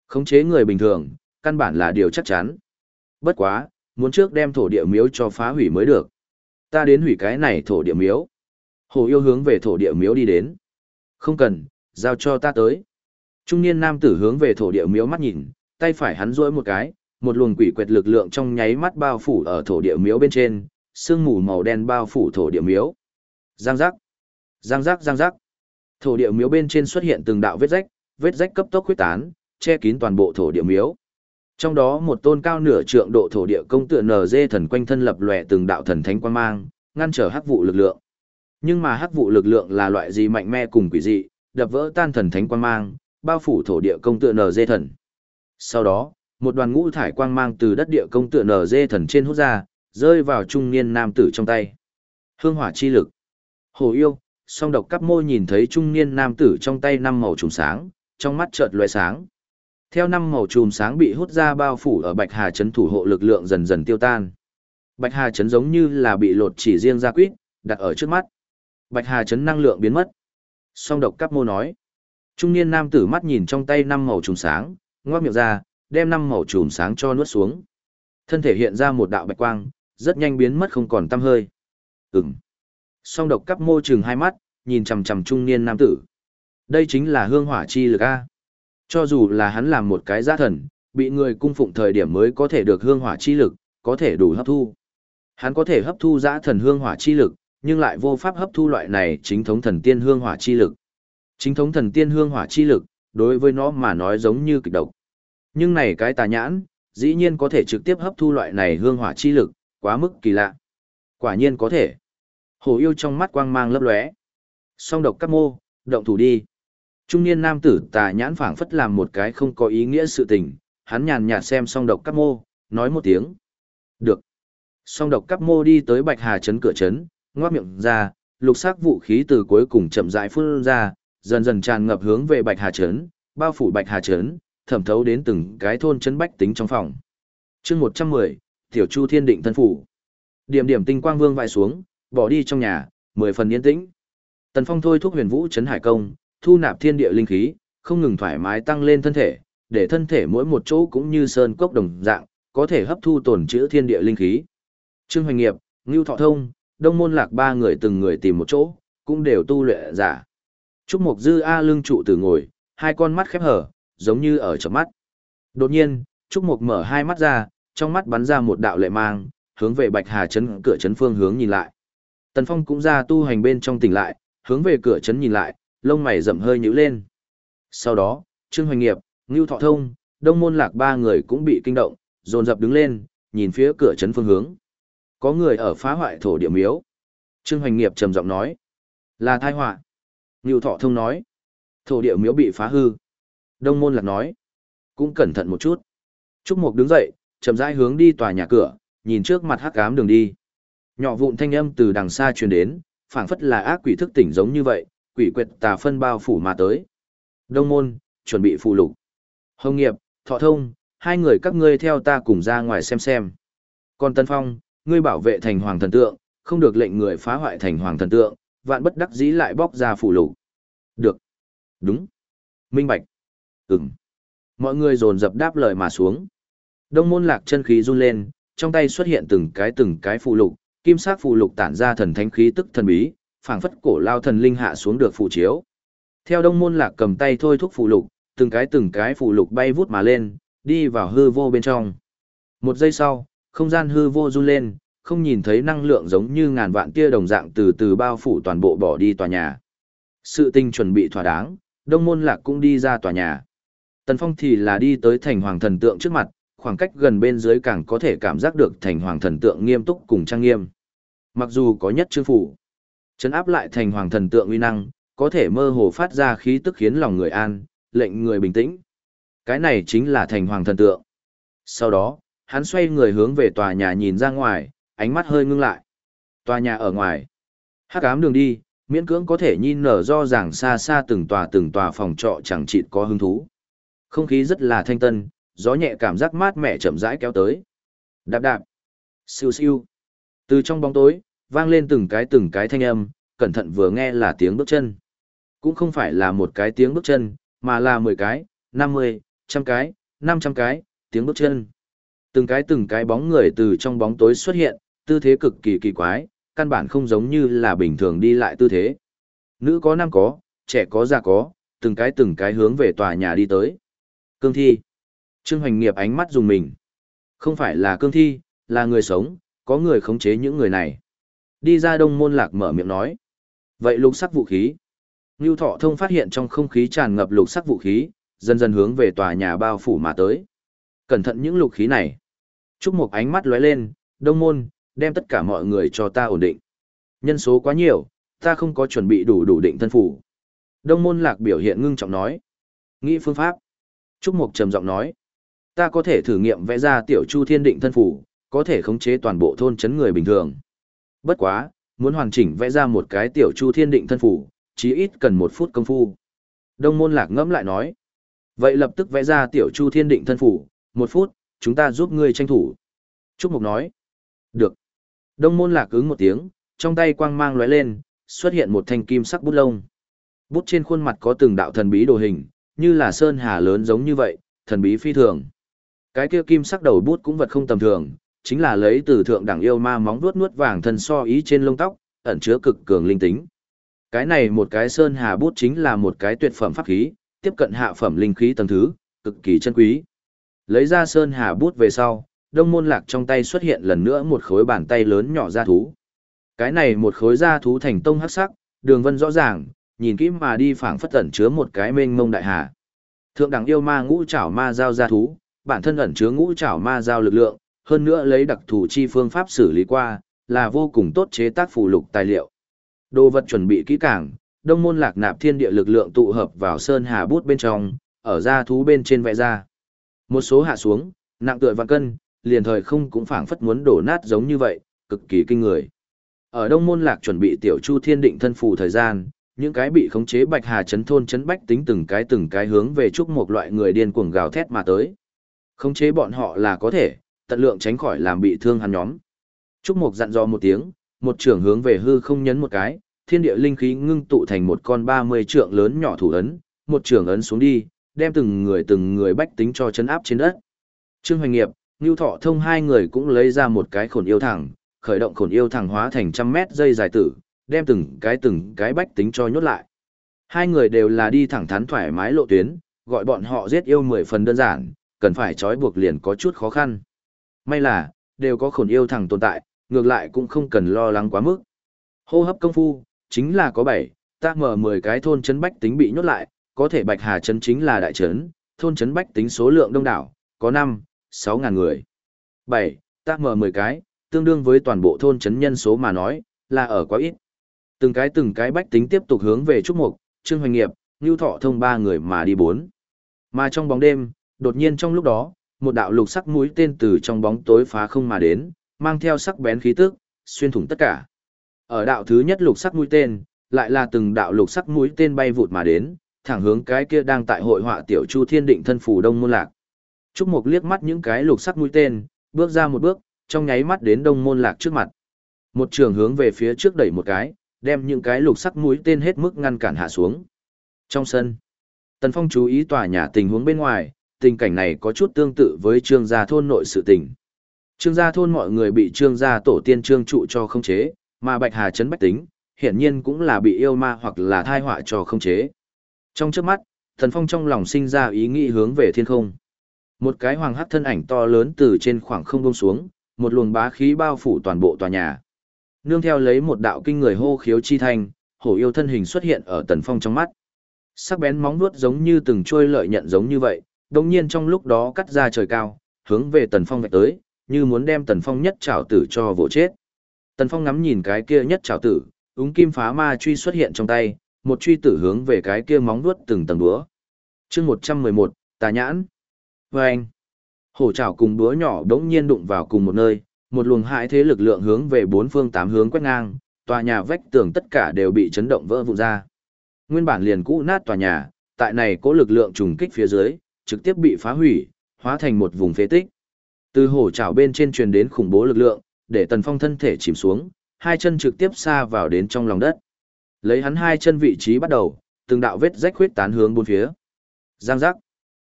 [SPEAKER 1] Khống chế người bình thường, căn bản là điều chắc chắn. Bất quá, muốn trước đem thổ địa miếu cho phá hủy mới được. Ta đến hủy cái này thổ địa miếu. Hồ yêu hướng về thổ địa miếu đi đến. Không cần, giao cho ta tới. Trung niên nam tử hướng về thổ địa miếu mắt nhìn, tay phải hắn duỗi một cái, một luồng quỷ quệt lực lượng trong nháy mắt bao phủ ở thổ địa miếu bên trên, sương mù màu đen bao phủ thổ địa miếu. Giang giác, giang giác giang giác. Thổ địa miếu bên trên xuất hiện từng đạo vết rách, vết rách cấp tốc huyết tán, che kín toàn bộ thổ địa miếu. Trong đó một tôn cao nửa trượng độ thổ địa công tựa NG thần quanh thân lập lòe từng đạo thần thánh quan mang, ngăn trở hắc vụ lực lượng. Nhưng mà hắc vụ lực lượng là loại gì mạnh mẽ cùng quỷ dị, đập vỡ tan thần thánh quan mang, bao phủ thổ địa công tựa NG thần. Sau đó, một đoàn ngũ thải quang mang từ đất địa công tựa NG thần trên hút ra, rơi vào trung niên nam tử trong tay. Hương hỏa chi lực. Hồ yêu, song độc cắp môi nhìn thấy trung niên nam tử trong tay năm màu trùm sáng, trong mắt chợt lóe sáng. Theo năm màu chùm sáng bị hút ra bao phủ ở Bạch Hà Trấn thủ hộ lực lượng dần dần tiêu tan. Bạch Hà Trấn giống như là bị lột chỉ riêng ra quýt, đặt ở trước mắt. Bạch Hà Trấn năng lượng biến mất. Song độc cắp mô nói. Trung niên nam tử mắt nhìn trong tay năm màu chùm sáng, ngoác miệng ra, đem năm màu chùm sáng cho nuốt xuống. Thân thể hiện ra một đạo bạch quang, rất nhanh biến mất không còn tăm hơi. Ừm. Song độc cắp mô trừng hai mắt, nhìn chằm chằm trung niên nam tử. Đây chính là hương hỏa chi lực A. Cho dù là hắn làm một cái giá thần, bị người cung phụng thời điểm mới có thể được hương hỏa chi lực, có thể đủ hấp thu. Hắn có thể hấp thu giá thần hương hỏa chi lực, nhưng lại vô pháp hấp thu loại này chính thống thần tiên hương hỏa chi lực. Chính thống thần tiên hương hỏa chi lực, đối với nó mà nói giống như kịch độc. Nhưng này cái tà nhãn, dĩ nhiên có thể trực tiếp hấp thu loại này hương hỏa chi lực, quá mức kỳ lạ. Quả nhiên có thể. Hồ yêu trong mắt quang mang lấp lóe. Song độc các mô, động thủ đi. Trung niên nam tử tà nhãn phảng phất làm một cái không có ý nghĩa sự tình, hắn nhàn nhạt xem song độc các mô, nói một tiếng. Được. Song độc các mô đi tới bạch hà chấn cửa chấn, ngoác miệng ra, lục sắc vũ khí từ cuối cùng chậm rãi phun ra, dần dần tràn ngập hướng về bạch hà chấn, bao phủ bạch hà chấn, thẩm thấu đến từng cái thôn trấn bách tính trong phòng. chương 110, Tiểu Chu Thiên Định thân phủ. Điểm điểm tinh quang vương vãi xuống, bỏ đi trong nhà, mười phần yên tĩnh. Tần Phong thôi thúc huyền vũ chấn hải công, thu nạp thiên địa linh khí, không ngừng thoải mái tăng lên thân thể, để thân thể mỗi một chỗ cũng như sơn cốc đồng dạng, có thể hấp thu tổn trữ thiên địa linh khí. Trương Hoành Nghiệp, Ngưu Thọ Thông, Đông Môn Lạc ba người từng người tìm một chỗ, cũng đều tu luyện giả. Trúc Mộc Dư A lưng trụ từ ngồi, hai con mắt khép hở, giống như ở chớp mắt. Đột nhiên, Trúc Mộc mở hai mắt ra, trong mắt bắn ra một đạo lệ mang, hướng về Bạch Hà trấn cửa trấn phương hướng nhìn lại. Tần Phong cũng ra tu hành bên trong tỉnh lại, hướng về cửa trấn nhìn lại, lông mày rậm hơi nhíu lên. Sau đó, Trương Hoành Nghiệp, Ngưu Thọ Thông, Đông Môn Lạc ba người cũng bị kinh động, dồn dập đứng lên, nhìn phía cửa trấn phương hướng. Có người ở phá hoại thổ địa miếu. Trương Hoành Nghiệp trầm giọng nói, là tai họa. Ngưu Thọ Thông nói, thổ địa miếu bị phá hư. Đông Môn Lạc nói, cũng cẩn thận một chút. Trúc Mục đứng dậy, chậm rãi hướng đi tòa nhà cửa, nhìn trước mặt hắc ám đường đi. Nhỏ vụn thanh âm từ đằng xa truyền đến, phảng phất là ác quỷ thức tỉnh giống như vậy, quỷ quyệt tà phân bao phủ mà tới. Đông môn, chuẩn bị phụ lục. Hồng nghiệp, thọ thông, hai người các ngươi theo ta cùng ra ngoài xem xem. Còn Tân Phong, ngươi bảo vệ thành hoàng thần tượng, không được lệnh người phá hoại thành hoàng thần tượng, vạn bất đắc dĩ lại bóc ra phủ lục. Được. Đúng. Minh bạch. Ừm. Mọi người dồn dập đáp lời mà xuống. Đông môn lạc chân khí run lên, trong tay xuất hiện từng cái từng cái phù lục, kim sắc phù lục tản ra thần thánh khí tức thần bí, phảng phất cổ lao thần linh hạ xuống được phù chiếu. Theo Đông Môn Lạc cầm tay thôi thúc phù lục, từng cái từng cái phù lục bay vút mà lên, đi vào hư vô bên trong. Một giây sau, không gian hư vô run lên, không nhìn thấy năng lượng giống như ngàn vạn tia đồng dạng từ từ bao phủ toàn bộ bỏ đi tòa nhà. Sự tình chuẩn bị thỏa đáng, Đông Môn Lạc cũng đi ra tòa nhà. Tần Phong thì là đi tới thành hoàng thần tượng trước mặt, khoảng cách gần bên dưới càng có thể cảm giác được thành hoàng thần tượng nghiêm túc cùng trang nghiêm. Mặc dù có nhất chư phủ, chấn áp lại thành hoàng thần tượng uy năng, có thể mơ hồ phát ra khí tức khiến lòng người an, lệnh người bình tĩnh. Cái này chính là thành hoàng thần tượng. Sau đó, hắn xoay người hướng về tòa nhà nhìn ra ngoài, ánh mắt hơi ngưng lại. Tòa nhà ở ngoài, hắc ám đường đi, miễn cưỡng có thể nhìn nở do ràng xa xa từng tòa từng tòa phòng trọ chẳng chịt có hứng thú. Không khí rất là thanh tân, gió nhẹ cảm giác mát mẻ chậm rãi kéo tới. Đạp đạp, siêu siêu. Từ trong bóng tối, vang lên từng cái từng cái thanh âm, cẩn thận vừa nghe là tiếng bước chân. Cũng không phải là một cái tiếng bước chân, mà là 10 cái, 50, trăm cái, 500 cái, tiếng bước chân. Từng cái từng cái bóng người từ trong bóng tối xuất hiện, tư thế cực kỳ kỳ quái, căn bản không giống như là bình thường đi lại tư thế. Nữ có nam có, trẻ có già có, từng cái từng cái hướng về tòa nhà đi tới. Cương thi. Trương Hoành Nghiệp ánh mắt dùng mình. Không phải là cương thi, là người sống, có người khống chế những người này. Đi ra đông môn lạc mở miệng nói. Vậy lục sắc vũ khí. Ngưu Thọ Thông phát hiện trong không khí tràn ngập lục sắc vũ khí, dần dần hướng về tòa nhà bao phủ mà tới. Cẩn thận những lục khí này. Trúc mục ánh mắt lóe lên, đông môn, đem tất cả mọi người cho ta ổn định. Nhân số quá nhiều, ta không có chuẩn bị đủ đủ định thân phủ. Đông môn lạc biểu hiện ngưng trọng nói. Nghĩ phương pháp. Trúc Mục trầm giọng nói. Ta có thể thử nghiệm vẽ ra tiểu chu thiên định thân phủ, có thể khống chế toàn bộ thôn chấn người bình thường. Bất quá, muốn hoàn chỉnh vẽ ra một cái tiểu chu thiên định thân phủ, chí ít cần một phút công phu. Đông môn lạc ngẫm lại nói. Vậy lập tức vẽ ra tiểu chu thiên định thân phủ, một phút, chúng ta giúp ngươi tranh thủ. Trúc Mục nói. Được. Đông môn lạc ứng một tiếng, trong tay quang mang lóe lên, xuất hiện một thanh kim sắc bút lông. Bút trên khuôn mặt có từng đạo thần bí đồ hình, như là sơn hà lớn giống như vậy, thần bí phi thường. Cái kia kim sắc đầu bút cũng vật không tầm thường, chính là lấy từ thượng đẳng yêu ma móng vuốt nuốt vàng thân so ý trên lông tóc, ẩn chứa cực cường linh tính. Cái này một cái sơn hà bút chính là một cái tuyệt phẩm pháp khí, tiếp cận hạ phẩm linh khí tầng thứ, cực kỳ chân quý. Lấy ra sơn hà bút về sau, đông môn lạc trong tay xuất hiện lần nữa một khối bàn tay lớn nhỏ ra thú. Cái này một khối da thú thành tông hắc sắc, đường vân rõ ràng, nhìn kỹ mà đi phảng phất ẩn chứa một cái mênh mông đại hà. Thượng đẳng yêu ma ngũ trảo ma giao ra thú, bản thân ẩn chứa ngũ trảo ma giao lực lượng, hơn nữa lấy đặc thù chi phương pháp xử lý qua, là vô cùng tốt chế tác phù lục tài liệu. Đồ vật chuẩn bị kỹ càng, đông môn lạc nạp thiên địa lực lượng tụ hợp vào sơn hà bút bên trong, ở da thú bên trên vẽ ra. Một số hạ xuống, nặng tựa vạn cân, liền thời không cũng phảng phất muốn đổ nát giống như vậy, cực kỳ kinh người. Ở đông môn lạc chuẩn bị tiểu chu thiên định thân phù thời gian, những cái bị khống chế bạch hà chấn thôn chấn bách tính từng cái từng cái hướng về chúc một loại người điên cuồng gào thét mà tới. Khống chế bọn họ là có thể, tận lượng tránh khỏi làm bị thương hắn nhóm. Trúc Mộc dặn dò một tiếng, một trưởng hướng về hư không nhấn một cái, thiên địa linh khí ngưng tụ thành một con 30 trượng lớn nhỏ thủ ấn, một trưởng ấn xuống đi, đem từng người từng người bách tính cho chấn áp trên đất. Trương Hoành Nghiệp, Ngưu Thọ Thông hai người cũng lấy ra một cái khổn yêu thẳng, khởi động khổn yêu thẳng hóa thành trăm mét dây dài tử, đem từng cái từng cái bách tính cho nhốt lại. Hai người đều là đi thẳng thắn thoải mái lộ tuyến, gọi bọn họ giết yêu mười phần đơn giản, cần phải trói buộc liền có chút khó khăn. May là, đều có khổn yêu thẳng tồn tại, ngược lại cũng không cần lo lắng quá mức. Hô hấp công phu, chính là có bảy, ta mở mười cái thôn trấn bách tính bị nhốt lại, có thể Bạch Hà trấn chính là đại trấn, thôn trấn bách tính số lượng đông đảo, có năm, sáu ngàn người. Bảy, ta mở mười cái, tương đương với toàn bộ thôn trấn nhân số mà nói, là ở quá ít. Từng cái từng cái bách tính tiếp tục hướng về Trúc Mục, Trương Hoành Nghiệp, Ngưu Thọ thông ba người mà đi bốn. Mà trong bóng đêm, đột nhiên trong lúc đó, một đạo lục sắc mũi tên từ trong bóng tối phá không mà đến, mang theo sắc bén khí tức, xuyên thủng tất cả. Ở đạo thứ nhất lục sắc mũi tên, lại là từng đạo lục sắc mũi tên bay vụt mà đến, thẳng hướng cái kia đang tại hội họa tiểu Chu Thiên Định thân phủ Đông Môn Lạc. Trúc Mục liếc mắt những cái lục sắc mũi tên, bước ra một bước, trong nháy mắt đến Đông Môn Lạc trước mặt. Một trường hướng về phía trước đẩy một cái, đem những cái lục sắc mũi tên hết mức ngăn cản hạ xuống. Trong sân, Tần Phong chú ý tòa nhà tình huống bên ngoài, tình cảnh này có chút tương tự với trương gia thôn nội sự tình. Trương gia thôn mọi người bị trương gia tổ tiên trương trụ cho không chế, mà Bạch Hà Trấn Bách Tính, hiển nhiên cũng là bị yêu ma hoặc là thai họa cho không chế. Trong trước mắt, Tần Phong trong lòng sinh ra ý nghĩ hướng về thiên không. Một cái hoàng hắc thân ảnh to lớn từ trên khoảng không bông xuống, một luồng bá khí bao phủ toàn bộ tòa nhà. Nương theo lấy một đạo kinh người hô khiếu chi thanh, hổ yêu thân hình xuất hiện ở Tần Phong trong mắt. Sắc bén móng vuốt giống như từng trôi lợi nhận giống như vậy, đồng nhiên trong lúc đó cắt ra trời cao, hướng về Tần Phong vạch tới, như muốn đem Tần Phong nhất trảo tử cho vỗ chết. Tần Phong ngắm nhìn cái kia nhất trảo tử, úng kim phá ma truy xuất hiện trong tay, một truy tử hướng về cái kia móng vuốt từng tầng đúa. chương 111, tà nhãn. Và anh, hổ trảo cùng búa nhỏ đống nhiên đụng vào cùng một nơi, một luồng hại thế lực lượng hướng về bốn phương tám hướng quét ngang, tòa nhà vách tường tất cả đều bị chấn động vỡ vụn ra. Nguyên bản liền cũ nát tòa nhà, tại này có lực lượng trùng kích phía dưới, trực tiếp bị phá hủy, hóa thành một vùng phế tích. Từ hổ trảo bên trên truyền đến khủng bố lực lượng, để Tần Phong thân thể chìm xuống, hai chân trực tiếp xa vào đến trong lòng đất. Lấy hắn hai chân vị trí bắt đầu, từng đạo vết rách khuyết tán hướng bốn phía. Giang giác.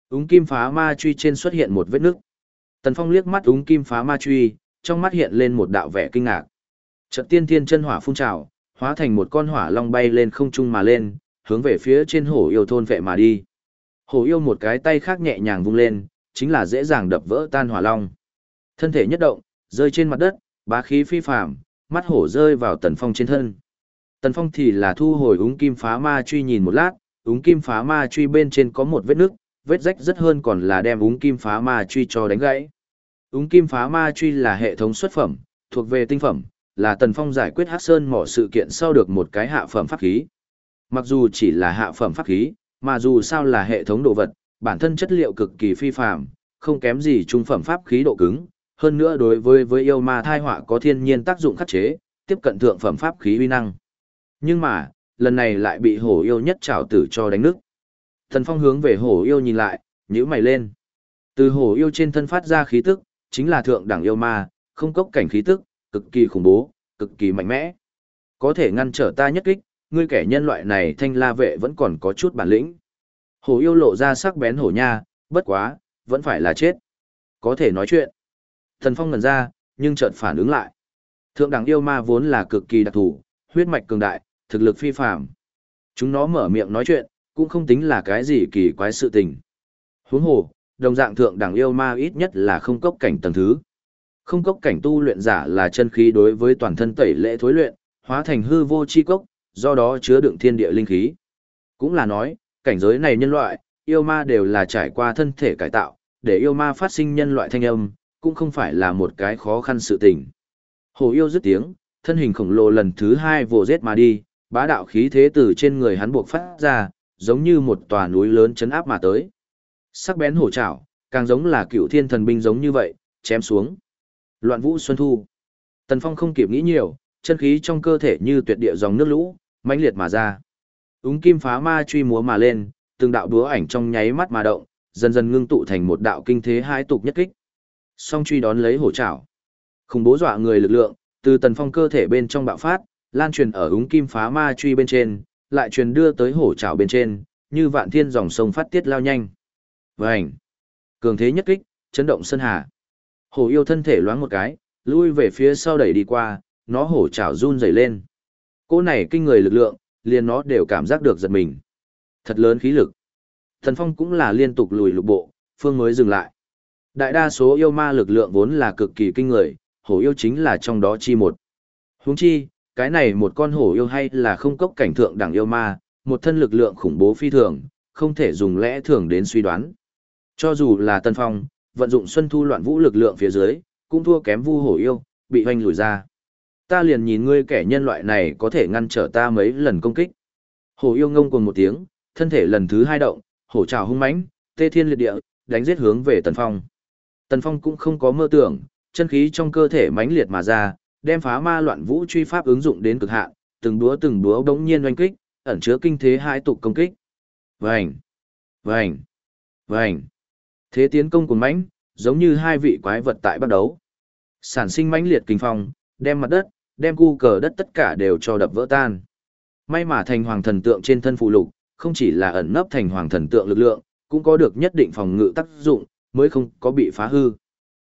[SPEAKER 1] Úng kim phá ma truy trên xuất hiện một vết nước. Tần Phong liếc mắt úng kim phá ma truy, trong mắt hiện lên một đạo vẻ kinh ngạc. Trận tiên thiên chân hỏa phun trào, hóa thành một con hỏa long bay lên không trung mà lên, hướng về phía trên hổ yêu thôn vệ mà đi. Hổ yêu một cái tay khác nhẹ nhàng vung lên, chính là dễ dàng đập vỡ tan hỏa long. Thân thể nhất động, rơi trên mặt đất, bá khí phi phàm, mắt hổ rơi vào Tần Phong trên thân. Tần Phong thì là thu hồi úng kim phá ma truy nhìn một lát, úng kim phá ma truy bên trên có một vết nước, vết rách rất hơn còn là đem úng kim phá ma truy cho đánh gãy. Úng kim phá ma truy là hệ thống xuất phẩm, thuộc về tinh phẩm, là Tần Phong giải quyết Hắc Sơn mỏ sự kiện sau được một cái hạ phẩm pháp khí. Mặc dù chỉ là hạ phẩm pháp khí, mà dù sao là hệ thống đồ vật, bản thân chất liệu cực kỳ phi phàm, không kém gì trung phẩm pháp khí độ cứng, hơn nữa đối với với yêu ma thai họa có thiên nhiên tác dụng khắc chế, tiếp cận thượng phẩm pháp khí uy năng. Nhưng mà, lần này lại bị hổ yêu nhất trảo tử cho đánh nước. Thần Phong hướng về hổ yêu nhìn lại, nhíu mày lên. Từ hổ yêu trên thân phát ra khí tức, chính là thượng đẳng yêu ma, không cốc cảnh khí tức, cực kỳ khủng bố, cực kỳ mạnh mẽ. Có thể ngăn trở ta nhất kích, ngươi kẻ nhân loại này thanh la vệ vẫn còn có chút bản lĩnh. Hổ yêu lộ ra sắc bén hổ nha, bất quá, vẫn phải là chết. Có thể nói chuyện. Thần Phong ngần ra, nhưng chợt phản ứng lại. Thượng đẳng yêu ma vốn là cực kỳ đặc thù, huyết mạch cường đại, thực lực phi phàm. Chúng nó mở miệng nói chuyện, cũng không tính là cái gì kỳ quái sự tình. Huống hồ, đồng dạng thượng đẳng yêu ma ít nhất là không cốc cảnh tầng thứ. Không cốc cảnh tu luyện giả là chân khí đối với toàn thân tẩy lễ thối luyện, hóa thành hư vô chi cốc, do đó chứa đựng thiên địa linh khí. Cũng là nói, cảnh giới này nhân loại, yêu ma đều là trải qua thân thể cải tạo, để yêu ma phát sinh nhân loại thanh âm, cũng không phải là một cái khó khăn sự tình. Hồ yêu dứt tiếng, thân hình khổng lồ lần thứ hai vồ giết mà đi, bá đạo khí thế từ trên người hắn buộc phát ra, giống như một tòa núi lớn chấn áp mà tới. Sắc bén hổ trảo, càng giống là cựu thiên thần binh giống như vậy, chém xuống. Loạn vũ xuân thu. Tần Phong không kịp nghĩ nhiều, chân khí trong cơ thể như tuyệt địa dòng nước lũ, mãnh liệt mà ra. Úng kim phá ma truy múa mà lên, từng đạo búa ảnh trong nháy mắt mà động, dần dần ngưng tụ thành một đạo kinh thế hai tục nhất kích. Song truy đón lấy hổ trảo. Khủng bố dọa người lực lượng, từ tần phong cơ thể bên trong bạo phát, lan truyền ở úng kim phá ma truy bên trên, lại truyền đưa tới hổ trảo bên trên, như vạn thiên dòng sông phát tiết lao nhanh. Vành! Cường thế nhất kích, chấn động sân hà. Hổ yêu thân thể loáng một cái, lui về phía sau đẩy đi qua, nó hổ trảo run rẩy lên. Cô này kinh người lực lượng, liền nó đều cảm giác được giật mình. Thật lớn khí lực. Thần Phong cũng là liên tục lùi lục bộ, phương mới dừng lại. Đại đa số yêu ma lực lượng vốn là cực kỳ kinh người, hổ yêu chính là trong đó chi một. Huống chi, cái này một con hổ yêu hay là không cốc cảnh thượng đẳng yêu ma, một thân lực lượng khủng bố phi thường, không thể dùng lẽ thường đến suy đoán. Cho dù là Tân Phong, vận dụng xuân thu loạn vũ lực lượng phía dưới, cũng thua kém vu hổ yêu, bị hoanh lùi ra. Ta liền nhìn ngươi kẻ nhân loại này có thể ngăn trở ta mấy lần công kích. Hổ yêu ngông cuồng một tiếng, thân thể lần thứ hai động, hổ trào hung mãnh, tê thiên liệt địa, đánh giết hướng về Tần Phong. Tần Phong cũng không có mơ tưởng, chân khí trong cơ thể mãnh liệt mà ra, đem phá ma loạn vũ truy pháp ứng dụng đến cực hạn, từng đúa từng đúa đống nhiên oanh kích, ẩn chứa kinh thế hai tục công kích. Vành, vành, vành. Thế tiến công cùng mãnh, giống như hai vị quái vật tại bắt đấu. Sản sinh mãnh liệt kinh phong, đem mặt đất, đem cu cờ đất tất cả đều cho đập vỡ tan. May mà thành hoàng thần tượng trên thân phụ lục, không chỉ là ẩn nấp thành hoàng thần tượng lực lượng, cũng có được nhất định phòng ngự tác dụng, mới không có bị phá hư.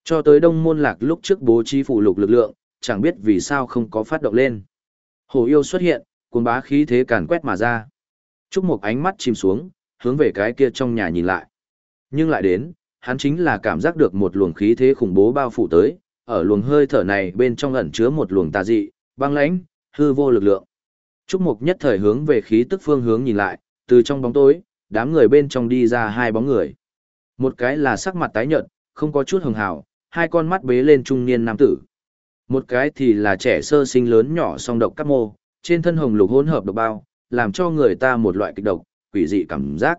[SPEAKER 1] Cho tới đông môn lạc lúc trước bố trí phụ lục lực lượng, chẳng biết vì sao không có phát động lên. Hồ yêu xuất hiện, cuốn bá khí thế càn quét mà ra. Trúc mục ánh mắt chìm xuống, hướng về cái kia trong nhà nhìn lại. Nhưng lại đến, hắn chính là cảm giác được một luồng khí thế khủng bố bao phủ tới, ở luồng hơi thở này bên trong ẩn chứa một luồng tà dị, băng lãnh, hư vô lực lượng. Trúc Mục nhất thời hướng về khí tức phương hướng nhìn lại, từ trong bóng tối, đám người bên trong đi ra hai bóng người. Một cái là sắc mặt tái nhợt, không có chút hồng hào, hai con mắt bế lên trung niên nam tử. Một cái thì là trẻ sơ sinh lớn nhỏ song độc cắt mô, trên thân hồng lục hỗn hợp độc bao, làm cho người ta một loại kịch độc, quỷ dị cảm giác.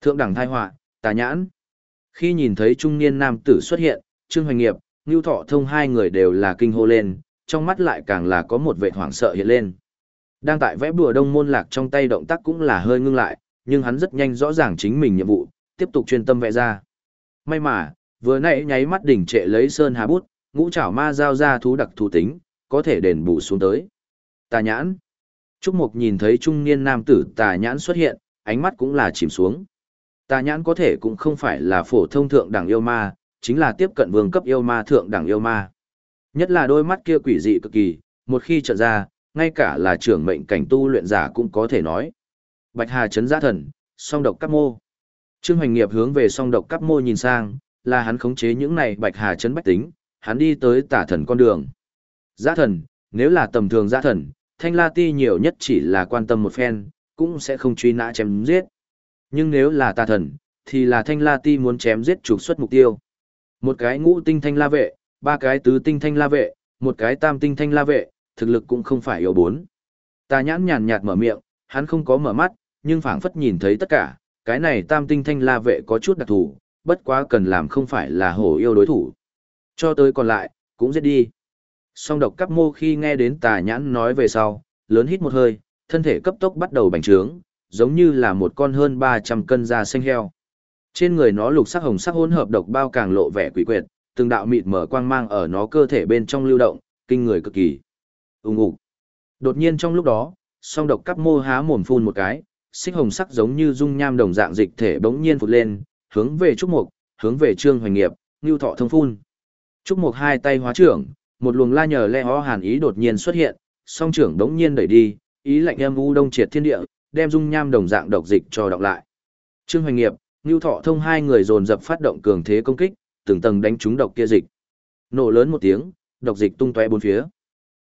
[SPEAKER 1] Thượng đẳng thai họa, tà nhãn. Khi nhìn thấy trung niên nam tử xuất hiện, Trương Hoành Nghiệp, Ngưu Thọ Thông hai người đều là kinh hô lên, trong mắt lại càng là có một vẻ hoảng sợ hiện lên. Đang tại vẽ bùa đông môn lạc trong tay động tác cũng là hơi ngưng lại, nhưng hắn rất nhanh rõ ràng chính mình nhiệm vụ, tiếp tục chuyên tâm vẽ ra. May mà, vừa nãy nháy mắt đỉnh trệ lấy sơn hà bút, ngũ trảo ma giao ra thú đặc thú tính, có thể đền bù xuống tới. Tà nhãn. Trúc Mục nhìn thấy trung niên nam tử tà nhãn xuất hiện, ánh mắt cũng là chìm xuống. Tà nhãn có thể cũng không phải là phổ thông thượng đẳng yêu ma, chính là tiếp cận vương cấp yêu ma thượng đẳng yêu ma. Nhất là đôi mắt kia quỷ dị cực kỳ, một khi trợn ra, ngay cả là trưởng mệnh cảnh tu luyện giả cũng có thể nói. Bạch Hà chấn giã thần, song độc cấp mô. Trương Hoành Nghiệp hướng về song độc cấp mô nhìn sang, là hắn khống chế những này Bạch Hà chấn bách tính, hắn đi tới tả thần con đường. Giá thần, nếu là tầm thường giá thần, Thanh La Ti nhiều nhất chỉ là quan tâm một phen, cũng sẽ không truy nã chém giết. Nhưng nếu là tà thần, thì là Thanh La Ti muốn chém giết trục xuất mục tiêu. Một cái ngũ tinh thanh la vệ, ba cái tứ tinh thanh la vệ, một cái tam tinh thanh la vệ, thực lực cũng không phải yếu bốn. Tà nhãn nhàn nhạt mở miệng, hắn không có mở mắt, nhưng phảng phất nhìn thấy tất cả, cái này tam tinh thanh la vệ có chút đặc thù, bất quá cần làm không phải là hổ yêu đối thủ. Cho tới còn lại, cũng giết đi. Song độc cắp mô khi nghe đến tà nhãn nói về sau, lớn hít một hơi, thân thể cấp tốc bắt đầu bành trướng, giống như là một con hơn 300 cân da xanh heo. Trên người nó lục sắc hồng sắc hỗn hợp độc bao càng lộ vẻ quỷ quyệt, từng đạo mịt mở quang mang ở nó cơ thể bên trong lưu động, kinh người cực kỳ. Ùng ục. Đột nhiên trong lúc đó, song độc cắp mô há mồm phun một cái, xích hồng sắc giống như dung nham đồng dạng dịch thể bỗng nhiên phụt lên, hướng về trúc mục, hướng về trương hoành nghiệp, ngưu thọ thông phun. Trúc mục hai tay hóa trưởng, một luồng la nhờ le ho hàn ý đột nhiên xuất hiện, song trưởng đống nhiên đẩy đi, ý lạnh em u đông triệt thiên địa, đem dung nham đồng dạng độc dịch cho đọc lại. Trương hoành nghiệp, Nưu thọ thông hai người dồn dập phát động cường thế công kích, từng tầng đánh trúng độc kia dịch. Nổ lớn một tiếng, độc dịch tung tóe bốn phía.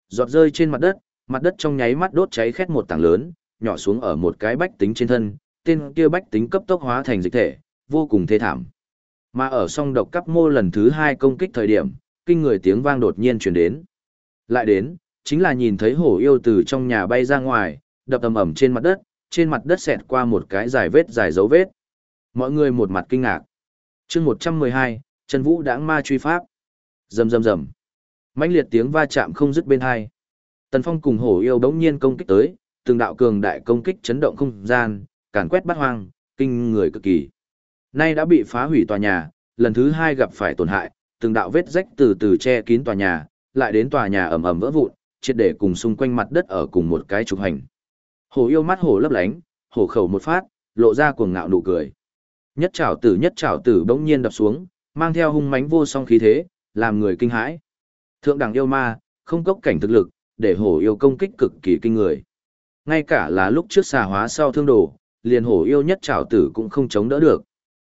[SPEAKER 1] Giọt rơi trên mặt đất, mặt đất trong nháy mắt đốt cháy khét một tảng lớn, nhỏ xuống ở một cái bách tính trên thân, tên kia bách tính cấp tốc hóa thành dịch thể, vô cùng thê thảm. Mà ở song độc cắp mô lần thứ hai công kích thời điểm, kinh người tiếng vang đột nhiên truyền đến. Lại đến, chính là nhìn thấy hổ yêu từ trong nhà bay ra ngoài, đập ầm ầm trên mặt đất, trên mặt đất xẹt qua một cái dài vết dài dấu vết. Mọi người một mặt kinh ngạc. chương 112, Trần Vũ đãng ma truy pháp. Rầm rầm rầm. mãnh liệt tiếng va chạm không dứt bên hai. Tần Phong cùng hổ yêu đống nhiên công kích tới, từng đạo cường đại công kích chấn động không gian, càn quét bát hoang, kinh người cực kỳ. Nay đã bị phá hủy tòa nhà, lần thứ hai gặp phải tổn hại, từng đạo vết rách từ từ che kín tòa nhà, lại đến tòa nhà ầm ầm vỡ vụn, triệt để cùng xung quanh mặt đất ở cùng một cái trục hành. Hổ yêu mắt hổ lấp lánh, hổ khẩu một phát, lộ ra cuồng ngạo nụ cười. Nhất trảo tử nhất trảo tử bỗng nhiên đập xuống, mang theo hung mãnh vô song khí thế, làm người kinh hãi. Thượng đẳng yêu ma, không cốc cảnh thực lực, để hổ yêu công kích cực kỳ kinh người. Ngay cả là lúc trước xà hóa sau thương đồ, liền hổ yêu nhất trảo tử cũng không chống đỡ được.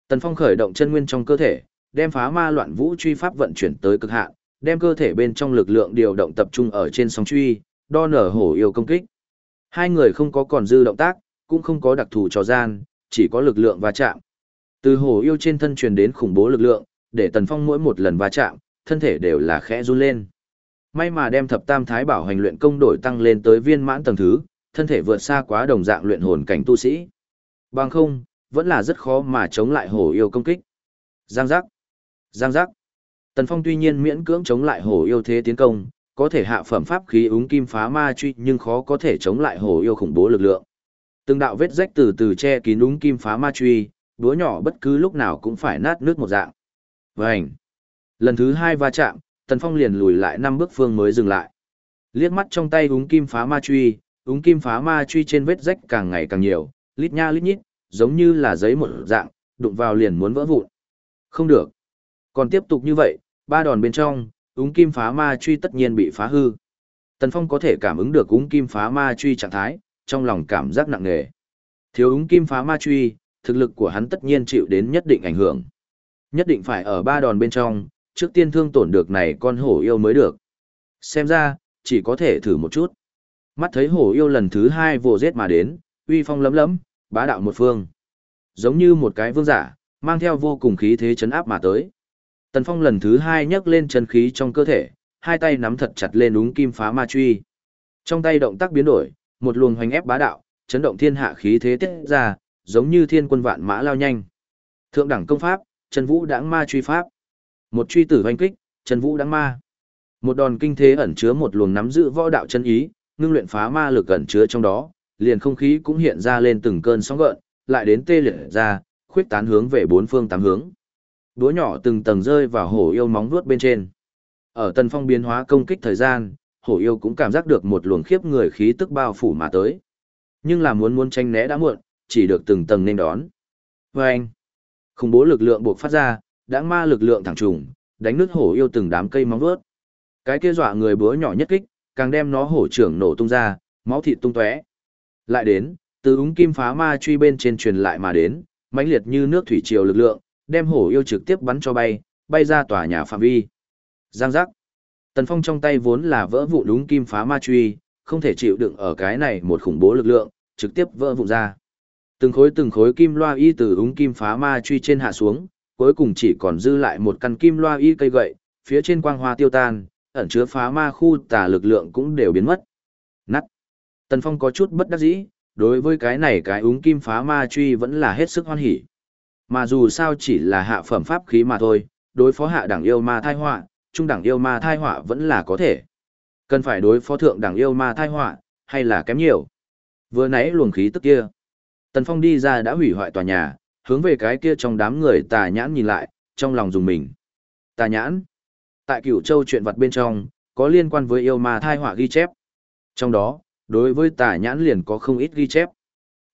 [SPEAKER 1] Tần Phong khởi động chân nguyên trong cơ thể, đem phá ma loạn vũ truy pháp vận chuyển tới cực hạn, đem cơ thể bên trong lực lượng điều động tập trung ở trên sóng truy, đo nở hổ yêu công kích. Hai người không có còn dư động tác, cũng không có đặc thù trò gian, chỉ có lực lượng va chạm. Từ hổ yêu trên thân truyền đến khủng bố lực lượng, để Tần Phong mỗi một lần va chạm, thân thể đều là khẽ run lên. May mà đem thập tam thái bảo hành luyện công đổi tăng lên tới viên mãn tầng thứ, thân thể vượt xa quá đồng dạng luyện hồn cảnh tu sĩ. Bằng không, vẫn là rất khó mà chống lại hổ yêu công kích. Giang giác. Giang giác. Tần Phong tuy nhiên miễn cưỡng chống lại hổ yêu thế tiến công, có thể hạ phẩm pháp khí úng kim phá ma truy nhưng khó có thể chống lại hổ yêu khủng bố lực lượng. Từng đạo vết rách từ từ che kín úng kim phá ma truy, đúa nhỏ bất cứ lúc nào cũng phải nát nước một dạng. Vành. Lần thứ hai va chạm, Tần Phong liền lùi lại năm bước phương mới dừng lại. Liếc mắt trong tay úng kim phá ma truy, úng kim phá ma truy trên vết rách càng ngày càng nhiều, lít nha lít nhít, giống như là giấy một dạng, đụng vào liền muốn vỡ vụn. Không được. Còn tiếp tục như vậy, ba đòn bên trong, úng kim phá ma truy tất nhiên bị phá hư. Tần Phong có thể cảm ứng được úng kim phá ma truy trạng thái, trong lòng cảm giác nặng nề. Thiếu úng kim phá ma truy, thực lực của hắn tất nhiên chịu đến nhất định ảnh hưởng. Nhất định phải ở ba đòn bên trong, trước tiên thương tổn được này con hổ yêu mới được. Xem ra, chỉ có thể thử một chút. Mắt thấy hổ yêu lần thứ hai vồ giết mà đến, uy phong lấm lấm, bá đạo một phương. Giống như một cái vương giả, mang theo vô cùng khí thế chấn áp mà tới. Tần Phong lần thứ hai nhấc lên chân khí trong cơ thể, hai tay nắm thật chặt lên úng kim phá ma truy. Trong tay động tác biến đổi, một luồng hoành ép bá đạo, chấn động thiên hạ khí thế tiết ra, giống như thiên quân vạn mã lao nhanh. Thượng đẳng công pháp, Trần vũ đãng ma truy pháp. Một truy tử hoành kích, Trần vũ đãng ma. Một đòn kinh thế ẩn chứa một luồng nắm giữ võ đạo chân ý, ngưng luyện phá ma lực ẩn chứa trong đó, liền không khí cũng hiện ra lên từng cơn sóng gợn, lại đến tê liệt ra, khuyết tán hướng về bốn phương tám hướng. Đũa nhỏ từng tầng rơi vào hổ yêu móng vuốt bên trên. Ở tần phong biến hóa công kích thời gian, hổ yêu cũng cảm giác được một luồng khiếp người khí tức bao phủ mà tới. Nhưng là muốn muốn tranh né đã muộn, chỉ được từng tầng nên đón. Và anh, khủng bố lực lượng buộc phát ra, đã ma lực lượng thẳng trùng, đánh nứt hổ yêu từng đám cây móng vuốt. Cái kia dọa người búa nhỏ nhất kích, càng đem nó hổ trưởng nổ tung ra, máu thịt tung tóe. Lại đến, từ úng kim phá ma truy bên trên truyền lại mà đến, mãnh liệt như nước thủy triều lực lượng, đem hổ yêu trực tiếp bắn cho bay, bay ra tòa nhà phạm vi. Giang giác. Tần Phong trong tay vốn là vỡ vụ đúng kim phá ma truy, không thể chịu đựng ở cái này một khủng bố lực lượng, trực tiếp vỡ vụn ra. Từng khối từng khối kim loa y từ úng kim phá ma truy trên hạ xuống, cuối cùng chỉ còn dư lại một căn kim loa y cây gậy, phía trên quang hoa tiêu tan, ẩn chứa phá ma khu tà lực lượng cũng đều biến mất. Nắt. Tần Phong có chút bất đắc dĩ, đối với cái này cái úng kim phá ma truy vẫn là hết sức hoan hỉ. Mà dù sao chỉ là hạ phẩm pháp khí mà thôi, đối phó hạ đẳng yêu ma thai họa, trung đẳng yêu ma thai họa vẫn là có thể. Cần phải đối phó thượng đẳng yêu ma thai họa, hay là kém nhiều. Vừa nãy luồng khí tức kia. Tần Phong đi ra đã hủy hoại tòa nhà, hướng về cái kia trong đám người tà nhãn nhìn lại, trong lòng dùng mình. Tà nhãn. Tại cửu châu chuyện vật bên trong, có liên quan với yêu ma thai họa ghi chép. Trong đó, đối với tà nhãn liền có không ít ghi chép.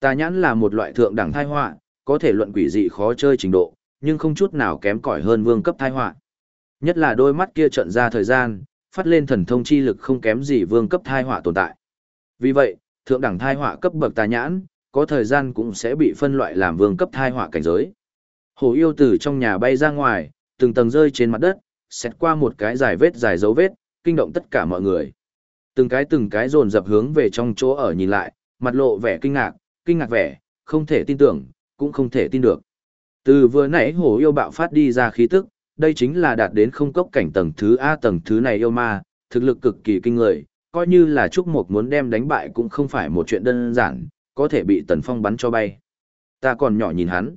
[SPEAKER 1] Tà nhãn là một loại thượng đẳng thai họa, có thể luận quỷ dị khó chơi trình độ, nhưng không chút nào kém cỏi hơn vương cấp thai họa. Nhất là đôi mắt kia trận ra thời gian, phát lên thần thông chi lực không kém gì vương cấp thai họa tồn tại. Vì vậy, thượng đẳng thai họa cấp bậc tà nhãn, có thời gian cũng sẽ bị phân loại làm vương cấp thai họa cảnh giới. Hồ yêu tử trong nhà bay ra ngoài, từng tầng rơi trên mặt đất, xét qua một cái dài vết dài dấu vết, kinh động tất cả mọi người. Từng cái từng cái dồn dập hướng về trong chỗ ở nhìn lại, mặt lộ vẻ kinh ngạc, kinh ngạc vẻ, không thể tin tưởng, cũng không thể tin được. Từ vừa nãy hổ yêu bạo phát đi ra khí tức, đây chính là đạt đến không cốc cảnh tầng thứ A tầng thứ này yêu ma, thực lực cực kỳ kinh người, coi như là Trúc Mộc muốn đem đánh bại cũng không phải một chuyện đơn giản, có thể bị Tần Phong bắn cho bay. Ta còn nhỏ nhìn hắn.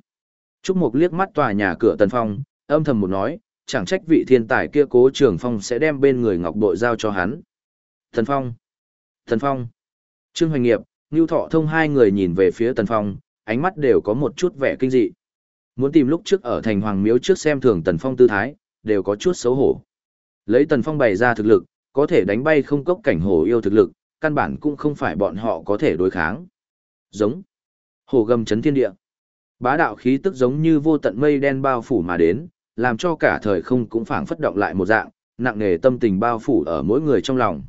[SPEAKER 1] Trúc Mộc liếc mắt tòa nhà cửa Tần Phong, âm thầm một nói, chẳng trách vị thiên tài kia cố trường phong sẽ đem bên người ngọc bội giao cho hắn. Tần Phong. Tần Phong. Trương Hoành Nghiệp, Ngưu Thọ Thông hai người nhìn về phía Tần Phong, ánh mắt đều có một chút vẻ kinh dị. Muốn tìm lúc trước ở thành Hoàng Miếu trước xem thường Tần Phong tư thái, đều có chút xấu hổ. Lấy Tần Phong bày ra thực lực, có thể đánh bay không cốc cảnh hổ yêu thực lực, căn bản cũng không phải bọn họ có thể đối kháng. Giống. Hổ gầm chấn thiên địa. Bá đạo khí tức giống như vô tận mây đen bao phủ mà đến, làm cho cả thời không cũng phảng phất động lại một dạng, nặng nề tâm tình bao phủ ở mỗi người trong lòng.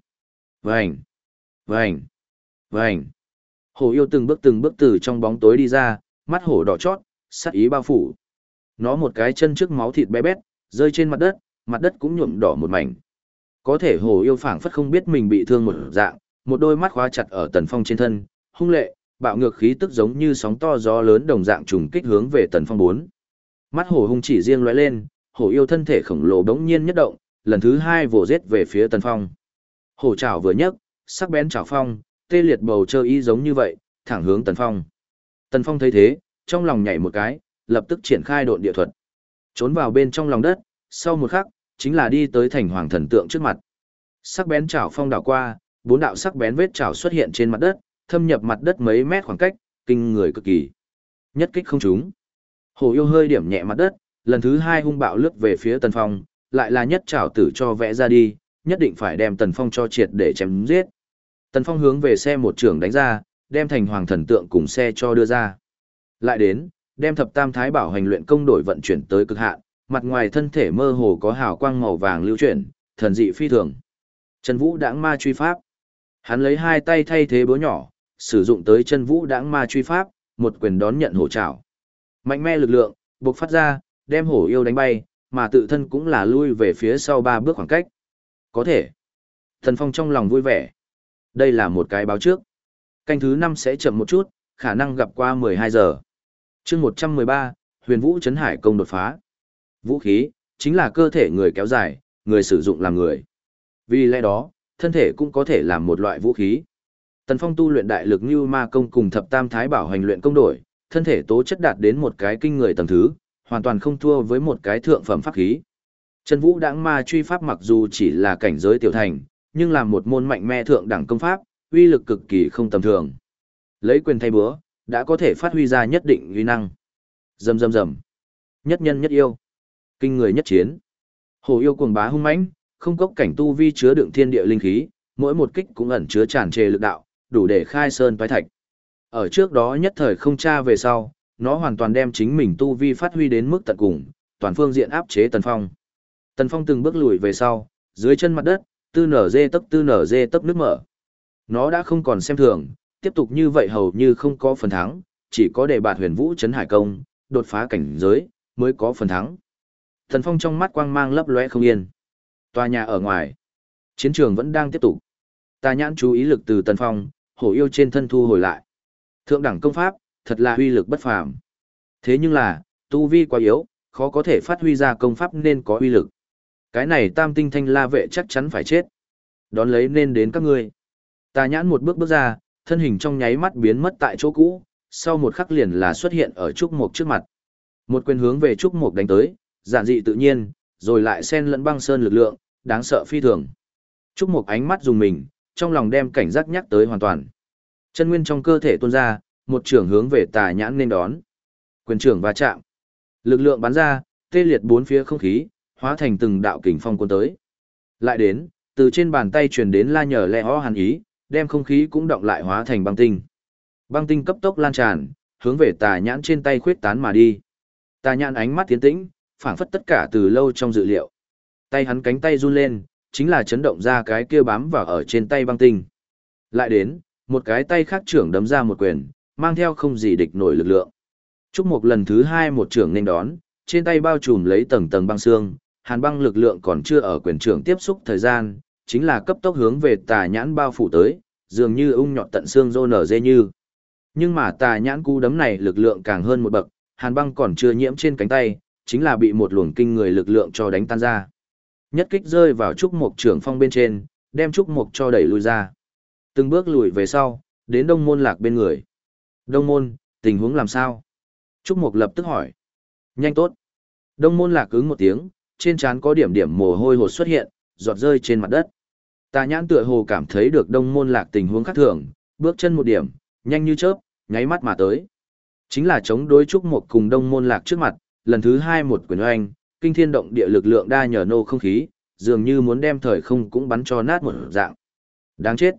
[SPEAKER 1] Vành. Vành. Vành. Hổ yêu từng bước từng bước từ trong bóng tối đi ra, mắt hổ đỏ chót, sát ý bao phủ. Nó một cái chân trước máu thịt bé bét, rơi trên mặt đất, mặt đất cũng nhuộm đỏ một mảnh. Có thể hổ yêu phảng phất không biết mình bị thương một dạng, một đôi mắt khóa chặt ở tần phong trên thân, hung lệ, bạo ngược khí tức giống như sóng to gió lớn đồng dạng trùng kích hướng về tần phong bốn. Mắt hổ hung chỉ riêng lóe lên, hổ yêu thân thể khổng lồ đống nhiên nhất động, lần thứ hai vồ giết về phía tần phong. Hổ chảo vừa nhấc, sắc bén chảo phong, tê liệt bầu trời y giống như vậy, thẳng hướng Tần Phong. Tần Phong thấy thế, trong lòng nhảy một cái, lập tức triển khai độn địa thuật. Trốn vào bên trong lòng đất, sau một khắc, chính là đi tới thành hoàng thần tượng trước mặt. Sắc bén chảo phong đảo qua, bốn đạo sắc bén vết chảo xuất hiện trên mặt đất, thâm nhập mặt đất mấy mét khoảng cách, kinh người cực kỳ. Nhất kích không trúng. Hồ yêu hơi điểm nhẹ mặt đất, lần thứ hai hung bạo lướt về phía Tần Phong, lại là nhất chảo tử cho vẽ ra đi, nhất định phải đem Tần Phong cho triệt để chém giết. Tần Phong hướng về xe một trường đánh ra, đem thành hoàng thần tượng cùng xe cho đưa ra. Lại đến, đem thập tam thái bảo hành luyện công đổi vận chuyển tới cực hạn, mặt ngoài thân thể mơ hồ có hào quang màu vàng lưu chuyển, thần dị phi thường. Chân vũ đãng ma truy pháp. Hắn lấy hai tay thay thế búa nhỏ, sử dụng tới chân vũ đãng ma truy pháp, một quyền đón nhận hổ trảo. Mạnh mẽ lực lượng, buộc phát ra, đem hổ yêu đánh bay, mà tự thân cũng là lui về phía sau ba bước khoảng cách. Có thể. Thần Phong trong lòng vui vẻ. Đây là một cái báo trước. Canh thứ năm sẽ chậm một chút, khả năng gặp qua 12 giờ. chương 113, huyền vũ chấn hải công đột phá. Vũ khí, chính là cơ thể người kéo dài, người sử dụng làm người. Vì lẽ đó, thân thể cũng có thể làm một loại vũ khí. Tần Phong tu luyện đại lực như ma công cùng thập tam thái bảo hành luyện công đổi, thân thể tố chất đạt đến một cái kinh người tầng thứ, hoàn toàn không thua với một cái thượng phẩm pháp khí. Trần vũ đãng ma truy pháp mặc dù chỉ là cảnh giới tiểu thành, nhưng là một môn mạnh mẽ thượng đẳng công pháp, uy lực cực kỳ không tầm thường. Lấy quyền thay búa, đã có thể phát huy ra nhất định uy năng. Rầm rầm rầm. Nhất nhân nhất yêu. Kinh người nhất chiến. Hồ yêu cuồng bá hung mãnh, không cốc cảnh tu vi chứa đựng thiên địa linh khí, mỗi một kích cũng ẩn chứa tràn trề lực đạo, đủ để khai sơn phái thạch. Ở trước đó nhất thời không tra về sau, nó hoàn toàn đem chính mình tu vi phát huy đến mức tận cùng, toàn phương diện áp chế Tần Phong. Tần Phong từng bước lùi về sau, dưới chân mặt đất, tư nở dê tấp tư nở dê tấp nước mở. Nó đã không còn xem thường, tiếp tục như vậy hầu như không có phần thắng, chỉ có để bạt huyền vũ chấn hải công, đột phá cảnh giới, mới có phần thắng. Tần Phong trong mắt quang mang lấp lóe không yên. Tòa nhà ở ngoài, chiến trường vẫn đang tiếp tục. Ta nhãn chú ý lực từ Tần Phong, hổ yêu trên thân thu hồi lại. Thượng đẳng công pháp, thật là uy lực bất phàm. Thế nhưng là, tu vi quá yếu, khó có thể phát huy ra công pháp nên có uy lực. Cái này tam tinh thanh la vệ chắc chắn phải chết. Đón lấy nên đến các ngươi. Tà nhãn một bước bước ra, thân hình trong nháy mắt biến mất tại chỗ cũ, sau một khắc liền là xuất hiện ở trúc mục trước mặt. Một quyền hướng về trúc mục đánh tới, giản dị tự nhiên, rồi lại xen lẫn băng sơn lực lượng, đáng sợ phi thường. Trúc mục ánh mắt dùng mình, trong lòng đem cảnh giác nhắc tới hoàn toàn. Chân nguyên trong cơ thể tuôn ra, một trưởng hướng về tà nhãn nên đón. Quyền trưởng va chạm. Lực lượng bắn ra, tê liệt bốn phía không khí, hóa thành từng đạo kình phong cuốn tới. Lại đến, từ trên bàn tay truyền đến la nhờ lẹ ho hàn ý, đem không khí cũng động lại hóa thành băng tinh. Băng tinh cấp tốc lan tràn, hướng về tà nhãn trên tay khuyết tán mà đi. Tà nhãn ánh mắt tiến tĩnh, phảng phất tất cả từ lâu trong dự liệu. Tay hắn cánh tay run lên, chính là chấn động ra cái kia bám vào ở trên tay băng tinh. Lại đến, một cái tay khác trưởng đấm ra một quyền, mang theo không gì địch nổi lực lượng. Trúc Mục lần thứ hai một trưởng nên đón, trên tay bao trùm lấy tầng tầng băng xương, hàn băng lực lượng còn chưa ở quyền trưởng tiếp xúc thời gian, chính là cấp tốc hướng về tà nhãn bao phủ tới, dường như ung nhọt tận xương rô nở dê như. Nhưng mà tà nhãn cú đấm này lực lượng càng hơn một bậc, hàn băng còn chưa nhiễm trên cánh tay, chính là bị một luồng kinh người lực lượng cho đánh tan ra. Nhất kích rơi vào trúc mục trưởng phong bên trên, đem trúc mục cho đẩy lui ra. Từng bước lùi về sau, đến đông môn lạc bên người. Đông môn, tình huống làm sao? Trúc mục lập tức hỏi. Nhanh tốt. Đông môn lạc ứng một tiếng, trên trán có điểm điểm mồ hôi hột xuất hiện, giọt rơi trên mặt đất. Tà nhãn tựa hồ cảm thấy được đông môn lạc tình huống khác thường, bước chân một điểm, nhanh như chớp, nháy mắt mà tới. Chính là chống đối trúc một cùng đông môn lạc trước mặt, lần thứ hai một quyền oanh, kinh thiên động địa lực lượng đa nhờ nô không khí, dường như muốn đem thời không cũng bắn cho nát một dạng. Đáng chết.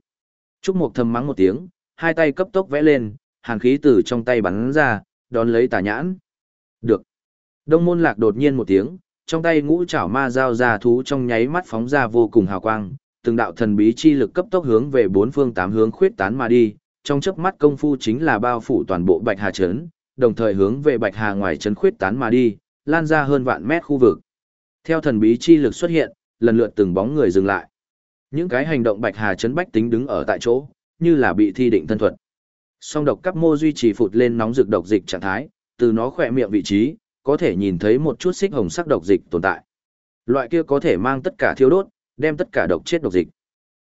[SPEAKER 1] Trúc Mục thầm mắng một tiếng, hai tay cấp tốc vẽ lên, hàn khí từ trong tay bắn ra, đón lấy tà nhãn. Được. Đông môn lạc đột nhiên một tiếng, trong tay ngũ chảo ma dao ra thú trong nháy mắt phóng ra vô cùng hào quang, từng đạo thần bí chi lực cấp tốc hướng về bốn phương tám hướng khuyết tán mà đi, trong chớp mắt công phu chính là bao phủ toàn bộ Bạch Hà trấn, đồng thời hướng về Bạch Hà ngoài trấn khuyết tán mà đi, lan ra hơn vạn mét khu vực. Theo thần bí chi lực xuất hiện, lần lượt từng bóng người dừng lại. Những cái hành động Bạch Hà trấn bách tính đứng ở tại chỗ, như là bị thi định thân thuật. Song độc cấp mô duy trì phụt lên nóng rực độc dịch trạng thái, từ nó khỏe miệng vị trí, có thể nhìn thấy một chút xích hồng sắc độc dịch tồn tại. Loại kia có thể mang tất cả thiêu đốt, đem tất cả độc chết độc dịch.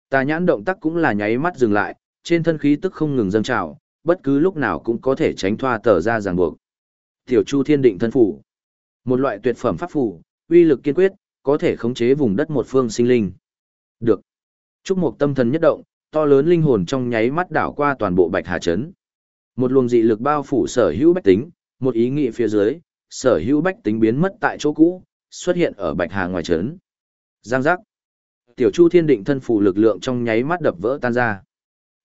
[SPEAKER 1] Tà nhãn động tác cũng là nháy mắt dừng lại, trên thân khí tức không ngừng dâng trào, bất cứ lúc nào cũng có thể tránh thoa tờ ra ràng buộc. Tiểu Chu Thiên Định thân phủ, một loại tuyệt phẩm pháp phù, uy lực kiên quyết, có thể khống chế vùng đất một phương sinh linh. Được. Trúc Mộc tâm thần nhất động, to lớn linh hồn trong nháy mắt đảo qua toàn bộ Bạch Hà trấn. Một luồng dị lực bao phủ sở hữu bách tính, một ý nghĩ phía dưới, sở hữu bách tính biến mất tại chỗ cũ, xuất hiện ở Bạch Hà ngoài trấn. Giang giác. Tiểu Chu Thiên Định thân phù lực lượng trong nháy mắt đập vỡ tan ra.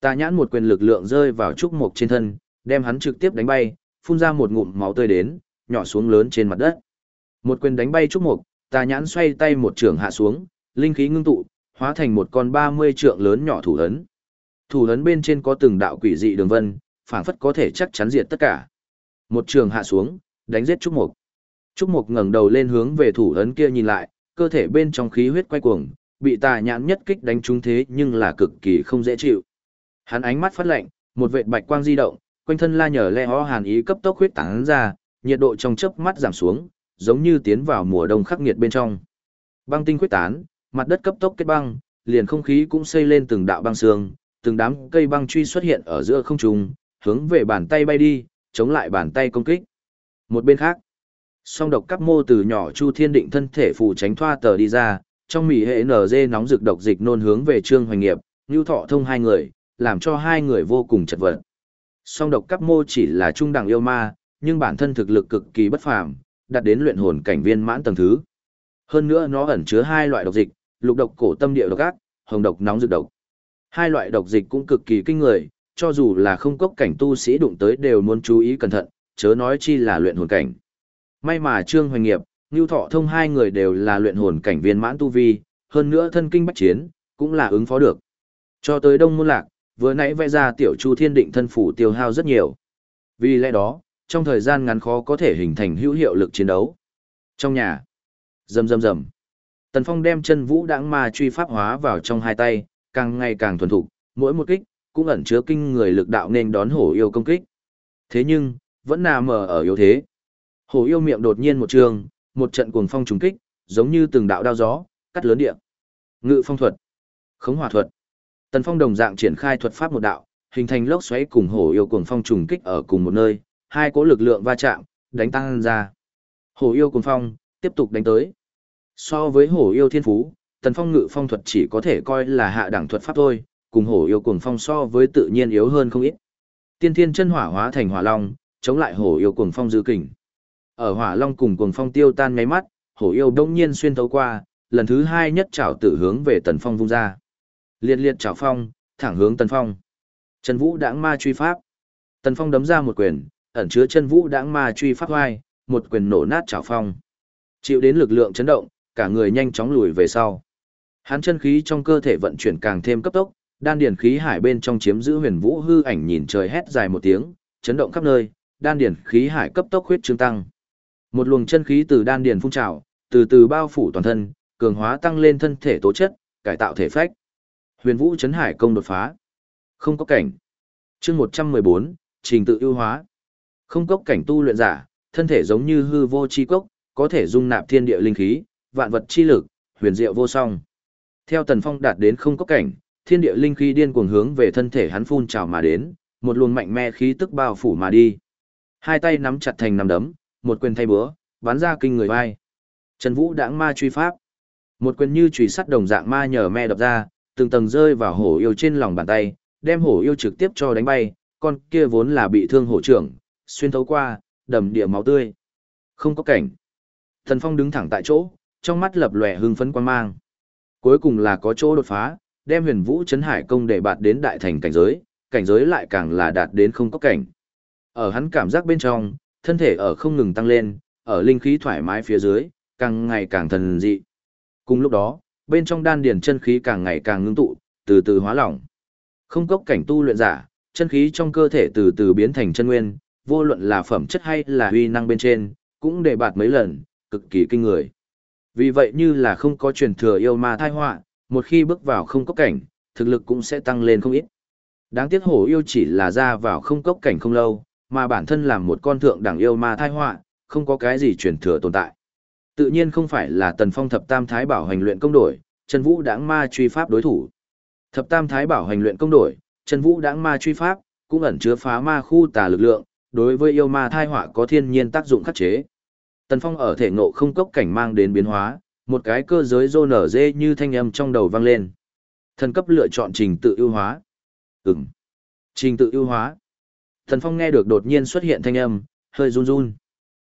[SPEAKER 1] Tà nhãn một quyền lực lượng rơi vào trúc mục trên thân, đem hắn trực tiếp đánh bay, phun ra một ngụm máu tươi đến, nhỏ xuống lớn trên mặt đất. Một quyền đánh bay trúc mục, tà nhãn xoay tay một trường hạ xuống, linh khí ngưng tụ, hóa thành một con 30 trượng lớn nhỏ thủ ấn. Thủ ấn bên trên có từng đạo quỷ dị đường vân, phảng phất có thể chắc chắn diệt tất cả. Một trường hạ xuống, đánh giết trúc mục. Trúc mục ngẩng đầu lên hướng về thủ ấn kia nhìn lại, cơ thể bên trong khí huyết quay cuồng, bị tà nhãn nhất kích đánh trúng thế nhưng là cực kỳ không dễ chịu. Hắn ánh mắt phát lạnh, một vệt bạch quang di động, quanh thân la nhờ le ho hàn ý cấp tốc huyết tán ra, nhiệt độ trong chớp mắt giảm xuống, giống như tiến vào mùa đông khắc nghiệt bên trong. Băng tinh huyết tán, mặt đất cấp tốc kết băng, liền không khí cũng xây lên từng đạo băng sương, từng đám cây băng truy xuất hiện ở giữa không trung, hướng về bàn tay bay đi, chống lại bàn tay công kích. Một bên khác, song độc các mô từ nhỏ Chu Thiên Định thân thể phù tránh thoa tờ đi ra, trong mỉ hệ NG nóng rực độc dịch nôn hướng về Trương Hoành Nghiệp, Nưu Thọ thông hai người, làm cho hai người vô cùng chật vật. Song độc các mô chỉ là trung đẳng yêu ma, nhưng bản thân thực lực cực kỳ bất phàm, đạt đến luyện hồn cảnh viên mãn tầng thứ. Hơn nữa nó ẩn chứa hai loại độc dịch, lục độc cổ tâm địa độc ác, hồng độc nóng rực độc. Hai loại độc dịch cũng cực kỳ kinh người, cho dù là không cốc cảnh tu sĩ đụng tới đều muốn chú ý cẩn thận, chớ nói chi là luyện hồn cảnh. May mà Trương Hoành Nghiệp, Ngưu Thọ Thông hai người đều là luyện hồn cảnh viên mãn tu vi, hơn nữa thân kinh bách chiến, cũng là ứng phó được. Cho tới Đông Môn Lạc, vừa nãy vẽ ra tiểu Chu Thiên Định thân phủ tiêu hao rất nhiều. Vì lẽ đó, trong thời gian ngắn khó có thể hình thành hữu hiệu lực chiến đấu. Trong nhà, rầm rầm rầm. Tần Phong đem chân vũ đãng ma truy pháp hóa vào trong hai tay, càng ngày càng thuần thục, mỗi một kích cũng ẩn chứa kinh người lực đạo nên đón hổ yêu công kích. Thế nhưng, vẫn nằm ở ở yếu thế. Hổ yêu miệng đột nhiên một trường, một trận cuồng phong trùng kích, giống như từng đạo đao gió, cắt lớn địa. Ngự phong thuật, khống hỏa thuật. Tần Phong đồng dạng triển khai thuật pháp một đạo, hình thành lốc xoáy cùng hổ yêu cuồng phong trùng kích ở cùng một nơi, hai cỗ lực lượng va chạm, đánh tăng ra. Hổ yêu cuồng phong, tiếp tục đánh tới. So với hổ yêu thiên phú, tần phong ngự phong thuật chỉ có thể coi là hạ đẳng thuật pháp thôi, cùng hổ yêu cuồng phong so với tự nhiên yếu hơn không ít. Tiên thiên chân hỏa hóa thành hỏa long, chống lại hổ yêu cuồng phong dư kình. Ở hỏa long cùng cuồng phong tiêu tan ngay mắt, hổ yêu đông nhiên xuyên thấu qua, lần thứ hai nhất trảo tử hướng về tần phong vung ra. Liệt liệt trảo phong, thẳng hướng tần phong. Trần Vũ đãng ma truy pháp. Tần phong đấm ra một quyền, ẩn chứa chân vũ đãng ma truy pháp hoai, một quyền nổ nát trảo phong. Chịu đến lực lượng chấn động, cả người nhanh chóng lùi về sau. Hắn chân khí trong cơ thể vận chuyển càng thêm cấp tốc, đan điển khí hải bên trong chiếm giữ huyền vũ hư ảnh nhìn trời hét dài một tiếng, chấn động khắp nơi, đan điển khí hải cấp tốc huyết trương tăng. Một luồng chân khí từ đan điển phun trào, từ từ bao phủ toàn thân, cường hóa tăng lên thân thể tố chất, cải tạo thể phách. Huyền vũ chấn hải công đột phá. Không có cảnh. Chương 114, trình tự ưu hóa. Không cốc cảnh tu luyện giả, thân thể giống như hư vô chi cốc, có thể dung nạp thiên địa linh khí, vạn vật chi lực, huyền diệu vô song. Theo Tần Phong đạt đến không cốc cảnh, thiên địa linh khí điên cuồng hướng về thân thể hắn phun trào mà đến, một luồng mạnh mẽ khí tức bao phủ mà đi. Hai tay nắm chặt thành nắm đấm, một quyền thay búa, bắn ra kinh người vai. Trần Vũ đãng ma truy pháp. Một quyền như chùy sắt đồng dạng ma nhờ me đập ra, từng tầng rơi vào hổ yêu trên lòng bàn tay, đem hổ yêu trực tiếp cho đánh bay, con kia vốn là bị thương hổ trưởng, xuyên thấu qua, đầm địa máu tươi. Không có cảnh. Thần Phong đứng thẳng tại chỗ, trong mắt lập lòe hưng phấn quan mang. Cuối cùng là có chỗ đột phá, đem huyền vũ chấn hải công để bạt đến đại thành cảnh giới, cảnh giới lại càng là đạt đến không có cảnh. Ở hắn cảm giác bên trong, thân thể ở không ngừng tăng lên, ở linh khí thoải mái phía dưới, càng ngày càng thần dị. Cùng lúc đó, bên trong đan điền chân khí càng ngày càng ngưng tụ, từ từ hóa lỏng. Không cốc cảnh tu luyện giả, chân khí trong cơ thể từ từ biến thành chân nguyên, vô luận là phẩm chất hay là uy năng bên trên, cũng để bạt mấy lần, cực kỳ kinh người. Vì vậy như là không có truyền thừa yêu ma thai họa, một khi bước vào không cốc cảnh, thực lực cũng sẽ tăng lên không ít. Đáng tiếc hổ yêu chỉ là ra vào không cốc cảnh không lâu, mà bản thân làm một con thượng đẳng yêu ma thai họa, không có cái gì truyền thừa tồn tại. Tự nhiên không phải là tần phong thập tam thái bảo hành luyện công đổi, chân vũ đãng ma truy pháp đối thủ. Thập tam thái bảo hành luyện công đổi, chân vũ đãng ma truy pháp, cũng ẩn chứa phá ma khu tà lực lượng, đối với yêu ma thai họa có thiên nhiên tác dụng khắc chế. Tần Phong ở thể ngộ không cốc cảnh mang đến biến hóa, một cái cơ giới rô nở dê như thanh âm trong đầu vang lên. Thần cấp lựa chọn trình tự ưu hóa. Ừm. Trình tự ưu hóa. Tần Phong nghe được đột nhiên xuất hiện thanh âm, hơi run run.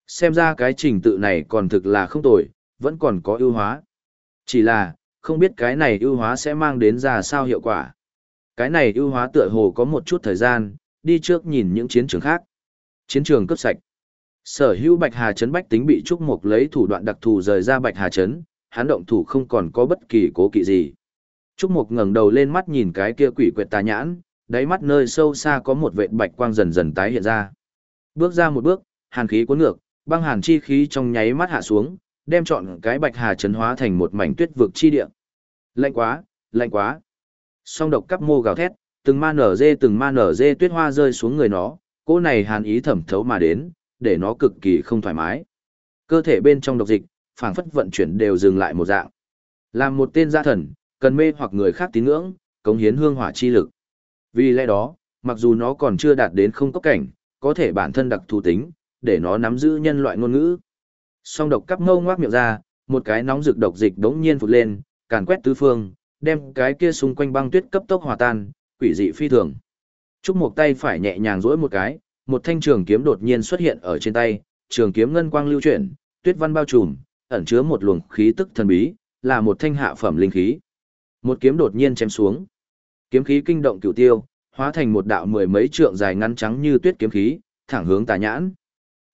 [SPEAKER 1] Xem ra cái trình tự này còn thực là không tồi, vẫn còn có ưu hóa. Chỉ là, không biết cái này ưu hóa sẽ mang đến ra sao hiệu quả. Cái này ưu hóa tựa hồ có một chút thời gian, đi trước nhìn những chiến trường khác. Chiến trường cấp sạch. Sở hữu Bạch Hà Trấn bách tính bị Trúc Mục lấy thủ đoạn đặc thù rời ra Bạch Hà Trấn, hắn động thủ không còn có bất kỳ cố kỵ gì. Trúc Mục ngẩng đầu lên mắt nhìn cái kia quỷ quyệt tà nhãn, đáy mắt nơi sâu xa có một vệt bạch quang dần dần tái hiện ra. Bước ra một bước, hàn khí cuốn ngược, băng hàn chi khí trong nháy mắt hạ xuống, đem trọn cái Bạch Hà Trấn hóa thành một mảnh tuyết vực chi địa. Lạnh quá, lạnh quá. Song độc cắp mô gào thét, từng ma nở dê từng ma nở dê tuyết hoa rơi xuống người nó, cô này hàn ý thẩm thấu mà đến, để nó cực kỳ không thoải mái. Cơ thể bên trong độc dịch, phảng phất vận chuyển đều dừng lại một dạng. Làm một tên gia thần, cần mê hoặc người khác tín ngưỡng, cống hiến hương hỏa chi lực. Vì lẽ đó, mặc dù nó còn chưa đạt đến không có cảnh, có thể bản thân đặc thù tính, để nó nắm giữ nhân loại ngôn ngữ. Song độc cắp ngâu ngoác miệng ra, một cái nóng rực độc dịch đống nhiên phụt lên, càn quét tứ phương, đem cái kia xung quanh băng tuyết cấp tốc hòa tan, quỷ dị phi thường. Trúc một tay phải nhẹ nhàng duỗi một cái, một thanh trường kiếm đột nhiên xuất hiện ở trên tay, trường kiếm ngân quang lưu chuyển, tuyết văn bao trùm, ẩn chứa một luồng khí tức thần bí, là một thanh hạ phẩm linh khí. Một kiếm đột nhiên chém xuống. Kiếm khí kinh động cửu tiêu, hóa thành một đạo mười mấy trượng dài ngắn trắng như tuyết kiếm khí, thẳng hướng Tà Nhãn.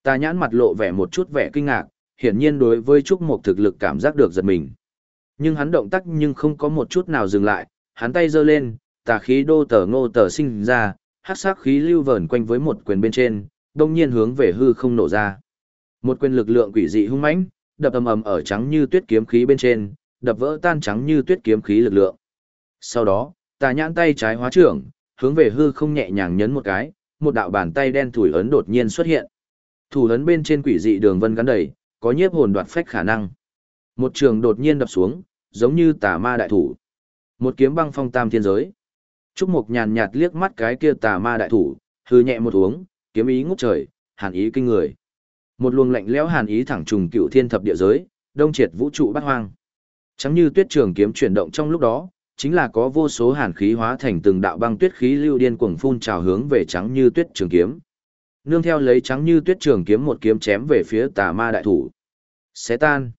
[SPEAKER 1] Tà Nhãn mặt lộ vẻ một chút vẻ kinh ngạc, hiển nhiên đối với trúc một thực lực cảm giác được giật mình. Nhưng hắn động tác nhưng không có một chút nào dừng lại, hắn tay giơ lên, tà khí đô tờ ngô tờ sinh ra, hát sắc khí lưu vờn quanh với một quyền bên trên, đông nhiên hướng về hư không nổ ra. Một quyền lực lượng quỷ dị hung mãnh, đập ầm ầm ở trắng như tuyết kiếm khí bên trên, đập vỡ tan trắng như tuyết kiếm khí lực lượng. Sau đó, tà nhãn tay trái hóa trưởng, hướng về hư không nhẹ nhàng nhấn một cái, một đạo bàn tay đen thủi ấn đột nhiên xuất hiện. Thủ ấn bên trên quỷ dị đường vân gắn đầy, có nhiếp hồn đoạt phách khả năng. Một trường đột nhiên đập xuống, giống như tà ma đại thủ. Một kiếm băng phong tam thiên giới. Trúc Mộc nhàn nhạt liếc mắt cái kia tà ma đại thủ, hư nhẹ một uống, kiếm ý ngút trời, hàn ý kinh người. Một luồng lạnh lẽo hàn ý thẳng trùng cựu thiên thập địa giới, đông triệt vũ trụ bát hoang. Trắng như tuyết trường kiếm chuyển động trong lúc đó, chính là có vô số hàn khí hóa thành từng đạo băng tuyết khí lưu điên cuồng phun trào hướng về trắng như tuyết trường kiếm. Nương theo lấy trắng như tuyết trường kiếm một kiếm chém về phía tà ma đại thủ. Xé tan.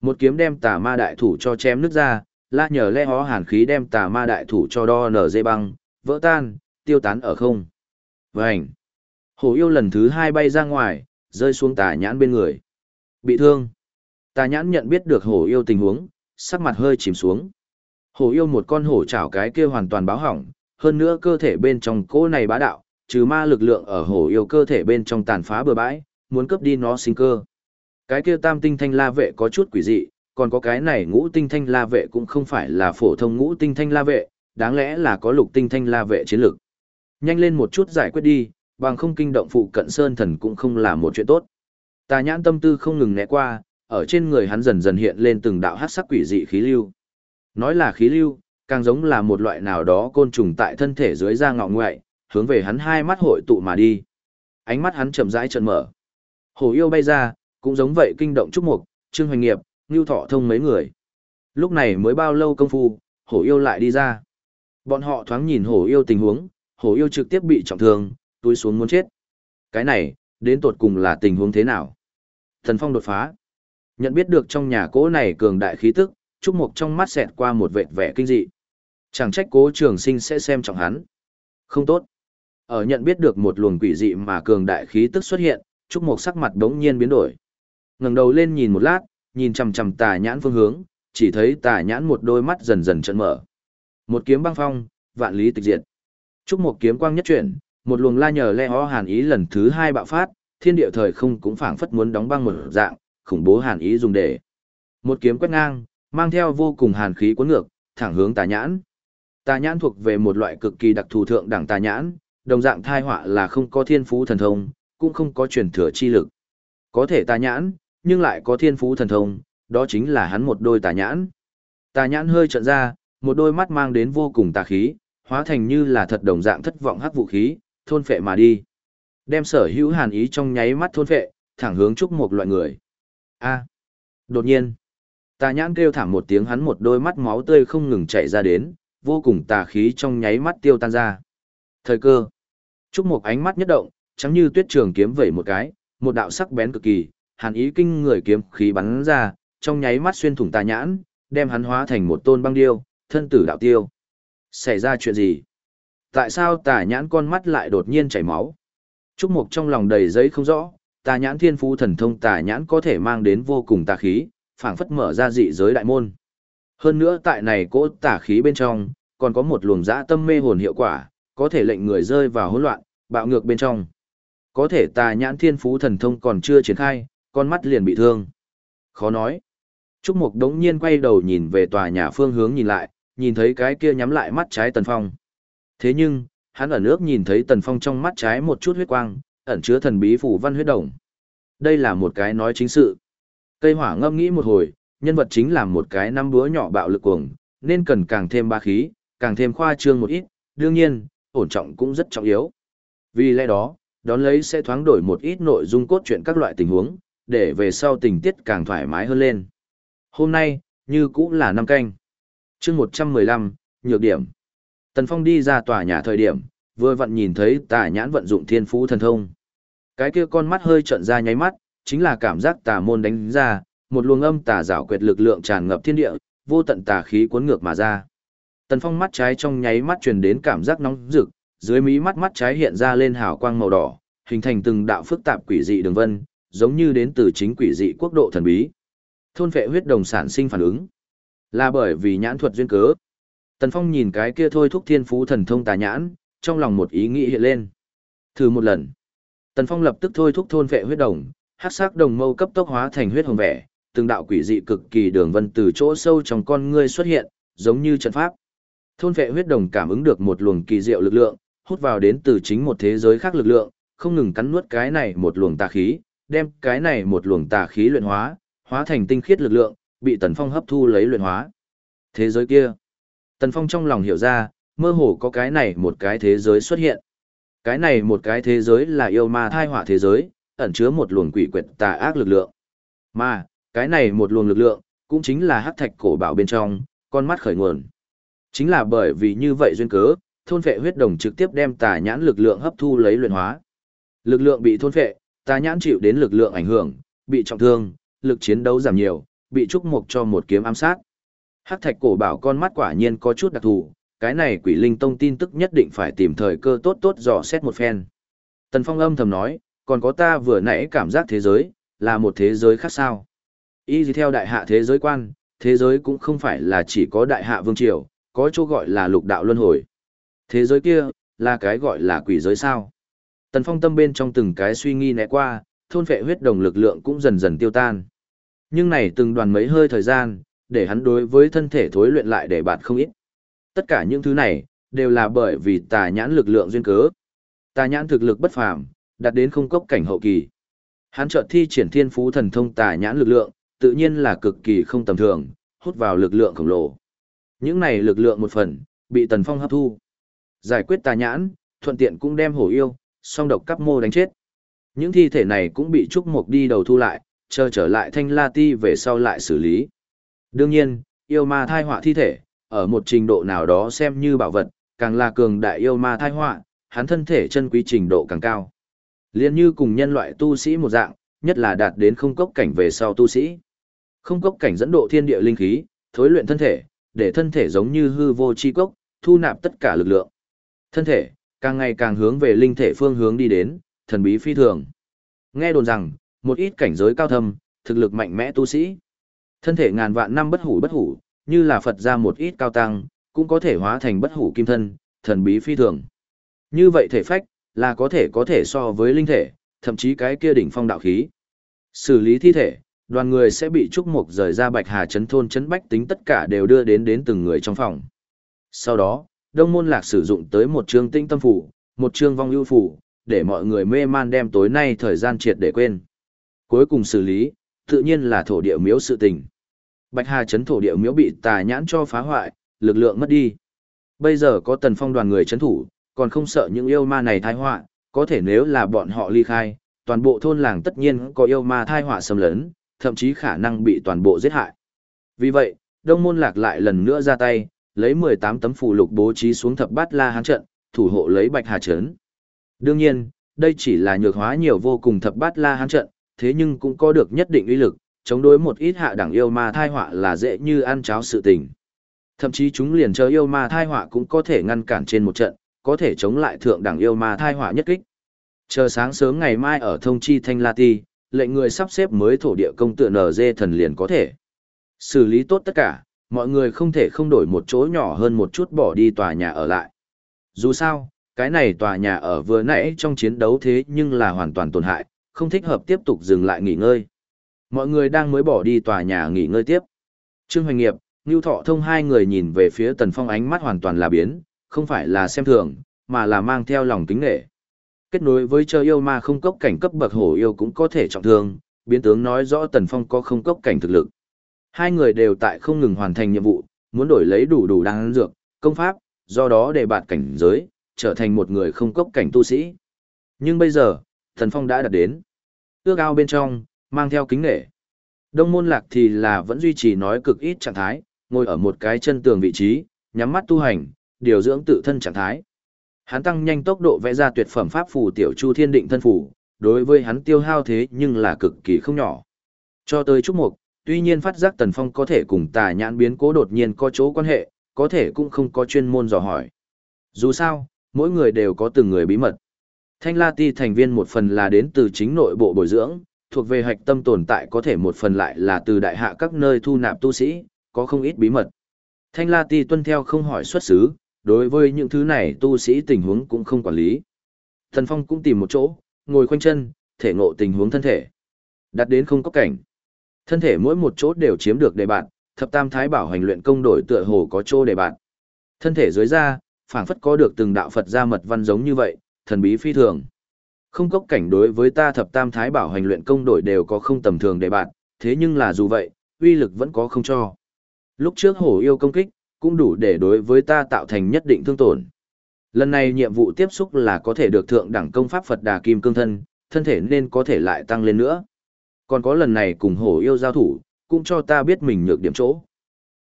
[SPEAKER 1] Một kiếm đem tà ma đại thủ cho chém nước ra, la nhờ le hó hàn khí đem tà ma đại thủ cho đo nở dây băng, vỡ tan, tiêu tán ở không. Vânh! Hổ yêu lần thứ hai bay ra ngoài, rơi xuống tà nhãn bên người. Bị thương. Tà nhãn nhận biết được hổ yêu tình huống, sắc mặt hơi chìm xuống. Hổ yêu một con hổ chảo cái kia hoàn toàn báo hỏng, hơn nữa cơ thể bên trong cỗ này bá đạo, trừ ma lực lượng ở hổ yêu cơ thể bên trong tàn phá bừa bãi, muốn cướp đi nó sinh cơ. Cái kia tam tinh thanh la vệ có chút quỷ dị, còn có cái này ngũ tinh thanh la vệ cũng không phải là phổ thông ngũ tinh thanh la vệ, đáng lẽ là có lục tinh thanh la vệ chiến lược. Nhanh lên một chút giải quyết đi, bằng không kinh động phụ cận sơn thần cũng không là một chuyện tốt. Tà nhãn tâm tư không ngừng né qua, ở trên người hắn dần dần hiện lên từng đạo hát sắc quỷ dị khí lưu. Nói là khí lưu, càng giống là một loại nào đó côn trùng tại thân thể dưới da ngọ ngoại, hướng về hắn hai mắt hội tụ mà đi. Ánh mắt hắn chậm rãi trợn mở. Hồ yêu bay ra, cũng giống vậy kinh động trúc mục, trương hoành nghiệp, ngưu thọ thông mấy người. Lúc này mới bao lâu công phu, hổ yêu lại đi ra. Bọn họ thoáng nhìn hổ yêu tình huống, hổ yêu trực tiếp bị trọng thương, túi xuống muốn chết. Cái này, đến tột cùng là tình huống thế nào? Thần phong đột phá. Nhận biết được trong nhà cỗ này cường đại khí tức, Trúc Mục trong mắt xẹt qua một vệt vẻ kinh dị. Chẳng trách cố trường sinh sẽ xem trọng hắn. Không tốt. Ở nhận biết được một luồng quỷ dị mà cường đại khí tức xuất hiện, Trúc Mục sắc mặt đống nhiên biến đổi. ngẩng đầu lên nhìn một lát, nhìn chằm chằm tà nhãn phương hướng, chỉ thấy tà nhãn một đôi mắt dần dần trận mở. Một kiếm băng phong, vạn lý tịch diệt. Trúc Mục kiếm quang nhất chuyển, một luồng la nhờ le ho hàn ý lần thứ hai bạo phát, thiên địa thời không cũng phảng phất muốn đóng băng một dạng, khủng bố hàn ý dùng để. Một kiếm quét ngang, mang theo vô cùng hàn khí cuốn ngược, thẳng hướng tà nhãn. Tà nhãn thuộc về một loại cực kỳ đặc thù thượng đẳng tà nhãn, đồng dạng thai họa là không có thiên phú thần thông, cũng không có truyền thừa chi lực. Có thể tà nhãn, nhưng lại có thiên phú thần thông, đó chính là hắn một đôi tà nhãn. Tà nhãn hơi trợn ra, một đôi mắt mang đến vô cùng tà khí, hóa thành như là thật đồng dạng thất vọng hắc vũ khí, thôn phệ mà đi. Đem sở hữu hàn ý trong nháy mắt thôn phệ, thẳng hướng chúc một loại người. A. Đột nhiên, tà nhãn kêu thảm một tiếng hắn một đôi mắt máu tươi không ngừng chảy ra đến, vô cùng tà khí trong nháy mắt tiêu tan ra. Thời cơ. Trúc Mộc ánh mắt nhất động, chẳng như tuyết trường kiếm vẩy một cái, một đạo sắc bén cực kỳ, hàn ý kinh người kiếm khí bắn ra, trong nháy mắt xuyên thủng tà nhãn, đem hắn hóa thành một tôn băng điêu, thân tử đạo tiêu. Xảy ra chuyện gì? Tại sao tà nhãn con mắt lại đột nhiên chảy máu? Trúc Mục trong lòng đầy giấy không rõ, tà nhãn thiên phú thần thông tà nhãn có thể mang đến vô cùng tà khí, phảng phất mở ra dị giới đại môn. Hơn nữa tại này cỗ tà khí bên trong, còn có một luồng dã tâm mê hồn hiệu quả, có thể lệnh người rơi vào hỗn loạn, bạo ngược bên trong. Có thể tà nhãn thiên phú thần thông còn chưa triển khai, con mắt liền bị thương. Khó nói. Trúc Mục đống nhiên quay đầu nhìn về tòa nhà phương hướng nhìn lại, nhìn thấy cái kia nhắm lại mắt trái Tần Phong. Thế nhưng, hắn ở nước nhìn thấy Tần Phong trong mắt trái một chút huyết quang, ẩn chứa thần bí phủ văn huyết đồng. Đây là một cái nói chính sự. Cây hỏa ngâm nghĩ một hồi, nhân vật chính là một cái năm búa nhỏ bạo lực cuồng, nên cần càng thêm ba khí, càng thêm khoa trương một ít, đương nhiên, ổn trọng cũng rất trọng yếu. Vì lẽ đó, đón lấy sẽ thoáng đổi một ít nội dung cốt truyện các loại tình huống, để về sau tình tiết càng thoải mái hơn lên. Hôm nay, như cũng là năm canh. chương 115, nhược điểm. Tần Phong đi ra tòa nhà thời điểm, vừa vặn nhìn thấy tà nhãn vận dụng thiên phú thần thông. Cái kia con mắt hơi trợn ra nháy mắt, chính là cảm giác tà môn đánh ra, một luồng âm tà rảo quyệt lực lượng tràn ngập thiên địa, vô tận tà khí cuốn ngược mà ra. Tần Phong mắt trái trong nháy mắt truyền đến cảm giác nóng rực, dưới mí mắt mắt trái hiện ra lên hào quang màu đỏ, hình thành từng đạo phức tạp quỷ dị đường vân, giống như đến từ chính quỷ dị quốc độ thần bí. Thôn phệ huyết đồng sản sinh phản ứng, là bởi vì nhãn thuật duyên cớ. Tần Phong nhìn cái kia thôi thúc thiên phú thần thông tà nhãn, trong lòng một ý nghĩ hiện lên. Thử một lần. Tần Phong lập tức thôi thúc thôn vệ huyết đồng, hắc sắc đồng mâu cấp tốc hóa thành huyết hồng vẻ, từng đạo quỷ dị cực kỳ đường vân từ chỗ sâu trong con ngươi xuất hiện, giống như trận pháp. Thôn vệ huyết đồng cảm ứng được một luồng kỳ diệu lực lượng, hút vào đến từ chính một thế giới khác lực lượng, không ngừng cắn nuốt cái này một luồng tà khí, đem cái này một luồng tà khí luyện hóa, hóa thành tinh khiết lực lượng, bị Tần Phong hấp thu lấy luyện hóa. Thế giới kia. Tần Phong trong lòng hiểu ra, mơ hồ có cái này một cái thế giới xuất hiện. Cái này một cái thế giới là yêu ma thai họa thế giới, ẩn chứa một luồng quỷ quyệt tà ác lực lượng. Mà, cái này một luồng lực lượng, cũng chính là hắc thạch cổ bảo bên trong, con mắt khởi nguồn. Chính là bởi vì như vậy duyên cớ, thôn phệ huyết đồng trực tiếp đem tà nhãn lực lượng hấp thu lấy luyện hóa. Lực lượng bị thôn phệ, tà nhãn chịu đến lực lượng ảnh hưởng, bị trọng thương, lực chiến đấu giảm nhiều, bị trúc mục cho một kiếm ám sát. Hắc thạch cổ bảo con mắt quả nhiên có chút đặc thù, cái này quỷ linh tông tin tức nhất định phải tìm thời cơ tốt tốt dò xét một phen. Tần Phong âm thầm nói, còn có ta vừa nãy cảm giác thế giới, là một thế giới khác sao. Y gì theo đại hạ thế giới quan, thế giới cũng không phải là chỉ có đại hạ vương triều, có chỗ gọi là lục đạo luân hồi. Thế giới kia, là cái gọi là quỷ giới sao. Tần Phong tâm bên trong từng cái suy nghi né qua, thôn phệ huyết đồng lực lượng cũng dần dần tiêu tan. Nhưng này từng đoàn mấy hơi thời gian, để hắn đối với thân thể thối luyện lại để bạn không ít. Tất cả những thứ này, đều là bởi vì tà nhãn lực lượng duyên cớ. Tà nhãn thực lực bất phàm, đạt đến không cốc cảnh hậu kỳ. Hắn chợt thi triển thiên phú thần thông tà nhãn lực lượng, tự nhiên là cực kỳ không tầm thường, hút vào lực lượng khổng lồ. Những này lực lượng một phần, bị Tần Phong hấp thu. Giải quyết tà nhãn, thuận tiện cũng đem hổ yêu, song độc cắp mô đánh chết. Những thi thể này cũng bị trúc mục đi đầu thu lại, chờ trở lại thanh la ti về sau lại xử lý. Đương nhiên, yêu ma thai họa thi thể, ở một trình độ nào đó xem như bảo vật, càng là cường đại yêu ma thai họa, hắn thân thể chân quý trình độ càng cao. Liên như cùng nhân loại tu sĩ một dạng, nhất là đạt đến không cốc cảnh về sau tu sĩ. Không cốc cảnh dẫn độ thiên địa linh khí, thối luyện thân thể, để thân thể giống như hư vô chi cốc, thu nạp tất cả lực lượng. Thân thể, càng ngày càng hướng về linh thể phương hướng đi đến, thần bí phi thường. Nghe đồn rằng, một ít cảnh giới cao thâm, thực lực mạnh mẽ tu sĩ. Thân thể ngàn vạn năm bất hủ bất hủ, như là Phật ra một ít cao tăng, cũng có thể hóa thành bất hủ kim thân, thần bí phi thường. Như vậy thể phách, là có thể có thể so với linh thể, thậm chí cái kia đỉnh phong đạo khí. Xử lý thi thể, đoàn người sẽ bị trúc mục rời ra bạch hà chấn thôn chấn bách tính tất cả đều đưa đến đến từng người trong phòng. Sau đó, đông môn lạc sử dụng tới một chương tinh tâm phủ, một chương vong ưu phủ, để mọi người mê man đem tối nay thời gian triệt để quên. Cuối cùng xử lý, tự nhiên là thổ địa miếu sự tình. Bạch Hà chấn thổ địa miếu bị tà nhãn cho phá hoại, lực lượng mất đi. Bây giờ có tần phong đoàn người chấn thủ, còn không sợ những yêu ma này thai họa, có thể nếu là bọn họ ly khai, toàn bộ thôn làng tất nhiên có yêu ma thai họa xâm lấn, thậm chí khả năng bị toàn bộ giết hại. Vì vậy, Đông Môn Lạc lại lần nữa ra tay, lấy 18 tấm phù lục bố trí xuống thập bát la hán trận, thủ hộ lấy Bạch Hà Trấn. Đương nhiên, đây chỉ là nhược hóa nhiều vô cùng thập bát la hán trận, thế nhưng cũng có được nhất định uy lực, chống đối một ít hạ đẳng yêu ma thai họa là dễ như ăn cháo sự tình. Thậm chí chúng liền chờ yêu ma thai họa cũng có thể ngăn cản trên một trận, có thể chống lại thượng đẳng yêu ma thai họa nhất kích. Chờ sáng sớm ngày mai ở thông chi Thanh La Ti, lệnh người sắp xếp mới thổ địa công tựa NG thần liền có thể. Xử lý tốt tất cả, mọi người không thể không đổi một chỗ nhỏ hơn một chút bỏ đi tòa nhà ở lại. Dù sao, cái này tòa nhà ở vừa nãy trong chiến đấu thế nhưng là hoàn toàn tổn hại, không thích hợp tiếp tục dừng lại nghỉ ngơi. Mọi người đang mới bỏ đi tòa nhà nghỉ ngơi tiếp. Trương Hoành Nghiệp, Ngưu Thọ Thông hai người nhìn về phía Tần Phong ánh mắt hoàn toàn là biến, không phải là xem thường, mà là mang theo lòng kính nghệ. Kết nối với chơi yêu ma không cốc cảnh cấp bậc hổ yêu cũng có thể trọng thương, biến tướng nói rõ Tần Phong có không cốc cảnh thực lực. Hai người đều tại không ngừng hoàn thành nhiệm vụ, muốn đổi lấy đủ đủ đáng dược, công pháp, do đó để bạt cảnh giới, trở thành một người không cốc cảnh tu sĩ. Nhưng bây giờ, Tần Phong đã đạt đến. Ước ao bên trong, mang theo kính nghệ. Đông môn lạc thì là vẫn duy trì nói cực ít trạng thái, ngồi ở một cái chân tường vị trí, nhắm mắt tu hành, điều dưỡng tự thân trạng thái. Hắn tăng nhanh tốc độ vẽ ra tuyệt phẩm pháp phù tiểu chu thiên định thân phù, đối với hắn tiêu hao thế nhưng là cực kỳ không nhỏ. Cho tới chút mục, tuy nhiên phát giác Tần Phong có thể cùng tà nhãn biến cố đột nhiên có chỗ quan hệ, có thể cũng không có chuyên môn dò hỏi. Dù sao, mỗi người đều có từng người bí mật. Thanh La Ti thành viên một phần là đến từ chính nội bộ bồi dưỡng, thuộc về hạch tâm tồn tại có thể một phần lại là từ đại hạ các nơi thu nạp tu sĩ, có không ít bí mật. Thanh La Ti tuân theo không hỏi xuất xứ, đối với những thứ này tu sĩ tình huống cũng không quản lý. Thần Phong cũng tìm một chỗ, ngồi khoanh chân, thể ngộ tình huống thân thể. Đặt đến không có cảnh. Thân thể mỗi một chỗ đều chiếm được đề bạn, thập tam thái bảo hành luyện công đổi tựa hồ có chỗ đề bạn. Thân thể dưới da, phảng phất có được từng đạo Phật gia mật văn giống như vậy, thần bí phi thường. Không cốc cảnh đối với ta thập tam thái bảo hành luyện công đổi đều có không tầm thường đề bạn, thế nhưng là dù vậy, uy lực vẫn có không cho. Lúc trước hổ yêu công kích, cũng đủ để đối với ta tạo thành nhất định thương tổn. Lần này nhiệm vụ tiếp xúc là có thể được thượng đẳng công pháp Phật Đà Kim Cương Thân, thân thể nên có thể lại tăng lên nữa. Còn có lần này cùng hổ yêu giao thủ, cũng cho ta biết mình nhược điểm chỗ.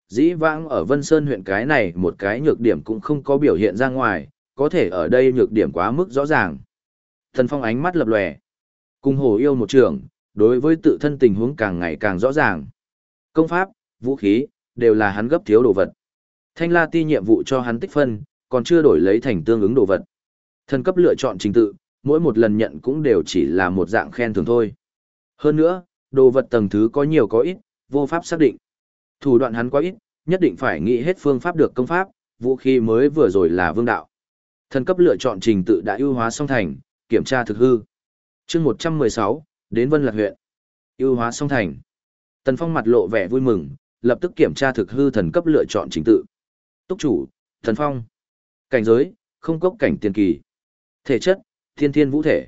[SPEAKER 1] Dĩ vãng ở Vân Sơn huyện cái này một cái nhược điểm cũng không có biểu hiện ra ngoài, có thể ở đây nhược điểm quá mức rõ ràng. Thần Phong ánh mắt lập lòe. Cùng hổ yêu một trường, đối với tự thân tình huống càng ngày càng rõ ràng. Công pháp, vũ khí, đều là hắn gấp thiếu đồ vật. Thanh La Ti nhiệm vụ cho hắn tích phân, còn chưa đổi lấy thành tương ứng đồ vật. Thần cấp lựa chọn trình tự, mỗi một lần nhận cũng đều chỉ là một dạng khen thưởng thôi. Hơn nữa, đồ vật tầng thứ có nhiều có ít, vô pháp xác định. Thủ đoạn hắn quá ít, nhất định phải nghĩ hết phương pháp được công pháp, vũ khí mới vừa rồi là vương đạo. Thần cấp lựa chọn trình tự đã ưu hóa xong thành, kiểm tra thực hư. chương 116, đến Vân Lạc huyện. ưu hóa xong thành. Tần Phong mặt lộ vẻ vui mừng, lập tức kiểm tra thực hư thần cấp lựa chọn trình tự. Túc chủ, thần phong. Cảnh giới, không cốc cảnh tiền kỳ. Thể chất, thiên thiên vũ thể.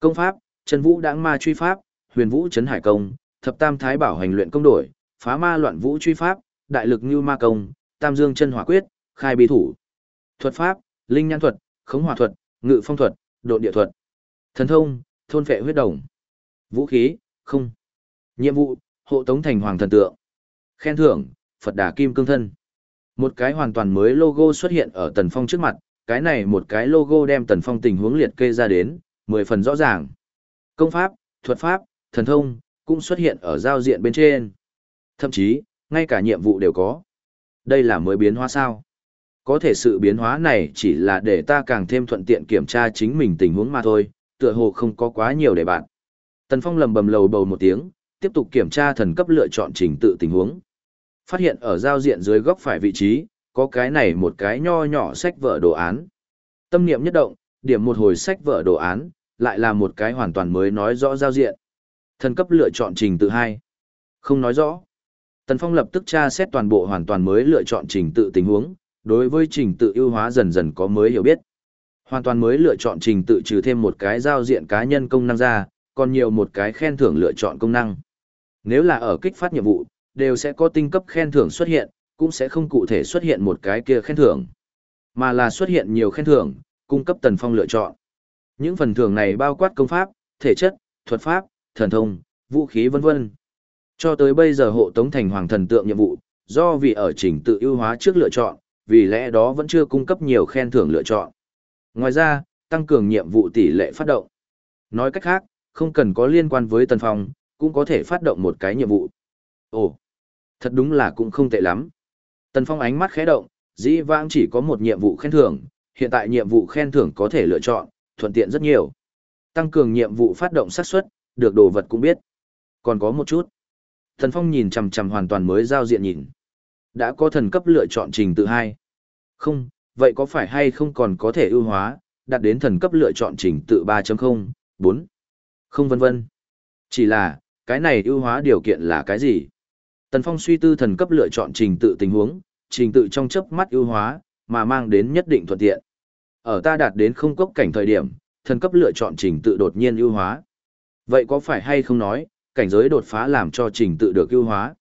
[SPEAKER 1] Công pháp, chân vũ đãng ma truy pháp, huyền vũ chấn hải công, thập tam thái bảo hành luyện công đổi, phá ma loạn vũ truy pháp, đại lực như ma công, tam dương chân hỏa quyết, khai bi thủ. Thuật pháp, linh nhan thuật, khống hỏa thuật, ngự phong thuật, độ địa thuật. Thần thông, thôn phệ huyết đồng. Vũ khí, không. Nhiệm vụ, hộ tống thành hoàng thần tượng. Khen thưởng, Phật Đà Kim Cương Thân. Một cái hoàn toàn mới logo xuất hiện ở Tần Phong trước mặt, cái này một cái logo đem Tần Phong tình huống liệt kê ra đến, mười phần rõ ràng. Công pháp, thuật pháp, thần thông, cũng xuất hiện ở giao diện bên trên. Thậm chí, ngay cả nhiệm vụ đều có. Đây là mới biến hóa sao? Có thể sự biến hóa này chỉ là để ta càng thêm thuận tiện kiểm tra chính mình tình huống mà thôi, tựa hồ không có quá nhiều để bạn. Tần Phong lầm bầm lầu bầu một tiếng, tiếp tục kiểm tra thần cấp lựa chọn trình tự tình huống. Phát hiện ở giao diện dưới góc phải vị trí, có cái này một cái nho nhỏ sách vở đồ án. Tâm niệm nhất động, điểm một hồi sách vở đồ án, lại là một cái hoàn toàn mới nói rõ giao diện. Thần cấp lựa chọn trình tự hai Không nói rõ. Tần Phong lập tức tra xét toàn bộ hoàn toàn mới lựa chọn trình tự tình huống, đối với trình tự ưu hóa dần dần có mới hiểu biết. Hoàn toàn mới lựa chọn trình tự trừ thêm một cái giao diện cá nhân công năng ra, còn nhiều một cái khen thưởng lựa chọn công năng. Nếu là ở kích phát nhiệm vụ, đều sẽ có tinh cấp khen thưởng xuất hiện, cũng sẽ không cụ thể xuất hiện một cái kia khen thưởng, mà là xuất hiện nhiều khen thưởng, cung cấp Tần Phong lựa chọn. Những phần thưởng này bao quát công pháp, thể chất, thuật pháp, thần thông, vũ khí vân vân. Cho tới bây giờ hộ tống thành hoàng thần tượng nhiệm vụ, do vì ở trình tự ưu hóa trước lựa chọn, vì lẽ đó vẫn chưa cung cấp nhiều khen thưởng lựa chọn. Ngoài ra, tăng cường nhiệm vụ tỷ lệ phát động. Nói cách khác, không cần có liên quan với Tần Phong, cũng có thể phát động một cái nhiệm vụ. Ồ, thật đúng là cũng không tệ lắm. Tần Phong ánh mắt khẽ động, dĩ vãng chỉ có một nhiệm vụ khen thưởng, hiện tại nhiệm vụ khen thưởng có thể lựa chọn, thuận tiện rất nhiều. Tăng cường nhiệm vụ phát động xác suất, được đồ vật cũng biết. Còn có một chút. Thần Phong nhìn chằm chằm hoàn toàn mới giao diện nhìn. Đã có thần cấp lựa chọn trình tự hai. Không, vậy có phải hay không còn có thể ưu hóa, đạt đến thần cấp lựa chọn trình tự 3.0, 4, không vân vân. Chỉ là, cái này ưu hóa điều kiện là cái gì? Tần Phong suy tư thần cấp lựa chọn trình tự tình huống, trình tự trong chớp mắt ưu hóa, mà mang đến nhất định thuận tiện. Ở ta đạt đến không cốc cảnh thời điểm, thần cấp lựa chọn trình tự đột nhiên ưu hóa. Vậy có phải hay không nói, cảnh giới đột phá làm cho trình tự được ưu hóa?